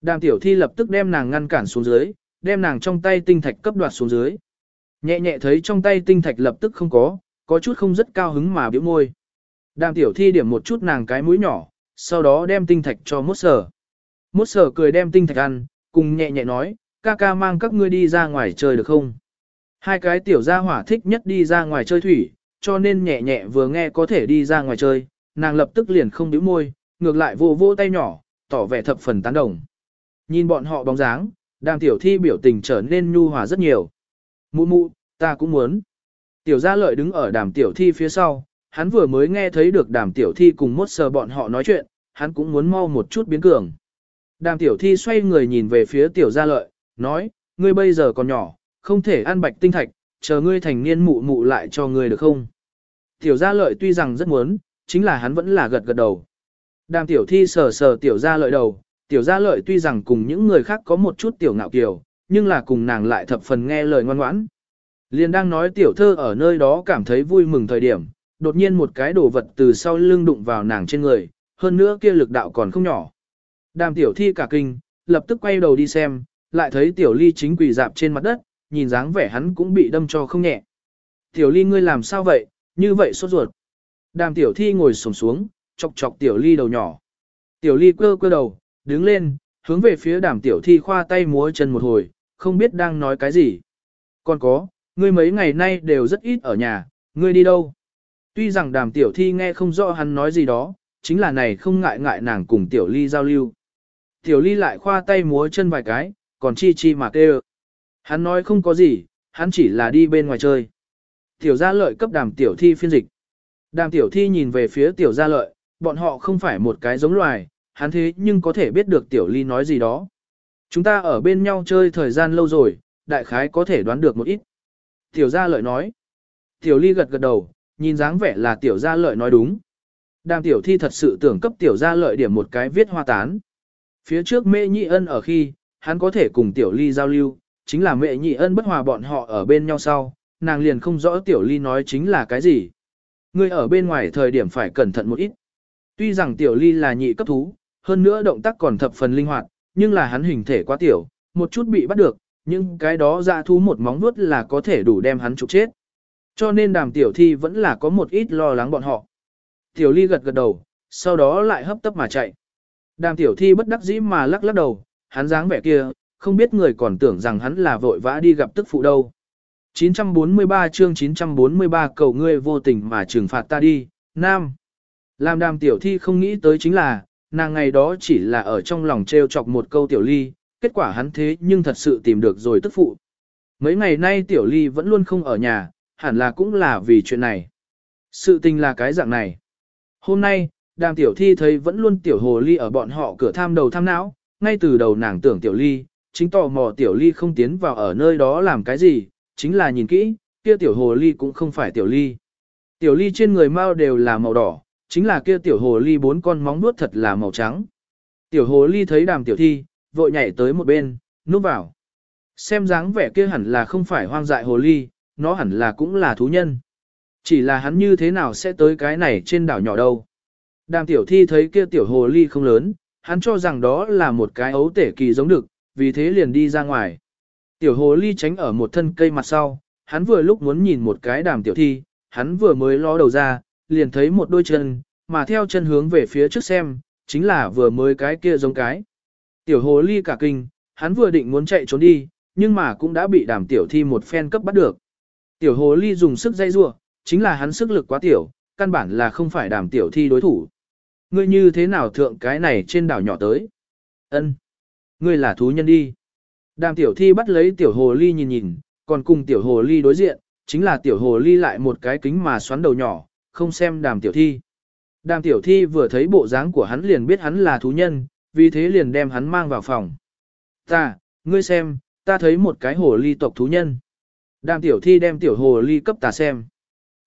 Đàm tiểu thi lập tức đem nàng ngăn cản xuống dưới, đem nàng trong tay tinh thạch cấp đoạt xuống dưới. Nhẹ nhẹ thấy trong tay tinh thạch lập tức không có, có chút không rất cao hứng mà biểu môi. Đàm tiểu thi điểm một chút nàng cái mũi nhỏ, sau đó đem tinh thạch cho mốt sở. Mốt sở cười đem tinh thạch ăn, cùng nhẹ nhẹ nói, ca ca mang các ngươi đi ra ngoài chơi được không? Hai cái tiểu gia hỏa thích nhất đi ra ngoài chơi thủy, cho nên nhẹ nhẹ vừa nghe có thể đi ra ngoài chơi, nàng lập tức liền không bĩu môi, ngược lại vô vô tay nhỏ, tỏ vẻ thập phần tán đồng. Nhìn bọn họ bóng dáng, đàm tiểu thi biểu tình trở nên nhu hòa rất nhiều. Mụ mụ, ta cũng muốn. Tiểu gia lợi đứng ở đàm tiểu thi phía sau, hắn vừa mới nghe thấy được đàm tiểu thi cùng mốt sờ bọn họ nói chuyện, hắn cũng muốn mau một chút biến cường. Đàm tiểu thi xoay người nhìn về phía tiểu gia lợi, nói, ngươi bây giờ còn nhỏ, không thể ăn bạch tinh thạch, chờ ngươi thành niên mụ mụ lại cho ngươi được không? Tiểu gia lợi tuy rằng rất muốn, chính là hắn vẫn là gật gật đầu. Đàm tiểu thi sờ sờ tiểu gia lợi đầu, tiểu gia lợi tuy rằng cùng những người khác có một chút tiểu ngạo kiều, nhưng là cùng nàng lại thập phần nghe lời ngoan ngoãn. Liên đang nói tiểu thơ ở nơi đó cảm thấy vui mừng thời điểm, đột nhiên một cái đồ vật từ sau lưng đụng vào nàng trên người, hơn nữa kia lực đạo còn không nhỏ. Đàm tiểu thi cả kinh, lập tức quay đầu đi xem, lại thấy tiểu ly chính quỳ dạp trên mặt đất, nhìn dáng vẻ hắn cũng bị đâm cho không nhẹ. Tiểu ly ngươi làm sao vậy, như vậy sốt ruột. Đàm tiểu thi ngồi sổm xuống, chọc chọc tiểu ly đầu nhỏ. Tiểu ly quơ quơ đầu, đứng lên, hướng về phía đàm tiểu thi khoa tay múa chân một hồi, không biết đang nói cái gì. Còn có, ngươi mấy ngày nay đều rất ít ở nhà, ngươi đi đâu? Tuy rằng đàm tiểu thi nghe không rõ hắn nói gì đó, chính là này không ngại ngại nàng cùng tiểu ly giao lưu. Tiểu ly lại khoa tay múa chân vài cái, còn chi chi mà kêu. Hắn nói không có gì, hắn chỉ là đi bên ngoài chơi. Tiểu gia lợi cấp đàm tiểu thi phiên dịch. Đàm tiểu thi nhìn về phía tiểu gia lợi, bọn họ không phải một cái giống loài, hắn thế nhưng có thể biết được tiểu ly nói gì đó. Chúng ta ở bên nhau chơi thời gian lâu rồi, đại khái có thể đoán được một ít. Tiểu gia lợi nói. Tiểu ly gật gật đầu, nhìn dáng vẻ là tiểu gia lợi nói đúng. Đàm tiểu thi thật sự tưởng cấp tiểu gia lợi điểm một cái viết hoa tán. Phía trước mẹ nhị ân ở khi, hắn có thể cùng tiểu ly giao lưu, chính là mẹ nhị ân bất hòa bọn họ ở bên nhau sau, nàng liền không rõ tiểu ly nói chính là cái gì. Người ở bên ngoài thời điểm phải cẩn thận một ít. Tuy rằng tiểu ly là nhị cấp thú, hơn nữa động tác còn thập phần linh hoạt, nhưng là hắn hình thể quá tiểu, một chút bị bắt được, nhưng cái đó dạ thú một móng vuốt là có thể đủ đem hắn trục chết. Cho nên đàm tiểu thi vẫn là có một ít lo lắng bọn họ. Tiểu ly gật gật đầu, sau đó lại hấp tấp mà chạy. Đàm tiểu thi bất đắc dĩ mà lắc lắc đầu, hắn dáng vẻ kia, không biết người còn tưởng rằng hắn là vội vã đi gặp tức phụ đâu. 943 chương 943 cầu ngươi vô tình mà trừng phạt ta đi, Nam. Làm đàm tiểu thi không nghĩ tới chính là, nàng ngày đó chỉ là ở trong lòng treo chọc một câu tiểu ly, kết quả hắn thế nhưng thật sự tìm được rồi tức phụ. Mấy ngày nay tiểu ly vẫn luôn không ở nhà, hẳn là cũng là vì chuyện này. Sự tình là cái dạng này. Hôm nay, đàm tiểu thi thấy vẫn luôn tiểu hồ ly ở bọn họ cửa tham đầu tham não, ngay từ đầu nàng tưởng tiểu ly, chính tò mò tiểu ly không tiến vào ở nơi đó làm cái gì, chính là nhìn kỹ, kia tiểu hồ ly cũng không phải tiểu ly. Tiểu ly trên người mau đều là màu đỏ, chính là kia tiểu hồ ly bốn con móng nuốt thật là màu trắng. Tiểu hồ ly thấy đàm tiểu thi, vội nhảy tới một bên, núp vào. Xem dáng vẻ kia hẳn là không phải hoang dại hồ ly, nó hẳn là cũng là thú nhân. Chỉ là hắn như thế nào sẽ tới cái này trên đảo nhỏ đâu. Đàm tiểu thi thấy kia tiểu hồ ly không lớn, hắn cho rằng đó là một cái ấu tể kỳ giống được, vì thế liền đi ra ngoài. Tiểu hồ ly tránh ở một thân cây mặt sau, hắn vừa lúc muốn nhìn một cái đàm tiểu thi, hắn vừa mới ló đầu ra, liền thấy một đôi chân, mà theo chân hướng về phía trước xem, chính là vừa mới cái kia giống cái. Tiểu hồ ly cả kinh, hắn vừa định muốn chạy trốn đi, nhưng mà cũng đã bị đàm tiểu thi một phen cấp bắt được. Tiểu hồ ly dùng sức dây rua, chính là hắn sức lực quá tiểu, căn bản là không phải đàm tiểu thi đối thủ. Ngươi như thế nào thượng cái này trên đảo nhỏ tới? Ân, Ngươi là thú nhân đi. Đàm tiểu thi bắt lấy tiểu hồ ly nhìn nhìn, còn cùng tiểu hồ ly đối diện, chính là tiểu hồ ly lại một cái kính mà xoắn đầu nhỏ, không xem đàm tiểu thi. Đàm tiểu thi vừa thấy bộ dáng của hắn liền biết hắn là thú nhân, vì thế liền đem hắn mang vào phòng. Ta, ngươi xem, ta thấy một cái hồ ly tộc thú nhân. Đàm tiểu thi đem tiểu hồ ly cấp ta xem.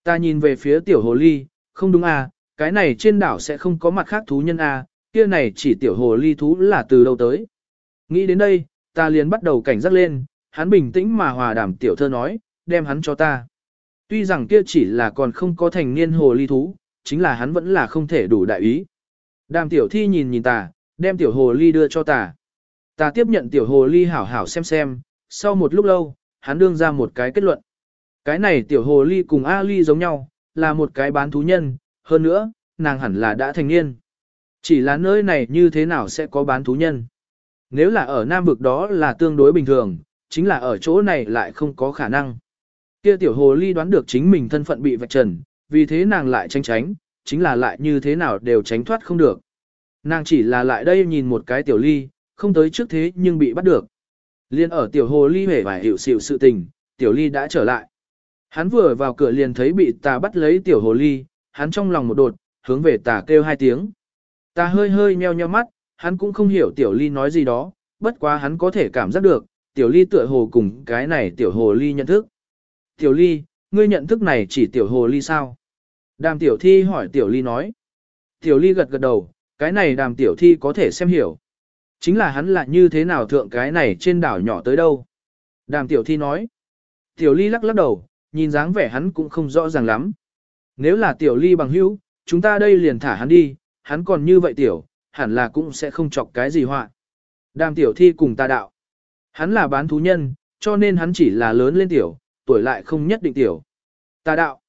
Ta nhìn về phía tiểu hồ ly, Không đúng à, cái này trên đảo sẽ không có mặt khác thú nhân à, kia này chỉ tiểu hồ ly thú là từ đâu tới. Nghĩ đến đây, ta liền bắt đầu cảnh giác lên, hắn bình tĩnh mà hòa đảm tiểu thơ nói, đem hắn cho ta. Tuy rằng kia chỉ là còn không có thành niên hồ ly thú, chính là hắn vẫn là không thể đủ đại ý. Đàm tiểu thi nhìn nhìn ta, đem tiểu hồ ly đưa cho ta. Ta tiếp nhận tiểu hồ ly hảo hảo xem xem, sau một lúc lâu, hắn đương ra một cái kết luận. Cái này tiểu hồ ly cùng A ly giống nhau, là một cái bán thú nhân, hơn nữa, nàng hẳn là đã thành niên. Chỉ là nơi này như thế nào sẽ có bán thú nhân. Nếu là ở Nam vực đó là tương đối bình thường, chính là ở chỗ này lại không có khả năng. Kia tiểu hồ ly đoán được chính mình thân phận bị vạch trần, vì thế nàng lại tránh tránh, chính là lại như thế nào đều tránh thoát không được. Nàng chỉ là lại đây nhìn một cái tiểu ly, không tới trước thế nhưng bị bắt được. Liên ở tiểu hồ ly hề và hiểu xịu sự tình, tiểu ly đã trở lại. Hắn vừa vào cửa liền thấy bị tà bắt lấy tiểu hồ ly, hắn trong lòng một đột, hướng về tà kêu hai tiếng. Tà hơi hơi nheo nheo mắt, hắn cũng không hiểu tiểu ly nói gì đó, bất quá hắn có thể cảm giác được, tiểu ly tựa hồ cùng cái này tiểu hồ ly nhận thức. Tiểu ly, ngươi nhận thức này chỉ tiểu hồ ly sao? Đàm tiểu thi hỏi tiểu ly nói. Tiểu ly gật gật đầu, cái này đàm tiểu thi có thể xem hiểu. Chính là hắn là như thế nào thượng cái này trên đảo nhỏ tới đâu. Đàm tiểu thi nói. Tiểu ly lắc lắc đầu, nhìn dáng vẻ hắn cũng không rõ ràng lắm. Nếu là tiểu ly bằng hữu, chúng ta đây liền thả hắn đi, hắn còn như vậy tiểu, hẳn là cũng sẽ không chọc cái gì họa. Đàm tiểu thi cùng ta đạo. Hắn là bán thú nhân, cho nên hắn chỉ là lớn lên tiểu, tuổi lại không nhất định tiểu. Ta đạo.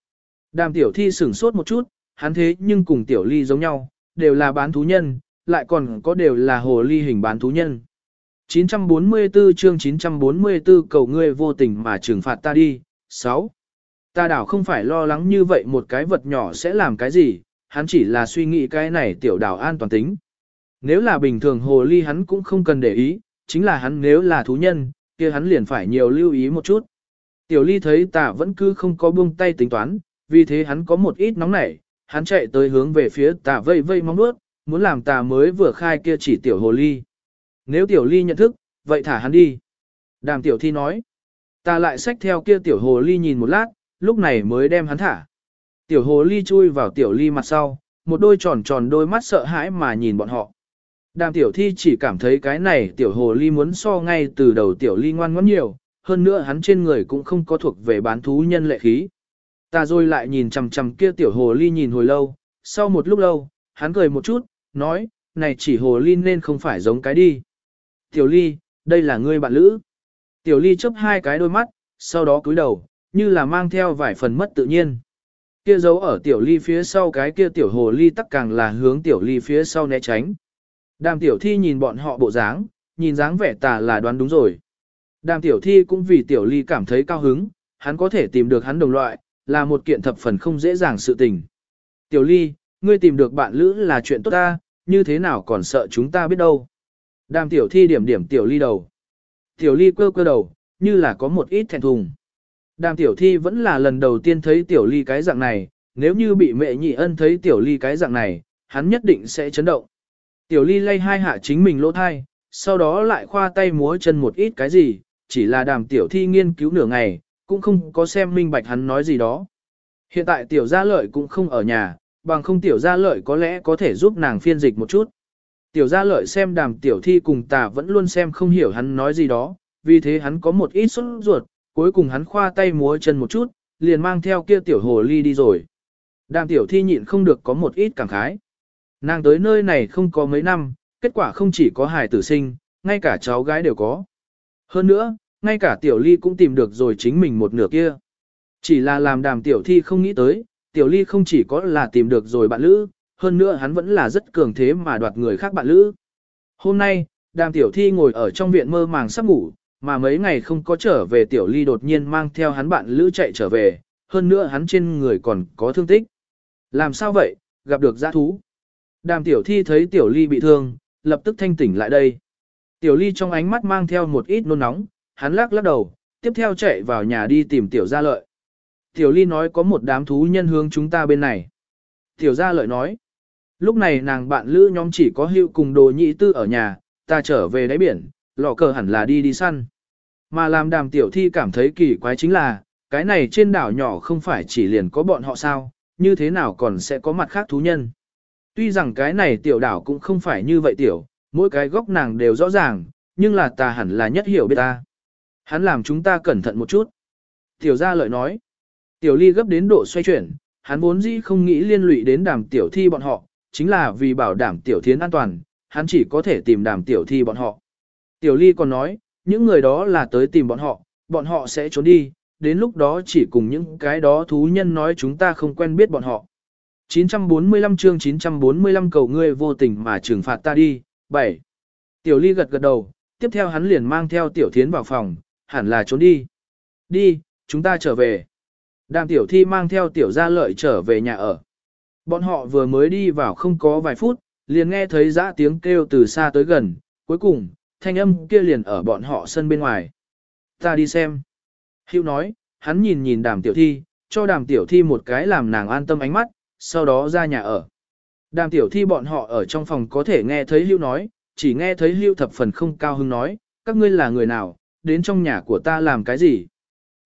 Đàm tiểu thi sửng sốt một chút, hắn thế nhưng cùng tiểu ly giống nhau, đều là bán thú nhân, lại còn có đều là hồ ly hình bán thú nhân. 944 chương 944 cầu ngươi vô tình mà trừng phạt ta đi. 6. Ta đảo không phải lo lắng như vậy một cái vật nhỏ sẽ làm cái gì, hắn chỉ là suy nghĩ cái này tiểu đảo an toàn tính. Nếu là bình thường hồ ly hắn cũng không cần để ý, chính là hắn nếu là thú nhân, kia hắn liền phải nhiều lưu ý một chút. Tiểu ly thấy tạ vẫn cứ không có buông tay tính toán, vì thế hắn có một ít nóng nảy, hắn chạy tới hướng về phía tạ vây vây mong nuốt, muốn làm tạ mới vừa khai kia chỉ tiểu hồ ly. Nếu tiểu ly nhận thức, vậy thả hắn đi. Đàm tiểu thi nói. Ta lại xách theo kia tiểu hồ ly nhìn một lát, lúc này mới đem hắn thả. Tiểu hồ ly chui vào tiểu ly mặt sau, một đôi tròn tròn đôi mắt sợ hãi mà nhìn bọn họ. Đàm tiểu thi chỉ cảm thấy cái này tiểu hồ ly muốn so ngay từ đầu tiểu ly ngoan ngoãn nhiều, hơn nữa hắn trên người cũng không có thuộc về bán thú nhân lệ khí. Ta rồi lại nhìn chằm chằm kia tiểu hồ ly nhìn hồi lâu, sau một lúc lâu, hắn cười một chút, nói, này chỉ hồ ly nên không phải giống cái đi. Tiểu ly, đây là ngươi bạn lữ. Tiểu ly chớp hai cái đôi mắt, sau đó cúi đầu, như là mang theo vài phần mất tự nhiên. Kia giấu ở tiểu ly phía sau cái kia tiểu hồ ly tắc càng là hướng tiểu ly phía sau né tránh. Đàm tiểu thi nhìn bọn họ bộ dáng, nhìn dáng vẻ tà là đoán đúng rồi. Đàm tiểu thi cũng vì tiểu ly cảm thấy cao hứng, hắn có thể tìm được hắn đồng loại, là một kiện thập phần không dễ dàng sự tình. Tiểu ly, ngươi tìm được bạn lữ là chuyện tốt ta, như thế nào còn sợ chúng ta biết đâu. Đàm tiểu thi điểm điểm tiểu ly đầu. Tiểu ly quơ quơ đầu, như là có một ít thẹn thùng. Đàm tiểu thi vẫn là lần đầu tiên thấy tiểu ly cái dạng này, nếu như bị mẹ nhị ân thấy tiểu ly cái dạng này, hắn nhất định sẽ chấn động. Tiểu ly lay hai hạ chính mình lỗ thai, sau đó lại khoa tay múa chân một ít cái gì, chỉ là đàm tiểu thi nghiên cứu nửa ngày, cũng không có xem minh bạch hắn nói gì đó. Hiện tại tiểu gia lợi cũng không ở nhà, bằng không tiểu gia lợi có lẽ có thể giúp nàng phiên dịch một chút. Tiểu gia lợi xem đàm tiểu thi cùng tà vẫn luôn xem không hiểu hắn nói gì đó, vì thế hắn có một ít sốt ruột, cuối cùng hắn khoa tay múa chân một chút, liền mang theo kia tiểu hồ ly đi rồi. Đàm tiểu thi nhịn không được có một ít cảm khái. Nàng tới nơi này không có mấy năm, kết quả không chỉ có hài tử sinh, ngay cả cháu gái đều có. Hơn nữa, ngay cả tiểu ly cũng tìm được rồi chính mình một nửa kia. Chỉ là làm đàm tiểu thi không nghĩ tới, tiểu ly không chỉ có là tìm được rồi bạn lữ, hơn nữa hắn vẫn là rất cường thế mà đoạt người khác bạn lữ. Hôm nay, đàm tiểu thi ngồi ở trong viện mơ màng sắp ngủ, mà mấy ngày không có trở về tiểu ly đột nhiên mang theo hắn bạn lữ chạy trở về, hơn nữa hắn trên người còn có thương tích. Làm sao vậy, gặp được giã thú. Đàm tiểu thi thấy tiểu ly bị thương, lập tức thanh tỉnh lại đây. Tiểu ly trong ánh mắt mang theo một ít nôn nóng, hắn lắc lắc đầu, tiếp theo chạy vào nhà đi tìm tiểu gia lợi. Tiểu ly nói có một đám thú nhân hướng chúng ta bên này. Tiểu gia lợi nói, lúc này nàng bạn lữ nhóm chỉ có hữu cùng đồ nhị tư ở nhà, ta trở về đáy biển, lọ cờ hẳn là đi đi săn. Mà làm đàm tiểu thi cảm thấy kỳ quái chính là, cái này trên đảo nhỏ không phải chỉ liền có bọn họ sao, như thế nào còn sẽ có mặt khác thú nhân. Tuy rằng cái này tiểu đảo cũng không phải như vậy tiểu, mỗi cái góc nàng đều rõ ràng, nhưng là ta hẳn là nhất hiểu biết ta. Hắn làm chúng ta cẩn thận một chút. Tiểu gia lợi nói. Tiểu ly gấp đến độ xoay chuyển, hắn vốn dĩ không nghĩ liên lụy đến đàm tiểu thi bọn họ, chính là vì bảo đảm tiểu thiến an toàn, hắn chỉ có thể tìm đàm tiểu thi bọn họ. Tiểu ly còn nói, những người đó là tới tìm bọn họ, bọn họ sẽ trốn đi, đến lúc đó chỉ cùng những cái đó thú nhân nói chúng ta không quen biết bọn họ. 945 chương 945 cầu ngươi vô tình mà trừng phạt ta đi, 7. Tiểu ly gật gật đầu, tiếp theo hắn liền mang theo tiểu thiến vào phòng, hẳn là trốn đi. Đi, chúng ta trở về. Đàm tiểu thi mang theo tiểu gia lợi trở về nhà ở. Bọn họ vừa mới đi vào không có vài phút, liền nghe thấy dã tiếng kêu từ xa tới gần, cuối cùng, thanh âm kia liền ở bọn họ sân bên ngoài. Ta đi xem. Hữu nói, hắn nhìn nhìn đàm tiểu thi, cho đàm tiểu thi một cái làm nàng an tâm ánh mắt, sau đó ra nhà ở. Đàm tiểu thi bọn họ ở trong phòng có thể nghe thấy Hữu nói, chỉ nghe thấy Hữu thập phần không cao hứng nói, các ngươi là người nào, đến trong nhà của ta làm cái gì?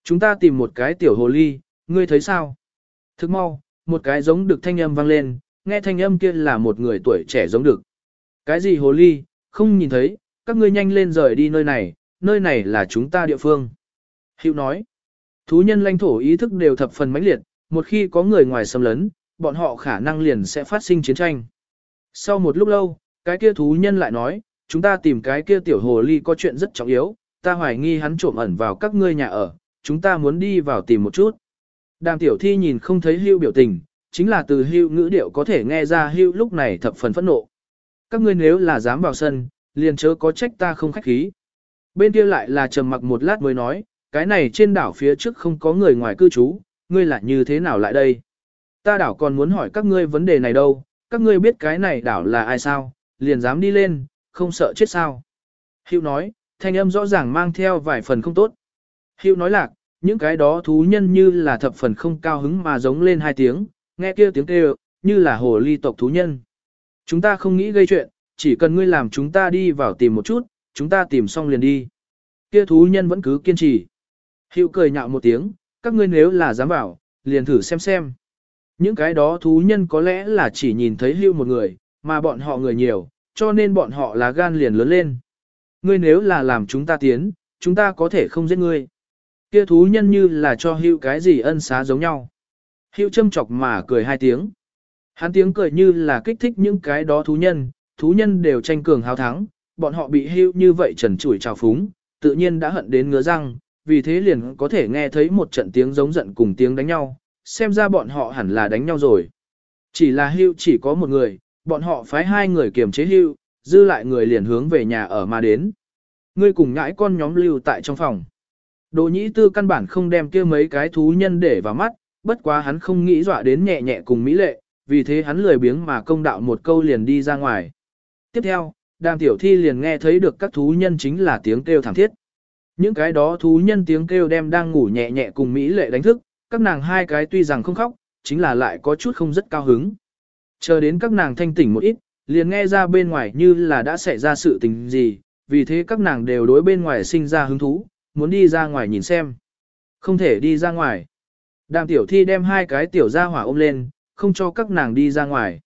Chúng ta tìm một cái tiểu hồ ly, ngươi thấy sao? Thức mau, một cái giống được thanh âm vang lên, nghe thanh âm kia là một người tuổi trẻ giống được. Cái gì hồ ly, không nhìn thấy, các ngươi nhanh lên rời đi nơi này, nơi này là chúng ta địa phương. Hữu nói, thú nhân lãnh thổ ý thức đều thập phần mãnh liệt, một khi có người ngoài xâm lấn, bọn họ khả năng liền sẽ phát sinh chiến tranh. Sau một lúc lâu, cái kia thú nhân lại nói, chúng ta tìm cái kia tiểu hồ ly có chuyện rất trọng yếu, ta hoài nghi hắn trộm ẩn vào các ngươi nhà ở, chúng ta muốn đi vào tìm một chút. Đàm tiểu thi nhìn không thấy hưu biểu tình, chính là từ hưu ngữ điệu có thể nghe ra hưu lúc này thập phần phẫn nộ. Các ngươi nếu là dám vào sân, liền chớ có trách ta không khách khí. Bên kia lại là trầm mặc một lát mới nói, cái này trên đảo phía trước không có người ngoài cư trú, ngươi là như thế nào lại đây? Ta đảo còn muốn hỏi các ngươi vấn đề này đâu, các ngươi biết cái này đảo là ai sao, liền dám đi lên, không sợ chết sao? Hữu nói, thanh âm rõ ràng mang theo vài phần không tốt. Hữu nói lạc, những cái đó thú nhân như là thập phần không cao hứng mà giống lên hai tiếng, nghe kia tiếng kêu, như là hồ ly tộc thú nhân. Chúng ta không nghĩ gây chuyện, chỉ cần ngươi làm chúng ta đi vào tìm một chút, chúng ta tìm xong liền đi. Kia thú nhân vẫn cứ kiên trì. Hữu cười nhạo một tiếng, các ngươi nếu là dám vào, liền thử xem xem. Những cái đó thú nhân có lẽ là chỉ nhìn thấy hưu một người, mà bọn họ người nhiều, cho nên bọn họ là gan liền lớn lên. Ngươi nếu là làm chúng ta tiến, chúng ta có thể không giết ngươi. Kia thú nhân như là cho hưu cái gì ân xá giống nhau. Hưu châm chọc mà cười hai tiếng. Hắn tiếng cười như là kích thích những cái đó thú nhân, thú nhân đều tranh cường hào thắng, bọn họ bị hưu như vậy trần trụi trào phúng, tự nhiên đã hận đến ngứa răng, vì thế liền có thể nghe thấy một trận tiếng giống giận cùng tiếng đánh nhau, xem ra bọn họ hẳn là đánh nhau rồi. Chỉ là hưu chỉ có một người, bọn họ phái hai người kiềm chế hưu, dư lại người liền hướng về nhà ở mà đến. Ngươi cùng ngãi con nhóm lưu tại trong phòng. Đồ nhĩ tư căn bản không đem kia mấy cái thú nhân để vào mắt, bất quá hắn không nghĩ dọa đến nhẹ nhẹ cùng Mỹ lệ, vì thế hắn lười biếng mà công đạo một câu liền đi ra ngoài. Tiếp theo, đàm tiểu thi liền nghe thấy được các thú nhân chính là tiếng kêu thảm thiết. Những cái đó thú nhân tiếng kêu đem đang ngủ nhẹ nhẹ cùng Mỹ lệ đánh thức, các nàng hai cái tuy rằng không khóc, chính là lại có chút không rất cao hứng. Chờ đến các nàng thanh tỉnh một ít, liền nghe ra bên ngoài như là đã xảy ra sự tình gì, vì thế các nàng đều đối bên ngoài sinh ra hứng thú, muốn đi ra ngoài nhìn xem. Không thể đi ra ngoài. Đàm tiểu thi đem hai cái tiểu ra hỏa ôm lên, không cho các nàng đi ra ngoài.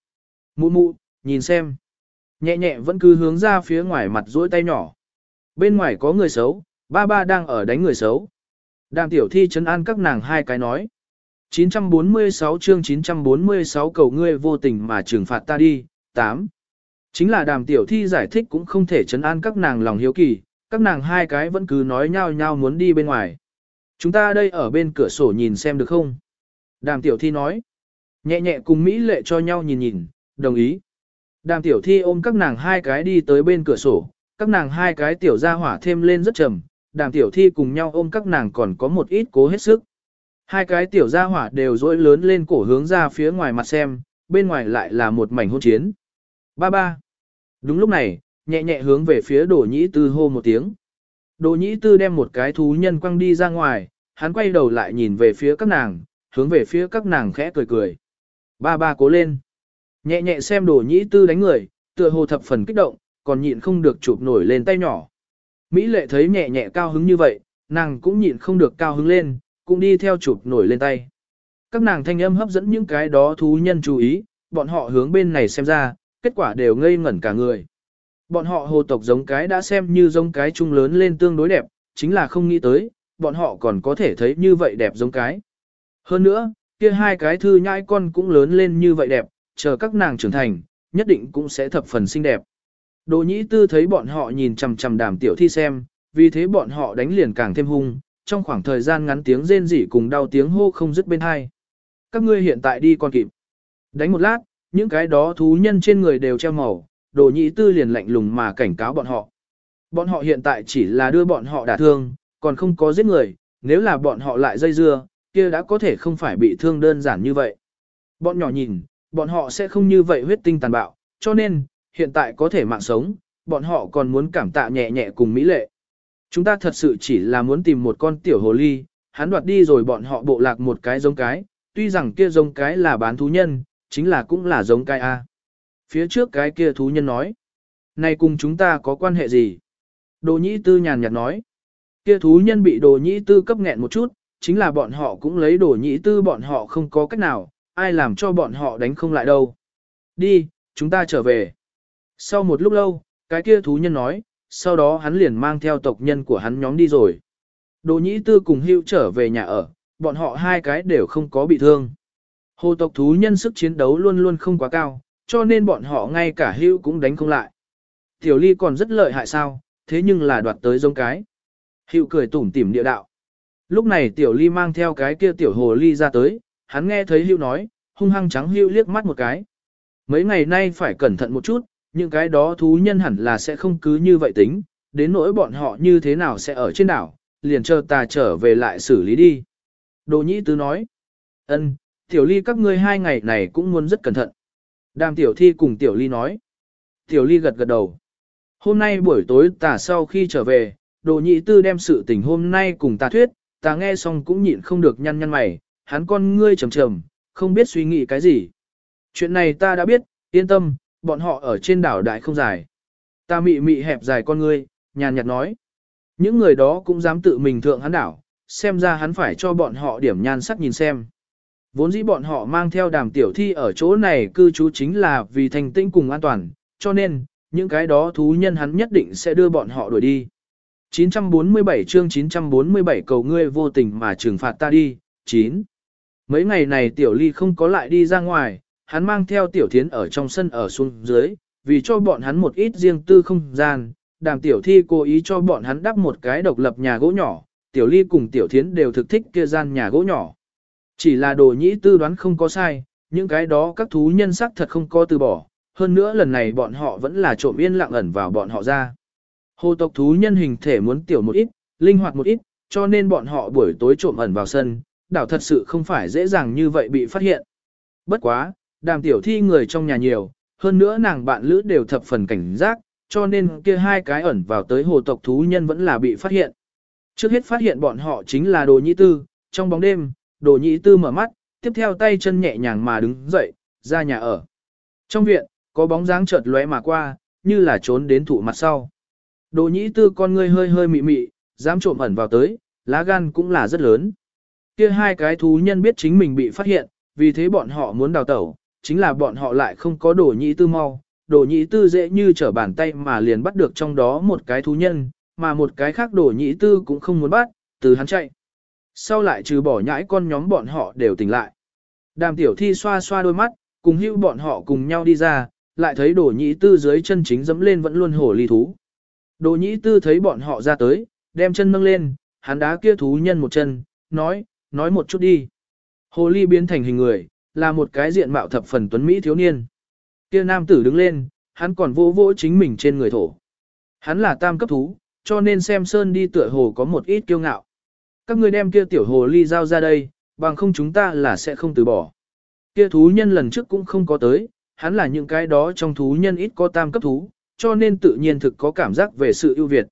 Mụ mụ, nhìn xem. Nhẹ nhẹ vẫn cứ hướng ra phía ngoài mặt duỗi tay nhỏ. Bên ngoài có người xấu, ba ba đang ở đánh người xấu. Đàm tiểu thi chấn an các nàng hai cái nói. 946 chương 946 cầu ngươi vô tình mà trừng phạt ta đi, 8. Chính là đàm tiểu thi giải thích cũng không thể chấn an các nàng lòng hiếu kỳ, các nàng hai cái vẫn cứ nói nhau nhau muốn đi bên ngoài. Chúng ta đây ở bên cửa sổ nhìn xem được không? Đàm tiểu thi nói. Nhẹ nhẹ cùng Mỹ lệ cho nhau nhìn nhìn, đồng ý. Đàm tiểu thi ôm các nàng hai cái đi tới bên cửa sổ, các nàng hai cái tiểu ra hỏa thêm lên rất trầm, đàm tiểu thi cùng nhau ôm các nàng còn có một ít cố hết sức. Hai cái tiểu gia hỏa đều dỗi lớn lên cổ hướng ra phía ngoài mặt xem, bên ngoài lại là một mảnh hôn chiến. Ba ba. Đúng lúc này, nhẹ nhẹ hướng về phía đồ nhĩ tư hô một tiếng. Đồ nhĩ tư đem một cái thú nhân quăng đi ra ngoài, hắn quay đầu lại nhìn về phía các nàng, hướng về phía các nàng khẽ cười cười. Ba ba cố lên. Nhẹ nhẹ xem đồ nhĩ tư đánh người, tựa hồ thập phần kích động, còn nhịn không được chụp nổi lên tay nhỏ. Mỹ lệ thấy nhẹ nhẹ cao hứng như vậy, nàng cũng nhịn không được cao hứng lên, cũng đi theo chụp nổi lên tay. Các nàng thanh âm hấp dẫn những cái đó thú nhân chú ý, bọn họ hướng bên này xem ra, kết quả đều ngây ngẩn cả người. Bọn họ hồ tộc giống cái đã xem như giống cái trung lớn lên tương đối đẹp, chính là không nghĩ tới, bọn họ còn có thể thấy như vậy đẹp giống cái. Hơn nữa, kia hai cái thư nhãi con cũng lớn lên như vậy đẹp, chờ các nàng trưởng thành, nhất định cũng sẽ thập phần xinh đẹp. Đồ nhĩ tư thấy bọn họ nhìn chằm chằm đàm tiểu thi xem, vì thế bọn họ đánh liền càng thêm hung, trong khoảng thời gian ngắn tiếng rên rỉ cùng đau tiếng hô không dứt bên hai. Các ngươi hiện tại đi còn kịp. Đánh một lát, những cái đó thú nhân trên người đều treo màu, đồ nhĩ tư liền lạnh lùng mà cảnh cáo bọn họ. Bọn họ hiện tại chỉ là đưa bọn họ đả thương, còn không có giết người, nếu là bọn họ lại dây dưa, kia đã có thể không phải bị thương đơn giản như vậy. Bọn nhỏ nhìn, bọn họ sẽ không như vậy huyết tinh tàn bạo, cho nên, hiện tại có thể mạng sống, bọn họ còn muốn cảm tạ nhẹ nhẹ cùng Mỹ lệ. Chúng ta thật sự chỉ là muốn tìm một con tiểu hồ ly, hắn đoạt đi rồi bọn họ bộ lạc một cái giống cái, tuy rằng kia giống cái là bán thú nhân, chính là cũng là giống cái A. Phía trước cái kia thú nhân nói, này cùng chúng ta có quan hệ gì? Đồ nhĩ tư nhàn nhạt nói, kia thú nhân bị đồ nhĩ tư cấp nghẹn một chút, chính là bọn họ cũng lấy đồ nhĩ tư bọn họ không có cách nào, ai làm cho bọn họ đánh không lại đâu. Đi, chúng ta trở về. Sau một lúc lâu, cái kia thú nhân nói, sau đó hắn liền mang theo tộc nhân của hắn nhóm đi rồi. Đồ nhĩ tư cùng hưu trở về nhà ở, bọn họ hai cái đều không có bị thương. Hồ tộc thú nhân sức chiến đấu luôn luôn không quá cao, cho nên bọn họ ngay cả hưu cũng đánh không lại. Tiểu ly còn rất lợi hại sao, thế nhưng là đoạt tới giống cái. Hưu cười tủm tỉm địa đạo. Lúc này tiểu ly mang theo cái kia tiểu hồ ly ra tới, hắn nghe thấy hưu nói, hung hăng trắng hưu liếc mắt một cái. Mấy ngày nay phải cẩn thận một chút, những cái đó thú nhân hẳn là sẽ không cứ như vậy tính, đến nỗi bọn họ như thế nào sẽ ở trên đảo, liền chờ ta trở về lại xử lý đi. Đồ nhĩ tứ nói, ân, tiểu ly các ngươi hai ngày này cũng muốn rất cẩn thận. Đàm tiểu thi cùng tiểu ly nói. Tiểu ly gật gật đầu. Hôm nay buổi tối ta sau khi trở về, đồ nhị tư đem sự tình hôm nay cùng ta thuyết, ta nghe xong cũng nhịn không được nhăn nhăn mày, hắn con ngươi trầm trầm, không biết suy nghĩ cái gì. Chuyện này ta đã biết, yên tâm, bọn họ ở trên đảo đại không dài. Ta mị mị hẹp dài con ngươi, nhàn nhạt nói. Những người đó cũng dám tự mình thượng hắn đảo, xem ra hắn phải cho bọn họ điểm nhan sắc nhìn xem. Vốn dĩ bọn họ mang theo đàm tiểu thi ở chỗ này cư trú chính là vì thành tĩnh cùng an toàn, cho nên, những cái đó thú nhân hắn nhất định sẽ đưa bọn họ đuổi đi. 947 chương 947 cầu ngươi vô tình mà trừng phạt ta đi, 9. Mấy ngày này tiểu ly không có lại đi ra ngoài, hắn mang theo tiểu thiến ở trong sân ở xuống dưới, vì cho bọn hắn một ít riêng tư không gian, đàm tiểu thi cố ý cho bọn hắn đắp một cái độc lập nhà gỗ nhỏ, tiểu ly cùng tiểu thiến đều thực thích kia gian nhà gỗ nhỏ. Chỉ là đồ nhĩ tư đoán không có sai, những cái đó các thú nhân sắc thật không có từ bỏ, hơn nữa lần này bọn họ vẫn là trộm yên lặng ẩn vào bọn họ ra. Hồ tộc thú nhân hình thể muốn tiểu một ít, linh hoạt một ít, cho nên bọn họ buổi tối trộm ẩn vào sân, đảo thật sự không phải dễ dàng như vậy bị phát hiện. Bất quá, đàm tiểu thi người trong nhà nhiều, hơn nữa nàng bạn lữ đều thập phần cảnh giác, cho nên kia hai cái ẩn vào tới hồ tộc thú nhân vẫn là bị phát hiện. Trước hết phát hiện bọn họ chính là đồ nhĩ tư, trong bóng đêm, đồ nhĩ tư mở mắt, tiếp theo tay chân nhẹ nhàng mà đứng dậy, ra nhà ở. Trong viện, có bóng dáng chợt lóe mà qua, như là trốn đến thủ mặt sau. Đồ nhĩ tư con ngươi hơi hơi mị mị, dám trộm ẩn vào tới, lá gan cũng là rất lớn. Kia hai cái thú nhân biết chính mình bị phát hiện, vì thế bọn họ muốn đào tẩu, chính là bọn họ lại không có đồ nhĩ tư mau. Đồ nhĩ tư dễ như trở bàn tay mà liền bắt được trong đó một cái thú nhân, mà một cái khác đồ nhĩ tư cũng không muốn bắt, từ hắn chạy. Sau lại trừ bỏ nhãi con nhóm bọn họ đều tỉnh lại. Đàm tiểu thi xoa xoa đôi mắt, cùng hưu bọn họ cùng nhau đi ra, lại thấy đồ nhĩ tư dưới chân chính dẫm lên vẫn luôn hổ ly thú. Đồ nhĩ tư thấy bọn họ ra tới, đem chân nâng lên, hắn đá kia thú nhân một chân, nói, nói một chút đi. Hồ ly biến thành hình người, là một cái diện mạo thập phần tuấn Mỹ thiếu niên. Kia nam tử đứng lên, hắn còn vô vỗ chính mình trên người thổ. Hắn là tam cấp thú, cho nên xem sơn đi tựa hồ có một ít kiêu ngạo. Các ngươi đem kia tiểu hồ ly giao ra đây, bằng không chúng ta là sẽ không từ bỏ. Kia thú nhân lần trước cũng không có tới, hắn là những cái đó trong thú nhân ít có tam cấp thú, cho nên tự nhiên thực có cảm giác về sự ưu việt.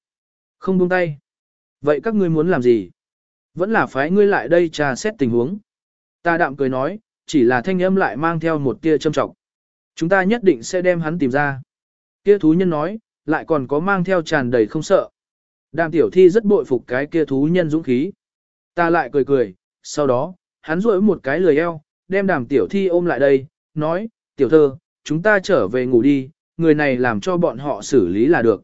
Không buông tay. Vậy các ngươi muốn làm gì? Vẫn là phái ngươi lại đây trà xét tình huống. Ta đạm cười nói, chỉ là thanh âm lại mang theo một tia châm trọng. Chúng ta nhất định sẽ đem hắn tìm ra. Kia thú nhân nói, lại còn có mang theo tràn đầy không sợ. Đàm tiểu thi rất bội phục cái kia thú nhân dũng khí. Ta lại cười cười, sau đó, hắn duỗi một cái lười eo, đem đàm tiểu thi ôm lại đây, nói, tiểu thơ, chúng ta trở về ngủ đi, người này làm cho bọn họ xử lý là được.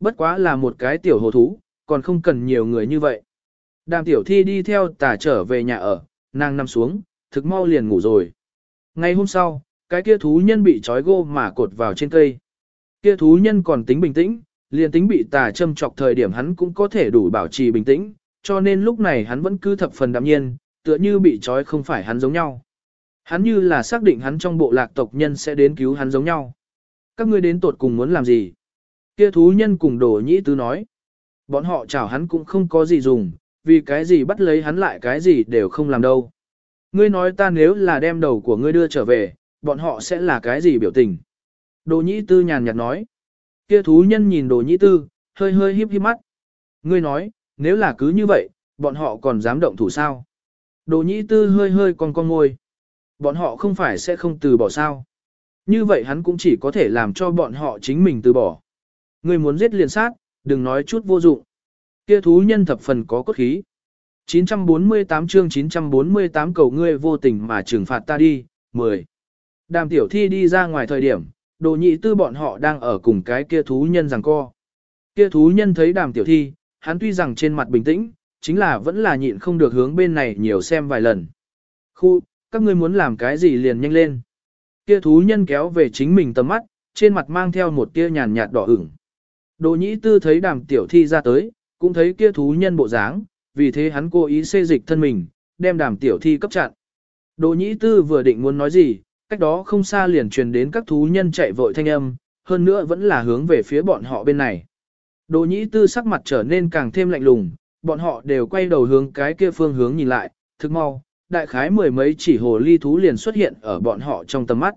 Bất quá là một cái tiểu hồ thú, còn không cần nhiều người như vậy. Đàm tiểu thi đi theo tà trở về nhà ở, nàng nằm xuống, thực mau liền ngủ rồi. Ngay hôm sau, cái kia thú nhân bị trói gô mà cột vào trên cây. Kia thú nhân còn tính bình tĩnh, liền tính bị tà châm chọc thời điểm hắn cũng có thể đủ bảo trì bình tĩnh, cho nên lúc này hắn vẫn cứ thập phần đạm nhiên, tựa như bị trói không phải hắn giống nhau. Hắn như là xác định hắn trong bộ lạc tộc nhân sẽ đến cứu hắn giống nhau. Các ngươi đến tột cùng muốn làm gì? Kia thú nhân cùng đồ nhĩ tứ nói. Bọn họ chào hắn cũng không có gì dùng, vì cái gì bắt lấy hắn lại cái gì đều không làm đâu. Ngươi nói ta nếu là đem đầu của ngươi đưa trở về, bọn họ sẽ là cái gì biểu tình? Đồ nhĩ tư nhàn nhạt nói. Kia thú nhân nhìn đồ nhĩ tư, hơi hơi híp híp mắt. Ngươi nói, nếu là cứ như vậy, bọn họ còn dám động thủ sao? Đồ nhĩ tư hơi hơi con con ngôi. Bọn họ không phải sẽ không từ bỏ sao. Như vậy hắn cũng chỉ có thể làm cho bọn họ chính mình từ bỏ. Ngươi muốn giết liền sát, đừng nói chút vô dụng. Kia thú nhân thập phần có cốt khí. 948 chương 948 cầu ngươi vô tình mà trừng phạt ta đi, 10. Đàm tiểu thi đi ra ngoài thời điểm, đồ nhị tư bọn họ đang ở cùng cái kia thú nhân rằng co. Kia thú nhân thấy đàm tiểu thi, hắn tuy rằng trên mặt bình tĩnh, chính là vẫn là nhịn không được hướng bên này nhiều xem vài lần. Khu, các ngươi muốn làm cái gì liền nhanh lên. Kia thú nhân kéo về chính mình tầm mắt, trên mặt mang theo một tia nhàn nhạt đỏ ửng. Đồ nhĩ tư thấy đàm tiểu thi ra tới, cũng thấy kia thú nhân bộ dáng, vì thế hắn cố ý xê dịch thân mình, đem đàm tiểu thi cấp chặn. Đỗ nhĩ tư vừa định muốn nói gì, cách đó không xa liền truyền đến các thú nhân chạy vội thanh âm, hơn nữa vẫn là hướng về phía bọn họ bên này. Đỗ nhĩ tư sắc mặt trở nên càng thêm lạnh lùng, bọn họ đều quay đầu hướng cái kia phương hướng nhìn lại, thực mau, đại khái mười mấy chỉ hồ ly thú liền xuất hiện ở bọn họ trong tầm mắt.